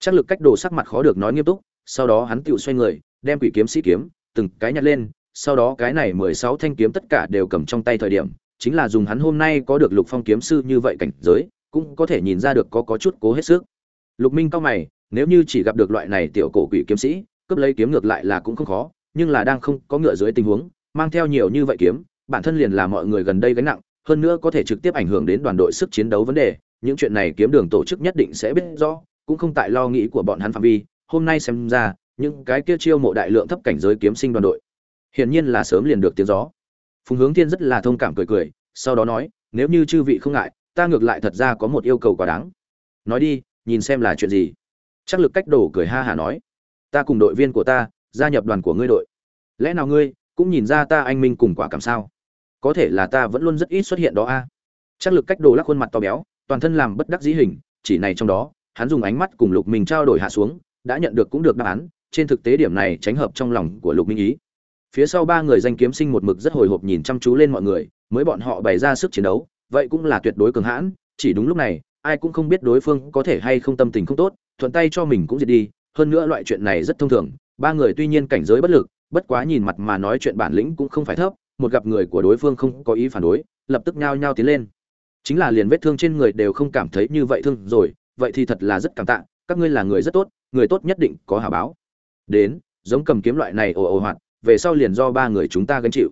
Chắc lực cách đồ sắc mặt khó được nói nghiêm túc, sau đó hắn tiểu xoay người, đem quỷ kiếm sĩ kiếm, từng cái nhặt lên, sau đó cái này mười sáu thanh kiếm tất cả đều cầm trong tay thời điểm, chính là dùng hắn hôm nay có được lục phong kiếm sư như vậy cảnh giới, cũng có thể nhìn ra được có có chút cố hết sức. Lục minh cao mày nếu như chỉ gặp được loại này tiểu cổ quỷ kiếm sĩ, cướp lấy kiếm ngược lại là cũng không khó, nhưng là đang không có ngựa dưới tình huống, mang theo nhiều như vậy kiếm, bản thân liền là mọi người gần đây gánh nặng, hơn nữa có thể trực tiếp ảnh hưởng đến đoàn đội sức chiến đấu vấn đề, những chuyện này kiếm đường tổ chức nhất định sẽ biết rõ, cũng không tại lo nghĩ của bọn hắn phạm vi, hôm nay xem ra, những cái kia chiêu mộ đại lượng thấp cảnh giới kiếm sinh đoàn đội, hiển nhiên là sớm liền được tiếng gió. Phùng hướng thiên rất là thông cảm cười cười, sau đó nói, nếu như chư vị không ngại, ta ngược lại thật ra có một yêu cầu quá đáng. Nói đi, nhìn xem là chuyện gì chắc lực cách đổ cười ha hả nói, ta cùng đội viên của ta, gia nhập đoàn của ngươi đội. Lẽ nào ngươi cũng nhìn ra ta anh minh cùng quả cảm sao? Có thể là ta vẫn luôn rất ít xuất hiện đó a. Chắc lực cách đồ lắc khuôn mặt to béo, toàn thân làm bất đắc dĩ hình, chỉ này trong đó, hắn dùng ánh mắt cùng lục minh trao đổi hạ xuống, đã nhận được cũng được đáp án, trên thực tế điểm này tránh hợp trong lòng của lục minh ý. Phía sau ba người danh kiếm sinh một mực rất hồi hộp nhìn chăm chú lên mọi người, mới bọn họ bày ra sức chiến đấu, vậy cũng là tuyệt đối cường hãn, chỉ đúng lúc này, ai cũng không biết đối phương có thể hay không tâm tình không tốt thuận tay cho mình cũng diệt đi, hơn nữa loại chuyện này rất thông thường, ba người tuy nhiên cảnh giới bất lực, bất quá nhìn mặt mà nói chuyện bản lĩnh cũng không phải thấp, một gặp người của đối phương không có ý phản đối, lập tức nhao nhao tiến lên. Chính là liền vết thương trên người đều không cảm thấy như vậy thương rồi, vậy thì thật là rất cảm tạ, các ngươi là người rất tốt, người tốt nhất định có hà báo. Đến, giống cầm kiếm loại này ồ ồ hoạt, về sau liền do ba người chúng ta gánh chịu.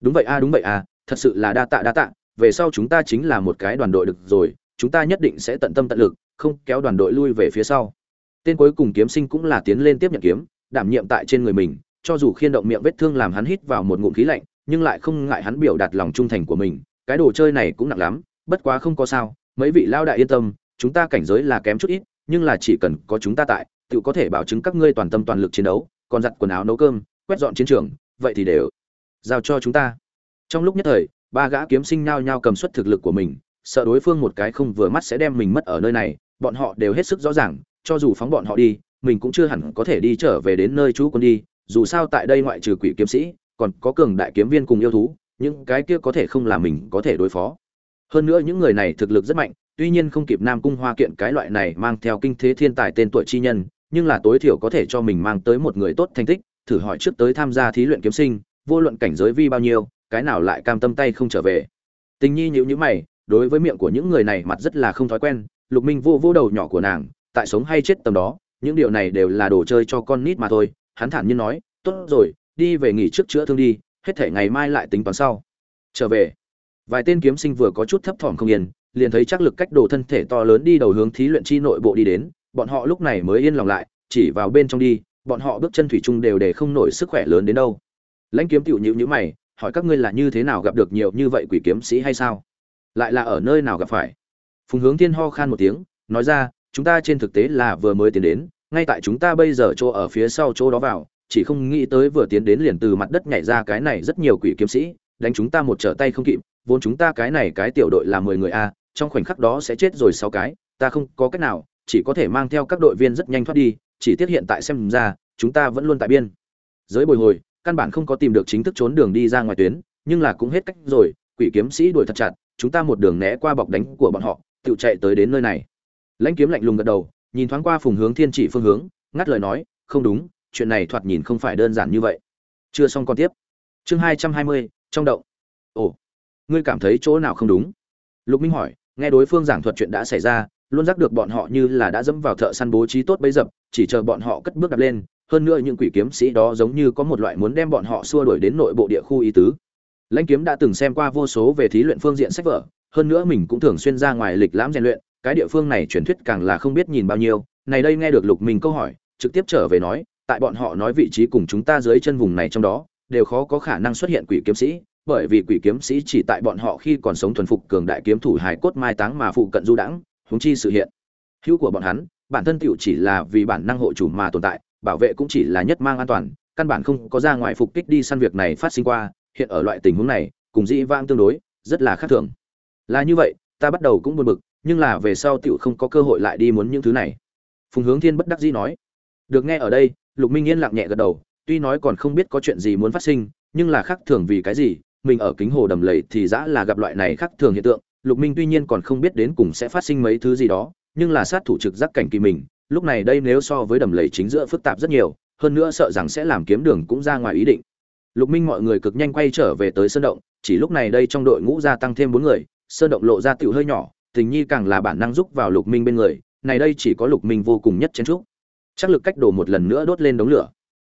Đúng vậy a, đúng vậy a, thật sự là đa tạ đa tạ, về sau chúng ta chính là một cái đoàn đội được rồi, chúng ta nhất định sẽ tận tâm tận lực không kéo đoàn đội lui về phía sau. Tên cuối cùng kiếm sinh cũng là tiến lên tiếp nhận kiếm, đảm nhiệm tại trên người mình, cho dù khiên động miệng vết thương làm hắn hít vào một ngụm khí lạnh, nhưng lại không ngại hắn biểu đạt lòng trung thành của mình. Cái đồ chơi này cũng nặng lắm, bất quá không có sao, mấy vị lao đại yên tâm, chúng ta cảnh giới là kém chút ít, nhưng là chỉ cần có chúng ta tại, tự có thể bảo chứng các ngươi toàn tâm toàn lực chiến đấu, còn giặt quần áo nấu cơm, quét dọn chiến trường, vậy thì đều giao cho chúng ta. Trong lúc nhất thời, ba gã kiếm sinh nhao nhao cầm suất thực lực của mình, sợ đối phương một cái không vừa mắt sẽ đem mình mất ở nơi này bọn họ đều hết sức rõ ràng, cho dù phóng bọn họ đi, mình cũng chưa hẳn có thể đi trở về đến nơi chú quân đi, dù sao tại đây ngoại trừ quỷ kiếm sĩ, còn có cường đại kiếm viên cùng yêu thú, những cái kia có thể không là mình có thể đối phó. Hơn nữa những người này thực lực rất mạnh, tuy nhiên không kịp nam cung hoa kiện cái loại này mang theo kinh thế thiên tài tên tuổi chi nhân, nhưng là tối thiểu có thể cho mình mang tới một người tốt thành tích, thử hỏi trước tới tham gia thí luyện kiếm sinh, vô luận cảnh giới vi bao nhiêu, cái nào lại cam tâm tay không trở về. Tình nhi nhữ nhữ mày, đối với miệng của những người này mặt rất là không thói quen lục minh vô vô đầu nhỏ của nàng, tại sống hay chết tầm đó, những điều này đều là đồ chơi cho con nít mà thôi. Hắn thản nhiên nói, tốt rồi, đi về nghỉ trước chữa thương đi, hết thể ngày mai lại tính toán sau. Trở về. Vài tên kiếm sinh vừa có chút thấp thỏm không yên, liền thấy chắc lực cách đồ thân thể to lớn đi đầu hướng thí luyện chi nội bộ đi đến. Bọn họ lúc này mới yên lòng lại, chỉ vào bên trong đi, bọn họ bước chân thủy chung đều để không nổi sức khỏe lớn đến đâu. Lãnh kiếm tiểu nhữ nhữ mày, hỏi các ngươi là như thế nào gặp được nhiều như vậy quỷ kiếm sĩ hay sao? Lại là ở nơi nào gặp phải? Phùng hướng thiên ho khan một tiếng, nói ra, chúng ta trên thực tế là vừa mới tiến đến, ngay tại chúng ta bây giờ chỗ ở phía sau chỗ đó vào, chỉ không nghĩ tới vừa tiến đến liền từ mặt đất nhảy ra cái này rất nhiều quỷ kiếm sĩ, đánh chúng ta một trở tay không kịp, vốn chúng ta cái này cái tiểu đội là mười người a, trong khoảnh khắc đó sẽ chết rồi sáu cái, ta không có cách nào, chỉ có thể mang theo các đội viên rất nhanh thoát đi, chỉ tiếc hiện tại xem ra, chúng ta vẫn luôn tại biên. Giới bồi hồi, căn bản không có tìm được chính thức trốn đường đi ra ngoài tuyến, nhưng là cũng hết cách rồi, quỷ kiếm sĩ đuổi thật chặt, chúng ta một đường né qua bọc đánh của bọn họ tự chạy tới đến nơi này. Lãnh kiếm lạnh lùng gật đầu, nhìn thoáng qua phùng hướng thiên chỉ phương hướng, ngắt lời nói, không đúng, chuyện này thoạt nhìn không phải đơn giản như vậy. Chưa xong còn tiếp. Chương hai trăm hai mươi, trong động. Ồ, ngươi cảm thấy chỗ nào không đúng? Lục minh hỏi, nghe đối phương giảng thuật chuyện đã xảy ra, luôn giác được bọn họ như là đã dẫm vào thợ săn bố trí tốt bấy dập, chỉ chờ bọn họ cất bước đập lên, hơn nữa những quỷ kiếm sĩ đó giống như có một loại muốn đem bọn họ xua đuổi đến nội bộ địa khu ý tứ. Lãnh kiếm đã từng xem qua vô số về thí luyện phương diện sách vở hơn nữa mình cũng thường xuyên ra ngoài lịch lãm rèn luyện, cái địa phương này truyền thuyết càng là không biết nhìn bao nhiêu. Này đây nghe được lục minh câu hỏi, trực tiếp trở về nói, tại bọn họ nói vị trí cùng chúng ta dưới chân vùng này trong đó, đều khó có khả năng xuất hiện quỷ kiếm sĩ, bởi vì quỷ kiếm sĩ chỉ tại bọn họ khi còn sống thuần phục cường đại kiếm thủ hài cốt mai táng mà phụ cận du đãng, huống chi sự hiện. Hữu của bọn hắn, bản thân tiểu chỉ là vì bản năng hộ chủ mà tồn tại, bảo vệ cũng chỉ là nhất mang an toàn, căn bản không có ra ngoài phục kích đi săn việc này phát sinh qua, hiện ở loại tình huống này, cùng dĩ vãng tương đối, rất là khác thường là như vậy, ta bắt đầu cũng buồn bực, nhưng là về sau tiểu không có cơ hội lại đi muốn những thứ này. Phùng hướng thiên bất đắc dĩ nói. Được nghe ở đây, lục minh yên lặng nhẹ gật đầu, tuy nói còn không biết có chuyện gì muốn phát sinh, nhưng là khác thường vì cái gì, mình ở kính hồ đầm lầy thì dã là gặp loại này khác thường hiện tượng, lục minh tuy nhiên còn không biết đến cùng sẽ phát sinh mấy thứ gì đó, nhưng là sát thủ trực giác cảnh kỳ mình, lúc này đây nếu so với đầm lầy chính giữa phức tạp rất nhiều, hơn nữa sợ rằng sẽ làm kiếm đường cũng ra ngoài ý định. Lục minh mọi người cực nhanh quay trở về tới sân động, chỉ lúc này đây trong đội ngũ gia tăng thêm bốn người sơn động lộ ra tiểu hơi nhỏ, tình nhi càng là bản năng giúp vào lục minh bên người, này đây chỉ có lục minh vô cùng nhất chen trúc. Chắc lực cách đổ một lần nữa đốt lên đống lửa.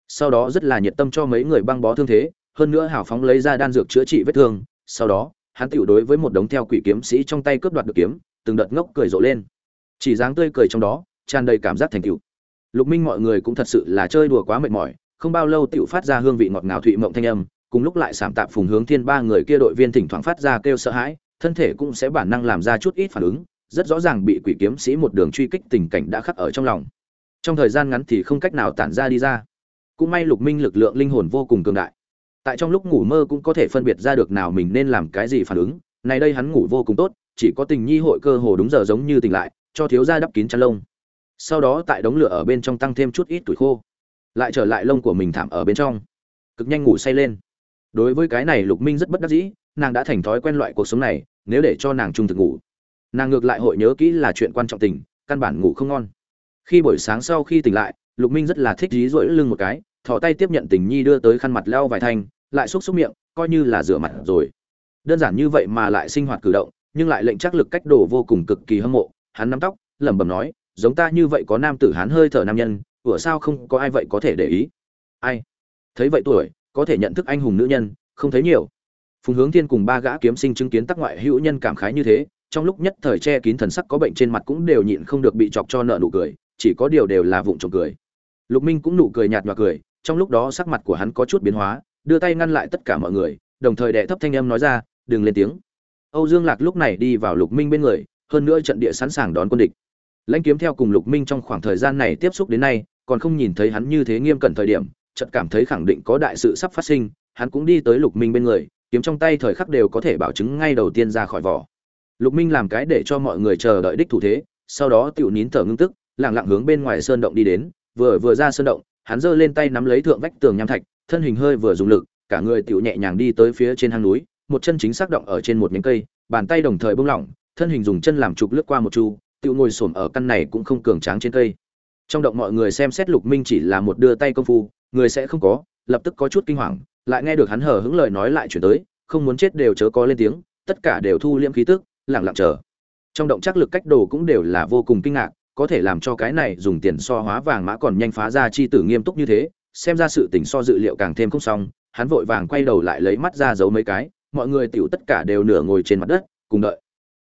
Sau đó rất là nhiệt tâm cho mấy người băng bó thương thế, hơn nữa hào phóng lấy ra đan dược chữa trị vết thương. Sau đó, hắn tiểu đối với một đống theo quỷ kiếm sĩ trong tay cướp đoạt được kiếm, từng đợt ngốc cười rộ lên. Chỉ dáng tươi cười trong đó, tràn đầy cảm giác thành tựu. Lục minh mọi người cũng thật sự là chơi đùa quá mệt mỏi, không bao lâu tiểu phát ra hương vị ngọt ngào thụy mộng thanh âm, cùng lúc lại sảm tạp phùng hướng thiên ba người kia đội viên thỉnh thoảng phát ra kêu sợ hãi thân thể cũng sẽ bản năng làm ra chút ít phản ứng, rất rõ ràng bị quỷ kiếm sĩ một đường truy kích tình cảnh đã khắc ở trong lòng. Trong thời gian ngắn thì không cách nào tản ra đi ra. Cũng may lục minh lực lượng linh hồn vô cùng cường đại. Tại trong lúc ngủ mơ cũng có thể phân biệt ra được nào mình nên làm cái gì phản ứng. Này đây hắn ngủ vô cùng tốt, chỉ có tình nhi hội cơ hồ đúng giờ giống như tỉnh lại, cho thiếu gia đắp kín chăn lông. Sau đó tại đống lửa ở bên trong tăng thêm chút ít tuổi khô. Lại trở lại lông của mình thảm ở bên trong. Cực nhanh ngủ say lên. Đối với cái này lục minh rất bất đắc dĩ nàng đã thành thói quen loại cuộc sống này, nếu để cho nàng trung thực ngủ. Nàng ngược lại hội nhớ kỹ là chuyện quan trọng tình, căn bản ngủ không ngon. Khi buổi sáng sau khi tỉnh lại, lục minh rất là thích dí dỗi lưng một cái, thò tay tiếp nhận tình nhi đưa tới khăn mặt leo vài thanh, lại xúc xúc miệng, coi như là rửa mặt rồi. Đơn giản như vậy mà lại sinh hoạt cử động, nhưng lại lệnh chắc lực cách đồ vô cùng cực kỳ hâm mộ. Hắn nắm tóc, lẩm bẩm nói, giống ta như vậy có nam tử hắn hơi thở nam nhân, ủa sao không có ai vậy có thể để ý? Ai? Thấy vậy tuổi, có thể nhận thức anh hùng nữ nhân, không thấy nhiều phùng hướng thiên cùng ba gã kiếm sinh chứng kiến tắc ngoại hữu nhân cảm khái như thế, trong lúc nhất thời che kín thần sắc có bệnh trên mặt cũng đều nhịn không được bị chọc cho nợ nụ cười, chỉ có điều đều là vụng trộm cười. Lục minh cũng nụ cười nhạt nhòa cười, trong lúc đó sắc mặt của hắn có chút biến hóa, đưa tay ngăn lại tất cả mọi người, đồng thời đệ thấp thanh âm nói ra, đừng lên tiếng. Âu dương lạc lúc này đi vào lục minh bên người, hơn nữa trận địa sẵn sàng đón quân địch. Lãnh kiếm theo cùng lục minh trong khoảng thời gian này tiếp xúc đến nay, còn không nhìn thấy hắn như thế nghiêm cẩn thời điểm, chợt cảm thấy khẳng định có đại sự sắp phát sinh, hắn cũng đi tới lục minh bên người kiếm trong tay thời khắc đều có thể bảo chứng ngay đầu tiên ra khỏi vỏ. Lục minh làm cái để cho mọi người chờ đợi đích thủ thế, sau đó tiểu nín thở ngưng tức, lặng lặng hướng bên ngoài sơn động đi đến, vừa vừa ra sơn động, hắn giơ lên tay nắm lấy thượng vách tường nham thạch, thân hình hơi vừa dùng lực, cả người tiểu nhẹ nhàng đi tới phía trên hang núi, một chân chính xác động ở trên một nhánh cây, bàn tay đồng thời bung lỏng, thân hình dùng chân làm trục lướt qua một chu tự ngồi xổm ở căn này cũng không cường tráng trên cây. Trong động mọi người xem xét lục minh chỉ là một đưa tay công phu, người sẽ không có, lập tức có chút kinh hoàng lại nghe được hắn hờ hững lời nói lại chuyển tới, không muốn chết đều chớ có lên tiếng, tất cả đều thu liễm khí tức, lặng lặng chờ. Trong động chắc lực cách đồ cũng đều là vô cùng kinh ngạc, có thể làm cho cái này dùng tiền so hóa vàng mã còn nhanh phá ra chi tử nghiêm túc như thế, xem ra sự tình so dự liệu càng thêm không xong, hắn vội vàng quay đầu lại lấy mắt ra giấu mấy cái, mọi người tiểu tất cả đều nửa ngồi trên mặt đất, cùng đợi.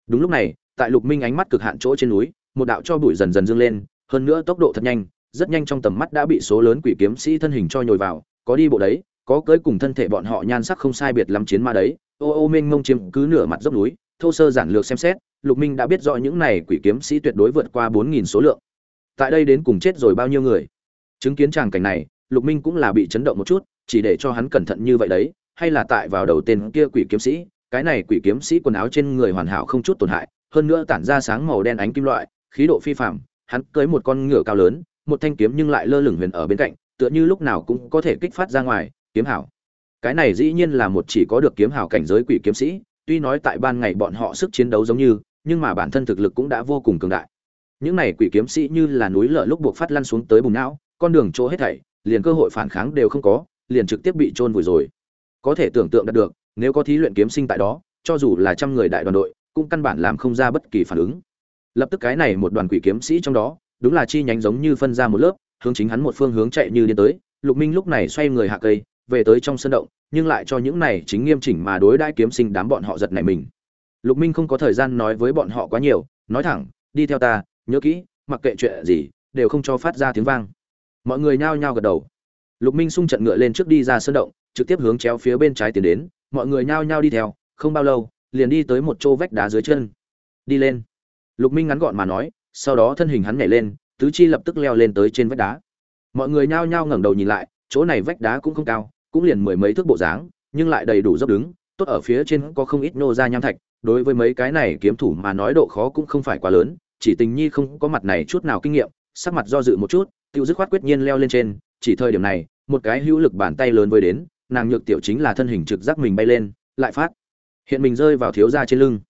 Đúng lúc này, tại lục minh ánh mắt cực hạn chỗ trên núi, một đạo cho bụi dần dần dâng lên, hơn nữa tốc độ thật nhanh, rất nhanh trong tầm mắt đã bị số lớn quỷ kiếm sĩ thân hình cho nhồi vào, có đi bộ đấy có cưới cùng thân thể bọn họ nhan sắc không sai biệt lắm chiến ma đấy. Ô ô minh mông chiếm cứ nửa mặt dốc núi, thô sơ giản lược xem xét, lục minh đã biết rõ những này quỷ kiếm sĩ tuyệt đối vượt qua bốn nghìn số lượng. Tại đây đến cùng chết rồi bao nhiêu người? Chứng kiến tràng cảnh này, lục minh cũng là bị chấn động một chút, chỉ để cho hắn cẩn thận như vậy đấy, hay là tại vào đầu tên kia quỷ kiếm sĩ, cái này quỷ kiếm sĩ quần áo trên người hoàn hảo không chút tổn hại, hơn nữa tản ra sáng màu đen ánh kim loại, khí độ phi phạm hắn cưới một con ngựa cao lớn, một thanh kiếm nhưng lại lơ lửng huyền ở bên cạnh, tựa như lúc nào cũng có thể kích phát ra ngoài kiếm hảo. Cái này dĩ nhiên là một chỉ có được kiếm hảo cảnh giới quỷ kiếm sĩ, tuy nói tại ban ngày bọn họ sức chiến đấu giống như, nhưng mà bản thân thực lực cũng đã vô cùng cường đại. Những này quỷ kiếm sĩ như là núi lở lúc buộc phát lăn xuống tới bùng não, con đường chỗ hết thảy, liền cơ hội phản kháng đều không có, liền trực tiếp bị trôn vùi rồi. Có thể tưởng tượng được, nếu có thí luyện kiếm sinh tại đó, cho dù là trăm người đại đoàn đội, cũng căn bản làm không ra bất kỳ phản ứng. Lập tức cái này một đoàn quỷ kiếm sĩ trong đó, đúng là chi nhánh giống như phân ra một lớp, hướng chính hắn một phương hướng chạy như điên tới, lục minh lúc này xoay người hạ cây về tới trong sân động, nhưng lại cho những này chính nghiêm chỉnh mà đối đãi kiếm sinh đám bọn họ giật này mình. Lục minh không có thời gian nói với bọn họ quá nhiều, nói thẳng, đi theo ta, nhớ kỹ, mặc kệ chuyện gì, đều không cho phát ra tiếng vang. Mọi người nhao nhao gật đầu. Lục minh sung trận ngựa lên trước đi ra sân động, trực tiếp hướng chéo phía bên trái tiến đến, mọi người nhao nhao đi theo, không bao lâu, liền đi tới một chỗ vách đá dưới chân. Đi lên. Lục minh ngắn gọn mà nói, sau đó thân hình hắn nhảy lên, tứ chi lập tức leo lên tới trên vách đá. Mọi người nhao nhao ngẩng đầu nhìn lại, chỗ này vách đá cũng không cao cũng liền mười mấy thước bộ dáng, nhưng lại đầy đủ dốc đứng, tốt ở phía trên có không ít nô ra nham thạch, đối với mấy cái này kiếm thủ mà nói độ khó cũng không phải quá lớn, chỉ tình nhi không có mặt này chút nào kinh nghiệm, sắc mặt do dự một chút, tiêu dứt khoát quyết nhiên leo lên trên, chỉ thời điểm này, một cái hữu lực bàn tay lớn với đến, nàng nhược tiểu chính là thân hình trực giác mình bay lên, lại phát. Hiện mình rơi vào thiếu gia trên lưng.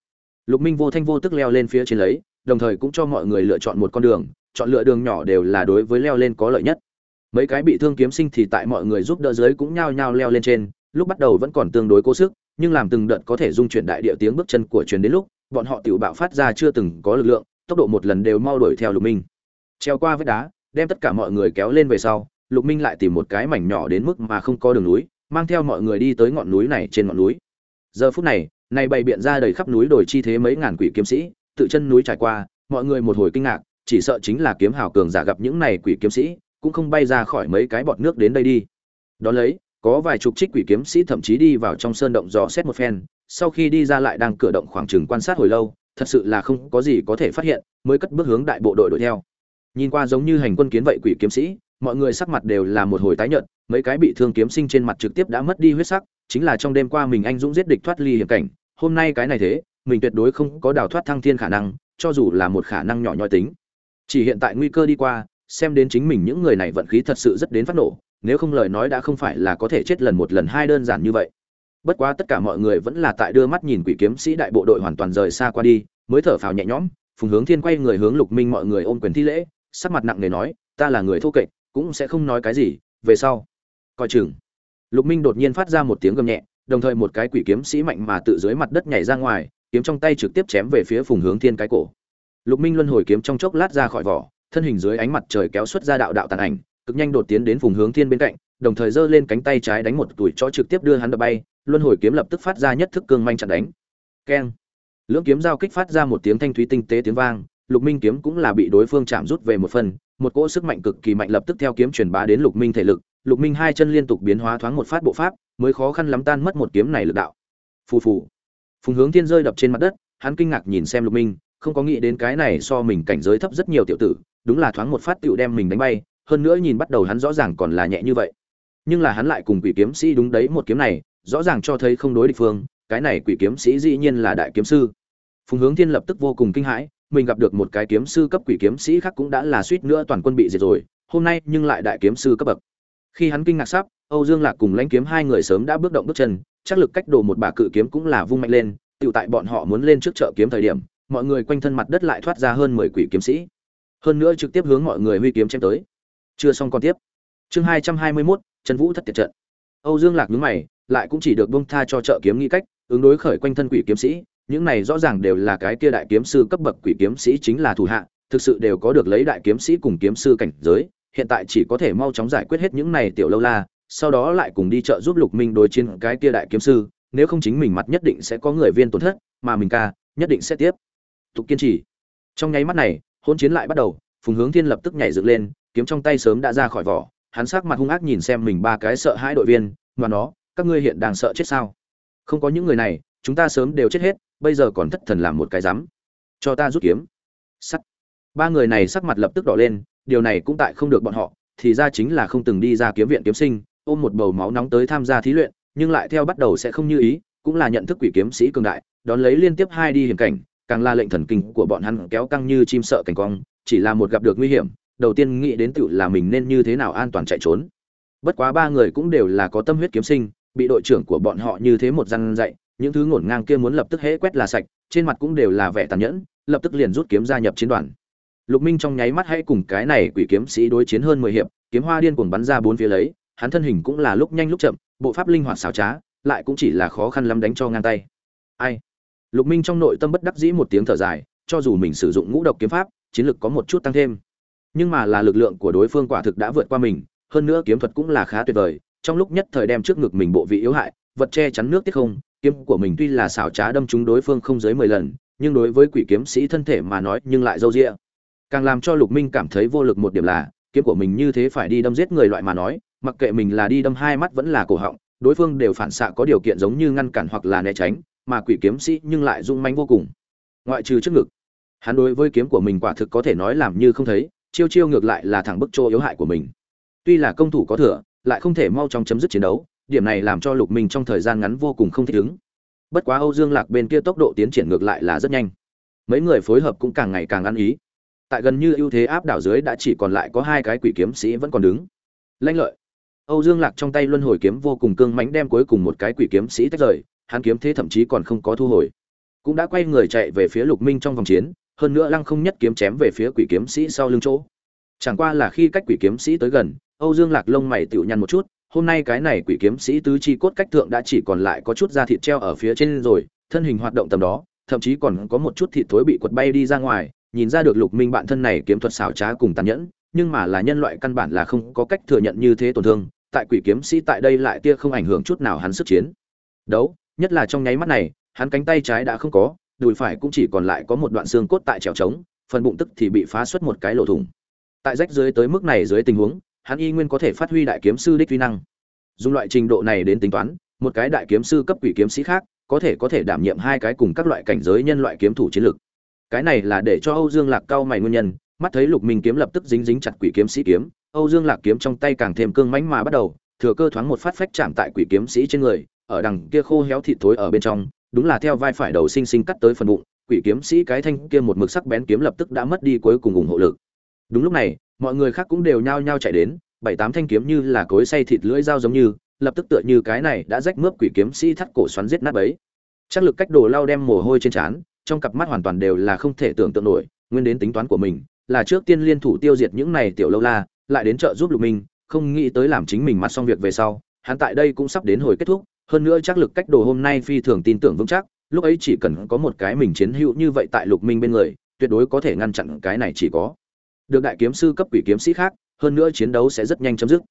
Lục minh vô thanh vô tức leo lên phía trên lấy, đồng thời cũng cho mọi người lựa chọn một con đường, chọn lựa đường nhỏ đều là đối với leo lên có lợi nhất mấy cái bị thương kiếm sinh thì tại mọi người giúp đỡ dưới cũng nhao nhao leo lên trên, lúc bắt đầu vẫn còn tương đối cố sức, nhưng làm từng đợt có thể dung chuyển đại địa tiếng bước chân của chuyến đến lúc, bọn họ tiểu bạo phát ra chưa từng có lực lượng, tốc độ một lần đều mau đuổi theo lục minh. Treo qua vách đá, đem tất cả mọi người kéo lên về sau, lục minh lại tìm một cái mảnh nhỏ đến mức mà không có đường núi, mang theo mọi người đi tới ngọn núi này trên ngọn núi. Giờ phút này này bày biện ra đầy khắp núi đồi chi thế mấy ngàn quỷ kiếm sĩ, tự chân núi trải qua, mọi người một hồi kinh ngạc, chỉ sợ chính là kiếm hào cường giả gặp những này quỷ kiếm sĩ cũng không bay ra khỏi mấy cái bọt nước đến đây đi. Đó lấy, có vài chục trích quỷ kiếm sĩ thậm chí đi vào trong sơn động dò xét một phen, sau khi đi ra lại đang cửa động khoảng chừng quan sát hồi lâu, thật sự là không có gì có thể phát hiện, mới cất bước hướng đại bộ đội đuổi theo. Nhìn qua giống như hành quân kiến vậy quỷ kiếm sĩ, mọi người sắc mặt đều là một hồi tái nhợt, mấy cái bị thương kiếm sinh trên mặt trực tiếp đã mất đi huyết sắc, chính là trong đêm qua mình anh dũng giết địch thoát ly hiểm cảnh, hôm nay cái này thế, mình tuyệt đối không có đào thoát thăng thiên khả năng, cho dù là một khả năng nhỏ nhoi tính. Chỉ hiện tại nguy cơ đi qua xem đến chính mình những người này vận khí thật sự rất đến phát nổ, nếu không lời nói đã không phải là có thể chết lần một lần hai đơn giản như vậy. Bất quá tất cả mọi người vẫn là tại đưa mắt nhìn quỷ kiếm sĩ đại bộ đội hoàn toàn rời xa qua đi, mới thở phào nhẹ nhõm, phùng hướng thiên quay người hướng lục minh mọi người ôm quyền thi lễ, sắc mặt nặng nề nói, ta là người thô kệch, cũng sẽ không nói cái gì, về sau. Coi chừng. Lục minh đột nhiên phát ra một tiếng gầm nhẹ, đồng thời một cái quỷ kiếm sĩ mạnh mà tự dưới mặt đất nhảy ra ngoài, kiếm trong tay trực tiếp chém về phía phùng hướng thiên cái cổ. Lục minh luân hồi kiếm trong chốc lát ra khỏi vỏ thân hình dưới ánh mặt trời kéo xuất ra đạo đạo tàn ảnh, cực nhanh đột tiến đến vùng hướng thiên bên cạnh, đồng thời giơ lên cánh tay trái đánh một tuổi cho trực tiếp đưa hắn đập bay, luân hồi kiếm lập tức phát ra nhất thức cương manh chặn đánh. Keng. Lưỡng kiếm giao kích phát ra một tiếng thanh thúy tinh tế tiếng vang, lục minh kiếm cũng là bị đối phương chạm rút về một phần, một cỗ sức mạnh cực kỳ mạnh lập tức theo kiếm truyền bá đến lục minh thể lực, lục minh hai chân liên tục biến hóa thoáng một phát bộ pháp, mới khó khăn lắm tan mất một kiếm này lực đạo. Phù phù. Phùng hướng thiên rơi đập trên mặt đất, hắn kinh ngạc nhìn xem lục minh, không có nghĩ đến cái này so mình cảnh giới thấp rất nhiều tiểu tử đúng là thoáng một phát tựu đem mình đánh bay, hơn nữa nhìn bắt đầu hắn rõ ràng còn là nhẹ như vậy. Nhưng là hắn lại cùng quỷ kiếm sĩ đúng đấy một kiếm này, rõ ràng cho thấy không đối địch phương, cái này quỷ kiếm sĩ dĩ nhiên là đại kiếm sư. Phùng hướng thiên lập tức vô cùng kinh hãi, mình gặp được một cái kiếm sư cấp quỷ kiếm sĩ khác cũng đã là suýt nữa toàn quân bị diệt rồi, hôm nay nhưng lại đại kiếm sư cấp bậc. Khi hắn kinh ngạc sắp, âu dương lạc cùng lãnh kiếm hai người sớm đã bước động bước chân, chắc lực cách đồ một bà cự kiếm cũng là vung mạnh lên tự tại bọn họ muốn lên trước chợ kiếm thời điểm, mọi người quanh thân mặt đất lại thoát ra hơn mười quỷ kiếm sĩ hơn nữa trực tiếp hướng mọi người huy kiếm chém tới. Chưa xong còn tiếp. Chương hai trăm hai mươi mốt, trần vũ thất tiệt trận. Âu dương lạc nhướng mày, lại cũng chỉ được bông tha cho trợ kiếm nghĩ cách, ứng đối khởi quanh thân quỷ kiếm sĩ. Những này rõ ràng đều là cái kia đại kiếm sư cấp bậc quỷ kiếm sĩ chính là thủ hạ, thực sự đều có được lấy đại kiếm sĩ cùng kiếm sư cảnh giới. Hiện tại chỉ có thể mau chóng giải quyết hết những này tiểu lâu la, sau đó lại cùng đi chợ giúp lục minh đối chiến cái kia đại kiếm sư. Nếu không chính mình mặt nhất định sẽ có người viên tổn thất, mà mình ca, nhất định sẽ tiếp. Tục kiên trì. Trong nháy mắt này hôn chiến lại bắt đầu, phùng hướng thiên lập tức nhảy dựng lên, kiếm trong tay sớm đã ra khỏi vỏ, hắn sắc mặt hung ác nhìn xem mình ba cái sợ hãi đội viên, mà nó, các ngươi hiện đang sợ chết sao? Không có những người này, chúng ta sớm đều chết hết, bây giờ còn thất thần làm một cái rắm cho ta rút kiếm. Sắt. Ba người này sắc mặt lập tức đỏ lên, điều này cũng tại không được bọn họ, thì ra chính là không từng đi ra kiếm viện kiếm sinh, ôm một bầu máu nóng tới tham gia thí luyện, nhưng lại theo bắt đầu sẽ không như ý, cũng là nhận thức quỷ kiếm sĩ cường đại, đón lấy liên tiếp hai đi hiểm cảnh càng là lệnh thần kinh của bọn hắn kéo căng như chim sợ cảnh cong, chỉ là một gặp được nguy hiểm đầu tiên nghĩ đến tựu là mình nên như thế nào an toàn chạy trốn. Bất quá ba người cũng đều là có tâm huyết kiếm sinh bị đội trưởng của bọn họ như thế một răn dạy những thứ ngổn ngang kia muốn lập tức hễ quét là sạch trên mặt cũng đều là vẻ tàn nhẫn lập tức liền rút kiếm gia nhập chiến đoàn. Lục minh trong nháy mắt hãy cùng cái này quỷ kiếm sĩ đối chiến hơn mười hiệp kiếm hoa điên cuồng bắn ra bốn phía lấy hắn thân hình cũng là lúc nhanh lúc chậm bộ pháp linh hoạt xảo trá lại cũng chỉ là khó khăn lắm đánh cho ngang tay. Ai? Lục minh trong nội tâm bất đắc dĩ một tiếng thở dài, cho dù mình sử dụng ngũ độc kiếm pháp, chiến lực có một chút tăng thêm. Nhưng mà là lực lượng của đối phương quả thực đã vượt qua mình, hơn nữa kiếm thuật cũng là khá tuyệt vời, trong lúc nhất thời đem trước ngực mình bộ vị yếu hại, vật che chắn nước tiết không, kiếm của mình tuy là xảo trá đâm trúng đối phương không dưới mười lần, nhưng đối với quỷ kiếm sĩ thân thể mà nói nhưng lại dâu dịa. Càng làm cho lục minh cảm thấy vô lực một điểm là, kiếm của mình như thế phải đi đâm giết người loại mà nói, mặc kệ mình là đi đâm hai mắt vẫn là cổ họng, đối phương đều phản xạ có điều kiện giống như ngăn cản hoặc là né tránh mà quỷ kiếm sĩ nhưng lại rung manh vô cùng. Ngoại trừ trước ngực, hắn đối với kiếm của mình quả thực có thể nói làm như không thấy, chiêu chiêu ngược lại là thẳng bức chỗ yếu hại của mình. Tuy là công thủ có thừa, lại không thể mau chóng chấm dứt chiến đấu, điểm này làm cho lục minh trong thời gian ngắn vô cùng không thích ứng. Bất quá âu dương lạc bên kia tốc độ tiến triển ngược lại là rất nhanh. Mấy người phối hợp cũng càng ngày càng ăn ý. Tại gần như ưu thế áp đảo dưới đã chỉ còn lại có hai cái quỷ kiếm sĩ vẫn còn đứng. Lanh lợi. Âu dương lạc trong tay luân hồi kiếm vô cùng cương mãnh đem cuối cùng một cái quỷ kiếm sĩ tách rời hắn kiếm thế thậm chí còn không có thu hồi. Cũng đã quay người chạy về phía lục minh trong vòng chiến, hơn nữa lăng không nhất kiếm chém về phía quỷ kiếm sĩ sau lưng chỗ. Chẳng qua là khi cách quỷ kiếm sĩ tới gần, âu dương lạc lông mày tựu nhăn một chút, hôm nay cái này quỷ kiếm sĩ tứ chi cốt cách thượng đã chỉ còn lại có chút da thịt treo ở phía trên rồi, thân hình hoạt động tầm đó, thậm chí còn có một chút thịt thối bị quật bay đi ra ngoài, nhìn ra được lục minh bạn thân này kiếm thuật xảo trá cùng tàn nhẫn, nhưng mà là nhân loại căn bản là không có cách thừa nhận như thế tổn thương, tại quỷ kiếm sĩ tại đây lại tia không ảnh hưởng chút nào hắn sức chiến. Đấu nhất là trong nháy mắt này, hắn cánh tay trái đã không có, đùi phải cũng chỉ còn lại có một đoạn xương cốt tại trèo trống, phần bụng tức thì bị phá xuất một cái lỗ thủng. Tại rách dưới tới mức này dưới tình huống, hắn y nguyên có thể phát huy đại kiếm sư đích vi năng. Dùng loại trình độ này đến tính toán, một cái đại kiếm sư cấp quỷ kiếm sĩ khác, có thể có thể đảm nhiệm hai cái cùng các loại cảnh giới nhân loại kiếm thủ chiến lược. Cái này là để cho âu dương lạc cao mày nguyên nhân, mắt thấy lục minh kiếm lập tức dính dính chặt quỷ kiếm sĩ kiếm, âu dương lạc kiếm trong tay càng thêm cương mãnh mà bắt đầu, thừa cơ thoáng một phát phách chạm tại quỷ kiếm sĩ trên người ở đằng kia khô héo thịt thối ở bên trong, đúng là theo vai phải đầu sinh sinh cắt tới phần bụng, quỷ kiếm sĩ cái thanh kia một mực sắc bén kiếm lập tức đã mất đi cuối cùng ủng hộ lực. Đúng lúc này, mọi người khác cũng đều nhao nhao chạy đến, bảy tám thanh kiếm như là cối xay thịt lưỡi dao giống như, lập tức tựa như cái này đã rách mướp quỷ kiếm sĩ thắt cổ xoắn giết nát bấy. Chắc lực cách đồ lao đem mồ hôi trên trán, trong cặp mắt hoàn toàn đều là không thể tưởng tượng nổi, nguyên đến tính toán của mình, là trước tiên liên thủ tiêu diệt những này tiểu lâu la, lại đến trợ giúp lục minh, không nghĩ tới làm chính mình mặt xong việc về sau, hắn tại đây cũng sắp đến hồi kết thúc hơn nữa chắc lực cách đồ hôm nay phi thường tin tưởng vững chắc, lúc ấy chỉ cần có một cái mình chiến hữu như vậy tại lục minh bên người, tuyệt đối có thể ngăn chặn cái này chỉ có. Được đại kiếm sư cấp quỷ kiếm sĩ khác, hơn nữa chiến đấu sẽ rất nhanh chấm dứt.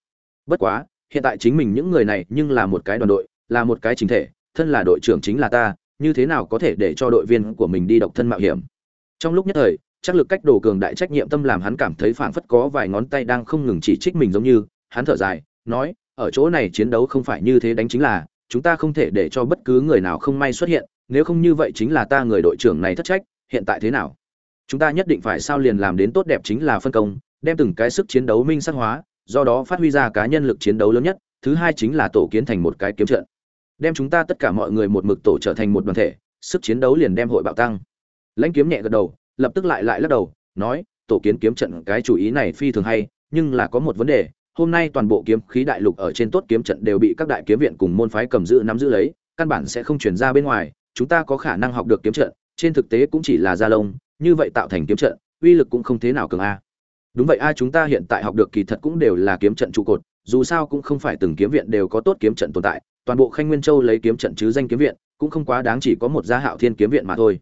Bất quá, hiện tại chính mình những người này nhưng là một cái đoàn đội, là một cái chính thể, thân là đội trưởng chính là ta, như thế nào có thể để cho đội viên của mình đi độc thân mạo hiểm? Trong lúc nhất thời, chắc lực cách đồ cường đại trách nhiệm tâm làm hắn cảm thấy phảng phất có vài ngón tay đang không ngừng chỉ trích mình giống như, hắn thở dài, nói, ở chỗ này chiến đấu không phải như thế đánh chính là chúng ta không thể để cho bất cứ người nào không may xuất hiện, nếu không như vậy chính là ta người đội trưởng này thất trách, hiện tại thế nào? Chúng ta nhất định phải sao liền làm đến tốt đẹp chính là phân công, đem từng cái sức chiến đấu minh sắc hóa, do đó phát huy ra cá nhân lực chiến đấu lớn nhất, thứ hai chính là tổ kiến thành một cái kiếm trận. Đem chúng ta tất cả mọi người một mực tổ trở thành một đoàn thể, sức chiến đấu liền đem hội bạo tăng. Lãnh kiếm nhẹ gật đầu, lập tức lại lại lắc đầu, nói, tổ kiến kiếm trận, cái chủ ý này phi thường hay, nhưng là có một vấn đề hôm nay toàn bộ kiếm khí đại lục ở trên tốt kiếm trận đều bị các đại kiếm viện cùng môn phái cầm giữ nắm giữ lấy, căn bản sẽ không truyền ra bên ngoài, chúng ta có khả năng học được kiếm trận, trên thực tế cũng chỉ là gia lông, như vậy tạo thành kiếm trận, uy lực cũng không thế nào cường a. Đúng vậy a, chúng ta hiện tại học được kỳ thật cũng đều là kiếm trận trụ cột, dù sao cũng không phải từng kiếm viện đều có tốt kiếm trận tồn tại, toàn bộ khanh nguyên châu lấy kiếm trận chứ danh kiếm viện, cũng không quá đáng chỉ có một gia hạo thiên kiếm viện mà thôi.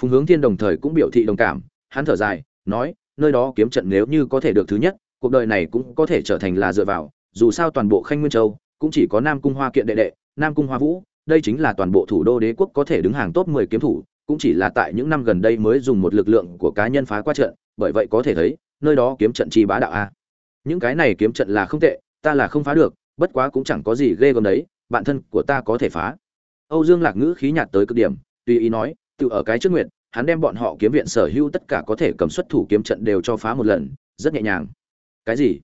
Phùng hướng thiên đồng thời cũng biểu thị đồng cảm, hắn thở dài, nói, nơi đó kiếm trận nếu như có thể được thứ nhất cuộc đời này cũng có thể trở thành là dựa vào, dù sao toàn bộ khanh nguyên châu cũng chỉ có nam cung hoa kiện đệ đệ, nam cung hoa vũ, đây chính là toàn bộ thủ đô đế quốc có thể đứng hàng top 10 kiếm thủ, cũng chỉ là tại những năm gần đây mới dùng một lực lượng của cá nhân phá qua trận, bởi vậy có thể thấy, nơi đó kiếm trận chi bá đạo a. Những cái này kiếm trận là không tệ, ta là không phá được, bất quá cũng chẳng có gì ghê gớm đấy, bạn thân của ta có thể phá. Âu dương lạc ngữ khí nhạt tới cực điểm, tùy ý nói, tự ở cái trước nguyện, hắn đem bọn họ kiếm viện sở hữu tất cả có thể cầm xuất thủ kiếm trận đều cho phá một lần, rất nhẹ nhàng cái gì?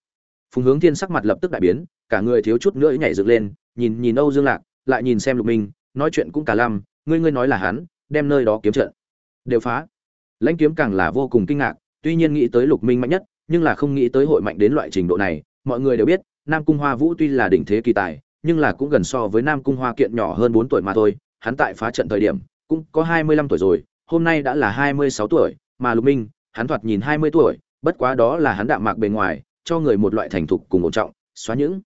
Phùng hướng thiên sắc mặt lập tức đại biến, cả người thiếu chút nữa nhảy dựng lên, nhìn nhìn âu dương lạc, lại nhìn xem lục minh, nói chuyện cũng cả lăm, ngươi ngươi nói là hắn, đem nơi đó kiếm trận. Đều phá. Lãnh kiếm càng là vô cùng kinh ngạc, tuy nhiên nghĩ tới lục minh mạnh nhất, nhưng là không nghĩ tới hội mạnh đến loại trình độ này, mọi người đều biết, nam cung hoa vũ tuy là đỉnh thế kỳ tài, nhưng là cũng gần so với nam cung hoa kiện nhỏ hơn bốn tuổi mà thôi, hắn tại phá trận thời điểm, cũng có hai mươi lăm tuổi rồi, hôm nay đã là hai mươi sáu tuổi, mà lục minh, hắn thoạt nhìn hai mươi tuổi, bất quá đó là hắn đạm mạc bề ngoài cho người một loại thành thục cùng ổn trọng, xóa những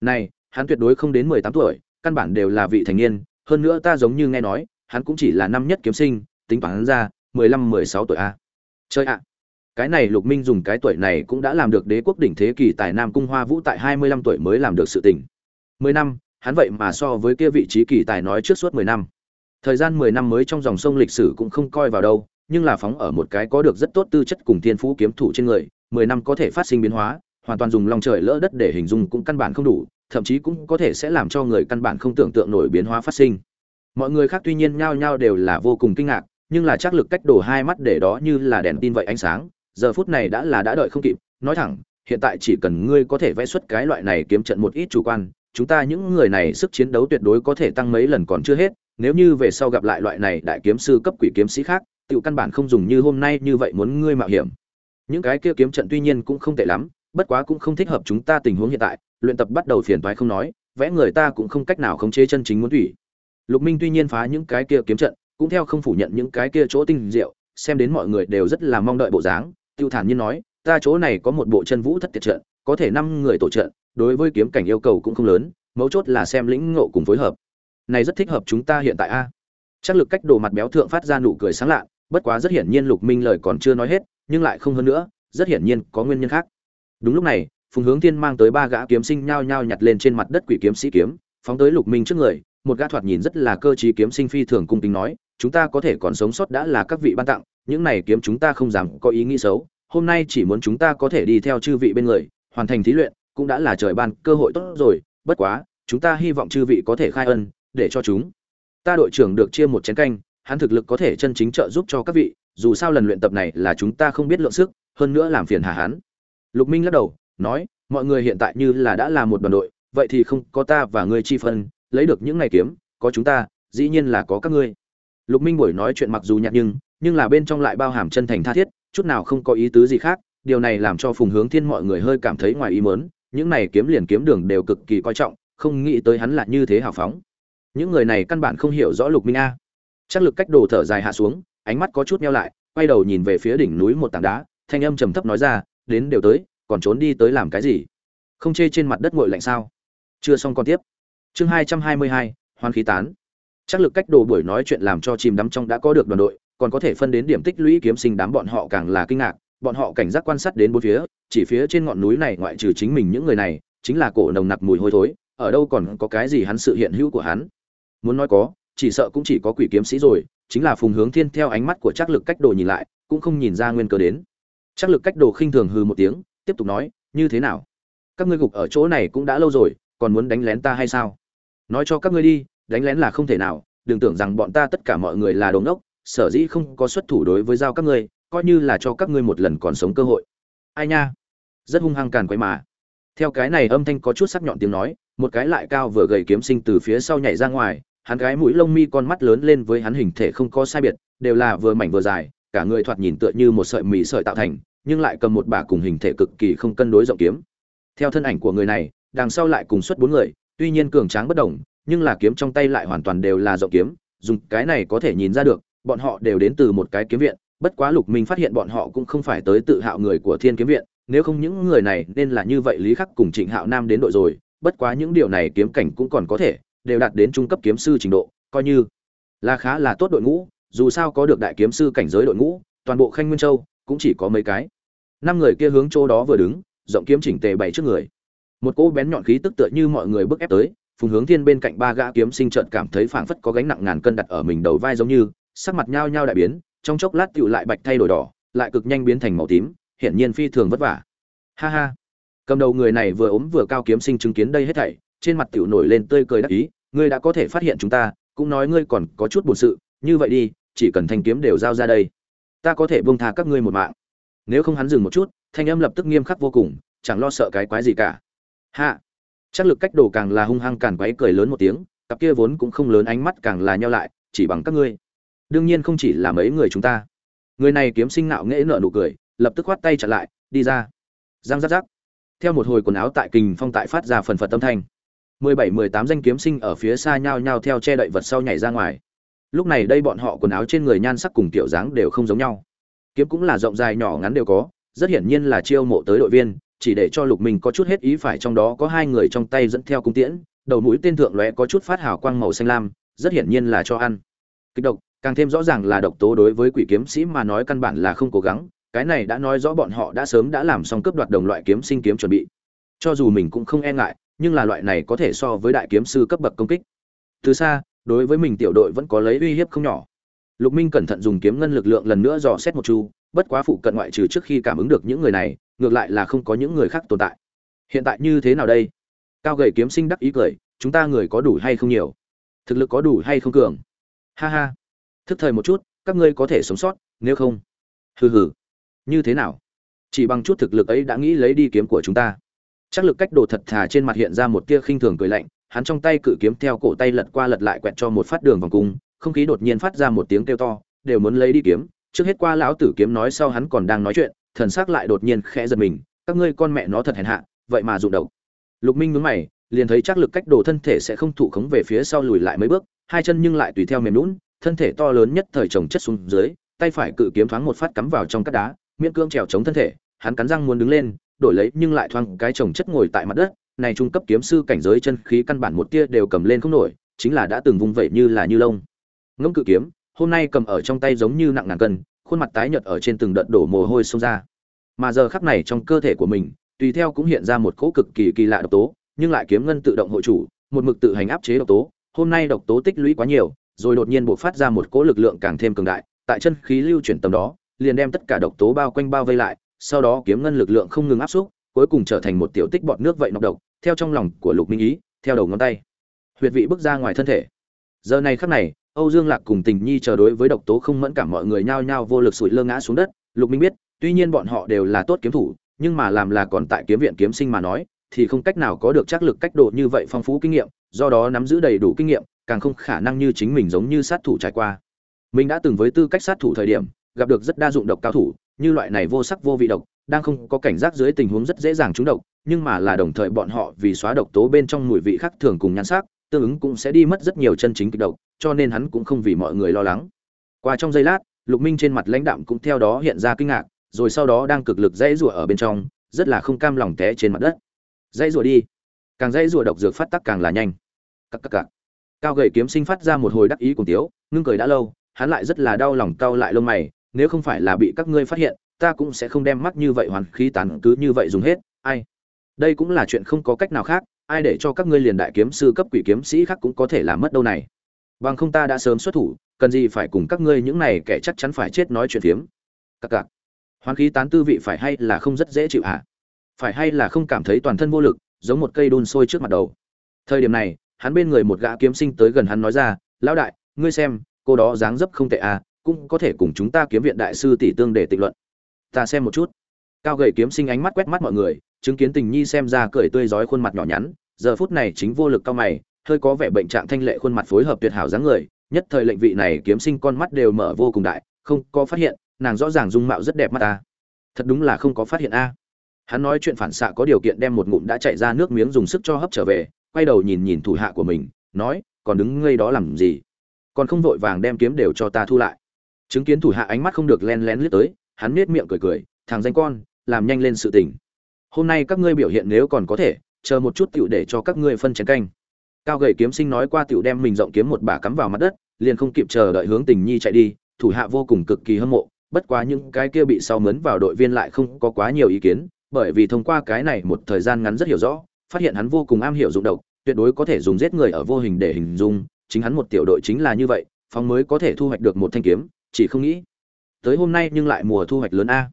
này, hắn tuyệt đối không đến mười tám tuổi, căn bản đều là vị thành niên, hơn nữa ta giống như nghe nói, hắn cũng chỉ là năm nhất kiếm sinh, tính toán ra, mười lăm, mười sáu tuổi a. Chơi ạ! Cái này lục minh dùng cái tuổi này cũng đã làm được đế quốc đỉnh thế kỷ tại nam cung hoa vũ tại hai mươi lăm tuổi mới làm được sự tình. Mười năm, hắn vậy mà so với kia vị trí kỳ tài nói trước suốt mười năm. Thời gian mười năm mới trong dòng sông lịch sử cũng không coi vào đâu, nhưng là phóng ở một cái có được rất tốt tư chất cùng thiên phú kiếm thủ trên người mười năm có thể phát sinh biến hóa, hoàn toàn dùng lòng trời lỡ đất để hình dung cũng căn bản không đủ, thậm chí cũng có thể sẽ làm cho người căn bản không tưởng tượng nổi biến hóa phát sinh. Mọi người khác tuy nhiên nhao nhao đều là vô cùng kinh ngạc, nhưng là chắc lực cách đổ hai mắt để đó như là đèn tin vậy ánh sáng, giờ phút này đã là đã đợi không kịp, nói thẳng, hiện tại chỉ cần ngươi có thể vẽ xuất cái loại này kiếm trận một ít chủ quan, chúng ta những người này sức chiến đấu tuyệt đối có thể tăng mấy lần còn chưa hết, nếu như về sau gặp lại loại này đại kiếm sư cấp quỷ kiếm sĩ khác tự căn bản không dùng như hôm nay như vậy muốn ngươi mạo hiểm những cái kia kiếm trận tuy nhiên cũng không tệ lắm, bất quá cũng không thích hợp chúng ta tình huống hiện tại, luyện tập bắt đầu phiền toái không nói, vẽ người ta cũng không cách nào khống chế chân chính muốn thủy lục minh tuy nhiên phá những cái kia kiếm trận, cũng theo không phủ nhận những cái kia chỗ tinh diệu, xem đến mọi người đều rất là mong đợi bộ dáng. Tiêu thản nhiên nói, ta chỗ này có một bộ chân vũ thất tiệt trận, có thể năm người tổ trận, đối với kiếm cảnh yêu cầu cũng không lớn, mấu chốt là xem lĩnh ngộ cùng phối hợp. Này rất thích hợp chúng ta hiện tại a. Chắc lực cách đồ mặt béo thượng phát ra nụ cười sáng lạ bất quá rất hiển nhiên lục minh lời còn chưa nói hết nhưng lại không hơn nữa, rất hiển nhiên có nguyên nhân khác. Đúng lúc này, phùng hướng thiên mang tới ba gã kiếm sinh nhao nhao nhặt lên trên mặt đất quỷ kiếm sĩ kiếm, phóng tới lục minh trước người, một gã thoạt nhìn rất là cơ trí kiếm sinh phi thường cung kính nói, chúng ta có thể còn sống sót đã là các vị ban tặng, những này kiếm chúng ta không dám có ý nghĩ xấu, hôm nay chỉ muốn chúng ta có thể đi theo chư vị bên người, hoàn thành thí luyện, cũng đã là trời ban cơ hội tốt rồi, bất quá, chúng ta hy vọng chư vị có thể khai ân, để cho chúng ta đội trưởng được chia một chén canh, hắn thực lực có thể chân chính trợ giúp cho các vị dù sao lần luyện tập này là chúng ta không biết lượng sức, hơn nữa làm phiền hà Hán. lục minh lắc đầu, nói, mọi người hiện tại như là đã là một đoàn đội, vậy thì không có ta và ngươi chi phân, lấy được những ngày kiếm, có chúng ta, dĩ nhiên là có các ngươi. Lục minh buổi nói chuyện mặc dù nhạt nhưng nhưng là bên trong lại bao hàm chân thành tha thiết, chút nào không có ý tứ gì khác, điều này làm cho phùng hướng thiên mọi người hơi cảm thấy ngoài ý mớn những này kiếm liền kiếm đường đều cực kỳ coi trọng, không nghĩ tới hắn là như thế hào phóng. Những người này căn bản không hiểu rõ lục minh a. Chắc lực cách đồ thở dài hạ xuống ánh mắt có chút meo lại, quay đầu nhìn về phía đỉnh núi một tảng đá, thanh âm trầm thấp nói ra, đến đều tới, còn trốn đi tới làm cái gì? Không chê trên mặt đất nguội lạnh sao? Chưa xong còn tiếp. Chương hai trăm hai mươi hai hoan khí tán. Chắc lực cách đồ buổi nói chuyện làm cho chìm đắm trong đã có được đoàn đội, còn có thể phân đến điểm tích lũy kiếm sinh đám bọn họ càng là kinh ngạc, bọn họ cảnh giác quan sát đến bốn phía, chỉ phía trên ngọn núi này ngoại trừ chính mình những người này, chính là cổ nồng nặc mùi hôi thối, ở đâu còn có cái gì hắn sự hiện hữu của hắn. Muốn nói có, chỉ sợ cũng chỉ có quỷ kiếm sĩ rồi chính là phùng hướng thiên theo ánh mắt của Trác lực cách đồ nhìn lại, cũng không nhìn ra nguyên cớ đến. Trác lực cách đồ khinh thường hư một tiếng, tiếp tục nói, như thế nào? Các ngươi gục ở chỗ này cũng đã lâu rồi, còn muốn đánh lén ta hay sao? Nói cho các ngươi đi, đánh lén là không thể nào, đừng tưởng rằng bọn ta tất cả mọi người là đống đốc sở dĩ không có xuất thủ đối với giao các ngươi, coi như là cho các ngươi một lần còn sống cơ hội. Ai nha? Rất hung hăng càn quấy mà. Theo cái này âm thanh có chút sắc nhọn tiếng nói, một cái lại cao vừa gầy kiếm sinh từ phía sau nhảy ra ngoài hắn gái mũi lông mi con mắt lớn lên với hắn hình thể không có sai biệt, đều là vừa mảnh vừa dài, cả người thoạt nhìn tựa như một sợi mì sợi tạo thành, nhưng lại cầm một bà cùng hình thể cực kỳ không cân đối rộng kiếm. Theo thân ảnh của người này, đằng sau lại cùng xuất bốn người, tuy nhiên cường tráng bất đồng, nhưng là kiếm trong tay lại hoàn toàn đều là rộng kiếm, dùng cái này có thể nhìn ra được, bọn họ đều đến từ một cái kiếm viện, bất quá lục minh phát hiện bọn họ cũng không phải tới tự hạo người của thiên kiếm viện, nếu không những người này nên là như vậy lý khắc cùng trịnh hạo nam đến đội rồi, bất quá những điều này kiếm cảnh cũng còn có thể đều đạt đến trung cấp kiếm sư trình độ, coi như là khá là tốt đội ngũ, dù sao có được đại kiếm sư cảnh giới đội ngũ, toàn bộ khanh nguyên châu cũng chỉ có mấy cái. Năm người kia hướng chỗ đó vừa đứng, rộng kiếm chỉnh tề bảy trước người. Một cỗ bén nhọn khí tức tựa như mọi người bước ép tới, phùng hướng thiên bên cạnh ba gã kiếm sinh trợn cảm thấy phảng phất có gánh nặng ngàn cân đặt ở mình đầu vai giống như, sắc mặt nhao nhao đại biến, trong chốc lát tựu lại bạch thay đổi đỏ, lại cực nhanh biến thành màu tím, hiển nhiên phi thường vất vả. Ha ha. Cầm đầu người này vừa ốm vừa cao kiếm sinh chứng kiến đây hết thảy trên mặt tiểu nổi lên tươi cười đắc ý, ngươi đã có thể phát hiện chúng ta, cũng nói ngươi còn có chút buồn sự, như vậy đi, chỉ cần thanh kiếm đều giao ra đây, ta có thể buông tha các ngươi một mạng. Nếu không hắn dừng một chút, thanh âm lập tức nghiêm khắc vô cùng, chẳng lo sợ cái quái gì cả. Hạ chắc lực cách đồ càng là hung hăng càn quấy cười lớn một tiếng, cặp kia vốn cũng không lớn ánh mắt càng là nheo lại, chỉ bằng các ngươi. Đương nhiên không chỉ là mấy người chúng ta. Người này kiếm sinh nạo nghễ nở nụ cười, lập tức khoát tay chặn lại, đi ra. Giang rắc rắc. theo một hồi quần áo tại kình phong tại phát ra phần phật tâm thanh mười bảy mười tám danh kiếm sinh ở phía xa nhao nhao theo che đậy vật sau nhảy ra ngoài. Lúc này đây bọn họ quần áo trên người nhan sắc cùng kiểu dáng đều không giống nhau. Kiếm cũng là rộng dài nhỏ ngắn đều có, rất hiển nhiên là chiêu mộ tới đội viên, chỉ để cho lục minh có chút hết ý phải trong đó có hai người trong tay dẫn theo cung tiễn, đầu mũi tên thượng lóe có chút phát hào quang màu xanh lam, rất hiển nhiên là cho ăn. Kịch độc, càng thêm rõ ràng là độc tố đối với quỷ kiếm sĩ mà nói căn bản là không cố gắng, cái này đã nói rõ bọn họ đã sớm đã làm xong cướp đoạt đồng loại kiếm sinh kiếm chuẩn bị. Cho dù mình cũng không e ngại nhưng là loại này có thể so với đại kiếm sư cấp bậc công kích. Từ xa, đối với mình tiểu đội vẫn có lấy uy hiếp không nhỏ. Lục minh cẩn thận dùng kiếm ngân lực lượng lần nữa dò xét một chu, bất quá phụ cận ngoại trừ trước khi cảm ứng được những người này, ngược lại là không có những người khác tồn tại. Hiện tại như thế nào đây? Cao gầy kiếm sinh đắc ý cười, chúng ta người có đủ hay không nhiều? Thực lực có đủ hay không cường? Ha ha. Thức thời một chút, các ngươi có thể sống sót, nếu không. Hừ hừ. Như thế nào? Chỉ bằng chút thực lực ấy đã nghĩ lấy đi kiếm của chúng ta chắc lực cách đồ thật thà trên mặt hiện ra một tia khinh thường cười lạnh hắn trong tay cự kiếm theo cổ tay lật qua lật lại quẹt cho một phát đường vòng cung không khí đột nhiên phát ra một tiếng kêu to đều muốn lấy đi kiếm. Trước hết qua lão tử kiếm nói sau hắn còn đang nói chuyện thần sắc lại đột nhiên khẽ giật mình các ngươi con mẹ nó thật hèn hạ vậy mà dụng độc. Lục minh nhướng mày liền thấy chắc lực cách đồ thân thể sẽ không thụ khống về phía sau lùi lại mấy bước hai chân nhưng lại tùy theo mềm nhũn, thân thể to lớn nhất thời chồng chất xuống dưới tay phải cự kiếm thoáng một phát cắm vào trong cát đá miễn cương trèo chống thân thể hắn cắn răng muốn đứng lên đổi lấy nhưng lại thoáng cái chồng chất ngồi tại mặt đất, này trung cấp kiếm sư cảnh giới chân khí căn bản một tia đều cầm lên không nổi, chính là đã từng vung vẩy như là như lông. Ngông cự kiếm, hôm nay cầm ở trong tay giống như nặng ngàn cân, khuôn mặt tái nhợt ở trên từng đợt đổ mồ hôi xông ra. Mà giờ khắc này trong cơ thể của mình, tùy theo cũng hiện ra một cỗ cực kỳ kỳ lạ độc tố, nhưng lại kiếm ngân tự động hội chủ, một mực tự hành áp chế độc tố, hôm nay độc tố tích lũy quá nhiều, rồi đột nhiên bộc phát ra một cỗ lực lượng càng thêm cường đại, tại chân khí lưu chuyển tầm đó, liền đem tất cả độc tố bao quanh bao vây lại sau đó kiếm ngân lực lượng không ngừng áp xúc, cuối cùng trở thành một tiểu tích bọt nước vậy nọc độc, theo trong lòng của lục minh ý, theo đầu ngón tay. Huyệt vị bước ra ngoài thân thể. Giờ này khắc này, âu dương lạc cùng tình nhi chờ đối với độc tố không mẫn cảm mọi người nhao nhao vô lực sụi lơ ngã xuống đất. Lục minh biết, tuy nhiên bọn họ đều là tốt kiếm thủ, nhưng mà làm là còn tại kiếm viện kiếm sinh mà nói, thì không cách nào có được chắc lực cách độ như vậy phong phú kinh nghiệm, do đó nắm giữ đầy đủ kinh nghiệm, càng không khả năng như chính mình giống như sát thủ trải qua. Mình đã từng với tư cách sát thủ thời điểm, gặp được rất đa dụng độc cao thủ như loại này vô sắc vô vị độc, đang không có cảnh giác dưới tình huống rất dễ dàng trúng độc, nhưng mà là đồng thời bọn họ vì xóa độc tố bên trong mùi vị khác thường cùng nhan sắc, tương ứng cũng sẽ đi mất rất nhiều chân chính kịch độc, cho nên hắn cũng không vì mọi người lo lắng. Qua trong giây lát, lục minh trên mặt lãnh đạm cũng theo đó hiện ra kinh ngạc, rồi sau đó đang cực lực dãy rủa ở bên trong, rất là không cam lòng té trên mặt đất. Dãy rủa đi. Càng dãy rủa độc dược phát tắc càng là nhanh. Cắc cắc cắc cao gầy kiếm sinh phát ra một hồi đắc ý cùng tiếu, ngưng cười đã lâu, hắn lại rất là đau lòng cau lại lông mày nếu không phải là bị các ngươi phát hiện, ta cũng sẽ không đem mắt như vậy hoàn khí tán cứ như vậy dùng hết, ai. Đây cũng là chuyện không có cách nào khác, ai để cho các ngươi liền đại kiếm sư cấp quỷ kiếm sĩ khác cũng có thể làm mất đâu này. Bằng không ta đã sớm xuất thủ, cần gì phải cùng các ngươi những này kẻ chắc chắn phải chết nói chuyện phiếm. Cặc cặc hoàn khí tán tư vị phải hay là không rất dễ chịu hả? Phải hay là không cảm thấy toàn thân vô lực, giống một cây đun sôi trước mặt đầu. Thời điểm này, hắn bên người một gã kiếm sinh tới gần hắn nói ra, lão đại, ngươi xem, cô đó dáng dấp không tệ à cũng có thể cùng chúng ta kiếm viện đại sư tỷ tương để tịnh luận. Ta xem một chút. Cao gầy kiếm sinh ánh mắt quét mắt mọi người, chứng kiến tình nhi xem ra cười tươi rói khuôn mặt nhỏ nhắn, giờ phút này chính vô lực cao mày, hơi có vẻ bệnh trạng thanh lệ khuôn mặt phối hợp tuyệt hảo dáng người, nhất thời lệnh vị này kiếm sinh con mắt đều mở vô cùng đại, không có phát hiện, nàng rõ ràng dung mạo rất đẹp mắt ta. Thật đúng là không có phát hiện a. Hắn nói chuyện phản xạ có điều kiện đem một ngụm đã chạy ra nước miếng dùng sức cho hấp trở về, quay đầu nhìn nhìn thủ hạ của mình, nói, còn đứng ngây đó làm gì? Còn không vội vàng đem kiếm đều cho ta thu lại chứng kiến thủ hạ ánh mắt không được len lén lướt tới, hắn nết miệng cười cười, thằng danh con, làm nhanh lên sự tình. Hôm nay các ngươi biểu hiện nếu còn có thể, chờ một chút tựu để cho các ngươi phân chén canh. Cao gầy kiếm sinh nói qua tựu đem mình rộng kiếm một bà cắm vào mặt đất, liền không kịp chờ đợi hướng tình nhi chạy đi, thủ hạ vô cùng cực kỳ hâm mộ, bất quá những cái kia bị sau mướn vào đội viên lại không có quá nhiều ý kiến, bởi vì thông qua cái này một thời gian ngắn rất hiểu rõ, phát hiện hắn vô cùng am hiểu dụng độc, tuyệt đối có thể dùng giết người ở vô hình để hình dung, chính hắn một tiểu đội chính là như vậy, phóng mới có thể thu hoạch được một thanh kiếm chỉ không nghĩ. Tới hôm nay nhưng lại mùa thu hoạch lớn a.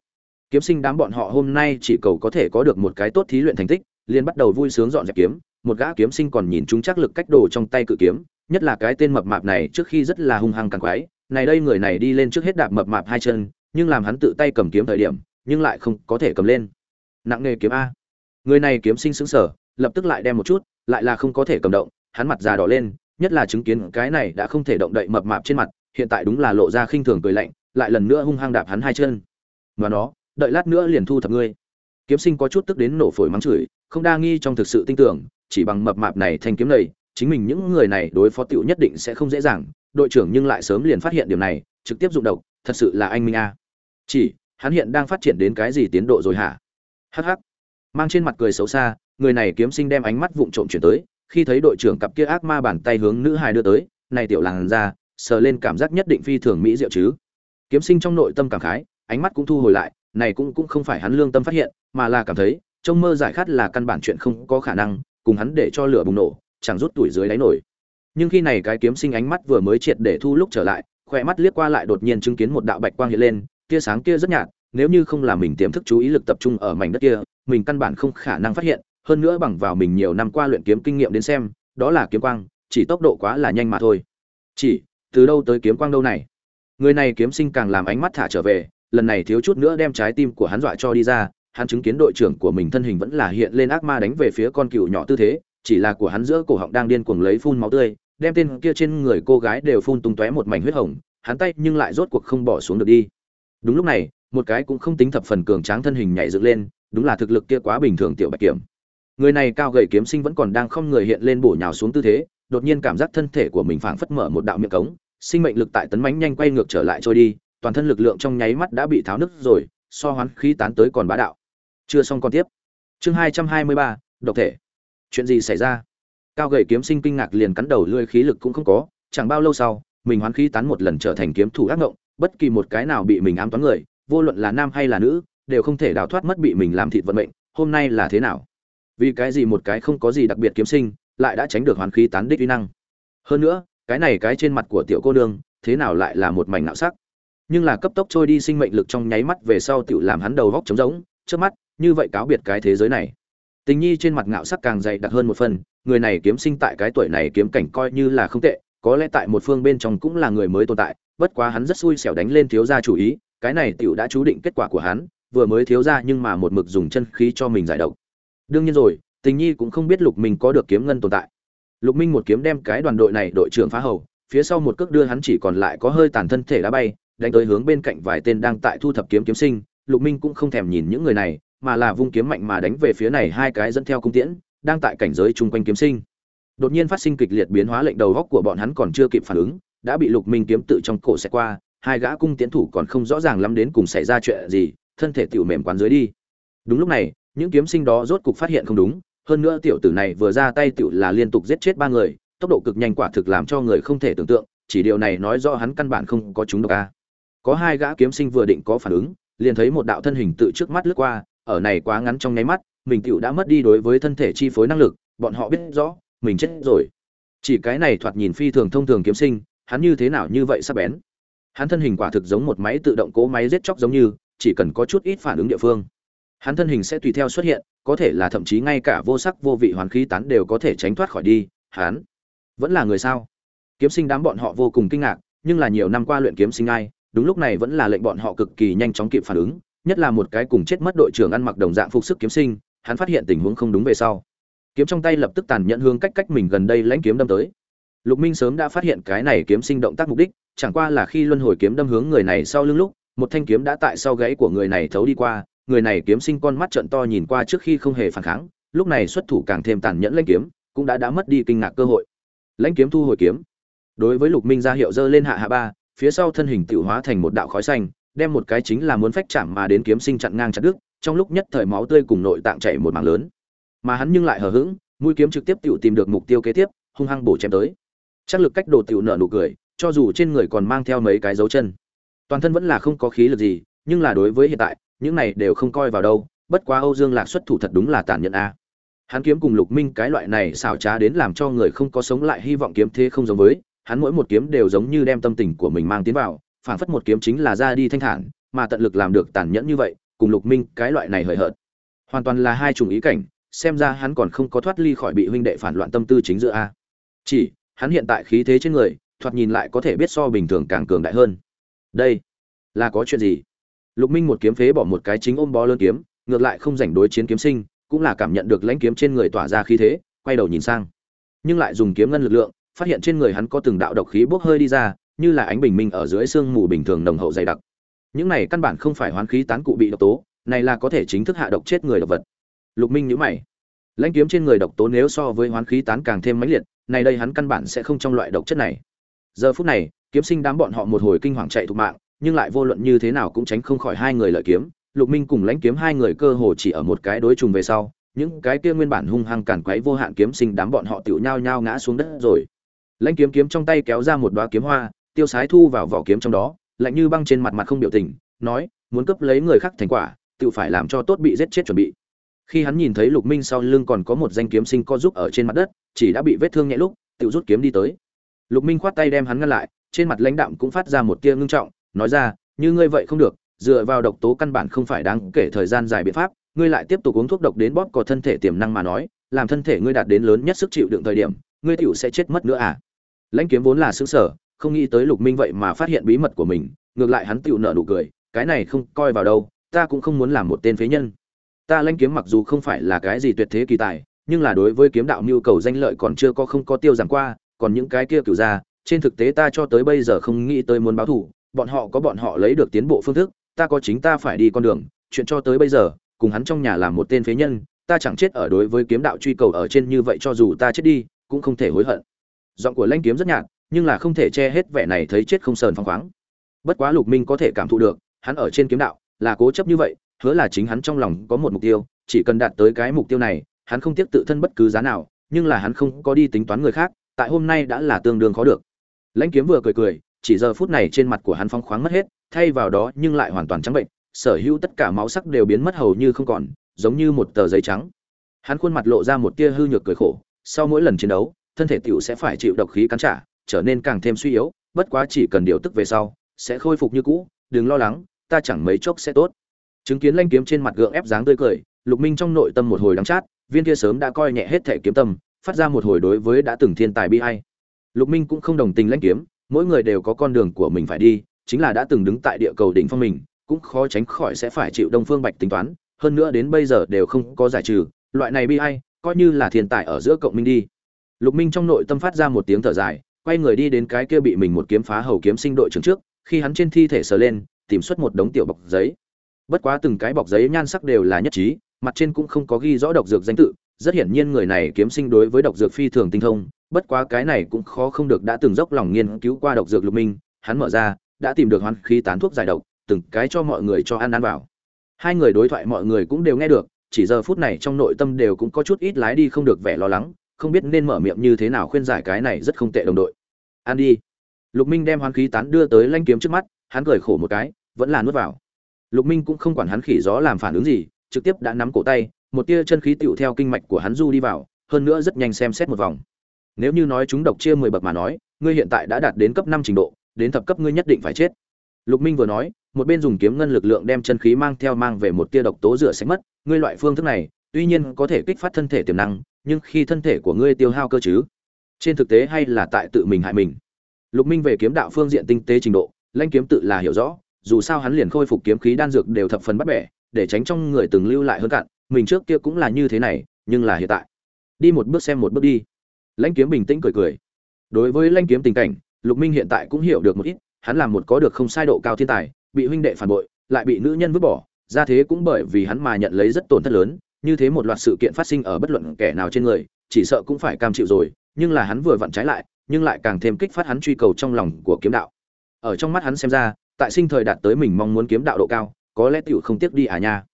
Kiếm sinh đám bọn họ hôm nay chỉ cầu có thể có được một cái tốt thí luyện thành tích, liền bắt đầu vui sướng dọn dẹp kiếm. Một gã kiếm sinh còn nhìn chúng chắc lực cách đồ trong tay cự kiếm, nhất là cái tên mập mạp này trước khi rất là hung hăng càng quái. Này đây người này đi lên trước hết đạp mập mạp hai chân, nhưng làm hắn tự tay cầm kiếm thời điểm, nhưng lại không có thể cầm lên. Nặng nghề kiếm a. Người này kiếm sinh xứng sở lập tức lại đem một chút, lại là không có thể cầm động, hắn mặt già đỏ lên, nhất là chứng kiến cái này đã không thể động đậy mập mạp trên mặt hiện tại đúng là lộ ra khinh thường cười lạnh lại lần nữa hung hăng đạp hắn hai chân. Và nó đợi lát nữa liền thu thập ngươi. Kiếm sinh có chút tức đến nổ phổi mắng chửi không đa nghi trong thực sự tin tưởng chỉ bằng mập mạp này thanh kiếm này chính mình những người này đối phó tiểu nhất định sẽ không dễ dàng. Đội trưởng nhưng lại sớm liền phát hiện điểm này trực tiếp dụng độc thật sự là anh minh a. Chỉ hắn hiện đang phát triển đến cái gì tiến độ rồi hả? Hắc hắc, mang trên mặt cười xấu xa người này kiếm sinh đem ánh mắt vụng trộm chuyển tới khi thấy đội trưởng cặp kia ác ma bàn tay hướng nữ hài đưa tới này tiểu làng ra sờ lên cảm giác nhất định phi thường mỹ diệu chứ. Kiếm sinh trong nội tâm cảm khái, ánh mắt cũng thu hồi lại, này cũng cũng không phải hắn lương tâm phát hiện, mà là cảm thấy trong mơ giải khát là căn bản chuyện không có khả năng, cùng hắn để cho lửa bùng nổ, chẳng rút tuổi dưới đáy nổi. Nhưng khi này cái kiếm sinh ánh mắt vừa mới triệt để thu lúc trở lại, khỏe mắt liếc qua lại đột nhiên chứng kiến một đạo bạch quang hiện lên, tia sáng kia rất nhạt, nếu như không là mình tiềm thức chú ý lực tập trung ở mảnh đất kia, mình căn bản không khả năng phát hiện, hơn nữa bằng vào mình nhiều năm qua luyện kiếm kinh nghiệm đến xem, đó là kiếm quang, chỉ tốc độ quá là nhanh mà thôi. Chỉ từ đâu tới kiếm quang đâu này? Người này kiếm sinh càng làm ánh mắt thả trở về, lần này thiếu chút nữa đem trái tim của hắn dọa cho đi ra, hắn chứng kiến đội trưởng của mình thân hình vẫn là hiện lên ác ma đánh về phía con cừu nhỏ tư thế, chỉ là của hắn giữa cổ họng đang điên cuồng lấy phun máu tươi, đem tên kia trên người cô gái đều phun tung tóe một mảnh huyết hồng, hắn tay nhưng lại rốt cuộc không bỏ xuống được đi. Đúng lúc này, một cái cũng không tính thập phần cường tráng thân hình nhảy dựng lên, đúng là thực lực kia quá bình thường tiểu bạch kiểm. Người này cao gầy kiếm sinh vẫn còn đang không người hiện lên bổ nhào xuống tư thế đột nhiên cảm giác thân thể của mình phảng phất mở một đạo miệng cống, sinh mệnh lực tại tấn mãnh nhanh quay ngược trở lại trôi đi, toàn thân lực lượng trong nháy mắt đã bị tháo nứt rồi, so hoán khí tán tới còn bá đạo. Chưa xong còn tiếp. Chương hai trăm hai mươi ba, độc thể. Chuyện gì xảy ra? Cao gầy kiếm sinh kinh ngạc liền cắn đầu lưỡi, khí lực cũng không có, chẳng bao lâu sau, mình hoán khí tán một lần trở thành kiếm thủ ác ngộng, bất kỳ một cái nào bị mình ám toán người, vô luận là nam hay là nữ, đều không thể đào thoát mất bị mình làm thịt vận mệnh, hôm nay là thế nào? Vì cái gì một cái không có gì đặc biệt kiếm sinh lại đã tránh được hoàn khí tán đích uy năng. Hơn nữa, cái này cái trên mặt của tiểu cô nương, thế nào lại là một mảnh nạo sắc. Nhưng là cấp tốc trôi đi sinh mệnh lực trong nháy mắt về sau tiểu làm hắn đầu góc trống rỗng, trước mắt, như vậy cáo biệt cái thế giới này. Tình nhi trên mặt ngạo sắc càng dày đặc hơn một phần, người này kiếm sinh tại cái tuổi này kiếm cảnh coi như là không tệ, có lẽ tại một phương bên trong cũng là người mới tồn tại, bất quá hắn rất xui xẻo đánh lên thiếu gia chủ ý, cái này tiểu đã chú định kết quả của hắn, vừa mới thiếu gia nhưng mà một mực dùng chân khí cho mình giải độc. Đương nhiên rồi tình nhi cũng không biết lục minh có được kiếm ngân tồn tại. Lục minh một kiếm đem cái đoàn đội này đội trưởng phá hầu, phía sau một cước đưa hắn chỉ còn lại có hơi tàn thân thể đã bay, đánh tới hướng bên cạnh vài tên đang tại thu thập kiếm kiếm sinh. Lục minh cũng không thèm nhìn những người này, mà là vung kiếm mạnh mà đánh về phía này hai cái dẫn theo cung tiễn, đang tại cảnh giới chung quanh kiếm sinh. Đột nhiên phát sinh kịch liệt biến hóa lệnh đầu góc của bọn hắn còn chưa kịp phản ứng, đã bị lục minh kiếm tự trong cổ xẹt qua, hai gã cung tiễn thủ còn không rõ ràng lắm đến cùng xảy ra chuyện gì, thân thể tiểu mềm quán dưới đi. Đúng lúc này những kiếm sinh đó rốt cục phát hiện không đúng, hơn nữa tiểu tử này vừa ra tay tiểu là liên tục giết chết ba người, tốc độ cực nhanh quả thực làm cho người không thể tưởng tượng, chỉ điều này nói rõ hắn căn bản không có chúng độc a. Có hai gã kiếm sinh vừa định có phản ứng, liền thấy một đạo thân hình tự trước mắt lướt qua, ở này quá ngắn trong nháy mắt, mình tiểu đã mất đi đối với thân thể chi phối năng lực, bọn họ biết rõ, mình chết rồi. Chỉ cái này thoạt nhìn phi thường thông thường kiếm sinh, hắn như thế nào như vậy sắp bén. Hắn thân hình quả thực giống một máy tự động cố máy giết chóc giống như, chỉ cần có chút ít phản ứng địa phương hắn thân hình sẽ tùy theo xuất hiện, có thể là thậm chí ngay cả vô sắc vô vị hoàn khí tán đều có thể tránh thoát khỏi đi. Hắn vẫn là người sao? Kiếm sinh đám bọn họ vô cùng kinh ngạc, nhưng là nhiều năm qua luyện kiếm sinh ai, đúng lúc này vẫn là lệnh bọn họ cực kỳ nhanh chóng kịp phản ứng, nhất là một cái cùng chết mất đội trưởng ăn mặc đồng dạng phục sức kiếm sinh, hắn phát hiện tình huống không đúng về sau. Kiếm trong tay lập tức tàn nhẫn hướng cách cách mình gần đây lãnh kiếm đâm tới. Lục minh sớm đã phát hiện cái này kiếm sinh động tác mục đích, chẳng qua là khi luân hồi kiếm đâm hướng người này sau lưng lúc, một thanh kiếm đã tại sau gáy của người này thấu đi qua người này kiếm sinh con mắt trợn to nhìn qua trước khi không hề phản kháng, lúc này xuất thủ càng thêm tàn nhẫn lãnh kiếm, cũng đã đã mất đi kinh ngạc cơ hội. Lãnh kiếm thu hồi kiếm. Đối với lục minh ra hiệu giơ lên hạ hạ ba, phía sau thân hình tự hóa thành một đạo khói xanh, đem một cái chính là muốn phách chạm mà đến kiếm sinh chặn ngang chặt đứt, trong lúc nhất thời máu tươi cùng nội tạng chảy một mảng lớn. Mà hắn nhưng lại hờ hững, mũi kiếm trực tiếp tiểu tìm được mục tiêu kế tiếp, hung hăng bổ chém tới. Chắc lực cách đồ tiểu nở nụ cười, cho dù trên người còn mang theo mấy cái dấu chân. Toàn thân vẫn là không có khí lực gì, nhưng là đối với hiện tại những này đều không coi vào đâu, bất quá âu dương lạc xuất thủ thật đúng là tàn nhẫn a. Hắn kiếm cùng lục minh cái loại này xảo trá đến làm cho người không có sống lại hy vọng kiếm thế không giống với, hắn mỗi một kiếm đều giống như đem tâm tình của mình mang tiến vào, phảng phất một kiếm chính là ra đi thanh thản, mà tận lực làm được tàn nhẫn như vậy, cùng lục minh cái loại này hời hợt. Hoàn toàn là hai chủng ý cảnh, xem ra hắn còn không có thoát ly khỏi bị huynh đệ phản loạn tâm tư chính giữa a. Chỉ, hắn hiện tại khí thế trên người, thoạt nhìn lại có thể biết so bình thường càng cường đại hơn. Đây, là có chuyện gì? Lục minh một kiếm phế bỏ một cái chính ôm bó lớn kiếm, ngược lại không rảnh đối chiến kiếm sinh, cũng là cảm nhận được lãnh kiếm trên người tỏa ra khí thế, quay đầu nhìn sang. Nhưng lại dùng kiếm ngân lực lượng, phát hiện trên người hắn có từng đạo độc khí bốc hơi đi ra, như là ánh bình minh ở dưới sương mù bình thường nồng hậu dày đặc. Những này căn bản không phải hoán khí tán cụ bị độc tố, này là có thể chính thức hạ độc chết người độc vật. Lục minh nhíu mày. Lãnh kiếm trên người độc tố nếu so với hoán khí tán càng thêm mãnh liệt, này đây hắn căn bản sẽ không trong loại độc chất này. Giờ phút này, kiếm sinh đám bọn họ một hồi kinh hoàng chạy thục mạng nhưng lại vô luận như thế nào cũng tránh không khỏi hai người lợi kiếm. Lục minh cùng lãnh kiếm hai người cơ hồ chỉ ở một cái đối trùng về sau, những cái kia nguyên bản hung hăng cản quấy vô hạn kiếm sinh đám bọn họ tiểu nhao nhao ngã xuống đất rồi. Lãnh kiếm kiếm trong tay kéo ra một đóa kiếm hoa, tiêu sái thu vào vỏ kiếm trong đó, lạnh như băng trên mặt mặt không biểu tình, nói, muốn cướp lấy người khác thành quả, tự phải làm cho tốt bị giết chết chuẩn bị. Khi hắn nhìn thấy lục minh sau lưng còn có một danh kiếm sinh co giúp ở trên mặt đất, chỉ đã bị vết thương nhẹ lúc, tự rút kiếm đi tới. Lục minh khoát tay đem hắn ngăn lại, trên mặt lãnh đạm cũng phát ra một tia ngưng trọng nói ra, như ngươi vậy không được, dựa vào độc tố căn bản không phải đáng kể thời gian dài biện pháp, ngươi lại tiếp tục uống thuốc độc đến bóp có thân thể tiềm năng mà nói, làm thân thể ngươi đạt đến lớn nhất sức chịu đựng thời điểm, ngươi tiểu sẽ chết mất nữa à. Lãnh kiếm vốn là xứ sở không nghĩ tới lục minh vậy mà phát hiện bí mật của mình, ngược lại hắn tiểu nợ nụ cười, cái này không coi vào đâu, ta cũng không muốn làm một tên phế nhân. Ta lãnh kiếm mặc dù không phải là cái gì tuyệt thế kỳ tài, nhưng là đối với kiếm đạo nhu cầu danh lợi còn chưa có không có tiêu giảm qua, còn những cái kia cửu ra trên thực tế ta cho tới bây giờ không nghĩ tới muốn báo thù bọn họ có bọn họ lấy được tiến bộ phương thức, ta có chính ta phải đi con đường, chuyện cho tới bây giờ, cùng hắn trong nhà làm một tên phế nhân, ta chẳng chết ở đối với kiếm đạo truy cầu ở trên như vậy cho dù ta chết đi, cũng không thể hối hận. Giọng của lanh kiếm rất nhạt, nhưng là không thể che hết vẻ này thấy chết không sờn phăng khoáng. Bất quá lục minh có thể cảm thụ được, hắn ở trên kiếm đạo, là cố chấp như vậy, hứa là chính hắn trong lòng có một mục tiêu, chỉ cần đạt tới cái mục tiêu này, hắn không tiếc tự thân bất cứ giá nào, nhưng là hắn không có đi tính toán người khác, tại hôm nay đã là tương đương khó được. Lãnh kiếm vừa cười cười chỉ giờ phút này trên mặt của hắn phong khoáng mất hết, thay vào đó nhưng lại hoàn toàn trắng bệnh, sở hữu tất cả máu sắc đều biến mất hầu như không còn, giống như một tờ giấy trắng. Hắn khuôn mặt lộ ra một tia hư nhược cười khổ, sau mỗi lần chiến đấu, thân thể tiểu sẽ phải chịu độc khí cắn trả, trở nên càng thêm suy yếu, bất quá chỉ cần điều tức về sau, sẽ khôi phục như cũ, đừng lo lắng, ta chẳng mấy chốc sẽ tốt. Chứng kiến lanh kiếm trên mặt gượng ép dáng tươi cười, lục minh trong nội tâm một hồi đắng chát, viên kia sớm đã coi nhẹ hết thể kiếm tâm, phát ra một hồi đối với đã từng thiên tài bi hay lục minh cũng không đồng tình lãnh kiếm mỗi người đều có con đường của mình phải đi, chính là đã từng đứng tại địa cầu đỉnh phong mình, cũng khó tránh khỏi sẽ phải chịu đông phương bạch tính toán, hơn nữa đến bây giờ đều không có giải trừ, loại này bi hay coi như là thiên tài ở giữa cộng minh đi. Lục minh trong nội tâm phát ra một tiếng thở dài, quay người đi đến cái kia bị mình một kiếm phá hầu kiếm sinh đội trưởng trước, khi hắn trên thi thể sờ lên, tìm xuất một đống tiểu bọc giấy. Bất quá từng cái bọc giấy nhan sắc đều là nhất trí, mặt trên cũng không có ghi rõ độc dược danh tự rất hiển nhiên người này kiếm sinh đối với độc dược phi thường tinh thông, bất quá cái này cũng khó không được đã từng dốc lòng nghiên cứu qua độc dược lục minh, hắn mở ra, đã tìm được hoán khí tán thuốc giải độc, từng cái cho mọi người cho ăn ăn vào. Hai người đối thoại mọi người cũng đều nghe được, chỉ giờ phút này trong nội tâm đều cũng có chút ít lái đi không được vẻ lo lắng, không biết nên mở miệng như thế nào khuyên giải cái này rất không tệ đồng đội. Ăn đi. Lục minh đem hoán khí tán đưa tới lanh kiếm trước mắt, hắn cười khổ một cái, vẫn là nuốt vào. Lục minh cũng không quản hắn khỉ gió làm phản ứng gì, trực tiếp đã nắm cổ tay một tia chân khí tựu theo kinh mạch của hắn du đi vào, hơn nữa rất nhanh xem xét một vòng. Nếu như nói chúng độc chia mười bậc mà nói, ngươi hiện tại đã đạt đến cấp năm trình độ, đến thập cấp ngươi nhất định phải chết. Lục minh vừa nói, một bên dùng kiếm ngân lực lượng đem chân khí mang theo mang về một tia độc tố rửa sạch mất, ngươi loại phương thức này, tuy nhiên có thể kích phát thân thể tiềm năng, nhưng khi thân thể của ngươi tiêu hao cơ chứ? Trên thực tế hay là tại tự mình hại mình? Lục minh về kiếm đạo phương diện tinh tế trình độ, lãnh kiếm tự là hiểu rõ, dù sao hắn liền khôi phục kiếm khí đan dược đều thập phần bắt bẻ, để tránh trong người từng lưu lại hơn cạn mình trước kia cũng là như thế này, nhưng là hiện tại. Đi một bước xem một bước đi. Lãnh kiếm bình tĩnh cười cười. Đối với lãnh kiếm tình cảnh, lục minh hiện tại cũng hiểu được một ít, hắn là một có được không sai độ cao thiên tài, bị huynh đệ phản bội, lại bị nữ nhân vứt bỏ, ra thế cũng bởi vì hắn mà nhận lấy rất tổn thất lớn, như thế một loạt sự kiện phát sinh ở bất luận kẻ nào trên người, chỉ sợ cũng phải cam chịu rồi, nhưng là hắn vừa vặn trái lại, nhưng lại càng thêm kích phát hắn truy cầu trong lòng của kiếm đạo. Ở trong mắt hắn xem ra, tại sinh thời đạt tới mình mong muốn kiếm đạo độ cao, có lẽ tiểu không tiếc đi à nha.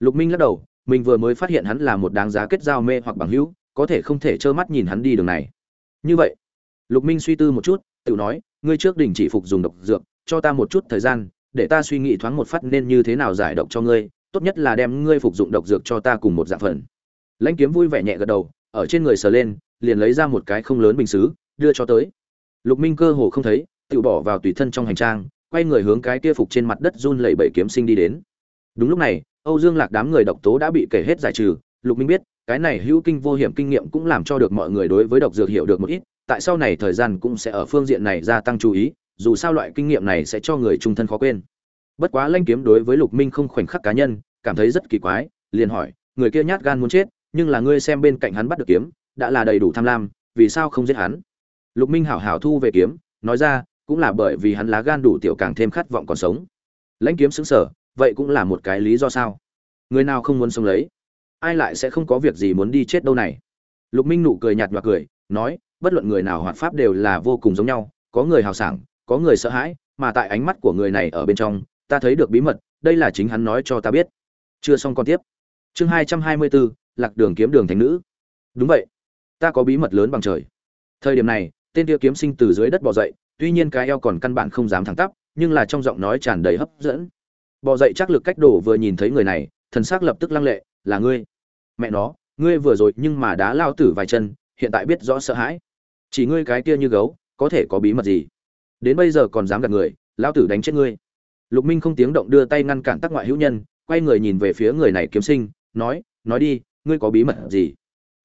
Lục minh lắc đầu mình vừa mới phát hiện hắn là một đáng giá kết giao mê hoặc bằng hữu, có thể không thể trơ mắt nhìn hắn đi đường này. Như vậy, lục minh suy tư một chút, tự nói, ngươi trước đình chỉ phục dùng độc dược, cho ta một chút thời gian, để ta suy nghĩ thoáng một phát nên như thế nào giải độc cho ngươi, tốt nhất là đem ngươi phục dụng độc dược cho ta cùng một dạng phần. Lãnh kiếm vui vẻ nhẹ gật đầu, ở trên người sờ lên, liền lấy ra một cái không lớn bình xứ, đưa cho tới. Lục minh cơ hồ không thấy, tự bỏ vào tùy thân trong hành trang, quay người hướng cái kia phục trên mặt đất run lẩy bẩy kiếm sinh đi đến. Đúng lúc này âu dương lạc đám người độc tố đã bị kể hết giải trừ. Lục minh biết, cái này hữu kinh vô hiểm kinh nghiệm cũng làm cho được mọi người đối với độc dược hiểu được một ít, tại sau này thời gian cũng sẽ ở phương diện này gia tăng chú ý, dù sao loại kinh nghiệm này sẽ cho người trung thân khó quên. Bất quá lanh kiếm đối với lục minh không khoảnh khắc cá nhân, cảm thấy rất kỳ quái, liền hỏi, người kia nhát gan muốn chết, nhưng là ngươi xem bên cạnh hắn bắt được kiếm, đã là đầy đủ tham lam, vì sao không giết hắn? Lục minh hảo hảo thu về kiếm, nói ra, cũng là bởi vì hắn lá gan đủ tiểu càng thêm khát vọng còn sống. Lãnh kiếm sững sờ vậy cũng là một cái lý do sao? Người nào không muốn sống lấy? Ai lại sẽ không có việc gì muốn đi chết đâu này? Lục minh nụ cười nhạt nhòa cười, nói, bất luận người nào hoạt pháp đều là vô cùng giống nhau, có người hào sảng, có người sợ hãi, mà tại ánh mắt của người này ở bên trong, ta thấy được bí mật, đây là chính hắn nói cho ta biết. Chưa xong con tiếp. Chương hai trăm hai mươi bốn lạc đường kiếm đường thành nữ. Đúng vậy. Ta có bí mật lớn bằng trời. Thời điểm này, tên tiêu kiếm sinh từ dưới đất bò dậy, tuy nhiên cái eo còn căn bản không dám thẳng tắp, nhưng là trong giọng nói tràn đầy hấp dẫn bò dậy chắc lực cách đổ vừa nhìn thấy người này, thần xác lập tức lăng lệ, là ngươi. Mẹ nó, ngươi vừa rồi nhưng mà đã lao tử vài chân, hiện tại biết rõ sợ hãi. Chỉ ngươi cái kia như gấu, có thể có bí mật gì? Đến bây giờ còn dám gạt người, lao tử đánh chết ngươi. Lục minh không tiếng động đưa tay ngăn cản tắc ngoại hữu nhân, quay người nhìn về phía người này kiếm sinh, nói nói đi, ngươi có bí mật gì?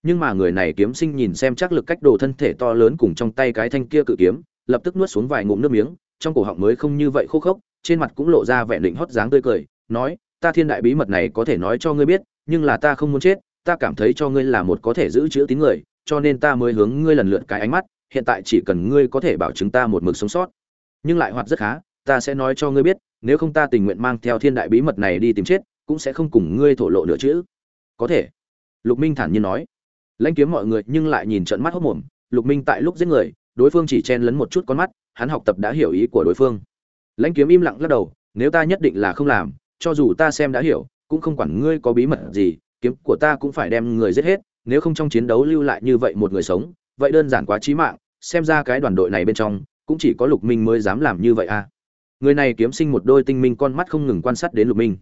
Nhưng mà người này kiếm sinh nhìn xem chắc lực cách đồ thân thể to lớn cùng trong tay cái thanh kia cự kiếm, lập tức nuốt xuống vài ngụm nước miếng, trong cổ họng mới không như vậy khô khốc trên mặt cũng lộ ra vẻ định hót dáng tươi cười, nói, ta thiên đại bí mật này có thể nói cho ngươi biết, nhưng là ta không muốn chết, ta cảm thấy cho ngươi là một có thể giữ chữ tín người, cho nên ta mới hướng ngươi lần lượt cái ánh mắt, hiện tại chỉ cần ngươi có thể bảo chứng ta một mực sống sót. Nhưng lại hoạt rất khá, ta sẽ nói cho ngươi biết, nếu không ta tình nguyện mang theo thiên đại bí mật này đi tìm chết, cũng sẽ không cùng ngươi thổ lộ nữa chứ. Có thể. Lục minh thản nhiên nói. Lãnh kiếm mọi người nhưng lại nhìn trận mắt hốc mồm, lục minh tại lúc giết người, đối phương chỉ chen lấn một chút con mắt, hắn học tập đã hiểu ý của đối phương lãnh kiếm im lặng lắc đầu, nếu ta nhất định là không làm, cho dù ta xem đã hiểu, cũng không quản ngươi có bí mật gì, kiếm của ta cũng phải đem người giết hết, nếu không trong chiến đấu lưu lại như vậy một người sống, vậy đơn giản quá chí mạng, xem ra cái đoàn đội này bên trong, cũng chỉ có lục minh mới dám làm như vậy à. Người này kiếm sinh một đôi tinh minh con mắt không ngừng quan sát đến lục minh.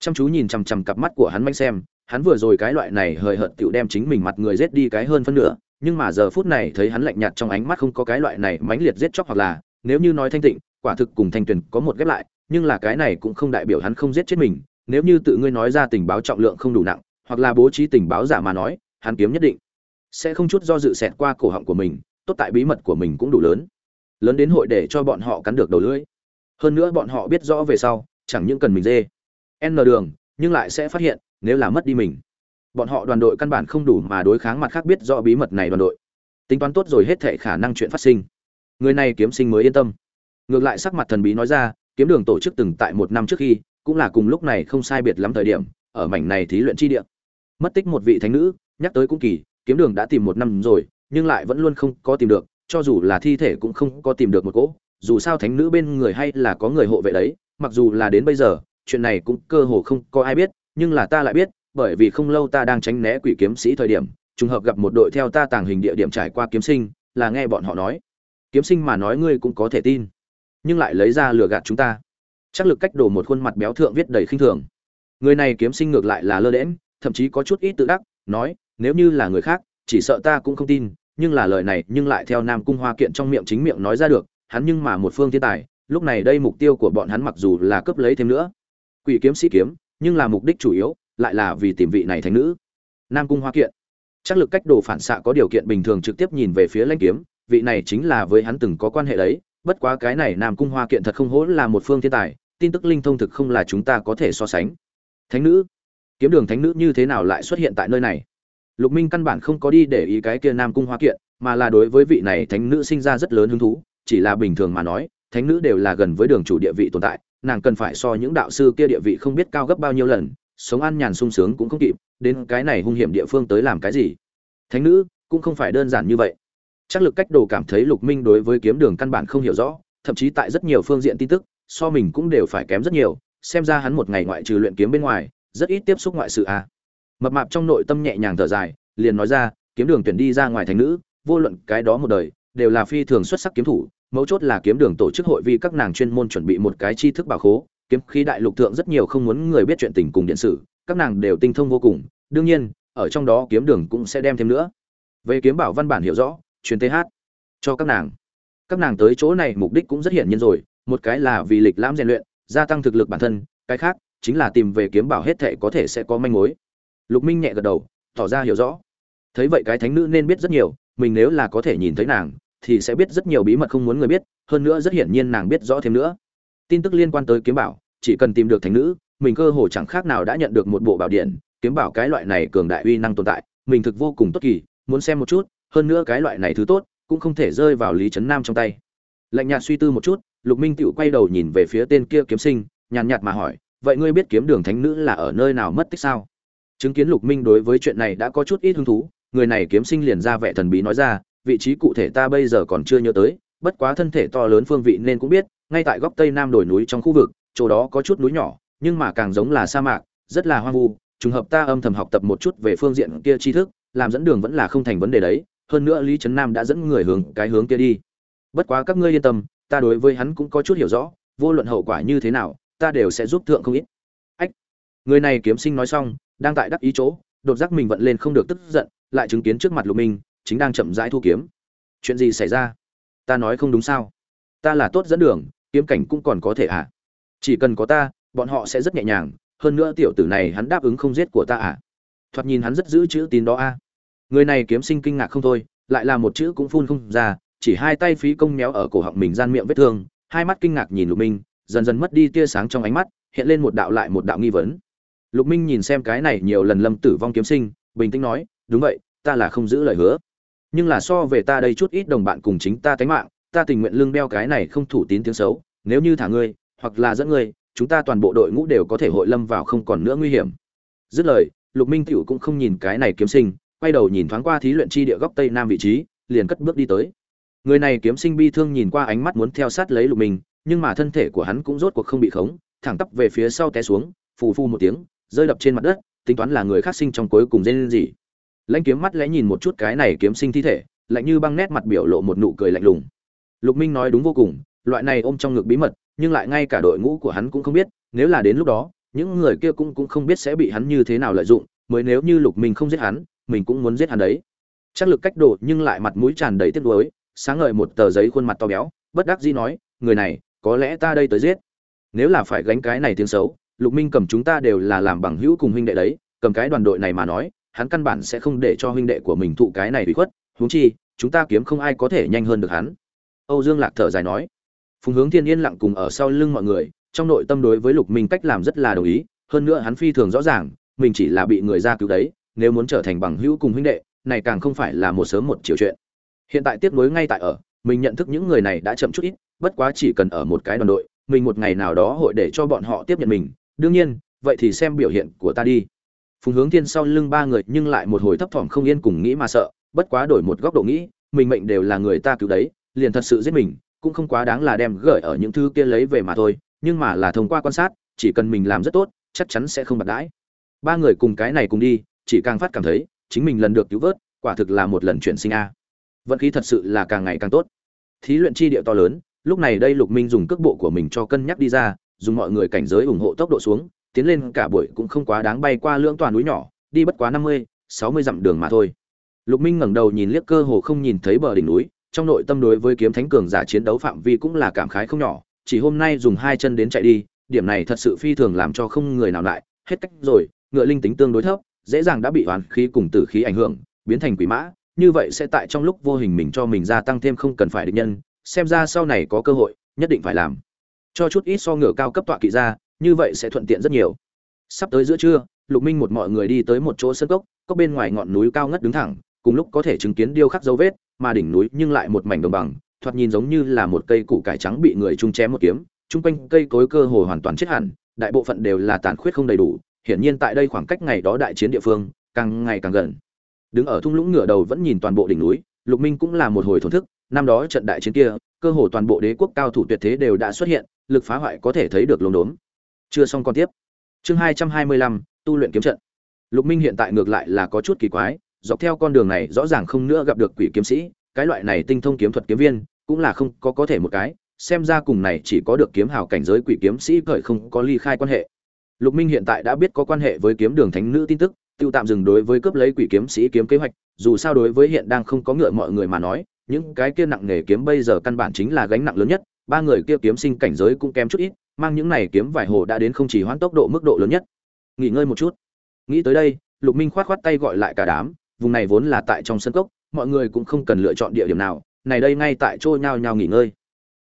Chăm chú nhìn chằm chằm cặp mắt của hắn manh xem, hắn vừa rồi cái loại này hời hợt tựu đem chính mình mặt người giết đi cái hơn phân nửa, nhưng mà giờ phút này thấy hắn lạnh nhạt trong ánh mắt không có cái loại này mãnh liệt giết chóc hoặc là, nếu như nói thanh tịnh quả thực cùng thanh tuyền có một ghép lại, nhưng là cái này cũng không đại biểu hắn không giết chết mình, nếu như tự ngươi nói ra tình báo trọng lượng không đủ nặng, hoặc là bố trí tình báo giả mà nói, hắn kiếm nhất định sẽ không chút do dự xẹt qua cổ họng của mình, tốt tại bí mật của mình cũng đủ lớn. Lớn đến hội để cho bọn họ cắn được đầu lưỡi. Hơn nữa bọn họ biết rõ về sau, chẳng những cần mình dê n đường, nhưng lại sẽ phát hiện, nếu là mất đi mình, bọn họ đoàn đội căn bản không đủ mà đối kháng mặt khác biết rõ bí mật này đoàn đội. Tính toán tốt rồi hết thệ khả năng chuyện phát sinh. Người này kiếm sinh mới yên tâm ngược lại sắc mặt thần bí nói ra, kiếm đường tổ chức từng tại một năm trước khi, cũng là cùng lúc này không sai biệt lắm thời điểm, ở mảnh này thí luyện chi địa. Mất tích một vị thánh nữ, nhắc tới cũng kỳ, kiếm đường đã tìm một năm rồi, nhưng lại vẫn luôn không có tìm được, cho dù là thi thể cũng không có tìm được một cỗ, dù sao thánh nữ bên người hay là có người hộ vệ đấy, mặc dù là đến bây giờ, chuyện này cũng cơ hồ không có ai biết, nhưng là ta lại biết, bởi vì không lâu ta đang tránh né quỷ kiếm sĩ thời điểm, trùng hợp gặp một đội theo ta tàng hình địa điểm trải qua kiếm sinh, là nghe bọn họ nói. Kiếm sinh mà nói ngươi cũng có thể tin nhưng lại lấy ra lừa gạt chúng ta. Chắc lực cách đổ một khuôn mặt béo thượng viết đầy khinh thường. Người này kiếm sinh ngược lại là lơ đễm thậm chí có chút ít tự đắc, nói, nếu như là người khác, chỉ sợ ta cũng không tin, nhưng là lời này nhưng lại theo nam cung hoa kiện trong miệng chính miệng nói ra được, hắn nhưng mà một phương thiên tài, lúc này đây mục tiêu của bọn hắn mặc dù là cướp lấy thêm nữa. Quỷ kiếm sĩ kiếm, nhưng là mục đích chủ yếu, lại là vì tìm vị này thành nữ. Nam cung hoa kiện. Chắc lực cách đồ phản xạ có điều kiện bình thường trực tiếp nhìn về phía lãnh kiếm, vị này chính là với hắn từng có quan hệ đấy bất quá cái này nam cung hoa kiện thật không hổ là một phương thiên tài, tin tức linh thông thực không là chúng ta có thể so sánh. Thánh nữ, kiếm đường thánh nữ như thế nào lại xuất hiện tại nơi này? Lục minh căn bản không có đi để ý cái kia nam cung hoa kiện, mà là đối với vị này thánh nữ sinh ra rất lớn hứng thú, chỉ là bình thường mà nói, thánh nữ đều là gần với đường chủ địa vị tồn tại, nàng cần phải so những đạo sư kia địa vị không biết cao gấp bao nhiêu lần, sống an nhàn sung sướng cũng không kịp, đến cái này hung hiểm địa phương tới làm cái gì? Thánh nữ, cũng không phải đơn giản như vậy chắc lực cách đồ cảm thấy lục minh đối với kiếm đường căn bản không hiểu rõ, thậm chí tại rất nhiều phương diện tin tức, so mình cũng đều phải kém rất nhiều, xem ra hắn một ngày ngoại trừ luyện kiếm bên ngoài, rất ít tiếp xúc ngoại sự a à. mập mạp trong nội tâm nhẹ nhàng thở dài, liền nói ra, kiếm đường tuyển đi ra ngoài thành nữ, vô luận cái đó một đời, đều là phi thường xuất sắc kiếm thủ, mấu chốt là kiếm đường tổ chức hội vì các nàng chuyên môn chuẩn bị một cái tri thức bảo khố, kiếm khí đại lục thượng rất nhiều không muốn người biết chuyện tình cùng điện sử, các nàng đều tinh thông vô cùng, đương nhiên, ở trong đó kiếm đường cũng sẽ đem thêm nữa về kiếm bảo văn bản hiểu rõ truyền th cho các nàng. Các nàng tới chỗ này mục đích cũng rất hiển nhiên rồi, một cái là vì lịch lãm rèn luyện, gia tăng thực lực bản thân, cái khác chính là tìm về kiếm bảo hết thệ có thể sẽ có manh mối. Lục minh nhẹ gật đầu, tỏ ra hiểu rõ. Thấy vậy cái thánh nữ nên biết rất nhiều, mình nếu là có thể nhìn thấy nàng, thì sẽ biết rất nhiều bí mật không muốn người biết, hơn nữa rất hiển nhiên nàng biết rõ thêm nữa. Tin tức liên quan tới kiếm bảo, chỉ cần tìm được thánh nữ, mình cơ hồ chẳng khác nào đã nhận được một bộ bảo điện, kiếm bảo cái loại này cường đại uy năng tồn tại, mình thực vô cùng tốt kỳ, muốn xem một chút hơn nữa cái loại này thứ tốt cũng không thể rơi vào lý trấn nam trong tay. Lạnh nhạt suy tư một chút, lục minh tựu quay đầu nhìn về phía tên kia kiếm sinh, nhàn nhạt mà hỏi, vậy ngươi biết kiếm đường thánh nữ là ở nơi nào mất tích sao? Chứng kiến lục minh đối với chuyện này đã có chút ít hứng thú, người này kiếm sinh liền ra vẻ thần bí nói ra, vị trí cụ thể ta bây giờ còn chưa nhớ tới, bất quá thân thể to lớn phương vị nên cũng biết, ngay tại góc tây nam đồi núi trong khu vực, chỗ đó có chút núi nhỏ, nhưng mà càng giống là sa mạc, rất là hoang vu, trùng hợp ta âm thầm học tập một chút về phương diện kia tri thức, làm dẫn đường vẫn là không thành vấn đề đấy hơn nữa lý trấn nam đã dẫn người hướng cái hướng kia đi. Bất quá các ngươi yên tâm, ta đối với hắn cũng có chút hiểu rõ, vô luận hậu quả như thế nào, ta đều sẽ giúp thượng không ít. Ách! Người này kiếm sinh nói xong, đang tại đắc ý chỗ, đột giác mình vận lên không được tức giận, lại chứng kiến trước mặt lục minh, chính đang chậm rãi thu kiếm. Chuyện gì xảy ra? Ta nói không đúng sao? Ta là tốt dẫn đường, kiếm cảnh cũng còn có thể à? Chỉ cần có ta, bọn họ sẽ rất nhẹ nhàng, hơn nữa tiểu tử này hắn đáp ứng không giết của ta à? Thoạt nhìn hắn rất giữ chữ tín đó a. à người này kiếm sinh kinh ngạc không thôi, lại là một chữ cũng phun không ra, chỉ hai tay phí công méo ở cổ họng mình gian miệng vết thương, hai mắt kinh ngạc nhìn lục minh, dần dần mất đi tia sáng trong ánh mắt, hiện lên một đạo lại một đạo nghi vấn. Lục minh nhìn xem cái này nhiều lần lâm tử vong kiếm sinh, bình tĩnh nói, đúng vậy, ta là không giữ lời hứa. Nhưng là so về ta đây chút ít đồng bạn cùng chính ta tánh mạng, ta tình nguyện lương đeo cái này không thủ tín tiếng xấu, nếu như thả ngươi, hoặc là dẫn ngươi, chúng ta toàn bộ đội ngũ đều có thể hội lâm vào không còn nữa nguy hiểm. Dứt lời, lục minh tiểu cũng không nhìn cái này kiếm sinh quay đầu nhìn thoáng qua thí luyện chi địa góc tây nam vị trí, liền cất bước đi tới. Người này kiếm sinh bi thương nhìn qua ánh mắt muốn theo sát lấy lục minh nhưng mà thân thể của hắn cũng rốt cuộc không bị khống, thẳng tắp về phía sau té xuống, phù phù một tiếng, rơi đập trên mặt đất, tính toán là người khác sinh trong cuối cùng dây lên gì. Lãnh kiếm mắt lẽ nhìn một chút cái này kiếm sinh thi thể, lạnh như băng nét mặt biểu lộ một nụ cười lạnh lùng. Lục minh nói đúng vô cùng, loại này ôm trong ngực bí mật, nhưng lại ngay cả đội ngũ của hắn cũng không biết, nếu là đến lúc đó, những người kia cũng cũng không biết sẽ bị hắn như thế nào lợi dụng, mới nếu như lục minh không giết hắn mình cũng muốn giết hắn đấy. Chắc lực cách độ nhưng lại mặt mũi tràn đầy tiếc nuối, sáng ngời một tờ giấy khuôn mặt to béo, bất đắc dĩ nói, người này, có lẽ ta đây tới giết. Nếu là phải gánh cái này tiếng xấu, lục minh cầm chúng ta đều là làm bằng hữu cùng huynh đệ đấy, cầm cái đoàn đội này mà nói, hắn căn bản sẽ không để cho huynh đệ của mình thụ cái này bị khuất, huống chi, chúng ta kiếm không ai có thể nhanh hơn được hắn. Âu dương lạc thở dài nói. Phùng hướng thiên yên lặng cùng ở sau lưng mọi người, trong nội tâm đối với lục minh cách làm rất là đồng ý, hơn nữa hắn phi thường rõ ràng, mình chỉ là bị người ra cứu đấy nếu muốn trở thành bằng hữu cùng huynh đệ, này càng không phải là một sớm một chiều chuyện. Hiện tại tiếp nối ngay tại ở, mình nhận thức những người này đã chậm chút ít, bất quá chỉ cần ở một cái đoàn đội, mình một ngày nào đó hội để cho bọn họ tiếp nhận mình. Đương nhiên, vậy thì xem biểu hiện của ta đi. Phùng hướng thiên sau lưng ba người nhưng lại một hồi thấp thỏm không yên cùng nghĩ mà sợ, bất quá đổi một góc độ nghĩ, mình mệnh đều là người ta cứu đấy, liền thật sự giết mình, cũng không quá đáng là đem gửi ở những thứ kia lấy về mà thôi, nhưng mà là thông qua quan sát, chỉ cần mình làm rất tốt, chắc chắn sẽ không bạc đãi. Ba người cùng cái này cùng đi chỉ càng phát cảm thấy, chính mình lần được cứu vớt, quả thực là một lần chuyển sinh a. Vận khí thật sự là càng ngày càng tốt. Thí luyện chi địa to lớn, lúc này đây lục minh dùng cước bộ của mình cho cân nhắc đi ra, dùng mọi người cảnh giới ủng hộ tốc độ xuống, tiến lên cả buổi cũng không quá đáng bay qua lưỡng toàn núi nhỏ, đi bất quá năm mươi, sáu mươi dặm đường mà thôi. Lục minh ngẩng đầu nhìn liếc cơ hồ không nhìn thấy bờ đỉnh núi, trong nội tâm đối với kiếm thánh cường giả chiến đấu phạm vi cũng là cảm khái không nhỏ, chỉ hôm nay dùng hai chân đến chạy đi, điểm này thật sự phi thường làm cho không người nào lại, hết cách rồi, ngựa linh tính tương đối thấp dễ dàng đã bị hoàn khí cùng tử khí ảnh hưởng, biến thành quỷ mã, như vậy sẽ tại trong lúc vô hình mình cho mình gia tăng thêm không cần phải định nhân, xem ra sau này có cơ hội, nhất định phải làm. Cho chút ít so ngựa cao cấp tọa kỵ ra, như vậy sẽ thuận tiện rất nhiều. Sắp tới giữa trưa, lục minh một mọi người đi tới một chỗ sân cốc cốc bên ngoài ngọn núi cao ngất đứng thẳng, cùng lúc có thể chứng kiến điêu khắc dấu vết, mà đỉnh núi nhưng lại một mảnh đồng bằng, thoạt nhìn giống như là một cây củ cải trắng bị người chung chém một kiếm, chung quanh cây cối cơ hồ hoàn toàn chết hẳn, đại bộ phận đều là tàn khuyết không đầy đủ hiển nhiên tại đây khoảng cách ngày đó đại chiến địa phương, càng ngày càng gần. Đứng ở thung lũng ngửa đầu vẫn nhìn toàn bộ đỉnh núi, lục minh cũng là một hồi thổn thức, năm đó trận đại chiến kia, cơ hồ toàn bộ đế quốc cao thủ tuyệt thế đều đã xuất hiện, lực phá hoại có thể thấy được lồn đốn chưa xong còn tiếp. Chương hai trăm hai mươi lăm, tu luyện kiếm trận. Lục minh hiện tại ngược lại là có chút kỳ quái, dọc theo con đường này rõ ràng không nữa gặp được quỷ kiếm sĩ, cái loại này tinh thông kiếm thuật kiếm viên, cũng là không có có thể một cái, xem ra cùng này chỉ có được kiếm hào cảnh giới quỷ kiếm sĩ cởi không có ly khai quan hệ lục minh hiện tại đã biết có quan hệ với kiếm đường thánh nữ tin tức, tiêu tạm dừng đối với cướp lấy quỷ kiếm sĩ kiếm kế hoạch, dù sao đối với hiện đang không có ngựa mọi người mà nói, những cái kia nặng nghề kiếm bây giờ căn bản chính là gánh nặng lớn nhất, ba người kia kiếm sinh cảnh giới cũng kém chút ít, mang những này kiếm vải hồ đã đến không chỉ hoãn tốc độ mức độ lớn nhất. Nghỉ ngơi một chút. Nghĩ tới đây, lục minh khoát khoát tay gọi lại cả đám, vùng này vốn là tại trong sân cốc, mọi người cũng không cần lựa chọn địa điểm nào, này đây ngay tại chỗ nhau nhau nghỉ ngơi.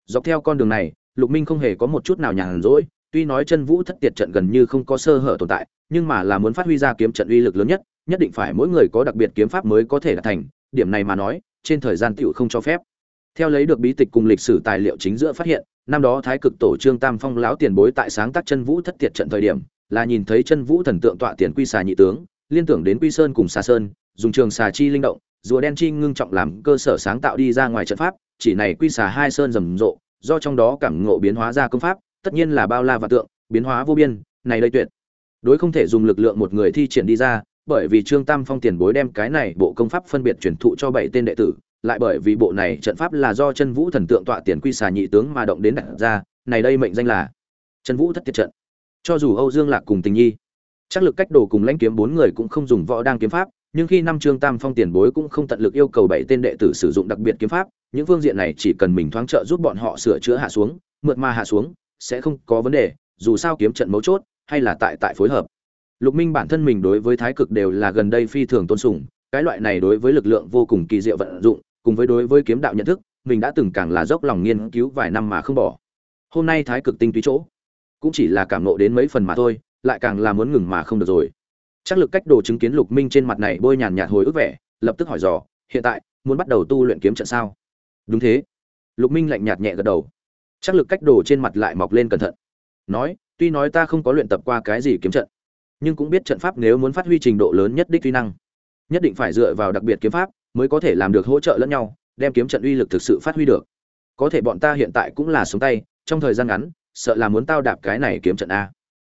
Dọc theo con đường này, lục minh không hề có một chút nào nhàn rỗi tuy nói chân vũ thất tiệt trận gần như không có sơ hở tồn tại, nhưng mà là muốn phát huy ra kiếm trận uy lực lớn nhất nhất định phải mỗi người có đặc biệt kiếm pháp mới có thể đạt thành, điểm này mà nói, trên thời gian tiểu không cho phép. Theo lấy được bí tịch cùng lịch sử tài liệu chính giữa phát hiện, năm đó thái cực tổ trương tam phong lão tiền bối tại sáng tác chân vũ thất tiệt trận thời điểm, là nhìn thấy chân vũ thần tượng tọa tiền quy xà nhị tướng, liên tưởng đến quy sơn cùng xà sơn, dùng trường xà chi linh động, rùa đen chi ngưng trọng làm cơ sở sáng tạo đi ra ngoài trận pháp, chỉ này quy xà hai sơn rầm rộ, do trong đó cảm ngộ biến hóa ra công pháp tất nhiên là bao la và tượng, biến hóa vô biên, này đây tuyệt. Đối không thể dùng lực lượng một người thi triển đi ra, bởi vì trương tam phong tiền bối đem cái này bộ công pháp phân biệt truyền thụ cho bảy tên đệ tử, lại bởi vì bộ này trận pháp là do chân vũ thần tượng tọa tiền quy xà nhị tướng mà động đến đặt ra, này đây mệnh danh là chân vũ thất tiệt trận. Cho dù âu dương lạc cùng tình nhi, chắc lực cách đồ cùng lãnh kiếm bốn người cũng không dùng võ đang kiếm pháp, nhưng khi năm trương tam phong tiền bối cũng không tận lực yêu cầu bảy tên đệ tử sử dụng đặc biệt kiếm pháp, những phương diện này chỉ cần mình thoáng trợ giúp bọn họ sửa chữa hạ xuống, mượt mà hạ xuống sẽ không có vấn đề, dù sao kiếm trận mấu chốt, hay là tại tại phối hợp. Lục minh bản thân mình đối với thái cực đều là gần đây phi thường tôn sùng, cái loại này đối với lực lượng vô cùng kỳ diệu vận dụng, cùng với đối với kiếm đạo nhận thức, mình đã từng càng là dốc lòng nghiên cứu vài năm mà không bỏ. Hôm nay thái cực tinh túy chỗ, cũng chỉ là cảm nộ đến mấy phần mà thôi, lại càng là muốn ngừng mà không được rồi. Chắc lực cách đồ chứng kiến lục minh trên mặt này bôi nhàn nhạt hồi ức vẻ, lập tức hỏi dò, hiện tại, muốn bắt đầu tu luyện kiếm trận sao? Đúng thế. Lục minh lạnh nhạt nhẹ gật đầu chắc lực cách đồ trên mặt lại mọc lên cẩn thận. Nói, tuy nói ta không có luyện tập qua cái gì kiếm trận, nhưng cũng biết trận pháp nếu muốn phát huy trình độ lớn nhất đích tuy năng, nhất định phải dựa vào đặc biệt kiếm pháp mới có thể làm được hỗ trợ lẫn nhau, đem kiếm trận uy lực thực sự phát huy được. Có thể bọn ta hiện tại cũng là xuống tay, trong thời gian ngắn, sợ là muốn tao đạp cái này kiếm trận a.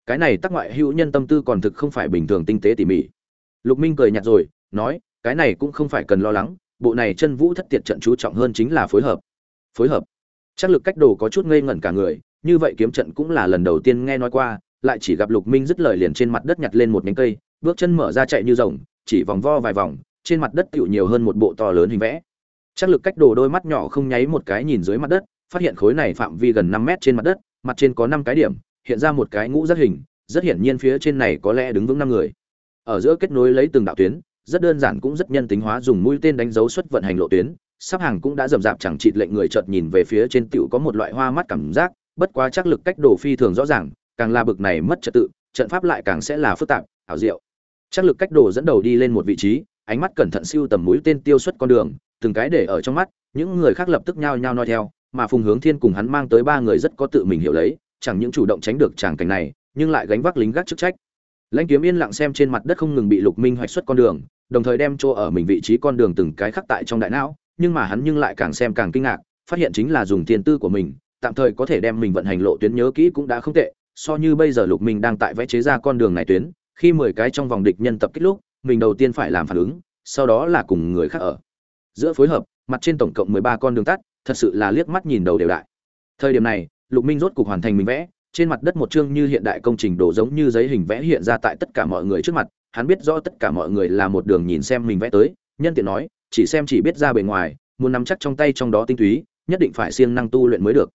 Cái này tắc ngoại hữu nhân tâm tư còn thực không phải bình thường tinh tế tỉ mỉ. Lục minh cười nhạt rồi, nói, cái này cũng không phải cần lo lắng, bộ này chân vũ thất tiệt trận chú trọng hơn chính là phối hợp. Phối hợp chắc lực cách đồ có chút ngây ngẩn cả người, như vậy kiếm trận cũng là lần đầu tiên nghe nói qua, lại chỉ gặp lục minh dứt lời liền trên mặt đất nhặt lên một nhánh cây, bước chân mở ra chạy như rồng, chỉ vòng vo vài vòng, trên mặt đất tựu nhiều hơn một bộ to lớn hình vẽ. Chắc lực cách đồ đôi mắt nhỏ không nháy một cái nhìn dưới mặt đất, phát hiện khối này phạm vi gần năm mét trên mặt đất, mặt trên có năm cái điểm, hiện ra một cái ngũ giác hình, rất hiển nhiên phía trên này có lẽ đứng vững năm người. Ở giữa kết nối lấy từng đạo tuyến, rất đơn giản cũng rất nhân tính hóa dùng mũi tên đánh dấu xuất vận hành lộ tuyến sắp hàng cũng đã rầm rạp chẳng chịt lệnh người chợt nhìn về phía trên tiểu có một loại hoa mắt cảm giác, bất quá chắc lực cách đồ phi thường rõ ràng, càng là bực này mất trật tự, trận pháp lại càng sẽ là phức tạp, ảo diệu. Chắc lực cách đồ dẫn đầu đi lên một vị trí, ánh mắt cẩn thận siêu tầm mũi tên tiêu xuất con đường, từng cái để ở trong mắt, những người khác lập tức nhao nhao nói theo, mà phùng hướng thiên cùng hắn mang tới ba người rất có tự mình hiểu lấy, chẳng những chủ động tránh được tràng cảnh này, nhưng lại gánh vác lính gác chức trách. Lãnh kiếm yên lặng xem trên mặt đất không ngừng bị lục minh hoạch xuất con đường, đồng thời đem chỗ ở mình vị trí con đường từng cái khắc tại trong đại não nhưng mà hắn nhưng lại càng xem càng kinh ngạc, phát hiện chính là dùng tiền tư của mình, tạm thời có thể đem mình vận hành lộ tuyến nhớ kỹ cũng đã không tệ, so như bây giờ lục minh đang tại vẽ chế ra con đường này tuyến, khi mười cái trong vòng địch nhân tập kích lúc, mình đầu tiên phải làm phản ứng, sau đó là cùng người khác ở. Giữa phối hợp, mặt trên tổng cộng mười ba con đường tắt, thật sự là liếc mắt nhìn đầu đều đại. Thời điểm này, lục minh rốt cục hoàn thành mình vẽ, trên mặt đất một chương như hiện đại công trình đồ giống như giấy hình vẽ hiện ra tại tất cả mọi người trước mặt, hắn biết rõ tất cả mọi người là một đường nhìn xem mình vẽ tới, nhân tiện nói chỉ xem chỉ biết ra bề ngoài, muốn nắm chắc trong tay trong đó tinh túy, nhất định phải siêng năng tu luyện mới được.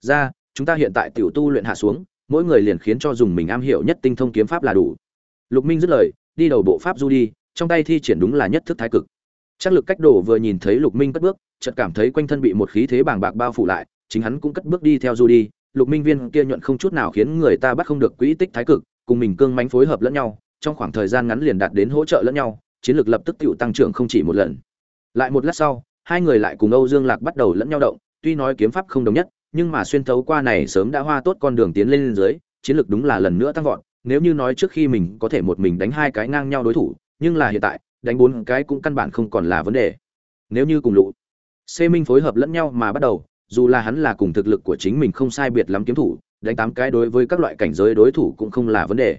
Ra, chúng ta hiện tại tiểu tu luyện hạ xuống, mỗi người liền khiến cho dùng mình am hiểu nhất tinh thông kiếm pháp là đủ. Lục minh dứt lời, đi đầu bộ pháp du đi, trong tay thi triển đúng là nhất thức thái cực. Chắc lực cách đổ vừa nhìn thấy lục minh cất bước, chợt cảm thấy quanh thân bị một khí thế bàng bạc bao phủ lại, chính hắn cũng cất bước đi theo du đi. Lục minh viên kia nhuận không chút nào khiến người ta bắt không được quỹ tích thái cực, cùng mình cương mánh phối hợp lẫn nhau, trong khoảng thời gian ngắn liền đạt đến hỗ trợ lẫn nhau, chiến lực lập tức tiểu tăng trưởng không chỉ một lần lại một lát sau hai người lại cùng âu dương lạc bắt đầu lẫn nhau động tuy nói kiếm pháp không đồng nhất nhưng mà xuyên thấu qua này sớm đã hoa tốt con đường tiến lên dưới chiến lược đúng là lần nữa tăng vọt. Nếu như nói trước khi mình có thể một mình đánh hai cái ngang nhau đối thủ nhưng là hiện tại đánh bốn cái cũng căn bản không còn là vấn đề. Nếu như cùng lũ, xê minh phối hợp lẫn nhau mà bắt đầu dù là hắn là cùng thực lực của chính mình không sai biệt lắm kiếm thủ đánh tám cái đối với các loại cảnh giới đối thủ cũng không là vấn đề.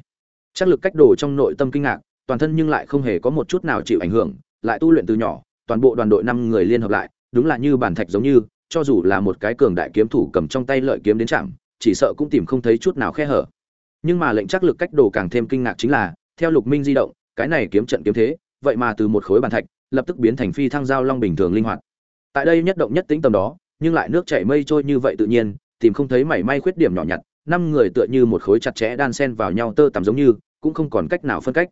Chắc lực cách đồ trong nội tâm kinh ngạc toàn thân nhưng lại không hề có một chút nào chịu ảnh hưởng lại tu luyện từ nhỏ toàn bộ đoàn đội năm người liên hợp lại, đúng là như bản thạch giống như, cho dù là một cái cường đại kiếm thủ cầm trong tay lợi kiếm đến chạm, chỉ sợ cũng tìm không thấy chút nào khe hở. Nhưng mà lệnh chắc lực cách đồ càng thêm kinh ngạc chính là, theo lục minh di động, cái này kiếm trận kiếm thế, vậy mà từ một khối bàn thạch, lập tức biến thành phi thăng giao long bình thường linh hoạt. Tại đây nhất động nhất tính tầm đó, nhưng lại nước chảy mây trôi như vậy tự nhiên, tìm không thấy mảy may khuyết điểm nhỏ nhặt, năm người tựa như một khối chặt chẽ đan sen vào nhau tơ tằm giống như, cũng không còn cách nào phân cách.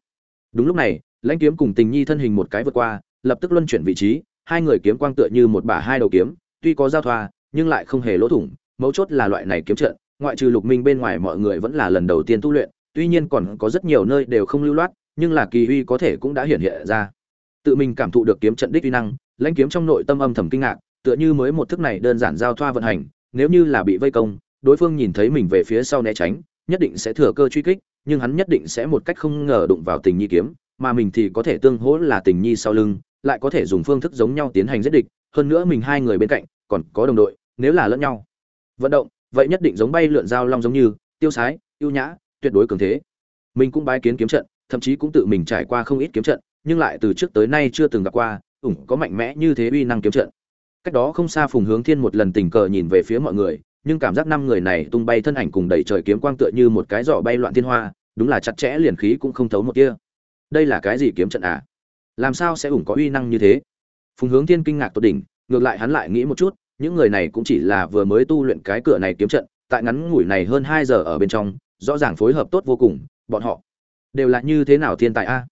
Đúng lúc này, lãnh kiếm cùng tình nhi thân hình một cái vượt qua lập tức luân chuyển vị trí, hai người kiếm quang tựa như một bả hai đầu kiếm, tuy có giao thoa, nhưng lại không hề lỗ thủng, mấu chốt là loại này kiếm trận, ngoại trừ lục minh bên ngoài mọi người vẫn là lần đầu tiên tu luyện, tuy nhiên còn có rất nhiều nơi đều không lưu loát, nhưng là kỳ uy có thể cũng đã hiện hiện ra. Tự mình cảm thụ được kiếm trận đích uy năng, lãnh kiếm trong nội tâm âm thầm kinh ngạc, tựa như mới một thức này đơn giản giao thoa vận hành, nếu như là bị vây công, đối phương nhìn thấy mình về phía sau né tránh, nhất định sẽ thừa cơ truy kích, nhưng hắn nhất định sẽ một cách không ngờ đụng vào tình nhi kiếm, mà mình thì có thể tương hỗ là tình nhi sau lưng lại có thể dùng phương thức giống nhau tiến hành giết địch, hơn nữa mình hai người bên cạnh còn có đồng đội, nếu là lẫn nhau. Vận động, vậy nhất định giống bay lượn dao long giống như, tiêu sái, ưu nhã, tuyệt đối cường thế. Mình cũng bái kiến kiếm trận, thậm chí cũng tự mình trải qua không ít kiếm trận, nhưng lại từ trước tới nay chưa từng gặp qua, ủng có mạnh mẽ như thế uy năng kiếm trận. Cách đó không xa phùng hướng thiên một lần tình cờ nhìn về phía mọi người, nhưng cảm giác năm người này tung bay thân ảnh cùng đẩy trời kiếm quang tựa như một cái giỏ bay loạn thiên hoa, đúng là chặt chẽ liền khí cũng không thấu một tia. Đây là cái gì kiếm trận à? Làm sao sẽ ủng có uy năng như thế? Phùng hướng thiên kinh ngạc tột đỉnh, ngược lại hắn lại nghĩ một chút, những người này cũng chỉ là vừa mới tu luyện cái cửa này kiếm trận, tại ngắn ngủi này hơn hai giờ ở bên trong, rõ ràng phối hợp tốt vô cùng, bọn họ đều là như thế nào thiên tài a?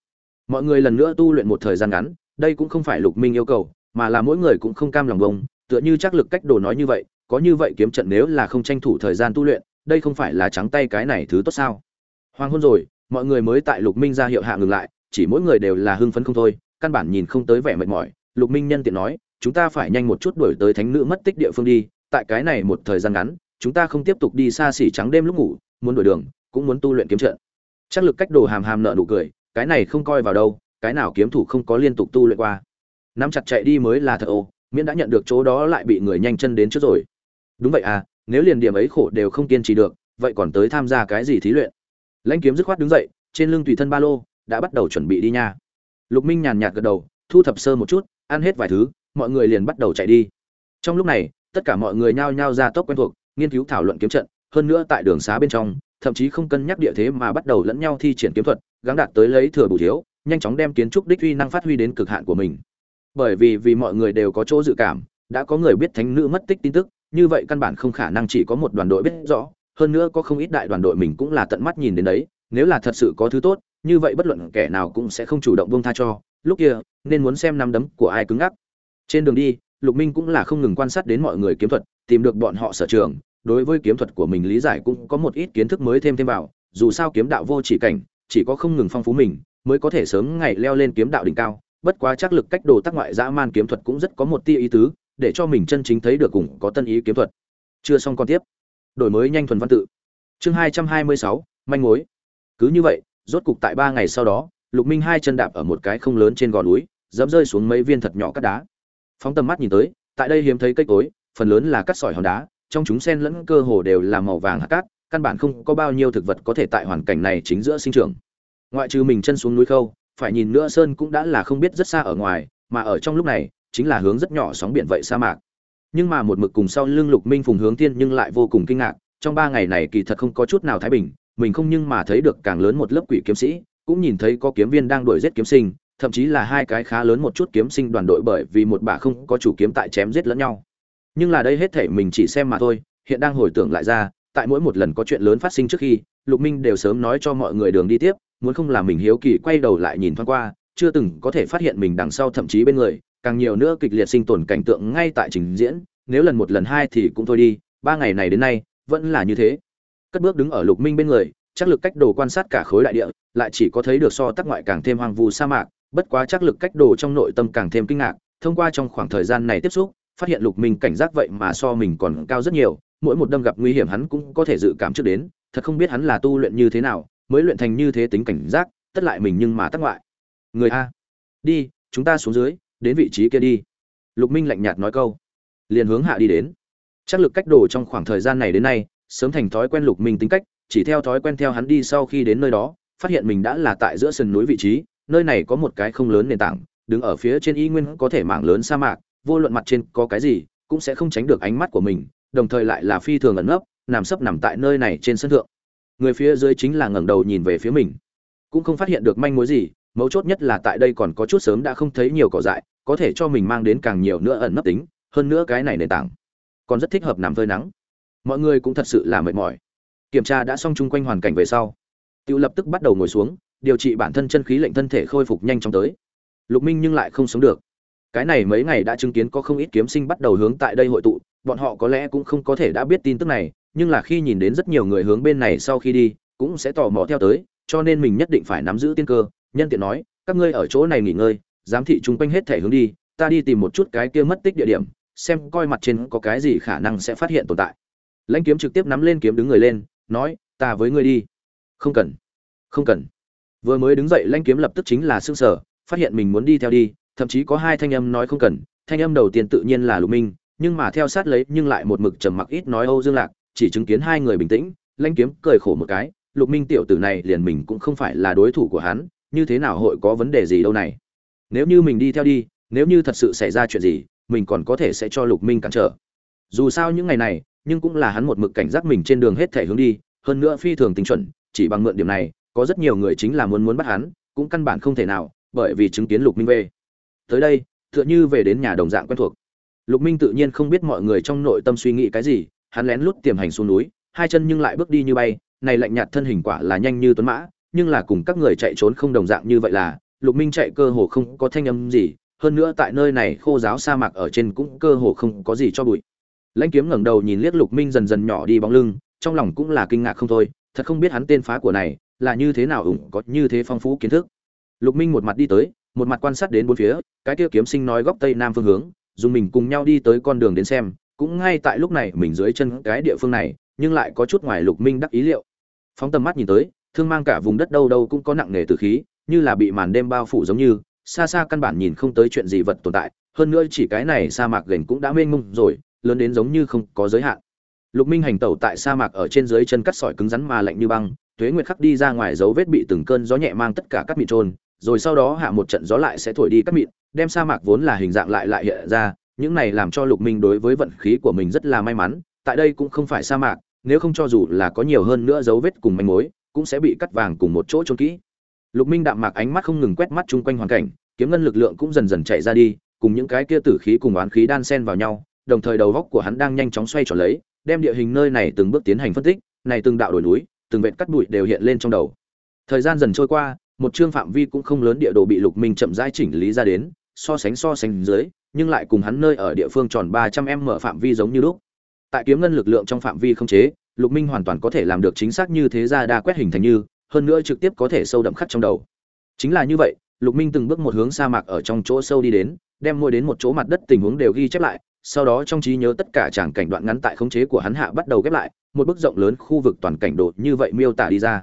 Mọi người lần nữa tu luyện một thời gian ngắn, đây cũng không phải lục minh yêu cầu, mà là mỗi người cũng không cam lòng bông, tựa như chắc lực cách đồ nói như vậy, có như vậy kiếm trận nếu là không tranh thủ thời gian tu luyện, đây không phải là trắng tay cái này thứ tốt sao? Hoàng hôn rồi, mọi người mới tại lục minh ra hiệu hạ ngừng lại chỉ mỗi người đều là hưng phấn không thôi, căn bản nhìn không tới vẻ mệt mỏi. Lục minh nhân tiện nói, chúng ta phải nhanh một chút đuổi tới thánh nữ mất tích địa phương đi, tại cái này một thời gian ngắn, chúng ta không tiếp tục đi xa xỉ trắng đêm lúc ngủ, muốn đổi đường, cũng muốn tu luyện kiếm trận. Chắc lực cách đồ hàm hàm nợ nụ cười, cái này không coi vào đâu, cái nào kiếm thủ không có liên tục tu luyện qua. Nắm chặt chạy đi mới là thật ô, miễn đã nhận được chỗ đó lại bị người nhanh chân đến trước rồi. Đúng vậy à nếu liền điểm ấy khổ đều không kiên trì được, vậy còn tới tham gia cái gì thí luyện? Lãnh kiếm dứt khoát đứng dậy, trên lưng tùy thân ba lô đã bắt đầu chuẩn bị đi nha. Lục minh nhàn nhạt gật đầu, thu thập sơ một chút, ăn hết vài thứ, mọi người liền bắt đầu chạy đi. Trong lúc này, tất cả mọi người nhao nhao ra tốc quen thuộc, nghiên cứu thảo luận kiếm trận, hơn nữa tại đường xá bên trong, thậm chí không cân nhắc địa thế mà bắt đầu lẫn nhau thi triển kiếm thuật, gắng đạt tới lấy thừa bù thiếu, nhanh chóng đem kiến trúc đích uy năng phát huy đến cực hạn của mình. Bởi vì vì mọi người đều có chỗ dự cảm, đã có người biết thánh nữ mất tích tin tức, như vậy căn bản không khả năng chỉ có một đoàn đội biết rõ, hơn nữa có không ít đại đoàn đội mình cũng là tận mắt nhìn đến đấy, nếu là thật sự có thứ tốt như vậy bất luận kẻ nào cũng sẽ không chủ động buông tha cho, lúc kia, nên muốn xem nắm đấm của ai cứng ngắc. Trên đường đi, lục minh cũng là không ngừng quan sát đến mọi người kiếm thuật, tìm được bọn họ sở trường. Đối với kiếm thuật của mình lý giải cũng có một ít kiến thức mới thêm thêm vào, dù sao kiếm đạo vô chỉ cảnh, chỉ có không ngừng phong phú mình, mới có thể sớm ngày leo lên kiếm đạo đỉnh cao. Bất quá chắc lực cách đồ tác ngoại dã man kiếm thuật cũng rất có một tia ý tứ, để cho mình chân chính thấy được cùng có tân ý kiếm thuật. Chưa xong còn tiếp. Đổi mới nhanh thuần văn tự. Chương hai trăm hai mươi sáu, manh mối. Cứ như vậy rốt cục tại ba ngày sau đó, lục minh hai chân đạp ở một cái không lớn trên gò núi, dẫm rơi xuống mấy viên thật nhỏ cát đá. Phóng tầm mắt nhìn tới, tại đây hiếm thấy cây cối, phần lớn là cát sỏi hòn đá, trong chúng sen lẫn cơ hồ đều là màu vàng hạt cát, căn bản không có bao nhiêu thực vật có thể tại hoàn cảnh này chính giữa sinh trưởng. Ngoại trừ mình chân xuống núi khâu, phải nhìn nữa sơn cũng đã là không biết rất xa ở ngoài, mà ở trong lúc này, chính là hướng rất nhỏ sóng biển vậy sa mạc. Nhưng mà một mực cùng sau lưng lục minh phùng hướng tiên nhưng lại vô cùng kinh ngạc, trong ba ngày này kỳ thật không có chút nào thái bình mình không nhưng mà thấy được càng lớn một lớp quỷ kiếm sĩ, cũng nhìn thấy có kiếm viên đang đuổi giết kiếm sinh, thậm chí là hai cái khá lớn một chút kiếm sinh đoàn đội bởi vì một bà không có chủ kiếm tại chém giết lẫn nhau. Nhưng là đây hết thể mình chỉ xem mà thôi, hiện đang hồi tưởng lại ra, tại mỗi một lần có chuyện lớn phát sinh trước khi, lục minh đều sớm nói cho mọi người đường đi tiếp, muốn không là mình hiếu kỳ quay đầu lại nhìn thoáng qua, chưa từng có thể phát hiện mình đằng sau thậm chí bên người, càng nhiều nữa kịch liệt sinh tồn cảnh tượng ngay tại trình diễn, nếu lần một lần hai thì cũng thôi đi, ba ngày này đến nay, vẫn là như thế cất bước đứng ở lục minh bên người, chắc lực cách đồ quan sát cả khối đại địa, lại chỉ có thấy được so tác ngoại càng thêm hoang vu sa mạc, bất quá chắc lực cách đồ trong nội tâm càng thêm kinh ngạc, thông qua trong khoảng thời gian này tiếp xúc, phát hiện lục minh cảnh giác vậy mà so mình còn cao rất nhiều, mỗi một đâm gặp nguy hiểm hắn cũng có thể dự cảm trước đến, thật không biết hắn là tu luyện như thế nào, mới luyện thành như thế tính cảnh giác, tất lại mình nhưng mà tác ngoại. Người a, đi, chúng ta xuống dưới, đến vị trí kia đi. Lục minh lạnh nhạt nói câu, liền hướng hạ đi đến. Chắc lực cách đồ trong khoảng thời gian này đến nay sớm thành thói quen lục minh tính cách, chỉ theo thói quen theo hắn đi sau khi đến nơi đó, phát hiện mình đã là tại giữa sườn núi vị trí, nơi này có một cái không lớn nền tảng, đứng ở phía trên y nguyên có thể mảng lớn sa mạc, vô luận mặt trên có cái gì, cũng sẽ không tránh được ánh mắt của mình, đồng thời lại là phi thường ẩn nấp, nằm sấp nằm tại nơi này trên sân thượng. Người phía dưới chính là ngẩng đầu nhìn về phía mình, cũng không phát hiện được manh mối gì, mấu chốt nhất là tại đây còn có chút sớm đã không thấy nhiều cỏ dại, có thể cho mình mang đến càng nhiều nữa ẩn nấp tính, hơn nữa cái này nền tảng còn rất thích hợp nằm phơi nắng mọi người cũng thật sự là mệt mỏi. Kiểm tra đã xong chung quanh hoàn cảnh về sau tự lập tức bắt đầu ngồi xuống, điều trị bản thân chân khí lệnh thân thể khôi phục nhanh chóng tới. Lục minh nhưng lại không sống được. Cái này mấy ngày đã chứng kiến có không ít kiếm sinh bắt đầu hướng tại đây hội tụ, bọn họ có lẽ cũng không có thể đã biết tin tức này, nhưng là khi nhìn đến rất nhiều người hướng bên này sau khi đi, cũng sẽ tò mò theo tới, cho nên mình nhất định phải nắm giữ tiên cơ, nhân tiện nói, các ngươi ở chỗ này nghỉ ngơi, giám thị chung quanh hết thể hướng đi, ta đi tìm một chút cái kia mất tích địa điểm, xem coi mặt trên có cái gì khả năng sẽ phát hiện tồn tại lãnh kiếm trực tiếp nắm lên kiếm đứng người lên, nói, ta với ngươi đi. Không cần không cần. Vừa mới đứng dậy, lãnh kiếm lập tức chính là xương sở phát hiện mình muốn đi theo đi, thậm chí có hai thanh âm nói không cần. Thanh âm đầu tiên tự nhiên là lục minh, nhưng mà theo sát lấy, nhưng lại một mực trầm mặc ít nói âu dương lạc, chỉ chứng kiến hai người bình tĩnh. Lãnh kiếm cười khổ một cái, lục minh tiểu tử này liền mình cũng không phải là đối thủ của hắn, như thế nào hội có vấn đề gì đâu này? Nếu như mình đi theo đi, nếu như thật sự xảy ra chuyện gì, mình còn có thể sẽ cho lục minh cản trở. Dù sao những ngày này nhưng cũng là hắn một mực cảnh giác mình trên đường hết thể hướng đi, hơn nữa phi thường tinh chuẩn, chỉ bằng mượn điểm này, có rất nhiều người chính là muốn muốn bắt hắn, cũng căn bản không thể nào, bởi vì chứng kiến lục minh về. Tới đây, tựa như về đến nhà đồng dạng quen thuộc. Lục minh tự nhiên không biết mọi người trong nội tâm suy nghĩ cái gì, hắn lén lút tiềm hành xuống núi, hai chân nhưng lại bước đi như bay, này lạnh nhạt thân hình quả là nhanh như tuấn mã, nhưng là cùng các người chạy trốn không đồng dạng như vậy là, lục minh chạy cơ hồ không có thanh âm gì, hơn nữa tại nơi này khô giáo sa mạc ở trên cũng cơ hồ không có gì cho bụi lãnh kiếm ngẩng đầu nhìn liếc lục minh dần dần nhỏ đi bóng lưng, trong lòng cũng là kinh ngạc không thôi, thật không biết hắn tên phá của này là như thế nào ủng có như thế phong phú kiến thức. Lục minh một mặt đi tới, một mặt quan sát đến bốn phía, cái kia kiếm sinh nói góc tây nam phương hướng, dùng mình cùng nhau đi tới con đường đến xem, cũng ngay tại lúc này mình dưới chân cái địa phương này, nhưng lại có chút ngoài lục minh đắc ý liệu. Phóng tầm mắt nhìn tới, thương mang cả vùng đất đâu đâu cũng có nặng nề từ khí, như là bị màn đêm bao phủ giống như, xa xa căn bản nhìn không tới chuyện gì vật tồn tại, hơn nữa chỉ cái này sa mạc gành cũng đã mênh mông rồi lớn đến giống như không có giới hạn. Lục minh hành tẩu tại sa mạc ở trên dưới chân cắt sỏi cứng rắn mà lạnh như băng, tuế nguyệt khắc đi ra ngoài dấu vết bị từng cơn gió nhẹ mang tất cả các mịn trôn, rồi sau đó hạ một trận gió lại sẽ thổi đi các mịn, đem sa mạc vốn là hình dạng lại lại hiện ra, những này làm cho lục minh đối với vận khí của mình rất là may mắn, tại đây cũng không phải sa mạc, nếu không cho dù là có nhiều hơn nữa dấu vết cùng manh mối, cũng sẽ bị cắt vàng cùng một chỗ trôn kỹ. Lục minh đạm mạc ánh mắt không ngừng quét mắt chung quanh hoàn cảnh, kiếm ngân lực lượng cũng dần dần chạy ra đi, cùng những cái kia tử khí cùng oán khí đan xen vào nhau đồng thời đầu góc của hắn đang nhanh chóng xoay tròn lấy, đem địa hình nơi này từng bước tiến hành phân tích, này từng đạo đồi núi, từng vệt cắt bụi đều hiện lên trong đầu. Thời gian dần trôi qua, một chương phạm vi cũng không lớn địa đồ bị lục minh chậm rãi chỉnh lý ra đến, so sánh so sánh dưới, nhưng lại cùng hắn nơi ở địa phương tròn ba trăm em mở phạm vi giống như lúc. Tại kiếm ngân lực lượng trong phạm vi không chế, lục minh hoàn toàn có thể làm được chính xác như thế ra đa quét hình thành như, hơn nữa trực tiếp có thể sâu đậm khắc trong đầu. Chính là như vậy, lục minh từng bước một hướng sa mạc ở trong chỗ sâu đi đến, đem môi đến một chỗ mặt đất tình huống đều ghi chép lại sau đó trong trí nhớ tất cả tràng cảnh đoạn ngắn tại khống chế của hắn hạ bắt đầu ghép lại, một bức rộng lớn khu vực toàn cảnh độ như vậy miêu tả đi ra.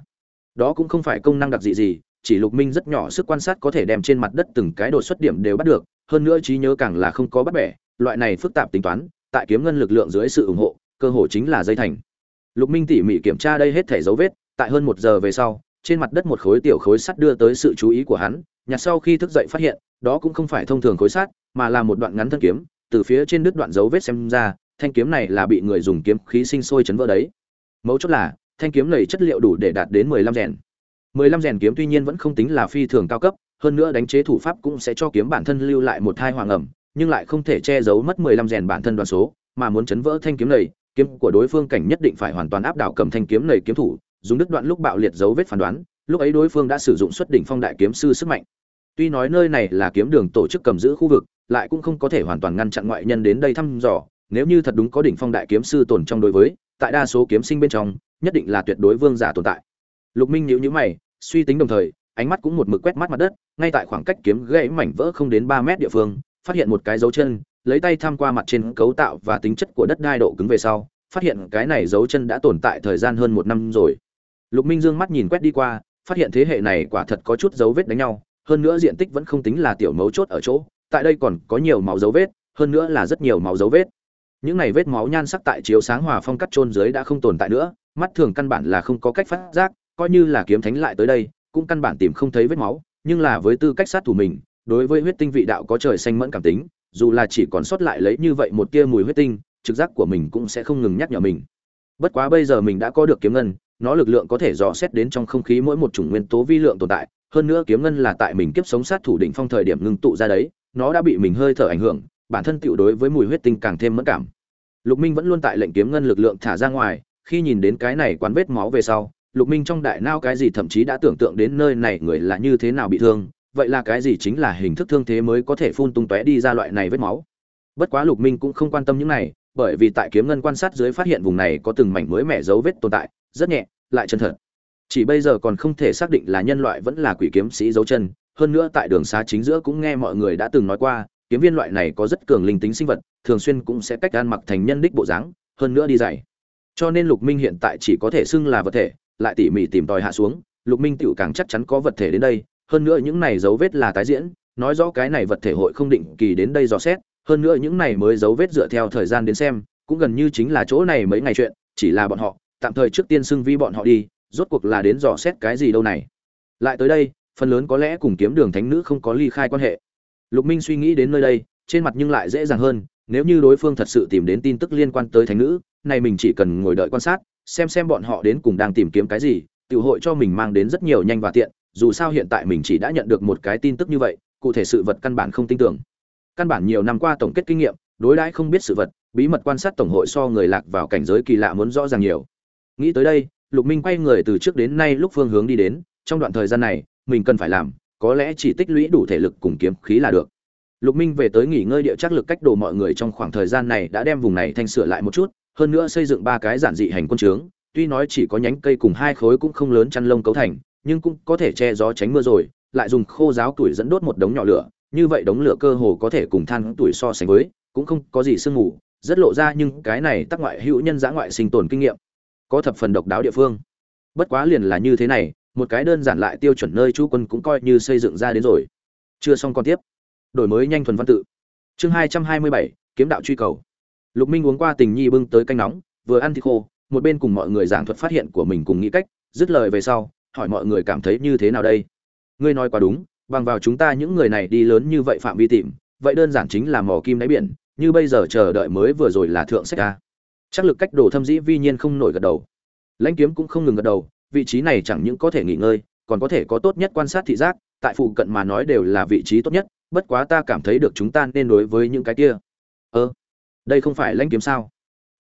Đó cũng không phải công năng đặc dị gì, chỉ lục minh rất nhỏ sức quan sát có thể đem trên mặt đất từng cái đột xuất điểm đều bắt được, hơn nữa trí nhớ càng là không có bắt bẻ, loại này phức tạp tính toán, tại kiếm ngân lực lượng dưới sự ủng hộ, cơ hội chính là dây thành. Lục minh tỉ mỉ kiểm tra đây hết thể dấu vết, tại hơn một giờ về sau, trên mặt đất một khối tiểu khối sắt đưa tới sự chú ý của hắn, nhặt sau khi thức dậy phát hiện, đó cũng không phải thông thường khối sắt, mà là một đoạn ngắn thân kiếm từ phía trên đứt đoạn dấu vết xem ra, thanh kiếm này là bị người dùng kiếm khí sinh sôi chấn vỡ đấy. Mấu chốt là, thanh kiếm này chất liệu đủ để đạt đến mười lăm rèn. mười lăm rèn kiếm tuy nhiên vẫn không tính là phi thường cao cấp, hơn nữa đánh chế thủ pháp cũng sẽ cho kiếm bản thân lưu lại một thai hoàng ẩm, nhưng lại không thể che giấu mất mười lăm rèn bản thân đoàn số, mà muốn chấn vỡ thanh kiếm này, kiếm của đối phương cảnh nhất định phải hoàn toàn áp đảo cầm thanh kiếm này kiếm thủ, dùng đứt đoạn lúc bạo liệt dấu vết phán đoán, lúc ấy đối phương đã sử dụng xuất đỉnh phong đại kiếm sư sức mạnh. Tuy nói nơi này là kiếm đường tổ chức cầm giữ khu vực lại cũng không có thể hoàn toàn ngăn chặn ngoại nhân đến đây thăm dò. Nếu như thật đúng có đỉnh phong đại kiếm sư tồn trong đối với, tại đa số kiếm sinh bên trong, nhất định là tuyệt đối vương giả tồn tại. Lục minh nhíu nhíu mày, suy tính đồng thời, ánh mắt cũng một mực quét mắt mặt đất, ngay tại khoảng cách kiếm gãy mảnh vỡ không đến ba mét địa phương, phát hiện một cái dấu chân, lấy tay tham qua mặt trên cấu tạo và tính chất của đất đai độ cứng về sau, phát hiện cái này dấu chân đã tồn tại thời gian hơn một năm rồi. Lục minh dương mắt nhìn quét đi qua, phát hiện thế hệ này quả thật có chút dấu vết đánh nhau, hơn nữa diện tích vẫn không tính là tiểu mấu chốt ở chỗ tại đây còn có nhiều máu dấu vết, hơn nữa là rất nhiều máu dấu vết. Những này vết máu nhan sắc tại chiếu sáng hòa phong cắt trôn dưới đã không tồn tại nữa, mắt thường căn bản là không có cách phát giác, coi như là kiếm thánh lại tới đây, cũng căn bản tìm không thấy vết máu, nhưng là với tư cách sát thủ mình, đối với huyết tinh vị đạo có trời xanh mẫn cảm tính, dù là chỉ còn sót lại lấy như vậy một tia mùi huyết tinh, trực giác của mình cũng sẽ không ngừng nhắc nhở mình. Bất quá bây giờ mình đã có được kiếm ngân, nó lực lượng có thể dò xét đến trong không khí mỗi một chủng nguyên tố vi lượng tồn tại, hơn nữa kiếm ngân là tại mình kiếp sống sát thủ đỉnh phong thời điểm ngưng tụ ra đấy nó đã bị mình hơi thở ảnh hưởng, bản thân tiểu đối với mùi huyết tinh càng thêm mẫn cảm. Lục minh vẫn luôn tại lệnh kiếm ngân lực lượng thả ra ngoài, khi nhìn đến cái này quán vết máu về sau, lục minh trong đại nao cái gì thậm chí đã tưởng tượng đến nơi này người là như thế nào bị thương, vậy là cái gì chính là hình thức thương thế mới có thể phun tung tóe đi ra loại này vết máu. Bất quá lục minh cũng không quan tâm những này, bởi vì tại kiếm ngân quan sát dưới phát hiện vùng này có từng mảnh mới mẻ dấu vết tồn tại, rất nhẹ, lại chân thật. Chỉ bây giờ còn không thể xác định là nhân loại vẫn là quỷ kiếm sĩ dấu chân hơn nữa tại đường xá chính giữa cũng nghe mọi người đã từng nói qua, kiếm viên loại này có rất cường linh tính sinh vật, thường xuyên cũng sẽ cách ăn mặc thành nhân đích bộ dáng, hơn nữa đi dày cho nên lục minh hiện tại chỉ có thể xưng là vật thể, lại tỉ mỉ tìm tòi hạ xuống, lục minh tựu càng chắc chắn có vật thể đến đây, hơn nữa những này dấu vết là tái diễn, nói rõ cái này vật thể hội không định kỳ đến đây dò xét, hơn nữa những này mới dấu vết dựa theo thời gian đến xem, cũng gần như chính là chỗ này mấy ngày chuyện, chỉ là bọn họ, tạm thời trước tiên xưng vi bọn họ đi, rốt cuộc là đến dò xét cái gì đâu này. Lại tới đây phần lớn có lẽ cùng kiếm đường thánh nữ không có ly khai quan hệ. Lục minh suy nghĩ đến nơi đây, trên mặt nhưng lại dễ dàng hơn, nếu như đối phương thật sự tìm đến tin tức liên quan tới thánh nữ, này mình chỉ cần ngồi đợi quan sát, xem xem bọn họ đến cùng đang tìm kiếm cái gì, tiểu hội cho mình mang đến rất nhiều nhanh và tiện, dù sao hiện tại mình chỉ đã nhận được một cái tin tức như vậy, cụ thể sự vật căn bản không tin tưởng. Căn bản nhiều năm qua tổng kết kinh nghiệm, đối đãi không biết sự vật, bí mật quan sát tổng hội so người lạc vào cảnh giới kỳ lạ muốn rõ ràng nhiều. Nghĩ tới đây, lục minh quay người từ trước đến nay lúc phương hướng đi đến, trong đoạn thời gian này mình cần phải làm, có lẽ chỉ tích lũy đủ thể lực cùng kiếm khí là được. Lục minh về tới nghỉ ngơi địa chắc lực cách đồ mọi người trong khoảng thời gian này đã đem vùng này thanh sửa lại một chút, hơn nữa xây dựng ba cái giản dị hành quân trướng, tuy nói chỉ có nhánh cây cùng hai khối cũng không lớn chăn lông cấu thành, nhưng cũng có thể che gió tránh mưa rồi, lại dùng khô giáo tuổi dẫn đốt một đống nhỏ lửa, như vậy đống lửa cơ hồ có thể cùng than tuổi so sánh với, cũng không có gì sương mù, rất lộ ra nhưng cái này tác ngoại hữu nhân giã ngoại sinh tồn kinh nghiệm, có thập phần độc đáo địa phương. Bất quá liền là như thế này một cái đơn giản lại tiêu chuẩn nơi chú quân cũng coi như xây dựng ra đến rồi. Chưa xong còn tiếp. Đổi mới nhanh thuần văn tự. Chương hai trăm hai mươi bảy, kiếm đạo truy cầu. Lục minh uống qua tình nhi bưng tới canh nóng, vừa ăn thịt khô, một bên cùng mọi người giảng thuật phát hiện của mình cùng nghĩ cách, dứt lời về sau, hỏi mọi người cảm thấy như thế nào đây. Ngươi nói quá đúng, bằng vào chúng ta những người này đi lớn như vậy phạm vi tìm, vậy đơn giản chính là mò kim đáy biển, như bây giờ chờ đợi mới vừa rồi là thượng sách ca chắc lực cách đồ thâm dĩ vi nhiên không nổi gật đầu. Lãnh kiếm cũng không ngừng gật đầu vị trí này chẳng những có thể nghỉ ngơi, còn có thể có tốt nhất quan sát thị giác, tại phụ cận mà nói đều là vị trí tốt nhất, bất quá ta cảm thấy được chúng ta nên đối với những cái kia. Ơ, đây không phải lãnh kiếm sao?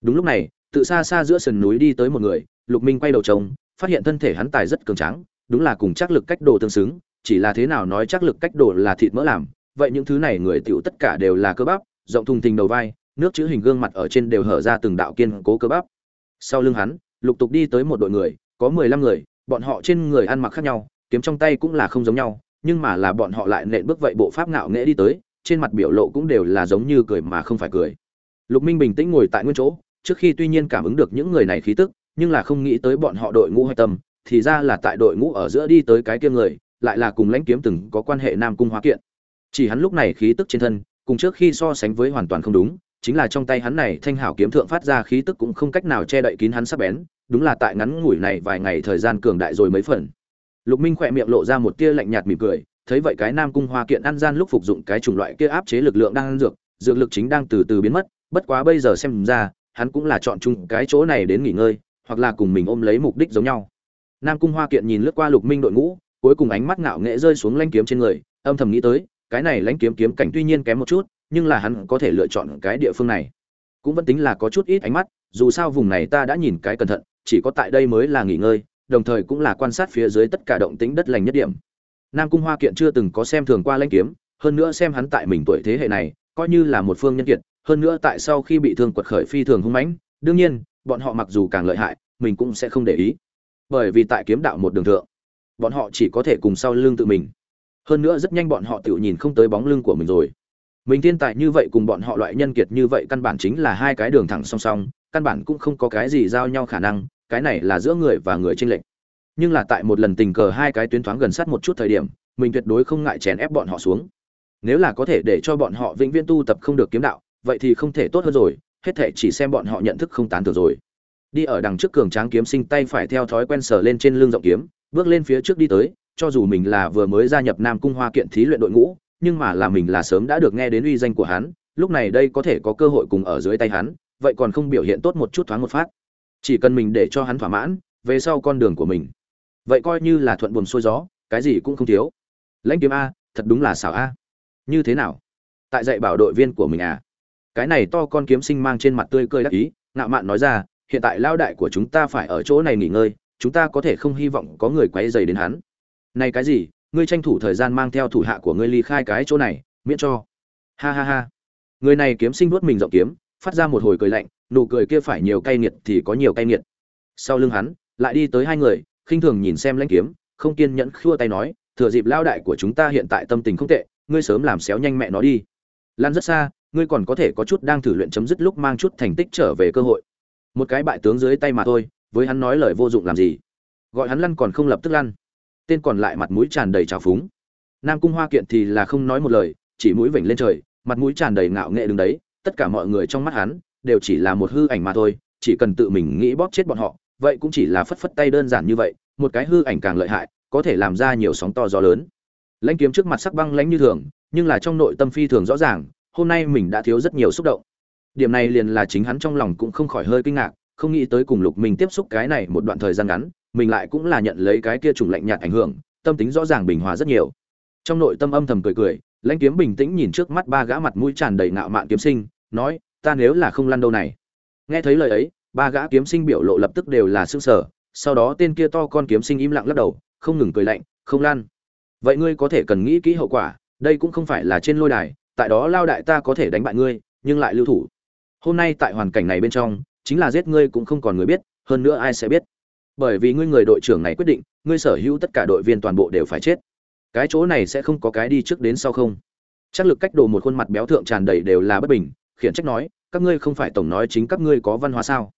Đúng lúc này tự xa xa giữa sườn núi đi tới một người, lục minh quay đầu trông, phát hiện thân thể hắn tài rất cường tráng, đúng là cùng chắc lực cách đồ tương xứng, chỉ là thế nào nói chắc lực cách đồ là thịt mỡ làm, vậy những thứ này người tiểu tất cả đều là cơ bắp, rộng thùng thình đầu vai, nước chữ hình gương mặt ở trên đều hở ra từng đạo kiên cố cơ bắp. Sau lưng hắn, lục tục đi tới một đội người có mười lăm người, bọn họ trên người ăn mặc khác nhau, kiếm trong tay cũng là không giống nhau, nhưng mà là bọn họ lại nện bước vậy bộ pháp ngạo nghễ đi tới, trên mặt biểu lộ cũng đều là giống như cười mà không phải cười. Lục minh bình tĩnh ngồi tại nguyên chỗ, trước khi tuy nhiên cảm ứng được những người này khí tức, nhưng là không nghĩ tới bọn họ đội ngũ hay tâm, thì ra là tại đội ngũ ở giữa đi tới cái kia người, lại là cùng lãnh kiếm từng có quan hệ nam cung hóa kiện. Chỉ hắn lúc này khí tức trên thân, cùng trước khi so sánh với hoàn toàn không đúng chính là trong tay hắn này thanh hảo kiếm thượng phát ra khí tức cũng không cách nào che đậy kín hắn sắc bén, đúng là tại ngắn ngủi này vài ngày thời gian cường đại rồi mấy phần. Lục minh khỏe miệng lộ ra một tia lạnh nhạt mỉm cười, thấy vậy cái nam cung hoa kiện ăn gian lúc phục dụng cái chủng loại kia áp chế lực lượng đang ăn dược dược lực chính đang từ từ biến mất, bất quá bây giờ xem ra, hắn cũng là chọn chung cái chỗ này đến nghỉ ngơi, hoặc là cùng mình ôm lấy mục đích giống nhau. Nam cung hoa kiện nhìn lướt qua lục minh đội ngũ, cuối cùng ánh mắt ngạo nghễ rơi xuống lãnh kiếm trên người, âm thầm nghĩ tới, cái này lãnh kiếm kiếm cảnh tuy nhiên kém một chút nhưng là hắn có thể lựa chọn cái địa phương này. Cũng vẫn tính là có chút ít ánh mắt, dù sao vùng này ta đã nhìn cái cẩn thận, chỉ có tại đây mới là nghỉ ngơi, đồng thời cũng là quan sát phía dưới tất cả động tĩnh đất lành nhất điểm. Nam cung hoa kiện chưa từng có xem thường qua lãnh kiếm, hơn nữa xem hắn tại mình tuổi thế hệ này, coi như là một phương nhân kiệt, hơn nữa tại sau khi bị thương quật khởi phi thường hung mãnh, đương nhiên, bọn họ mặc dù càng lợi hại, mình cũng sẽ không để ý. Bởi vì tại kiếm đạo một đường thượng, bọn họ chỉ có thể cùng sau lưng tự mình. Hơn nữa rất nhanh bọn họ tự nhìn không tới bóng lưng của mình rồi mình thiên tài như vậy cùng bọn họ loại nhân kiệt như vậy căn bản chính là hai cái đường thẳng song song, căn bản cũng không có cái gì giao nhau khả năng, cái này là giữa người và người trên lệch. nhưng là tại một lần tình cờ hai cái tuyến thoáng gần sát một chút thời điểm, mình tuyệt đối không ngại chèn ép bọn họ xuống nếu là có thể để cho bọn họ vĩnh viễn tu tập không được kiếm đạo, vậy thì không thể tốt hơn rồi, hết thể chỉ xem bọn họ nhận thức không tán tưởng rồi đi ở đằng trước cường tráng kiếm sinh tay phải theo thói quen sờ lên trên lưng rộng kiếm, bước lên phía trước đi tới, cho dù mình là vừa mới gia nhập nam cung hoa kiện thí luyện đội ngũ nhưng mà là mình là sớm đã được nghe đến uy danh của hắn, lúc này đây có thể có cơ hội cùng ở dưới tay hắn, vậy còn không biểu hiện tốt một chút thoáng một phát. Chỉ cần mình để cho hắn thỏa mãn, về sau con đường của mình. Vậy coi như là thuận buồm xuôi gió, cái gì cũng không thiếu. Lãnh kiếm a, thật đúng là xảo a. Như thế nào? Tại dạy bảo đội viên của mình à? Cái này to con kiếm sinh mang trên mặt tươi cười đắc ý, ngạo mạn nói ra, hiện tại lao đại của chúng ta phải ở chỗ này nghỉ ngơi, chúng ta có thể không hy vọng có người quấy rầy đến hắn. Này cái gì? Ngươi tranh thủ thời gian mang theo thủ hạ của ngươi ly khai cái chỗ này, miễn cho. Ha ha ha. Người này kiếm sinh nuốt mình rộng kiếm, phát ra một hồi cười lạnh, nụ cười kia phải nhiều cay nghiệt thì có nhiều cay nghiệt. Sau lưng hắn, lại đi tới hai người, khinh thường nhìn xem lãnh kiếm, không kiên nhẫn khua tay nói, thừa dịp lao đại của chúng ta hiện tại tâm tình không tệ, ngươi sớm làm xéo nhanh mẹ nó đi. Lan rất xa, ngươi còn có thể có chút đang thử luyện chấm dứt lúc mang chút thành tích trở về cơ hội. Một cái bại tướng dưới tay mà thôi, với hắn nói lời vô dụng làm gì? Gọi hắn lăn còn không lập tức lăn tên còn lại mặt mũi tràn đầy trào phúng. Nam cung hoa kiện thì là không nói một lời, chỉ mũi vểnh lên trời, mặt mũi tràn đầy ngạo nghệ đứng đấy, tất cả mọi người trong mắt hắn đều chỉ là một hư ảnh mà thôi, chỉ cần tự mình nghĩ bóp chết bọn họ, vậy cũng chỉ là phất phất tay đơn giản như vậy, một cái hư ảnh càng lợi hại, có thể làm ra nhiều sóng to gió lớn. Lãnh kiếm trước mặt sắc băng lãnh như thường, nhưng là trong nội tâm phi thường rõ ràng, hôm nay mình đã thiếu rất nhiều xúc động. Điểm này liền là chính hắn trong lòng cũng không khỏi hơi kinh ngạc, không nghĩ tới cùng lục mình tiếp xúc cái này một đoạn thời gian ngắn mình lại cũng là nhận lấy cái kia trùng lạnh nhạt ảnh hưởng, tâm tính rõ ràng bình hòa rất nhiều. Trong nội tâm âm thầm cười cười, lãnh kiếm bình tĩnh nhìn trước mắt ba gã mặt mũi tràn đầy ngạo mạn kiếm sinh, nói, ta nếu là không lăn đâu này? Nghe thấy lời ấy, ba gã kiếm sinh biểu lộ lập tức đều là sững sờ, sau đó tên kia to con kiếm sinh im lặng lắc đầu, không ngừng cười lạnh, không lăn. Vậy ngươi có thể cần nghĩ kỹ hậu quả, đây cũng không phải là trên lôi đài, tại đó lao đại ta có thể đánh bại ngươi, nhưng lại lưu thủ. Hôm nay tại hoàn cảnh này bên trong, chính là giết ngươi cũng không còn người biết, hơn nữa ai sẽ biết? Bởi vì ngươi người đội trưởng này quyết định, ngươi sở hữu tất cả đội viên toàn bộ đều phải chết. Cái chỗ này sẽ không có cái đi trước đến sau không? Chắc lực cách đồ một khuôn mặt béo thượng tràn đầy đều là bất bình, khiển trách nói, các ngươi không phải tổng nói chính các ngươi có văn hóa sao?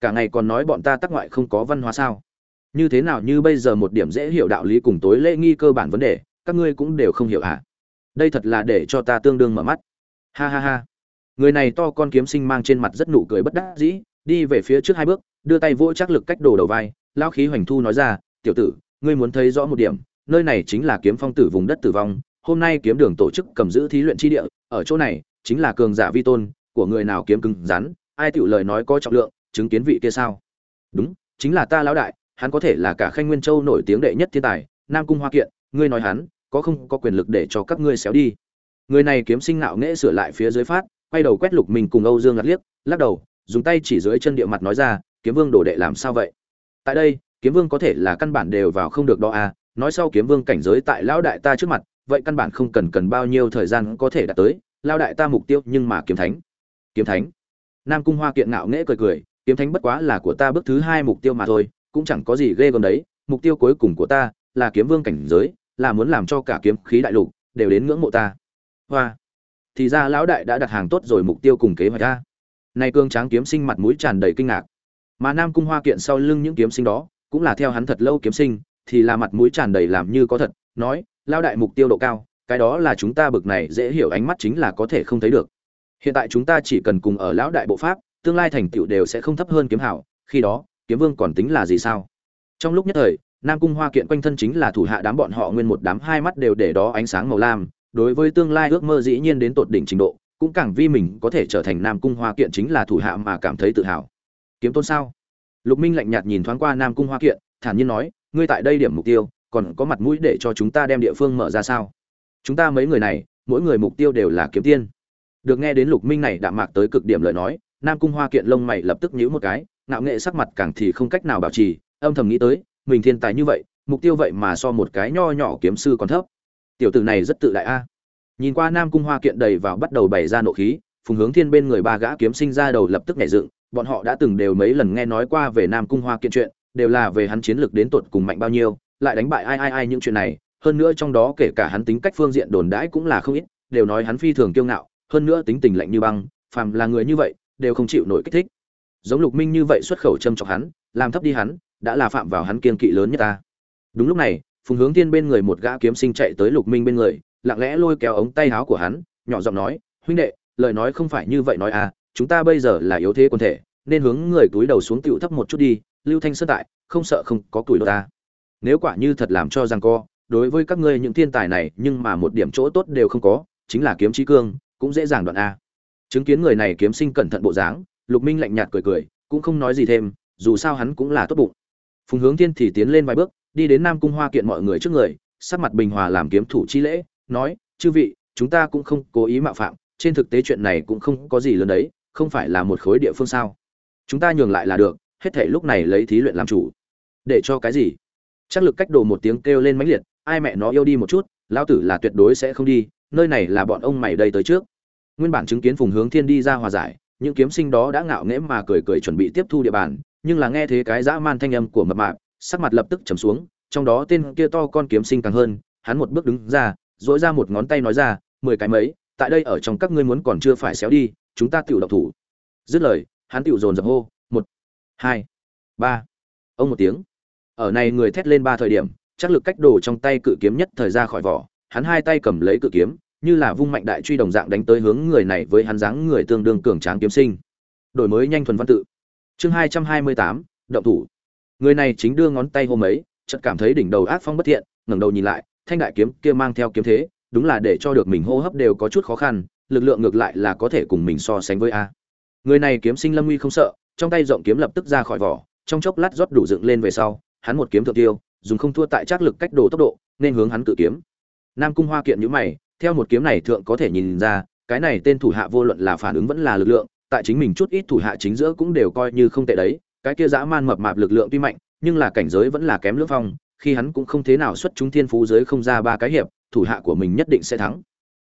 Cả ngày còn nói bọn ta tắc ngoại không có văn hóa sao? Như thế nào như bây giờ một điểm dễ hiểu đạo lý cùng tối lễ nghi cơ bản vấn đề, các ngươi cũng đều không hiểu hả? À? đây thật là để cho ta tương đương mở mắt. Ha ha ha. Người này to con kiếm sinh mang trên mặt rất nụ cười bất đắc dĩ, đi về phía trước hai bước, đưa tay vỗ chắc lực cách đồ đầu vai Lão khí hoành thu nói ra, tiểu tử, ngươi muốn thấy rõ một điểm, nơi này chính là kiếm phong tử vùng đất tử vong, hôm nay kiếm đường tổ chức cầm giữ thí luyện chi địa, ở chỗ này chính là cường giả vi tôn, của người nào kiếm cứng rắn, ai tiểu lời nói có trọng lượng, chứng kiến vị kia sao? Đúng, chính là ta lão đại, hắn có thể là cả khanh nguyên châu nổi tiếng đệ nhất thiên tài, nam cung hoa kiện, ngươi nói hắn, có không có quyền lực để cho các ngươi xéo đi? Người này kiếm sinh ngạo nghễ sửa lại phía dưới phát, quay đầu quét lục mình cùng âu dương ngặt liếc, lắc đầu, dùng tay chỉ dưới chân địa mặt nói ra, kiếm vương đổ đệ làm sao vậy? Tại đây, kiếm vương có thể là căn bản đều vào không được đó à nói sau kiếm vương cảnh giới tại lão đại ta trước mặt, vậy căn bản không cần cần bao nhiêu thời gian có thể đạt tới lao đại ta mục tiêu nhưng mà kiếm thánh. Kiếm thánh. Nam cung hoa kiện ngạo nghễ cười cười, kiếm thánh bất quá là của ta bước thứ hai mục tiêu mà thôi, cũng chẳng có gì ghê gớm đấy, mục tiêu cuối cùng của ta là kiếm vương cảnh giới, là muốn làm cho cả kiếm khí đại lục đều đến ngưỡng mộ ta. Hoa. Thì ra lão đại đã đặt hàng tốt rồi mục tiêu cùng kế hoạch ta. Nay cương tráng kiếm sinh mặt mũi tràn đầy kinh ngạc mà nam cung hoa kiện sau lưng những kiếm sinh đó, cũng là theo hắn thật lâu kiếm sinh, thì là mặt mũi tràn đầy làm như có thật, nói lao đại mục tiêu độ cao, cái đó là chúng ta bực này dễ hiểu ánh mắt chính là có thể không thấy được. Hiện tại chúng ta chỉ cần cùng ở lão đại bộ pháp, tương lai thành tựu đều sẽ không thấp hơn kiếm hảo, khi đó, kiếm vương còn tính là gì sao? Trong lúc nhất thời, nam cung hoa kiện quanh thân chính là thủ hạ đám bọn họ nguyên một đám hai mắt đều để đó ánh sáng màu lam, đối với tương lai ước mơ dĩ nhiên đến tột đỉnh trình độ, cũng càng vi mình có thể trở thành nam cung hoa kiện chính là thủ hạ mà cảm thấy tự hào kiếm tôn sao? Lục minh lạnh nhạt nhìn thoáng qua nam cung hoa kiện, thản nhiên nói, ngươi tại đây điểm mục tiêu, còn có mặt mũi để cho chúng ta đem địa phương mở ra sao? Chúng ta mấy người này, mỗi người mục tiêu đều là kiếm tiên. Được nghe đến lục minh này đạm mạc tới cực điểm lời nói, nam cung hoa kiện lông mày lập tức nhíu một cái, ngạo nghệ sắc mặt càng thì không cách nào bảo trì, âm thầm nghĩ tới, mình thiên tài như vậy, mục tiêu vậy mà so một cái nho nhỏ kiếm sư còn thấp. Tiểu tử này rất tự đại a. Nhìn qua nam cung hoa kiện đầy vào bắt đầu bày ra nộ khí, phùng hướng thiên bên người ba gã kiếm sinh ra đầu lập tức nhảy dựng bọn họ đã từng đều mấy lần nghe nói qua về nam cung hoa kiện chuyện, đều là về hắn chiến lược đến tuột cùng mạnh bao nhiêu, lại đánh bại ai ai ai những chuyện này. Hơn nữa trong đó kể cả hắn tính cách phương diện đồn đãi cũng là không ít, đều nói hắn phi thường kiêu ngạo, hơn nữa tính tình lạnh như băng, phàm là người như vậy, đều không chịu nổi kích thích. Giống lục minh như vậy xuất khẩu châm chọc hắn, làm thấp đi hắn, đã là phạm vào hắn kiên kỵ lớn nhất ta. Đúng lúc này, phùng hướng tiên bên người một gã kiếm sinh chạy tới lục minh bên người, lặng lẽ lôi kéo ống tay áo của hắn, nhỏ giọng nói, huynh đệ, lời nói không phải như vậy nói à chúng ta bây giờ là yếu thế quân thể, nên hướng người túi đầu xuống tựu thấp một chút đi, lưu thanh sơn tại, không sợ không có tuổi đ ta. Nếu quả như thật làm cho rằng co, đối với các ngươi những thiên tài này, nhưng mà một điểm chỗ tốt đều không có, chính là kiếm trí cương, cũng dễ dàng đoạn a. Chứng kiến người này kiếm sinh cẩn thận bộ dáng, lục minh lạnh nhạt cười cười, cũng không nói gì thêm, dù sao hắn cũng là tốt bụng. Phùng hướng thiên thì tiến lên vài bước, đi đến nam cung hoa kiện mọi người trước người, sắc mặt bình hòa làm kiếm thủ chi lễ, nói, chư vị, chúng ta cũng không cố ý mạo phạm, trên thực tế chuyện này cũng không có gì lớn đấy không phải là một khối địa phương sao? Chúng ta nhường lại là được, hết thể lúc này lấy thí luyện làm chủ. Để cho cái gì? Chắc lực cách đồ một tiếng kêu lên mãnh liệt, ai mẹ nó yêu đi một chút, lão tử là tuyệt đối sẽ không đi, nơi này là bọn ông mày đây tới trước. Nguyên bản chứng kiến phùng hướng thiên đi ra hòa giải, những kiếm sinh đó đã ngạo nghễ mà cười cười chuẩn bị tiếp thu địa bàn, nhưng là nghe thế cái dã man thanh âm của mập mạp, sắc mặt lập tức trầm xuống, trong đó tên kia to con kiếm sinh càng hơn, hắn một bước đứng ra dỗi ra một ngón tay nói ra, mười cái mấy, tại đây ở trong các ngươi muốn còn chưa phải xéo đi chúng ta tiểu độc thủ. Dứt lời, hắn tiểu dồn dập hô, một, hai, ba. Ông một tiếng. Ở này người thét lên ba thời điểm, chắc lực cách đồ trong tay cự kiếm nhất thời ra khỏi vỏ, hắn hai tay cầm lấy cự kiếm, như là vung mạnh đại truy đồng dạng đánh tới hướng người này với hắn dáng người tương đương cường tráng kiếm sinh. Đổi mới nhanh thuần văn tự. Chương hai trăm hai mươi tám, động thủ. Người này chính đưa ngón tay hôm ấy, chợt cảm thấy đỉnh đầu ác phong bất thiện, ngẩng đầu nhìn lại, thanh đại kiếm kia mang theo kiếm thế, đúng là để cho được mình hô hấp đều có chút khó khăn lực lượng ngược lại là có thể cùng mình so sánh với a. Người này kiếm sinh lâm nguy không sợ, trong tay rộng kiếm lập tức ra khỏi vỏ, trong chốc lát rót đủ dựng lên về sau, hắn một kiếm thượng tiêu, dùng không thua tại trác lực cách đồ tốc độ, nên hướng hắn cự kiếm. Nam cung hoa kiện nhíu mày, theo một kiếm này thượng có thể nhìn ra, cái này tên thủ hạ vô luận là phản ứng vẫn là lực lượng, tại chính mình chút ít thủ hạ chính giữa cũng đều coi như không tệ đấy, cái kia dã man mập mạp lực lượng tuy mạnh, nhưng là cảnh giới vẫn là kém lưỡng phong, khi hắn cũng không thế nào xuất chúng thiên phú giới không ra ba cái hiệp, thủ hạ của mình nhất định sẽ thắng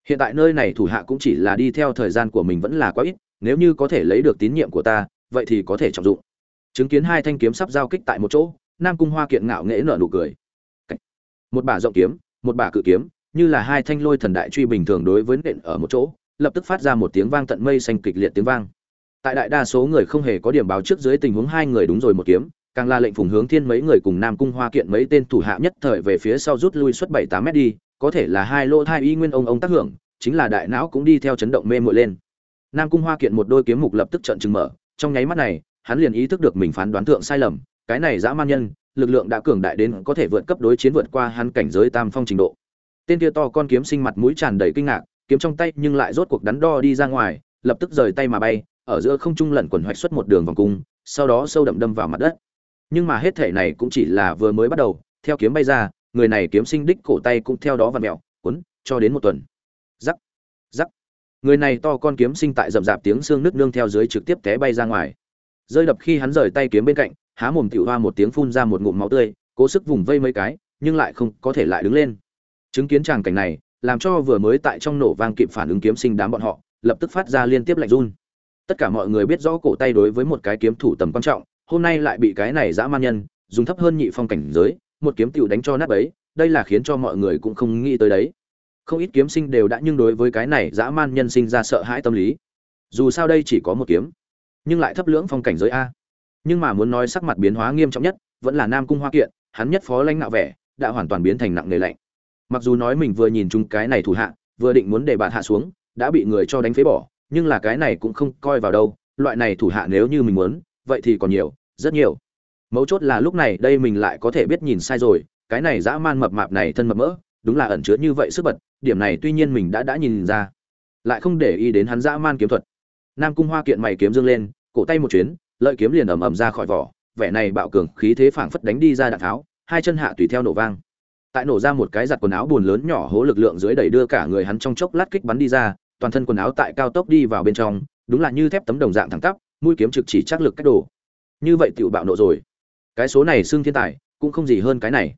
hiện tại nơi này thủ hạ cũng chỉ là đi theo thời gian của mình vẫn là quá ít, nếu như có thể lấy được tín nhiệm của ta, vậy thì có thể trọng dụng. Chứng kiến hai thanh kiếm sắp giao kích tại một chỗ, nam cung hoa kiện ngạo nghễ nở nụ cười. Một bả rộng kiếm, một bả cự kiếm, như là hai thanh lôi thần đại truy bình thường đối với nện ở một chỗ, lập tức phát ra một tiếng vang tận mây xanh kịch liệt tiếng vang. Tại đại đa số người không hề có điểm báo trước dưới tình huống hai người đúng rồi một kiếm, càng là lệnh phùng hướng thiên mấy người cùng nam cung hoa kiện mấy tên thủ hạ nhất thời về phía sau rút lui suốt bảy tám mét đi có thể là hai lô thai y nguyên ông ông tác hưởng, chính là đại não cũng đi theo chấn động mê muội lên. Nam cung hoa kiện một đôi kiếm mục lập tức trận trừng mở, trong nháy mắt này, hắn liền ý thức được mình phán đoán thượng sai lầm, cái này dã man nhân, lực lượng đã cường đại đến có thể vượt cấp đối chiến vượt qua hắn cảnh giới tam phong trình độ. Tên kia to con kiếm sinh mặt mũi tràn đầy kinh ngạc, kiếm trong tay nhưng lại rốt cuộc đắn đo đi ra ngoài, lập tức rời tay mà bay, ở giữa không trung lẩn quẩn hoạch xuất một đường vòng cung, sau đó sâu đậm đâm vào mặt đất. Nhưng mà hết thể này cũng chỉ là vừa mới bắt đầu, theo kiếm bay ra người này kiếm sinh đích cổ tay cũng theo đó vặn mẹo, cuốn, cho đến một tuần. Rắc rắc. Người này to con kiếm sinh tại rậm rạp tiếng xương nước nương theo dưới trực tiếp té bay ra ngoài. Rơi đập khi hắn rời tay kiếm bên cạnh, há mồm tiểu hoa một tiếng phun ra một ngụm máu tươi, cố sức vùng vây mấy cái, nhưng lại không có thể lại đứng lên. Chứng kiến tràng cảnh này, làm cho vừa mới tại trong nổ vang kịp phản ứng kiếm sinh đám bọn họ, lập tức phát ra liên tiếp lạnh run. Tất cả mọi người biết rõ cổ tay đối với một cái kiếm thủ tầm quan trọng, hôm nay lại bị cái này dã man nhân, dùng thấp hơn nhị phong cảnh giới một kiếm tiểu đánh cho nát ấy đây là khiến cho mọi người cũng không nghĩ tới đấy. Không ít kiếm sinh đều đã nhưng đối với cái này dã man nhân sinh ra sợ hãi tâm lý. Dù sao đây chỉ có một kiếm, nhưng lại thấp lưỡng phong cảnh giới a. Nhưng mà muốn nói sắc mặt biến hóa nghiêm trọng nhất, vẫn là nam cung hoa kiện, hắn nhất phó lãnh nạo vẻ, đã hoàn toàn biến thành nặng nề lạnh. Mặc dù nói mình vừa nhìn chung cái này thủ hạ, vừa định muốn để bạn hạ xuống, đã bị người cho đánh phế bỏ, nhưng là cái này cũng không coi vào đâu, loại này thủ hạ nếu như mình muốn, vậy thì còn nhiều, rất nhiều mấu chốt là lúc này đây mình lại có thể biết nhìn sai rồi, cái này dã man mập mạp này thân mập mỡ, đúng là ẩn chứa như vậy sức bật, điểm này tuy nhiên mình đã đã nhìn ra. Lại không để ý đến hắn dã man kiếm thuật. Nam cung hoa kiện mày kiếm dương lên, cổ tay một chuyến, lợi kiếm liền ầm ầm ra khỏi vỏ, vẻ này bạo cường khí thế phảng phất đánh đi ra đạn tháo, hai chân hạ tùy theo nổ vang. Tại nổ ra một cái giặt quần áo buồn lớn nhỏ hố lực lượng dưới đẩy đưa cả người hắn trong chốc lát kích bắn đi ra, toàn thân quần áo tại cao tốc đi vào bên trong, đúng là như thép tấm đồng dạng thẳng tắp, mũi kiếm trực chỉ chắc lực cách đồ. Như vậy tiểu bạo nộ rồi cái số này xưng thiên tài, cũng không gì hơn cái này.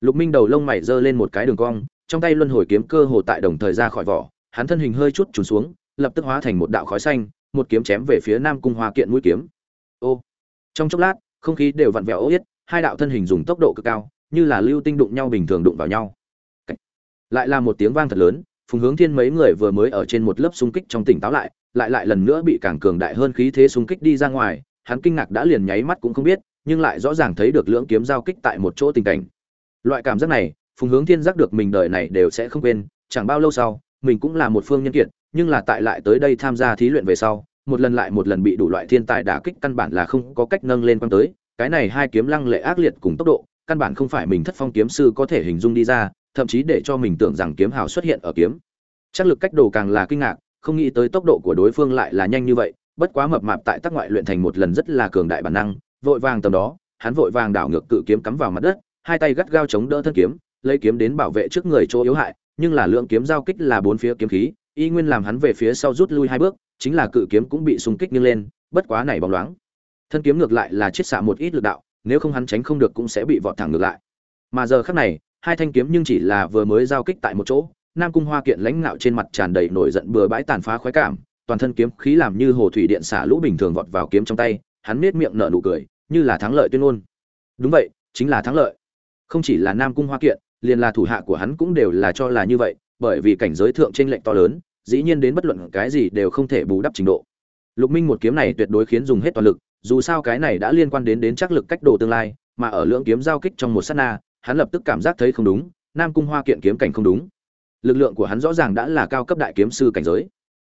Lục minh đầu lông mày giơ lên một cái đường cong, trong tay luân hồi kiếm cơ hồ tại đồng thời ra khỏi vỏ, hắn thân hình hơi chút trùn xuống, lập tức hóa thành một đạo khói xanh, một kiếm chém về phía nam cung hoa kiện mũi kiếm. Ô! Trong chốc lát, không khí đều vặn vẹo ố yết, hai đạo thân hình dùng tốc độ cực cao, như là lưu tinh đụng nhau bình thường đụng vào nhau. Lại là một tiếng vang thật lớn, phùng hướng thiên mấy người vừa mới ở trên một lớp xung kích trong tỉnh táo lại lại lại lần nữa bị càng cường đại hơn khí thế xung kích đi ra ngoài, hắn kinh ngạc đã liền nháy mắt cũng không biết nhưng lại rõ ràng thấy được lưỡng kiếm giao kích tại một chỗ tình cảnh. Loại cảm giác này, phùng hướng thiên giác được mình đời này đều sẽ không quên, chẳng bao lâu sau, mình cũng là một phương nhân kiệt, nhưng là tại lại tới đây tham gia thí luyện về sau, một lần lại một lần bị đủ loại thiên tài đả kích căn bản là không có cách nâng lên quan tới, cái này hai kiếm lăng lệ ác liệt cùng tốc độ, căn bản không phải mình thất phong kiếm sư có thể hình dung đi ra, thậm chí để cho mình tưởng rằng kiếm hào xuất hiện ở kiếm. Chắc lực cách đồ càng là kinh ngạc, không nghĩ tới tốc độ của đối phương lại là nhanh như vậy, bất quá mập mạp tại tác ngoại luyện thành một lần rất là cường đại bản năng vội vàng tầm đó, hắn vội vàng đảo ngược cự kiếm cắm vào mặt đất, hai tay gắt gao chống đỡ thân kiếm, lấy kiếm đến bảo vệ trước người chỗ yếu hại, nhưng là lượng kiếm giao kích là bốn phía kiếm khí, y nguyên làm hắn về phía sau rút lui hai bước, chính là cự kiếm cũng bị xung kích nghiêng lên, bất quá này bóng loáng. Thân kiếm ngược lại là chiết xạ một ít lực đạo, nếu không hắn tránh không được cũng sẽ bị vọt thẳng ngược lại. Mà giờ khắc này, hai thanh kiếm nhưng chỉ là vừa mới giao kích tại một chỗ, nam cung hoa kiện lãnh ngạo trên mặt tràn đầy nổi giận bừa bãi tàn phá khoái cảm, toàn thân kiếm khí làm như hồ thủy điện xả lũ bình thường vọt vào kiếm trong tay, hắn nết miệng nở nụ cười như là thắng lợi tuyên ngôn. Đúng vậy, chính là thắng lợi. Không chỉ là nam cung hoa kiện, liền là thủ hạ của hắn cũng đều là cho là như vậy, bởi vì cảnh giới thượng trên lệnh to lớn, dĩ nhiên đến bất luận cái gì đều không thể bù đắp trình độ. Lục minh một kiếm này tuyệt đối khiến dùng hết toàn lực, dù sao cái này đã liên quan đến đến chắc lực cách đồ tương lai, mà ở lưỡng kiếm giao kích trong một sát na, hắn lập tức cảm giác thấy không đúng, nam cung hoa kiện kiếm cảnh không đúng. Lực lượng của hắn rõ ràng đã là cao cấp đại kiếm sư cảnh giới.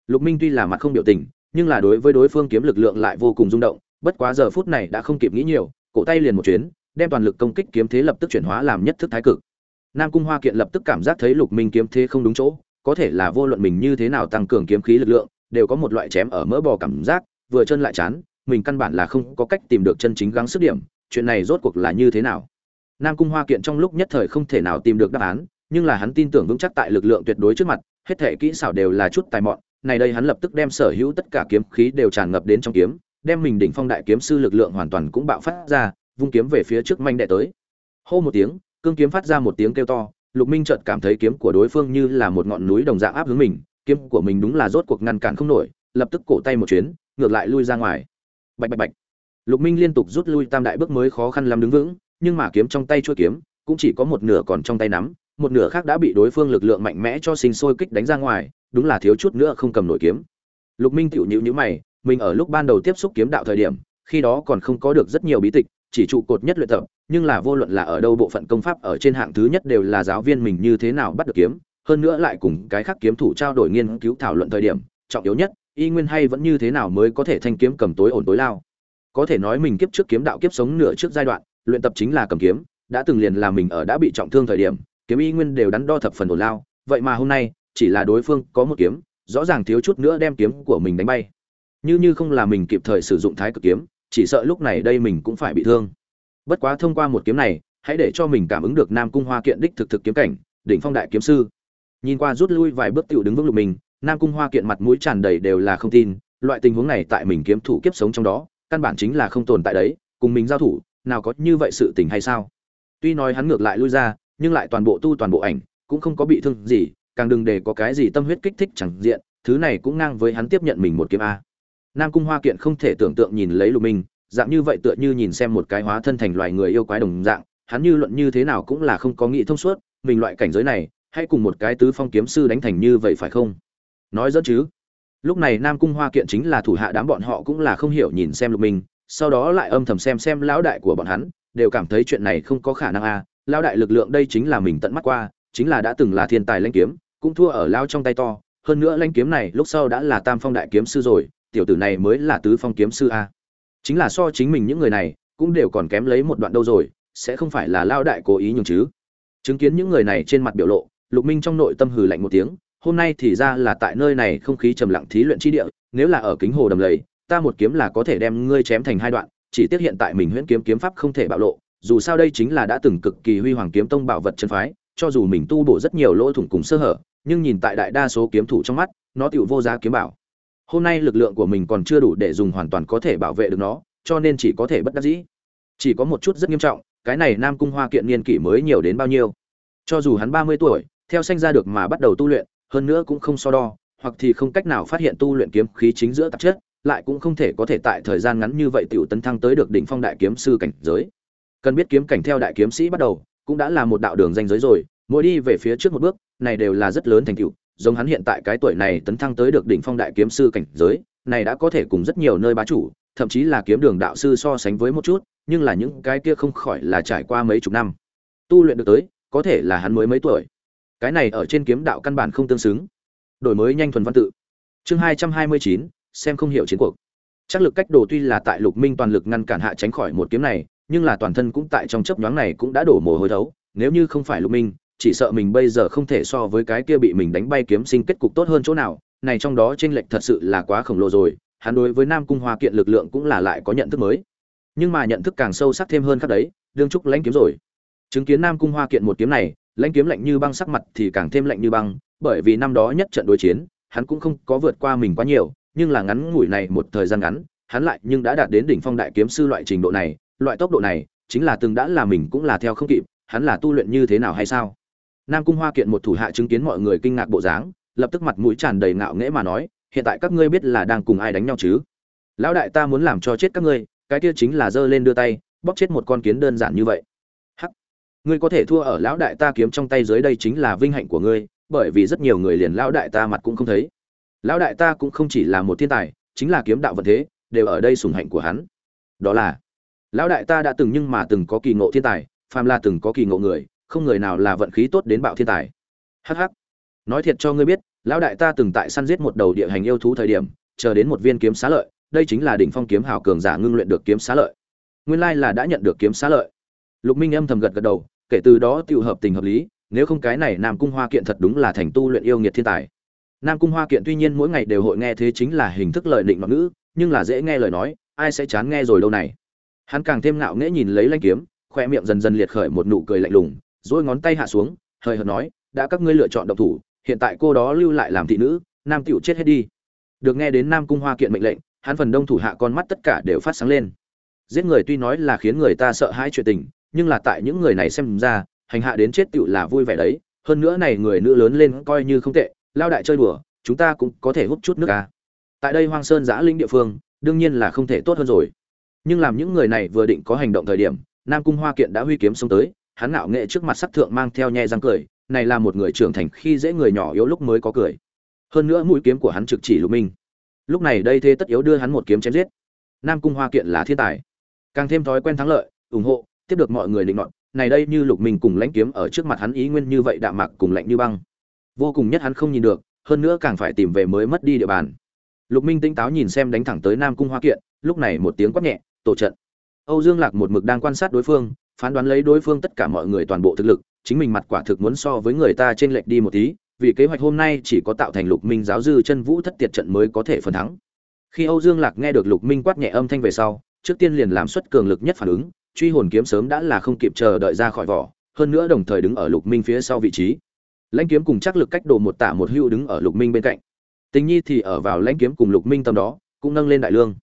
Lục minh tuy là mặt không biểu tình, nhưng là đối với đối phương kiếm lực lượng lại vô cùng rung động bất quá giờ phút này đã không kịp nghĩ nhiều, cổ tay liền một chuyến, đem toàn lực công kích kiếm thế lập tức chuyển hóa làm nhất thức thái cực. Nam cung hoa kiện lập tức cảm giác thấy lục minh kiếm thế không đúng chỗ, có thể là vô luận mình như thế nào tăng cường kiếm khí lực lượng, đều có một loại chém ở mỡ bò cảm giác, vừa chân lại chán, mình căn bản là không có cách tìm được chân chính gắng sức điểm, chuyện này rốt cuộc là như thế nào? Nam cung hoa kiện trong lúc nhất thời không thể nào tìm được đáp án, nhưng là hắn tin tưởng vững chắc tại lực lượng tuyệt đối trước mặt, hết thể kỹ xảo đều là chút tài mọn, này đây hắn lập tức đem sở hữu tất cả kiếm khí đều tràn ngập đến trong kiếm đem mình đỉnh phong đại kiếm sư lực lượng hoàn toàn cũng bạo phát ra, vung kiếm về phía trước manh đệ tới. Hô một tiếng, cương kiếm phát ra một tiếng kêu to, lục minh chợt cảm thấy kiếm của đối phương như là một ngọn núi đồng dạng áp hướng mình, kiếm của mình đúng là rốt cuộc ngăn cản không nổi, lập tức cổ tay một chuyến, ngược lại lui ra ngoài. Bạch bạch bạch. Lục minh liên tục rút lui tam đại bước mới khó khăn lắm đứng vững, nhưng mà kiếm trong tay chuôi kiếm, cũng chỉ có một nửa còn trong tay nắm, một nửa khác đã bị đối phương lực lượng mạnh mẽ cho sinh sôi kích đánh ra ngoài, đúng là thiếu chút nữa không cầm nổi kiếm. Lục minh tiểu nhíu nhíu mày mình ở lúc ban đầu tiếp xúc kiếm đạo thời điểm, khi đó còn không có được rất nhiều bí tịch, chỉ trụ cột nhất luyện tập, nhưng là vô luận là ở đâu bộ phận công pháp ở trên hạng thứ nhất đều là giáo viên mình như thế nào bắt được kiếm, hơn nữa lại cùng cái khác kiếm thủ trao đổi nghiên cứu thảo luận thời điểm, trọng yếu nhất, y nguyên hay vẫn như thế nào mới có thể thanh kiếm cầm tối ổn tối lao. Có thể nói mình kiếp trước kiếm đạo kiếp sống nửa trước giai đoạn, luyện tập chính là cầm kiếm, đã từng liền là mình ở đã bị trọng thương thời điểm, kiếm y nguyên đều đắn đo thập phần ổn lao, vậy mà hôm nay, chỉ là đối phương có một kiếm, rõ ràng thiếu chút nữa đem kiếm của mình đánh bay như như không là mình kịp thời sử dụng thái cực kiếm, chỉ sợ lúc này đây mình cũng phải bị thương. Bất quá thông qua một kiếm này, hãy để cho mình cảm ứng được nam cung hoa kiện đích thực thực kiếm cảnh, đỉnh phong đại kiếm sư. Nhìn qua rút lui vài bước tiểu đứng vững lục mình, nam cung hoa kiện mặt mũi tràn đầy đều là không tin, loại tình huống này tại mình kiếm thủ kiếp sống trong đó, căn bản chính là không tồn tại đấy, cùng mình giao thủ, nào có như vậy sự tình hay sao? Tuy nói hắn ngược lại lui ra, nhưng lại toàn bộ tu toàn bộ ảnh, cũng không có bị thương gì, càng đừng để có cái gì tâm huyết kích thích chẳng diện, thứ này cũng ngang với hắn tiếp nhận mình một kiếm a nam cung hoa kiện không thể tưởng tượng nhìn lấy lục minh, dạng như vậy tựa như nhìn xem một cái hóa thân thành loài người yêu quái đồng dạng, hắn như luận như thế nào cũng là không có nghĩ thông suốt, mình loại cảnh giới này, hay cùng một cái tứ phong kiếm sư đánh thành như vậy phải không? Nói dẫn chứ. Lúc này nam cung hoa kiện chính là thủ hạ đám bọn họ cũng là không hiểu nhìn xem lục minh, sau đó lại âm thầm xem xem lão đại của bọn hắn, đều cảm thấy chuyện này không có khả năng a lão đại lực lượng đây chính là mình tận mắt qua, chính là đã từng là thiên tài lãnh kiếm, cũng thua ở lao trong tay to, hơn nữa lãnh kiếm này lúc sau đã là tam phong đại kiếm sư rồi tiểu tử này mới là tứ phong kiếm sư a. Chính là so chính mình những người này, cũng đều còn kém lấy một đoạn đâu rồi, sẽ không phải là lao đại cố ý nhường chứ. Chứng kiến những người này trên mặt biểu lộ, lục minh trong nội tâm hừ lạnh một tiếng, hôm nay thì ra là tại nơi này không khí trầm lặng thí luyện chi địa, nếu là ở kính hồ đầm lầy, ta một kiếm là có thể đem ngươi chém thành hai đoạn, chỉ tiếc hiện tại mình huyễn kiếm kiếm pháp không thể bạo lộ, dù sao đây chính là đã từng cực kỳ huy hoàng kiếm tông bảo vật chân phái, cho dù mình tu bổ rất nhiều lỗ thủng cùng sơ hở, nhưng nhìn tại đại đa số kiếm thủ trong mắt, nó tựu vô giá kiếm bảo hôm nay lực lượng của mình còn chưa đủ để dùng hoàn toàn có thể bảo vệ được nó, cho nên chỉ có thể bất đắc dĩ. Chỉ có một chút rất nghiêm trọng, cái này nam cung hoa kiện niên kỷ mới nhiều đến bao nhiêu. Cho dù hắn ba mươi tuổi, theo sanh ra được mà bắt đầu tu luyện, hơn nữa cũng không so đo, hoặc thì không cách nào phát hiện tu luyện kiếm khí chính giữa tạp chất, lại cũng không thể có thể tại thời gian ngắn như vậy tiểu tấn thăng tới được đỉnh phong đại kiếm sư cảnh giới. Cần biết kiếm cảnh theo đại kiếm sĩ bắt đầu, cũng đã là một đạo đường danh giới rồi, mỗi đi về phía trước một bước, này đều là rất lớn thành tựu giống hắn hiện tại cái tuổi này tấn thăng tới được đỉnh phong đại kiếm sư cảnh giới, này đã có thể cùng rất nhiều nơi bá chủ, thậm chí là kiếm đường đạo sư so sánh với một chút, nhưng là những cái kia không khỏi là trải qua mấy chục năm. Tu luyện được tới, có thể là hắn mới mấy tuổi. Cái này ở trên kiếm đạo căn bản không tương xứng. Đổi mới nhanh thuần văn tự. Chương hai trăm hai mươi chín, xem không hiểu chiến cuộc. Chắc lực cách đồ tuy là tại lục minh toàn lực ngăn cản hạ tránh khỏi một kiếm này, nhưng là toàn thân cũng tại trong chớp nhoáng này cũng đã đổ mồ hôi thấu, nếu như không phải lục minh chỉ sợ mình bây giờ không thể so với cái kia bị mình đánh bay kiếm sinh kết cục tốt hơn chỗ nào, này trong đó chênh lệch thật sự là quá khổng lồ rồi, hắn đối với nam cung hoa kiện lực lượng cũng là lại có nhận thức mới. Nhưng mà nhận thức càng sâu sắc thêm hơn khác đấy, đương trúc lãnh kiếm rồi. Chứng kiến nam cung hoa kiện một kiếm này, lãnh kiếm lạnh như băng sắc mặt thì càng thêm lạnh như băng, bởi vì năm đó nhất trận đối chiến, hắn cũng không có vượt qua mình quá nhiều, nhưng là ngắn ngủi này một thời gian ngắn, hắn lại nhưng đã đạt đến đỉnh phong đại kiếm sư loại trình độ này, loại tốc độ này, chính là từng đã là mình cũng là theo không kịp, hắn là tu luyện như thế nào hay sao? Nam cung hoa kiện một thủ hạ chứng kiến mọi người kinh ngạc bộ dáng, lập tức mặt mũi tràn đầy ngạo nghễ mà nói, hiện tại các ngươi biết là đang cùng ai đánh nhau chứ? Lão đại ta muốn làm cho chết các ngươi, cái kia chính là giơ lên đưa tay, bóp chết một con kiến đơn giản như vậy. Hắc, ngươi có thể thua ở lão đại ta kiếm trong tay dưới đây chính là vinh hạnh của ngươi, bởi vì rất nhiều người liền lão đại ta mặt cũng không thấy. Lão đại ta cũng không chỉ là một thiên tài, chính là kiếm đạo vật thế, đều ở đây sủng hạnh của hắn. Đó là, lão đại ta đã từng nhưng mà từng có kỳ ngộ thiên tài, phàm là từng có kỳ ngộ người không người nào là vận khí tốt đến bạo thiên tài. Hh nói thiệt cho ngươi biết, lão đại ta từng tại săn giết một đầu địa hành yêu thú thời điểm, chờ đến một viên kiếm xá lợi, đây chính là đỉnh phong kiếm hào cường giả ngưng luyện được kiếm xá lợi. Nguyên lai là đã nhận được kiếm xá lợi. Lục minh âm thầm gật gật đầu, kể từ đó tự hợp tình hợp lý, nếu không cái này nam cung hoa kiện thật đúng là thành tu luyện yêu nghiệt thiên tài. Nam cung hoa kiện tuy nhiên mỗi ngày đều hội nghe thế chính là hình thức lời định mặc ngữ, nhưng là dễ nghe lời nói, ai sẽ chán nghe rồi đâu này. Hắn càng thêm ngạo nghễ nhìn lấy lanh kiếm, khoe miệng dần dần liệt khởi một nụ cười lạnh lùng rồi ngón tay hạ xuống hơi hợt nói, đã các ngươi lựa chọn độc thủ, hiện tại cô đó lưu lại làm thị nữ, nam tiểu chết hết đi. Được nghe đến nam cung hoa kiện mệnh lệnh, hắn phần đông thủ hạ con mắt tất cả đều phát sáng lên. Giết người tuy nói là khiến người ta sợ hãi chuyện tình, nhưng là tại những người này xem ra, hành hạ đến chết tiểu là vui vẻ đấy. Hơn nữa này người nữ lớn lên coi như không tệ, lao đại chơi đùa, chúng ta cũng có thể hút chút nước ca tại đây hoang sơn giã linh địa phương, đương nhiên là không thể tốt hơn rồi. Nhưng làm những người này vừa định có hành động thời điểm, nam cung hoa kiện đã huy kiếm xông tới hắn ngạo nghệ trước mặt sắc thượng mang theo nhe răng cười, này là một người trưởng thành khi dễ người nhỏ yếu lúc mới có cười. Hơn nữa mũi kiếm của hắn trực chỉ lục minh. Lúc này đây thế tất yếu đưa hắn một kiếm chém giết. Nam cung hoa kiện là thiên tài. Càng thêm thói quen thắng lợi, ủng hộ, tiếp được mọi người định nọt, này đây như lục minh cùng lãnh kiếm ở trước mặt hắn ý nguyên như vậy đạm mạc cùng lạnh như băng. Vô cùng nhất hắn không nhìn được, hơn nữa càng phải tìm về mới mất đi địa bàn. Lục minh tinh táo nhìn xem đánh thẳng tới nam cung hoa kiện, lúc này một tiếng quát nhẹ, tổ trận. Âu dương lạc một mực đang quan sát đối phương phán đoán lấy đối phương tất cả mọi người toàn bộ thực lực, chính mình mặt quả thực muốn so với người ta trên lệch đi một tí, vì kế hoạch hôm nay chỉ có tạo thành lục minh giáo dư chân vũ thất tiệt trận mới có thể phần thắng. Khi âu dương lạc nghe được lục minh quát nhẹ âm thanh về sau, trước tiên liền làm xuất cường lực nhất phản ứng, truy hồn kiếm sớm đã là không kịp chờ đợi ra khỏi vỏ, hơn nữa đồng thời đứng ở lục minh phía sau vị trí. Lãnh kiếm cùng chắc lực cách đồ một tả một hưu đứng ở lục minh bên cạnh. Tình nhi thì ở vào lãnh kiếm cùng lục minh tầm đó, cũng nâng lên đại lương.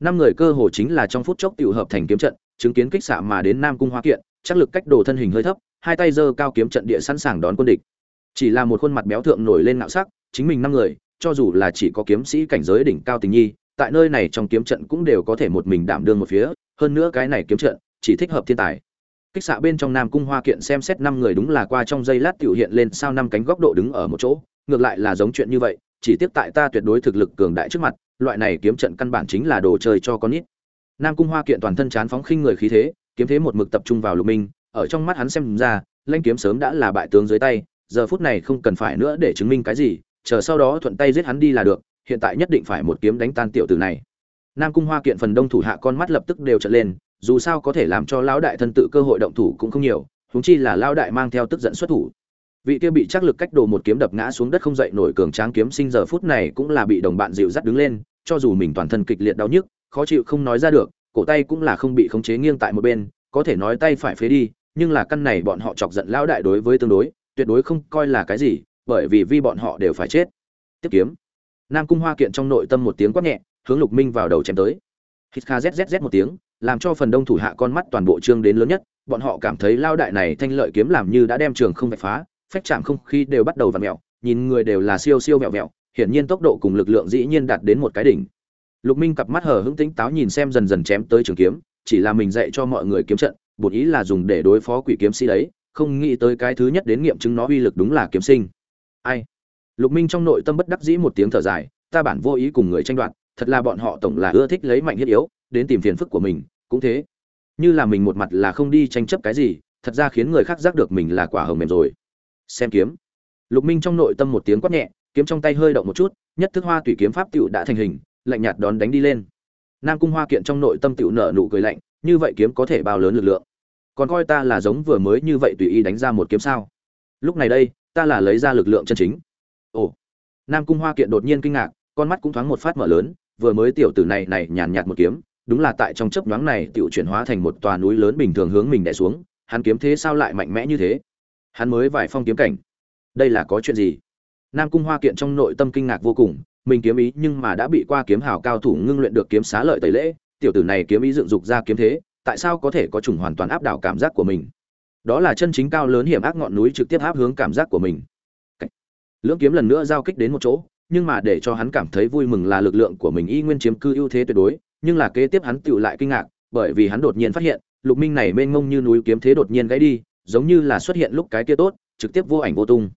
Năm người cơ hồ chính là trong phút chốc tụ hợp thành kiếm trận chứng kiến kích xạ mà đến nam cung hoa kiện, chắc lực cách đồ thân hình hơi thấp, hai tay giơ cao kiếm trận địa sẵn sàng đón quân địch. Chỉ là một khuôn mặt béo thượng nổi lên nạo sắc, chính mình năm người, cho dù là chỉ có kiếm sĩ cảnh giới đỉnh cao tình nhi, tại nơi này trong kiếm trận cũng đều có thể một mình đảm đương một phía, hơn nữa cái này kiếm trận chỉ thích hợp thiên tài. Kích xạ bên trong nam cung hoa kiện xem xét năm người đúng là qua trong giây lát tiểu hiện lên sao năm cánh góc độ đứng ở một chỗ, ngược lại là giống chuyện như vậy, chỉ tiếc tại ta tuyệt đối thực lực cường đại trước mặt, loại này kiếm trận căn bản chính là đồ chơi cho con nít nam cung hoa kiện toàn thân chán phóng khinh người khí thế, kiếm thế một mực tập trung vào lục minh, ở trong mắt hắn xem ra lanh kiếm sớm đã là bại tướng dưới tay, giờ phút này không cần phải nữa để chứng minh cái gì, chờ sau đó thuận tay giết hắn đi là được, hiện tại nhất định phải một kiếm đánh tan tiểu tử này. Nam cung hoa kiện phần đông thủ hạ con mắt lập tức đều trợn lên, dù sao có thể làm cho lão đại thân tự cơ hội động thủ cũng không nhiều, huống chi là lão đại mang theo tức giận xuất thủ. Vị kia bị chắc lực cách đồ một kiếm đập ngã xuống đất không dậy nổi cường tráng kiếm sinh giờ phút này cũng là bị đồng bạn dịu dắt đứng lên, cho dù mình toàn thân kịch liệt đau nhức khó chịu không nói ra được, cổ tay cũng là không bị khống chế nghiêng tại một bên, có thể nói tay phải phế đi, nhưng là căn này bọn họ chọc giận lão đại đối với tương đối, tuyệt đối không coi là cái gì, bởi vì vi bọn họ đều phải chết. Tiếp kiếm. Nam cung hoa kiện trong nội tâm một tiếng quát nhẹ, hướng lục minh vào đầu chém tới. Hít kha zzz một tiếng, làm cho phần đông thủ hạ con mắt toàn bộ trương đến lớn nhất, bọn họ cảm thấy lao đại này thanh lợi kiếm làm như đã đem trường không vạch phá, phách chạm không khí đều bắt đầu vặn mẹo nhìn người đều là siêu siêu vẹo vẹo, hiển nhiên tốc độ cùng lực lượng dĩ nhiên đạt đến một cái đỉnh lục minh cặp mắt hờ hững tĩnh táo nhìn xem dần dần chém tới trường kiếm, chỉ là mình dạy cho mọi người kiếm trận bổn ý là dùng để đối phó quỷ kiếm sĩ đấy, không nghĩ tới cái thứ nhất đến nghiệm chứng nó uy lực đúng là kiếm sinh. Ai? Lục minh trong nội tâm bất đắc dĩ một tiếng thở dài, ta bản vô ý cùng người tranh đoạt, thật là bọn họ tổng là ưa thích lấy mạnh thiết yếu, đến tìm phiền phức của mình, cũng thế. Như là mình một mặt là không đi tranh chấp cái gì, thật ra khiến người khác giác được mình là quả hồng mềm rồi. Xem kiếm. Lục minh trong nội tâm một tiếng quát nhẹ, kiếm trong tay hơi động một chút, nhất thức hoa tùy kiếm pháp tựu đã thành hình lạnh nhạt đón đánh đi lên. Nam cung hoa kiện trong nội tâm tựu nở nụ cười lạnh, như vậy kiếm có thể bao lớn lực lượng? Còn coi ta là giống vừa mới như vậy tùy ý đánh ra một kiếm sao? Lúc này đây, ta là lấy ra lực lượng chân chính. Ồ. Nam cung hoa kiện đột nhiên kinh ngạc, con mắt cũng thoáng một phát mở lớn, vừa mới tiểu tử này này nhàn nhạt một kiếm, đúng là tại trong chớp nhoáng này tiểu chuyển hóa thành một tòa núi lớn bình thường hướng mình đè xuống, hắn kiếm thế sao lại mạnh mẽ như thế? Hắn mới vài phong kiếm cảnh. Đây là có chuyện gì? Nam cung hoa kiện trong nội tâm kinh ngạc vô cùng mình kiếm ý nhưng mà đã bị qua kiếm hào cao thủ ngưng luyện được kiếm xá lợi tẩy lễ, tiểu tử này kiếm ý dựng dục ra kiếm thế, tại sao có thể có chủng hoàn toàn áp đảo cảm giác của mình? Đó là chân chính cao lớn hiểm ác ngọn núi trực tiếp áp hướng cảm giác của mình. Lưỡng kiếm lần nữa giao kích đến một chỗ, nhưng mà để cho hắn cảm thấy vui mừng là lực lượng của mình y nguyên chiếm cư ưu thế tuyệt đối, nhưng là kế tiếp hắn tựu lại kinh ngạc, bởi vì hắn đột nhiên phát hiện, lục minh này mênh mông như núi kiếm thế đột nhiên gãy đi, giống như là xuất hiện lúc cái kia tốt, trực tiếp vô ảnh vô tung.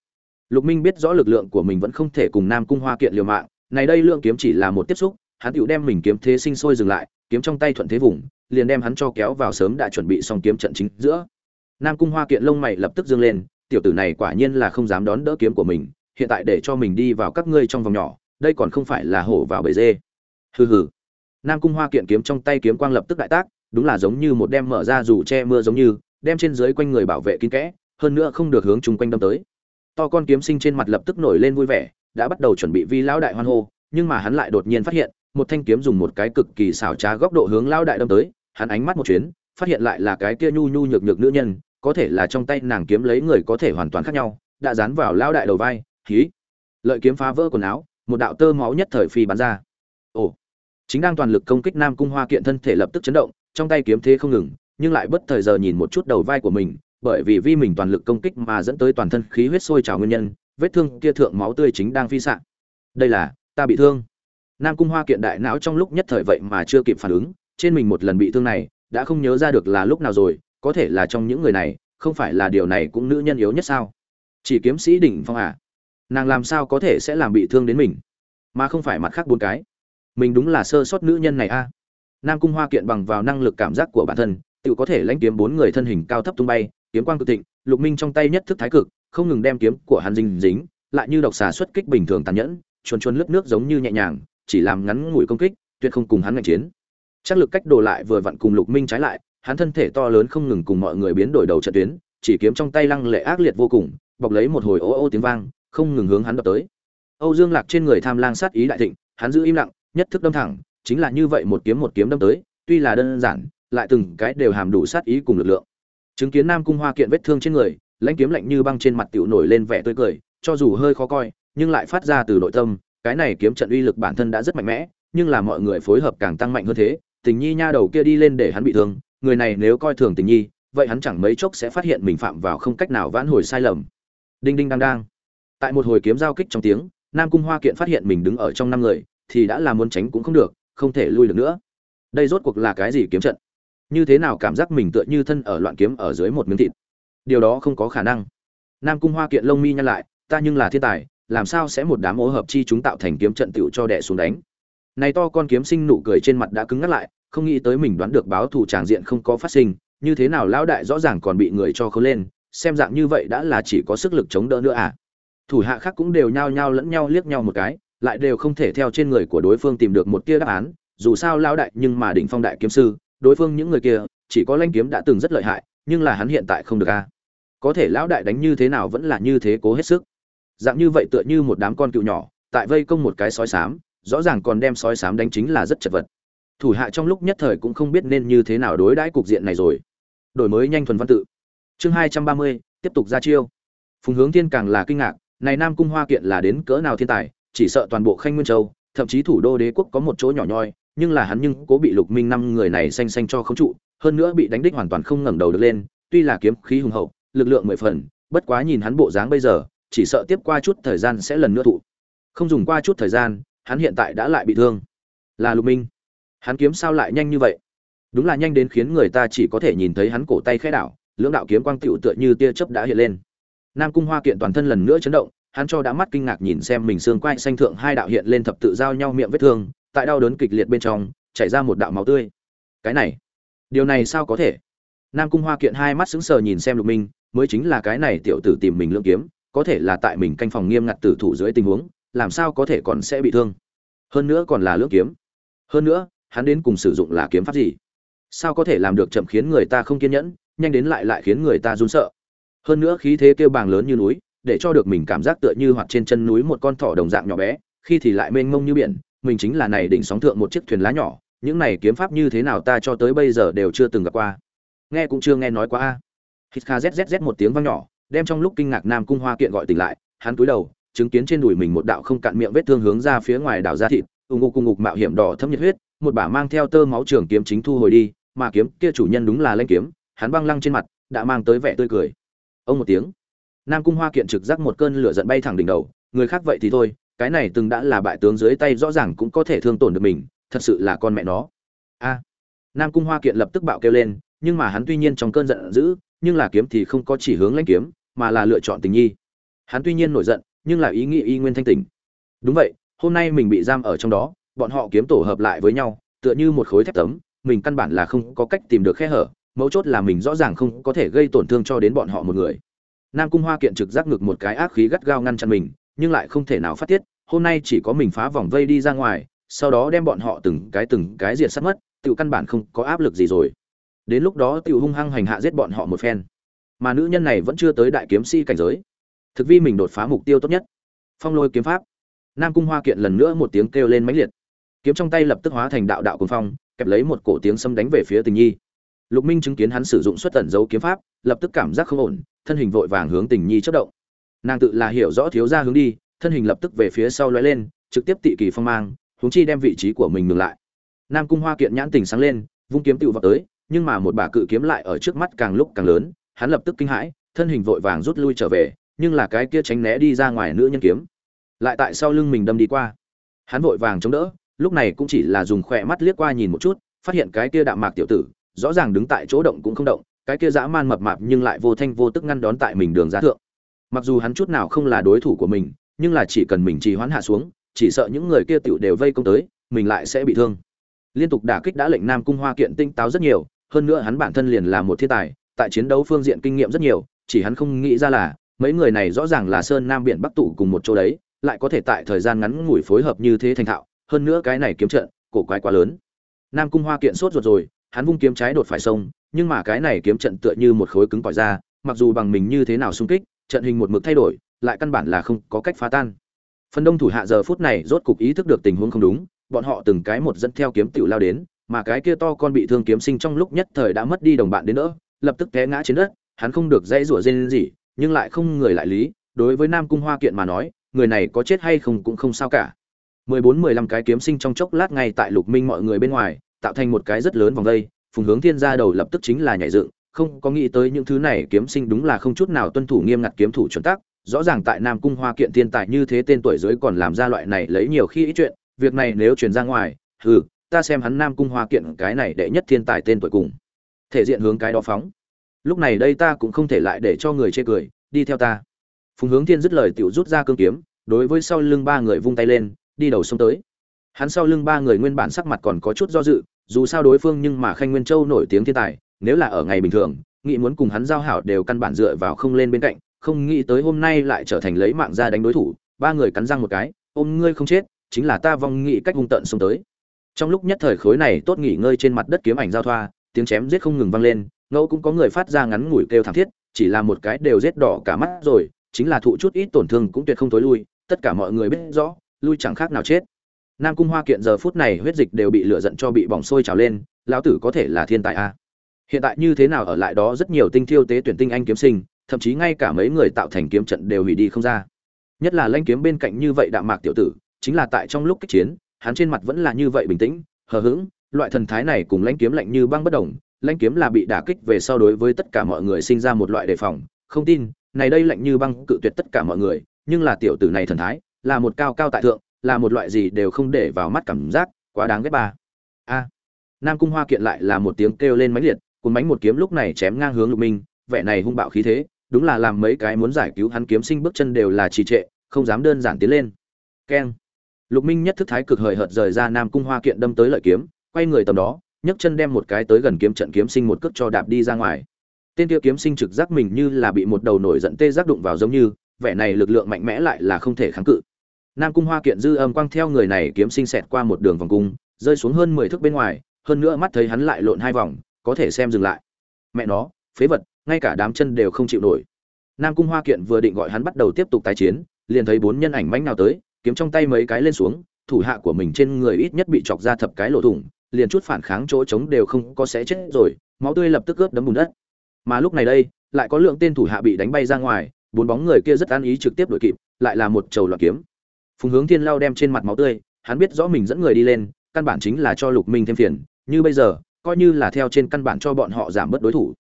Lục minh biết rõ lực lượng của mình vẫn không thể cùng nam cung hoa kiện liều mạng này đây lượng kiếm chỉ là một tiếp xúc, hắn tựu đem mình kiếm thế sinh sôi dừng lại, kiếm trong tay thuận thế vùng, liền đem hắn cho kéo vào sớm đã chuẩn bị xong kiếm trận chính giữa. Nam cung hoa kiện lông mày lập tức dương lên, tiểu tử này quả nhiên là không dám đón đỡ kiếm của mình, hiện tại để cho mình đi vào các ngươi trong vòng nhỏ, đây còn không phải là hổ vào bể dê. Hừ hừ. Nam cung hoa kiện kiếm trong tay kiếm quang lập tức đại tác, đúng là giống như một đem mở ra dù che mưa giống như, đem trên dưới quanh người bảo vệ kín kẽ, hơn nữa không được hướng chung quanh đâm tới. To con kiếm sinh trên mặt lập tức nổi lên vui vẻ đã bắt đầu chuẩn bị vi lão đại hoan hô, nhưng mà hắn lại đột nhiên phát hiện, một thanh kiếm dùng một cái cực kỳ xảo trá góc độ hướng lão đại đâm tới, hắn ánh mắt một chuyến, phát hiện lại là cái kia nhu nhu nhược nhược nữ nhân, có thể là trong tay nàng kiếm lấy người có thể hoàn toàn khác nhau, đã dán vào lão đại đầu vai khí lợi kiếm phá vỡ quần áo, một đạo tơ máu nhất thời phi bắn ra. Ồ. Chính đang toàn lực công kích nam cung hoa kiện thân thể lập tức chấn động, trong tay kiếm thế không ngừng, nhưng lại bất thời giờ nhìn một chút đầu vai của mình, bởi vì vi mình toàn lực công kích mà dẫn tới toàn thân khí huyết sôi trào nguyên nhân vết thương kia thượng máu tươi chính đang phi sạn đây là, ta bị thương. Nam cung hoa kiện đại não trong lúc nhất thời vậy mà chưa kịp phản ứng, trên mình một lần bị thương này, đã không nhớ ra được là lúc nào rồi, có thể là trong những người này, không phải là điều này cũng nữ nhân yếu nhất sao? Chỉ kiếm sĩ đỉnh phong à? Nàng làm sao có thể sẽ làm bị thương đến mình? Mà không phải mặt khác bốn cái. Mình đúng là sơ sót nữ nhân này a à. nam cung hoa kiện bằng vào năng lực cảm giác của bản thân, tự có thể lãnh kiếm bốn người thân hình cao thấp tung bay, kiếm quang cực thịnh, lục minh trong tay nhất thức thái cực không ngừng đem kiếm của hắn dính dính, lại như độc xà xuất kích bình thường tàn nhẫn, chuồn chuồn lướt nước giống như nhẹ nhàng, chỉ làm ngắn ngủi công kích, tuyệt không cùng hắn ngạnh chiến. Chắc lực cách đồ lại vừa vặn cùng lục minh trái lại, hắn thân thể to lớn không ngừng cùng mọi người biến đổi đầu trận tuyến, chỉ kiếm trong tay lăng lệ ác liệt vô cùng, bọc lấy một hồi ố ô tiếng vang, không ngừng hướng hắn đập tới. Âu dương lạc trên người tham lang sát ý đại thịnh, hắn giữ im lặng, nhất thức đâm thẳng, chính là như vậy một kiếm một kiếm đâm tới, tuy là đơn giản, lại từng cái đều hàm đủ sát ý cùng lực lượng. Chứng kiến nam cung hoa kiện vết thương trên người lãnh kiếm lạnh như băng trên mặt tiểu nổi lên vẻ tươi cười, cho dù hơi khó coi, nhưng lại phát ra từ nội tâm, cái này kiếm trận uy lực bản thân đã rất mạnh mẽ, nhưng là mọi người phối hợp càng tăng mạnh hơn thế, tình nhi nha đầu kia đi lên để hắn bị thương, người này nếu coi thường tình nhi, vậy hắn chẳng mấy chốc sẽ phát hiện mình phạm vào không cách nào vãn hồi sai lầm. Đinh đinh đang đang. Tại một hồi kiếm giao kích trong tiếng, nam cung hoa kiện phát hiện mình đứng ở trong năm người, thì đã là muốn tránh cũng không được, không thể lui được nữa. Đây rốt cuộc là cái gì kiếm trận? Như thế nào cảm giác mình tựa như thân ở loạn kiếm ở dưới một miếng thịt? Điều đó không có khả năng. Nam cung hoa kiện lông mi nhăn lại, ta nhưng là thiên tài, làm sao sẽ một đám ô hợp chi chúng tạo thành kiếm trận tựu cho đẻ xuống đánh? Này to con kiếm sinh nụ cười trên mặt đã cứng ngắt lại, không nghĩ tới mình đoán được báo thù tràng diện không có phát sinh, như thế nào lão đại rõ ràng còn bị người cho khớ lên, xem dạng như vậy đã là chỉ có sức lực chống đỡ nữa à? Thủ hạ khác cũng đều nhao nhao lẫn nhau liếc nhau một cái, lại đều không thể theo trên người của đối phương tìm được một tia đáp án, dù sao lão đại nhưng mà đỉnh phong đại kiếm sư, đối phương những người kia, chỉ có lanh kiếm đã từng rất lợi hại, nhưng là hắn hiện tại không được a có thể lão đại đánh như thế nào vẫn là như thế cố hết sức. Dạng như vậy tựa như một đám con cựu nhỏ, tại vây công một cái sói sám rõ ràng còn đem sói sám đánh chính là rất chật vật. Thủ hạ trong lúc nhất thời cũng không biết nên như thế nào đối đãi cục diện này rồi. Đổi mới nhanh thuần văn tự. Chương hai trăm ba mươi, tiếp tục ra chiêu. Phùng hướng thiên càng là kinh ngạc, này nam cung hoa kiện là đến cỡ nào thiên tài, chỉ sợ toàn bộ khanh nguyên châu, thậm chí thủ đô đế quốc có một chỗ nhỏ nhoi, nhưng là hắn nhưng cố bị lục minh năm người này xanh xanh cho không trụ, hơn nữa bị đánh đích hoàn toàn không ngẩng đầu được lên, tuy là kiếm khí hùng hậu lực lượng mười phần, bất quá nhìn hắn bộ dáng bây giờ, chỉ sợ tiếp qua chút thời gian sẽ lần nữa thụ. Không dùng qua chút thời gian, hắn hiện tại đã lại bị thương. Là lục minh. Hắn kiếm sao lại nhanh như vậy? Đúng là nhanh đến khiến người ta chỉ có thể nhìn thấy hắn cổ tay khẽ đảo, lưỡng đạo kiếm quang tựu tựa như tia chớp đã hiện lên. Nam cung hoa kiện toàn thân lần nữa chấn động, hắn cho đã mắt kinh ngạc nhìn xem mình xương quai xanh thượng hai đạo hiện lên thập tự giao nhau miệng vết thương, tại đau đớn kịch liệt bên trong, chảy ra một đạo máu tươi. Cái này, điều này sao có thể? Nam cung hoa kiện hai mắt sững sờ nhìn xem lục minh, mới chính là cái này tiểu tử tìm mình lưỡng kiếm, có thể là tại mình canh phòng nghiêm ngặt tử thủ dưới tình huống, làm sao có thể còn sẽ bị thương? Hơn nữa còn là lưỡng kiếm. Hơn nữa, hắn đến cùng sử dụng là kiếm pháp gì? Sao có thể làm được chậm khiến người ta không kiên nhẫn, nhanh đến lại lại khiến người ta run sợ? Hơn nữa khí thế kêu bàng lớn như núi, để cho được mình cảm giác tựa như hoặc trên chân núi một con thỏ đồng dạng nhỏ bé, khi thì lại mênh mông như biển, mình chính là này đỉnh sóng thượng một chiếc thuyền lá nhỏ, những này kiếm pháp như thế nào ta cho tới bây giờ đều chưa từng gặp qua nghe cũng chưa nghe nói quá a. Hít kha zzz một tiếng vang nhỏ, đem trong lúc kinh ngạc nam cung hoa kiện gọi tỉnh lại, hắn cúi đầu, chứng kiến trên đùi mình một đạo không cạn miệng vết thương hướng ra phía ngoài đảo ra thịt ung ung cùng ngục mạo hiểm đỏ thấm nhiệt huyết, một bả mang theo tơ máu trường kiếm chính thu hồi đi, mà kiếm kia chủ nhân đúng là lanh kiếm, hắn băng lăng trên mặt, đã mang tới vẻ tươi cười. Ông một tiếng, nam cung hoa kiện trực giác một cơn lửa giận bay thẳng đỉnh đầu, người khác vậy thì thôi, cái này từng đã là bại tướng dưới tay rõ ràng cũng có thể thương tổn được mình, thật sự là con mẹ nó. A, nam cung hoa kiện lập tức bạo kêu lên nhưng mà hắn tuy nhiên trong cơn giận dữ, nhưng là kiếm thì không có chỉ hướng lãnh kiếm, mà là lựa chọn tình nhi. Hắn tuy nhiên nổi giận, nhưng là ý nghĩ y nguyên thanh tỉnh. Đúng vậy, hôm nay mình bị giam ở trong đó, bọn họ kiếm tổ hợp lại với nhau, tựa như một khối thép tấm, mình căn bản là không có cách tìm được khe hở, mấu chốt là mình rõ ràng không có thể gây tổn thương cho đến bọn họ một người. Nam cung hoa kiện trực giác ngực một cái ác khí gắt gao ngăn chặn mình, nhưng lại không thể nào phát tiết, hôm nay chỉ có mình phá vòng vây đi ra ngoài, sau đó đem bọn họ từng cái từng cái diệt sát mất, tự căn bản không có áp lực gì rồi đến lúc đó tự hung hăng hành hạ giết bọn họ một phen. Mà nữ nhân này vẫn chưa tới đại kiếm si cảnh giới. Thực vi mình đột phá mục tiêu tốt nhất. Phong lôi kiếm pháp. Nam cung hoa kiện lần nữa một tiếng kêu lên mãnh liệt. Kiếm trong tay lập tức hóa thành đạo đạo cùng phong, kẹp lấy một cổ tiếng xâm đánh về phía tình nhi. Lục minh chứng kiến hắn sử dụng xuất tẩn dấu kiếm pháp, lập tức cảm giác không ổn, thân hình vội vàng hướng tình nhi chất động. Nàng tự là hiểu rõ thiếu ra hướng đi, thân hình lập tức về phía sau lóe lên, trực tiếp tị kỳ phong mang, huống chi đem vị trí của mình ngừng lại. Nam cung hoa kiện nhãn tình sáng lên, vung kiếm tựu vào tới nhưng mà một bà cự kiếm lại ở trước mắt càng lúc càng lớn, hắn lập tức kinh hãi, thân hình vội vàng rút lui trở về, nhưng là cái kia tránh né đi ra ngoài nữ nhân kiếm, lại tại sau lưng mình đâm đi qua. Hắn vội vàng chống đỡ, lúc này cũng chỉ là dùng khỏe mắt liếc qua nhìn một chút, phát hiện cái kia đạm mạc tiểu tử, rõ ràng đứng tại chỗ động cũng không động, cái kia dã man mập mạp nhưng lại vô thanh vô tức ngăn đón tại mình đường giá thượng. Mặc dù hắn chút nào không là đối thủ của mình, nhưng là chỉ cần mình trì hoãn hạ xuống, chỉ sợ những người kia tiểu đều vây công tới, mình lại sẽ bị thương. Liên tục đả kích đã lệnh nam cung hoa kiện tinh táo rất nhiều hơn nữa hắn bản thân liền là một thiên tài, tại chiến đấu phương diện kinh nghiệm rất nhiều, chỉ hắn không nghĩ ra là, mấy người này rõ ràng là sơn nam biển bắc tụ cùng một chỗ đấy, lại có thể tại thời gian ngắn ngủi phối hợp như thế thành thạo, hơn nữa cái này kiếm trận, cổ quái quá lớn. Nam cung hoa kiện sốt ruột rồi, hắn vung kiếm trái đột phải sông, nhưng mà cái này kiếm trận tựa như một khối cứng cỏi ra, mặc dù bằng mình như thế nào xung kích, trận hình một mực thay đổi, lại căn bản là không có cách phá tan. Phần đông thủ hạ giờ phút này rốt cục ý thức được tình huống không đúng, bọn họ từng cái một dẫn theo kiếm tiểu lao đến mà cái kia to con bị thương kiếm sinh trong lúc nhất thời đã mất đi đồng bạn đến nữa, lập tức té ngã trên đất, hắn không được dãy rủa rên gì, nhưng lại không người lại lý, đối với nam cung hoa kiện mà nói, người này có chết hay không cũng không sao cả. Mười bốn, mười lăm cái kiếm sinh trong chốc lát ngay tại lục minh mọi người bên ngoài, tạo thành một cái rất lớn vòng dây phùng hướng thiên ra đầu lập tức chính là nhảy dựng, không có nghĩ tới những thứ này kiếm sinh đúng là không chút nào tuân thủ nghiêm ngặt kiếm thủ chuẩn tắc, rõ ràng tại nam cung hoa kiện thiên tài như thế tên tuổi dưới còn làm ra loại này lấy nhiều khi ý chuyện, việc này nếu truyền ra ngoài, hừ ta xem hắn nam cung hoa kiện cái này đệ nhất thiên tài tên tuổi cùng. Thể diện hướng cái đó phóng. Lúc này đây ta cũng không thể lại để cho người chê cười, đi theo ta. Phùng hướng thiên dứt lời tiểu rút ra cương kiếm, đối với sau lưng ba người vung tay lên, đi đầu sông tới. Hắn sau lưng ba người nguyên bản sắc mặt còn có chút do dự, dù sao đối phương nhưng mà khanh nguyên châu nổi tiếng thiên tài, nếu là ở ngày bình thường, nghĩ muốn cùng hắn giao hảo đều căn bản dựa vào không lên bên cạnh, không nghĩ tới hôm nay lại trở thành lấy mạng ra đánh đối thủ, ba người cắn răng một cái, ôm ngươi không chết, chính là ta vong nghĩ cách hung tận xông tới trong lúc nhất thời khối này tốt nghỉ ngơi trên mặt đất kiếm ảnh giao thoa, tiếng chém giết không ngừng vang lên, ngẫu cũng có người phát ra ngắn ngủi kêu thảm thiết, chỉ là một cái đều giết đỏ cả mắt rồi, chính là thụ chút ít tổn thương cũng tuyệt không tối lui, tất cả mọi người biết rõ, lui chẳng khác nào chết. Nam cung hoa kiện giờ phút này huyết dịch đều bị lửa giận cho bị bỏng sôi trào lên, lão tử có thể là thiên tài a hiện tại như thế nào ở lại đó rất nhiều tinh thiêu tế tuyển tinh anh kiếm sinh, thậm chí ngay cả mấy người tạo thành kiếm trận đều hủy đi không ra. Nhất là lanh kiếm bên cạnh như vậy đạm mạc tiểu tử, chính là tại trong lúc kích chiến hắn trên mặt vẫn là như vậy bình tĩnh, hờ hững, loại thần thái này cùng lãnh kiếm lạnh như băng bất động, lãnh kiếm là bị đả kích về sau đối với tất cả mọi người sinh ra một loại đề phòng. Không tin, này đây lạnh như băng cự tuyệt tất cả mọi người, nhưng là tiểu tử này thần thái, là một cao cao tại thượng, là một loại gì đều không để vào mắt cảm giác, quá đáng ghét ba. A. Nam cung hoa kiện lại là một tiếng kêu lên mãnh liệt, cuốn bánh một kiếm lúc này chém ngang hướng lục minh, vẻ này hung bạo khí thế, đúng là làm mấy cái muốn giải cứu hắn kiếm sinh bước chân đều là trì trệ, không dám đơn giản tiến lên. Keng lục minh nhất thức thái cực hời hợt rời ra nam cung hoa kiện đâm tới lợi kiếm, quay người tầm đó, nhấc chân đem một cái tới gần kiếm trận kiếm sinh một cước cho đạp đi ra ngoài. Tên kia kiếm sinh trực giác mình như là bị một đầu nổi giận tê giác đụng vào giống như, vẻ này lực lượng mạnh mẽ lại là không thể kháng cự. Nam cung hoa kiện dư âm quang theo người này kiếm sinh xẹt qua một đường vòng cung, rơi xuống hơn mười thước bên ngoài, hơn nữa mắt thấy hắn lại lộn hai vòng, có thể xem dừng lại. Mẹ nó, phế vật, ngay cả đám chân đều không chịu nổi. Nam cung hoa kiện vừa định gọi hắn bắt đầu tiếp tục tái chiến, liền thấy bốn nhân ảnh mãnh nào tới kiếm trong tay mấy cái lên xuống, thủ hạ của mình trên người ít nhất bị chọc ra thập cái lỗ thủng, liền chút phản kháng chỗ trống đều không có sẽ chết rồi, máu tươi lập tức ướt đấm bùn đất. Mà lúc này đây, lại có lượng tên thủ hạ bị đánh bay ra ngoài, bốn bóng người kia rất an ý trực tiếp đuổi kịp, lại là một trầu loạt kiếm. Phùng hướng thiên lao đem trên mặt máu tươi, hắn biết rõ mình dẫn người đi lên, căn bản chính là cho lục minh thêm phiền, như bây giờ, coi như là theo trên căn bản cho bọn họ giảm bớt đối thủ.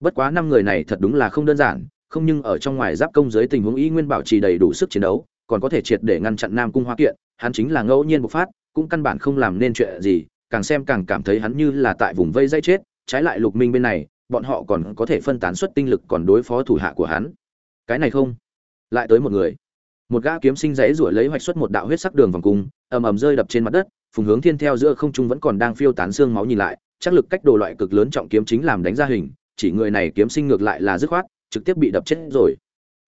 Bất quá năm người này thật đúng là không đơn giản, không nhưng ở trong ngoài giáp công dưới tình huống ý nguyên bảo trì đầy đủ sức chiến đấu còn có thể triệt để ngăn chặn nam cung hoa kiện, hắn chính là ngẫu nhiên bộc phát, cũng căn bản không làm nên chuyện gì, càng xem càng cảm thấy hắn như là tại vùng vây dây chết, trái lại lục minh bên này, bọn họ còn có thể phân tán suất tinh lực còn đối phó thủ hạ của hắn. Cái này không? Lại tới một người. Một gã kiếm sinh giấy rủa lấy hoạch xuất một đạo huyết sắc đường vòng cung, ầm ầm rơi đập trên mặt đất, phùng hướng thiên theo giữa không trung vẫn còn đang phiêu tán xương máu nhìn lại, chắc lực cách đồ loại cực lớn trọng kiếm chính làm đánh ra hình, chỉ người này kiếm sinh ngược lại là dứt khoát, trực tiếp bị đập chết rồi.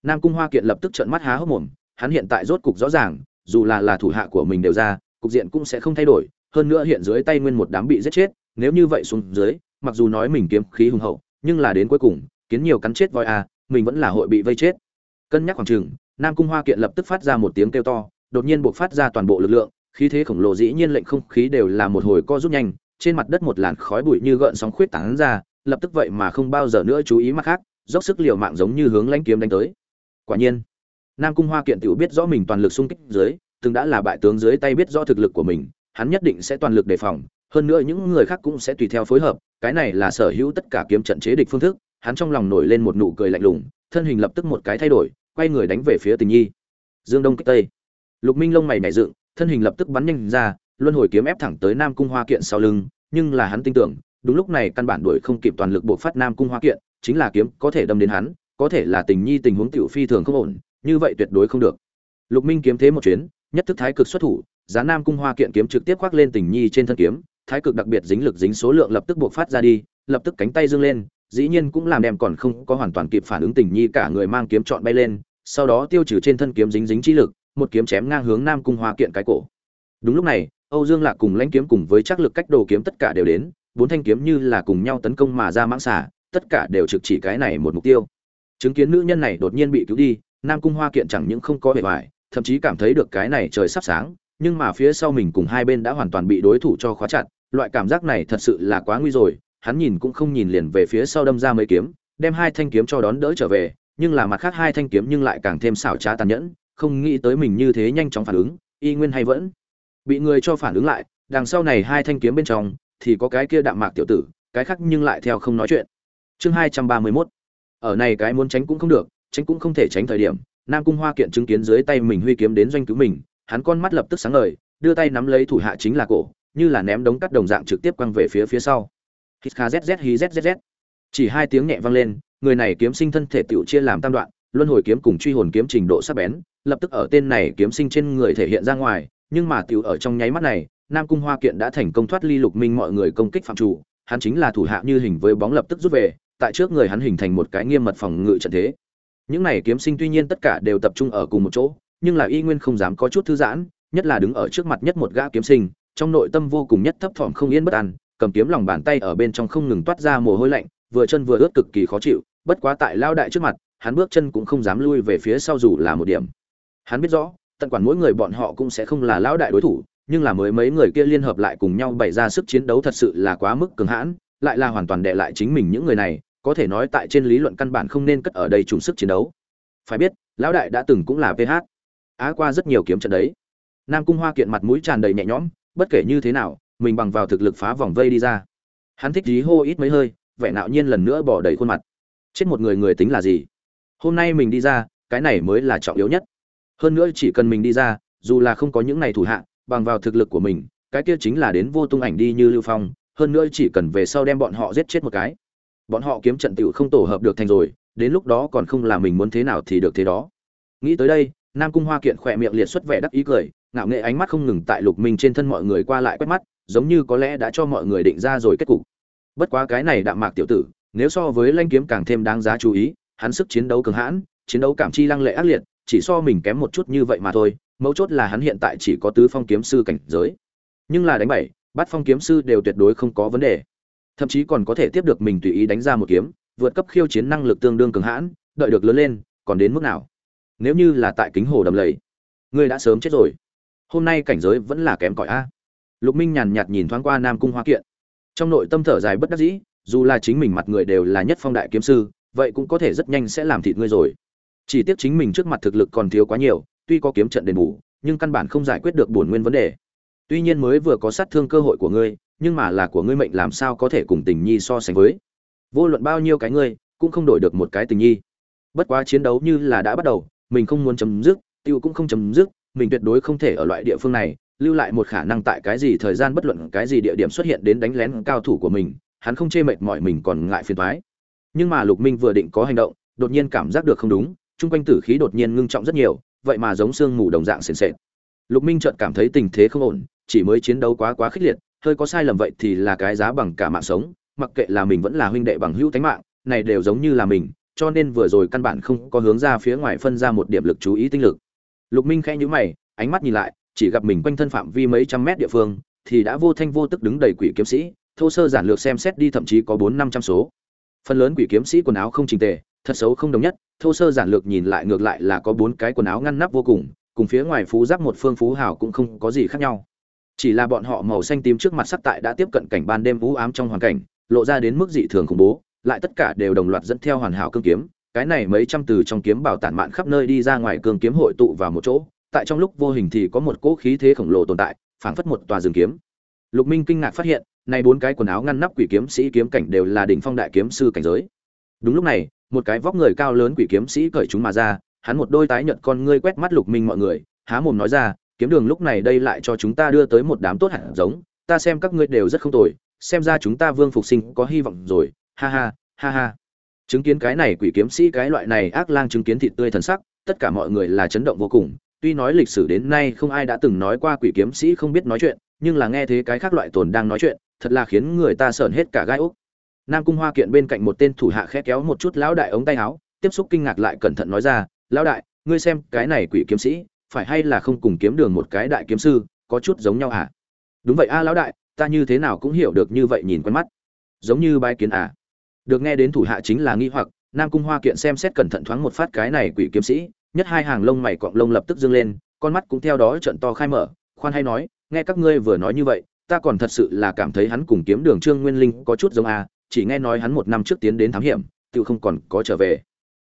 Nam cung hoa kiện lập tức trợn mắt há hốc mồm hắn hiện tại rốt cục rõ ràng, dù là là thủ hạ của mình đều ra, cục diện cũng sẽ không thay đổi. Hơn nữa hiện dưới tay nguyên một đám bị giết chết, nếu như vậy xuống dưới, mặc dù nói mình kiếm khí hùng hậu, nhưng là đến cuối cùng, kiến nhiều cắn chết voi à mình vẫn là hội bị vây chết. Cân nhắc khoảng chừng, nam cung hoa kiện lập tức phát ra một tiếng kêu to, đột nhiên buộc phát ra toàn bộ lực lượng, khí thế khổng lồ dĩ nhiên lệnh không khí đều là một hồi co rút nhanh, trên mặt đất một làn khói bụi như gợn sóng khuyết tán ra, lập tức vậy mà không bao giờ nữa chú ý mắt khác, dốc sức liều mạng giống như hướng lãnh kiếm đánh tới. Quả nhiên nam cung hoa kiện tiểu biết rõ mình toàn lực xung kích dưới, từng đã là bại tướng dưới tay biết rõ thực lực của mình, hắn nhất định sẽ toàn lực đề phòng, hơn nữa những người khác cũng sẽ tùy theo phối hợp, cái này là sở hữu tất cả kiếm trận chế địch phương thức, hắn trong lòng nổi lên một nụ cười lạnh lùng, thân hình lập tức một cái thay đổi, quay người đánh về phía tình nhi. Dương đông kích tây. Lục minh lông mày nảy dựng, thân hình lập tức bắn nhanh ra, luân hồi kiếm ép thẳng tới nam cung hoa kiện sau lưng, nhưng là hắn tin tưởng, đúng lúc này căn bản đuổi không kịp toàn lực buộc phát nam cung hoa kiện, chính là kiếm có thể đâm đến hắn, có thể là tình nhi tình huống tiểu phi thường không ổn như vậy tuyệt đối không được. Lục minh kiếm thế một chuyến, nhất thức thái cực xuất thủ, giá nam cung hoa kiện kiếm trực tiếp khoác lên tình nhi trên thân kiếm, thái cực đặc biệt dính lực dính số lượng lập tức buộc phát ra đi, lập tức cánh tay dương lên, dĩ nhiên cũng làm đem còn không có hoàn toàn kịp phản ứng tình nhi cả người mang kiếm chọn bay lên, sau đó tiêu trừ trên thân kiếm dính dính chi lực, một kiếm chém ngang hướng nam cung hoa kiện cái cổ. Đúng lúc này, âu dương lạc cùng lãnh kiếm cùng với chắc lực cách đồ kiếm tất cả đều đến, bốn thanh kiếm như là cùng nhau tấn công mà ra mãng xả tất cả đều trực chỉ cái này một mục tiêu. Chứng kiến nữ nhân này đột nhiên bị cứu đi nam cung hoa kiện chẳng những không có vẻ vải, thậm chí cảm thấy được cái này trời sắp sáng nhưng mà phía sau mình cùng hai bên đã hoàn toàn bị đối thủ cho khóa chặt loại cảm giác này thật sự là quá nguy rồi hắn nhìn cũng không nhìn liền về phía sau đâm ra mấy kiếm đem hai thanh kiếm cho đón đỡ trở về nhưng là mặt khác hai thanh kiếm nhưng lại càng thêm xảo trá tàn nhẫn không nghĩ tới mình như thế nhanh chóng phản ứng y nguyên hay vẫn bị người cho phản ứng lại đằng sau này hai thanh kiếm bên trong thì có cái kia đạm mạc tiểu tử cái khác nhưng lại theo không nói chuyện. Chương hai trăm ba mươi mốt ở này cái muốn tránh cũng không được tránh cũng không thể tránh thời điểm, nam cung hoa kiện chứng kiến dưới tay mình huy kiếm đến doanh cứu mình, hắn con mắt lập tức sáng ngời, đưa tay nắm lấy thủ hạ chính là cổ, như là ném đống cắt đồng dạng trực tiếp quăng về phía phía sau. Hít kha zz hí zzz chỉ hai tiếng nhẹ vang lên, người này kiếm sinh thân thể tựu chia làm tam đoạn, luân hồi kiếm cùng truy hồn kiếm trình độ sắc bén, lập tức ở tên này kiếm sinh trên người thể hiện ra ngoài, nhưng mà tựu ở trong nháy mắt này, nam cung hoa kiện đã thành công thoát ly lục minh mọi người công kích phạm chủ, hắn chính là thủ hạ như hình với bóng lập tức rút về, tại trước người hắn hình thành một cái nghiêm mật phòng ngự trận thế những này kiếm sinh tuy nhiên tất cả đều tập trung ở cùng một chỗ, nhưng là y nguyên không dám có chút thư giãn, nhất là đứng ở trước mặt nhất một gã kiếm sinh, trong nội tâm vô cùng nhất thấp thỏm không yên bất an, cầm kiếm lòng bàn tay ở bên trong không ngừng toát ra mồ hôi lạnh, vừa chân vừa ướt cực kỳ khó chịu, bất quá tại lao đại trước mặt, hắn bước chân cũng không dám lui về phía sau dù là một điểm. Hắn biết rõ, tận quản mỗi người bọn họ cũng sẽ không là lão đại đối thủ, nhưng là mới mấy người kia liên hợp lại cùng nhau bày ra sức chiến đấu thật sự là quá mức cường hãn, lại là hoàn toàn đệ lại chính mình những người này có thể nói tại trên lý luận căn bản không nên cất ở đây trùng sức chiến đấu. Phải biết, lão đại đã từng cũng là ph á qua rất nhiều kiếm trận đấy. Nam cung hoa kiện mặt mũi tràn đầy nhẹ nhõm, bất kể như thế nào, mình bằng vào thực lực phá vòng vây đi ra. Hắn thích dí hô ít mấy hơi, vẻ nạo nhiên lần nữa bỏ đầy khuôn mặt. Chết một người người tính là gì? Hôm nay mình đi ra, cái này mới là trọng yếu nhất. Hơn nữa chỉ cần mình đi ra, dù là không có những này thủ hạ, bằng vào thực lực của mình, cái kia chính là đến vô tung ảnh đi như lưu phong, hơn nữa chỉ cần về sau đem bọn họ giết chết một cái bọn họ kiếm trận tựu không tổ hợp được thành rồi, đến lúc đó còn không là mình muốn thế nào thì được thế đó. Nghĩ tới đây, nam cung hoa kiện khỏe miệng liệt xuất vẻ đắc ý cười, ngạo nghệ ánh mắt không ngừng tại lục minh trên thân mọi người qua lại quét mắt, giống như có lẽ đã cho mọi người định ra rồi kết cục. Bất quá cái này đạm mạc tiểu tử, nếu so với lanh kiếm càng thêm đáng giá chú ý, hắn sức chiến đấu cường hãn, chiến đấu cảm chi lăng lệ ác liệt, chỉ so mình kém một chút như vậy mà thôi, mấu chốt là hắn hiện tại chỉ có tứ phong kiếm sư cảnh giới. Nhưng là đánh bảy bắt phong kiếm sư đều tuyệt đối không có vấn đề thậm chí còn có thể tiếp được mình tùy ý đánh ra một kiếm, vượt cấp khiêu chiến năng lực tương đương cường hãn, đợi được lớn lên, còn đến mức nào? Nếu như là tại kính hồ đầm lầy, ngươi đã sớm chết rồi. Hôm nay cảnh giới vẫn là kém cỏi a. Lục minh nhàn nhạt nhìn thoáng qua nam cung hoa kiện. Trong nội tâm thở dài bất đắc dĩ, dù là chính mình mặt người đều là nhất phong đại kiếm sư, vậy cũng có thể rất nhanh sẽ làm thịt ngươi rồi. Chỉ tiếc chính mình trước mặt thực lực còn thiếu quá nhiều, tuy có kiếm trận đền bù, nhưng căn bản không giải quyết được bổn nguyên vấn đề. Tuy nhiên mới vừa có sát thương cơ hội của ngươi nhưng mà là của ngươi mệnh làm sao có thể cùng tình nhi so sánh với? Vô luận bao nhiêu cái ngươi, cũng không đổi được một cái tình nhi. Bất quá chiến đấu như là đã bắt đầu, mình không muốn chấm dứt, tiêu cũng không chấm dứt, mình tuyệt đối không thể ở loại địa phương này, lưu lại một khả năng tại cái gì thời gian bất luận cái gì địa điểm xuất hiện đến đánh lén cao thủ của mình, hắn không chê mệt mỏi mình còn ngại phiền thoái nhưng mà lục minh vừa định có hành động, đột nhiên cảm giác được không đúng, chung quanh tử khí đột nhiên ngưng trọng rất nhiều, vậy mà giống sương mù đồng dạng sền sệt. Lục minh chợt cảm thấy tình thế không ổn, chỉ mới chiến đấu quá quá khích liệt hơi có sai lầm vậy thì là cái giá bằng cả mạng sống, mặc kệ là mình vẫn là huynh đệ bằng hữu tánh mạng, này đều giống như là mình, cho nên vừa rồi căn bản không có hướng ra phía ngoài phân ra một điểm lực chú ý tinh lực. Lục minh khẽ nhíu mày, ánh mắt nhìn lại, chỉ gặp mình quanh thân phạm vi mấy trăm mét địa phương, thì đã vô thanh vô tức đứng đầy quỷ kiếm sĩ, thô sơ giản lược xem xét đi thậm chí có bốn năm trăm số. Phần lớn quỷ kiếm sĩ quần áo không chỉnh tề, thật xấu không đồng nhất, thô sơ giản lược nhìn lại ngược lại là có bốn cái quần áo ngăn nắp vô cùng cùng phía ngoài phú giáp một phương phú hào cũng không có gì khác nhau chỉ là bọn họ màu xanh tím trước mặt sắc tại đã tiếp cận cảnh ban đêm vũ ám trong hoàn cảnh, lộ ra đến mức dị thường khủng bố, lại tất cả đều đồng loạt dẫn theo hoàn hảo cương kiếm. Cái này mấy trăm từ trong kiếm bảo tản mạn khắp nơi đi ra ngoài cương kiếm hội tụ vào một chỗ, tại trong lúc vô hình thì có một cỗ khí thế khổng lồ tồn tại, phảng phất một tòa rừng kiếm. Lục minh kinh ngạc phát hiện nay bốn cái quần áo ngăn nắp quỷ kiếm sĩ kiếm cảnh đều là đỉnh phong đại kiếm sư cảnh giới. Đúng lúc này, một cái vóc người cao lớn quỷ kiếm sĩ cởi chúng mà ra, hắn một đôi tái nhợt con ngươi quét mắt lục minh mọi người, há mồm nói ra kiếm đường lúc này đây lại cho chúng ta đưa tới một đám tốt hạt giống, ta xem các ngươi đều rất không tồi, xem ra chúng ta vương phục sinh có hy vọng rồi, ha ha ha ha. Chứng kiến cái này quỷ kiếm sĩ, cái loại này ác lang chứng kiến thịt tươi thần sắc, tất cả mọi người là chấn động vô cùng, tuy nói lịch sử đến nay không ai đã từng nói qua quỷ kiếm sĩ không biết nói chuyện, nhưng là nghe thế cái khác loại tồn đang nói chuyện, thật là khiến người ta sởn hết cả gai úc nam cung hoa kiện bên cạnh một tên thủ hạ khẽ kéo một chút lão đại ống tay áo, tiếp xúc kinh ngạc lại cẩn thận nói ra, lão đại, ngươi xem cái này quỷ kiếm sĩ phải hay là không cùng kiếm đường một cái đại kiếm sư, có chút giống nhau à đúng vậy a, lão đại, ta như thế nào cũng hiểu được như vậy nhìn quen mắt. Giống như bái kiến à? Được nghe đến thủ hạ chính là nghi hoặc, nam cung hoa kiện xem xét cẩn thận thoáng một phát cái này quỷ kiếm sĩ, nhất hai hàng lông mày cọng lông lập tức dâng lên, con mắt cũng theo đó trận to khai mở, khoan hay nói, nghe các ngươi vừa nói như vậy, ta còn thật sự là cảm thấy hắn cùng kiếm đường trương nguyên linh có chút giống à chỉ nghe nói hắn một năm trước tiến đến thám hiểm, tự không còn có trở về.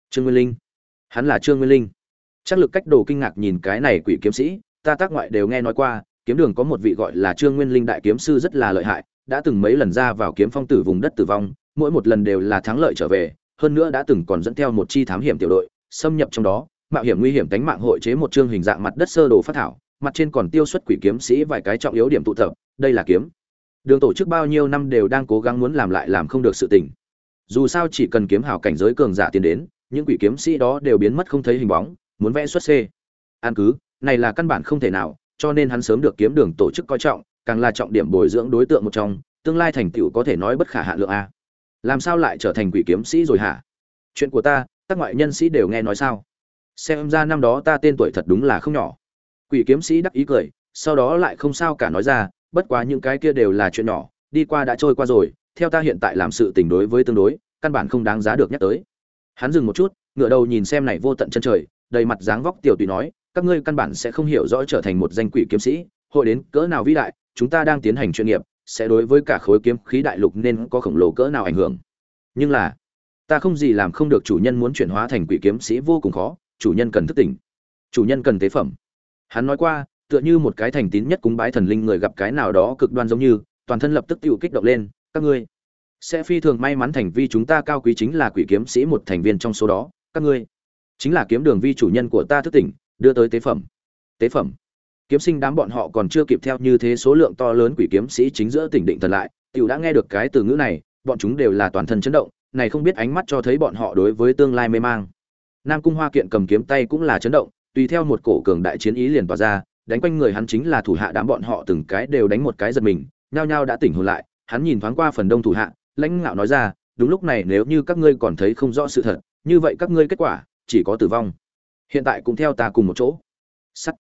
Trương nguyên linh? Hắn là trương nguyên linh chắc lực cách đồ kinh ngạc nhìn cái này quỷ kiếm sĩ, ta tác ngoại đều nghe nói qua, kiếm đường có một vị gọi là trương nguyên linh đại kiếm sư rất là lợi hại, đã từng mấy lần ra vào kiếm phong tử vùng đất tử vong, mỗi một lần đều là thắng lợi trở về, hơn nữa đã từng còn dẫn theo một chi thám hiểm tiểu đội, xâm nhập trong đó, mạo hiểm nguy hiểm tính mạng hội chế một chương hình dạng mặt đất sơ đồ phát thảo, mặt trên còn tiêu xuất quỷ kiếm sĩ vài cái trọng yếu điểm tụ tập, đây là kiếm. Đường tổ chức bao nhiêu năm đều đang cố gắng muốn làm lại làm không được sự tình. Dù sao chỉ cần kiếm hào cảnh giới cường giả tiến đến, những quỷ kiếm sĩ đó đều biến mất không thấy hình bóng muốn vẽ xuất c. An cứ, này là căn bản không thể nào, cho nên hắn sớm được kiếm đường tổ chức coi trọng, càng là trọng điểm bồi dưỡng đối tượng một trong, tương lai thành tựu có thể nói bất khả hạ lượng a. Làm sao lại trở thành quỷ kiếm sĩ rồi hả? Chuyện của ta, các ngoại nhân sĩ đều nghe nói sao? Xem ra năm đó ta tên tuổi thật đúng là không nhỏ. Quỷ kiếm sĩ đắc ý cười, sau đó lại không sao cả nói ra, bất quá những cái kia đều là chuyện nhỏ, đi qua đã trôi qua rồi, theo ta hiện tại làm sự tình đối với tương đối, căn bản không đáng giá được nhắc tới. Hắn dừng một chút ngựa đầu nhìn xem này vô tận chân trời đầy mặt dáng vóc tiểu tùy nói, các ngươi căn bản sẽ không hiểu rõ trở thành một danh quỷ kiếm sĩ, hội đến cỡ nào vĩ đại, chúng ta đang tiến hành chuyên nghiệp, sẽ đối với cả khối kiếm khí đại lục nên có khổng lồ cỡ nào ảnh hưởng. Nhưng là, ta không gì làm không được chủ nhân muốn chuyển hóa thành quỷ kiếm sĩ vô cùng khó, chủ nhân cần thức tỉnh, chủ nhân cần tế phẩm. Hắn nói qua, tựa như một cái thành tín nhất cúng bái thần linh người gặp cái nào đó cực đoan giống như, toàn thân lập tức tự kích động lên, các ngươi sẽ phi thường may mắn thành vi chúng ta cao quý chính là quỷ kiếm sĩ một thành viên trong số đó, các ngươi chính là kiếm đường vi chủ nhân của ta thức tỉnh, đưa tới tế phẩm. Tế phẩm. Kiếm sinh đám bọn họ còn chưa kịp theo như thế số lượng to lớn quỷ kiếm sĩ chính giữa tỉnh định thần lại, tiểu đã nghe được cái từ ngữ này, bọn chúng đều là toàn thân chấn động, này không biết ánh mắt cho thấy bọn họ đối với tương lai mê mang. Nam cung hoa kiện cầm kiếm tay cũng là chấn động, tùy theo một cổ cường đại chiến ý liền tỏa ra, đánh quanh người hắn chính là thủ hạ đám bọn họ từng cái đều đánh một cái giật mình, nhao nhao đã tỉnh hồn lại, hắn nhìn thoáng qua phần đông thủ hạ, lãnh ngạo nói ra, đúng lúc này nếu như các ngươi còn thấy không rõ sự thật, như vậy các ngươi kết quả chỉ có tử vong. Hiện tại cũng theo ta cùng một chỗ. Sắt.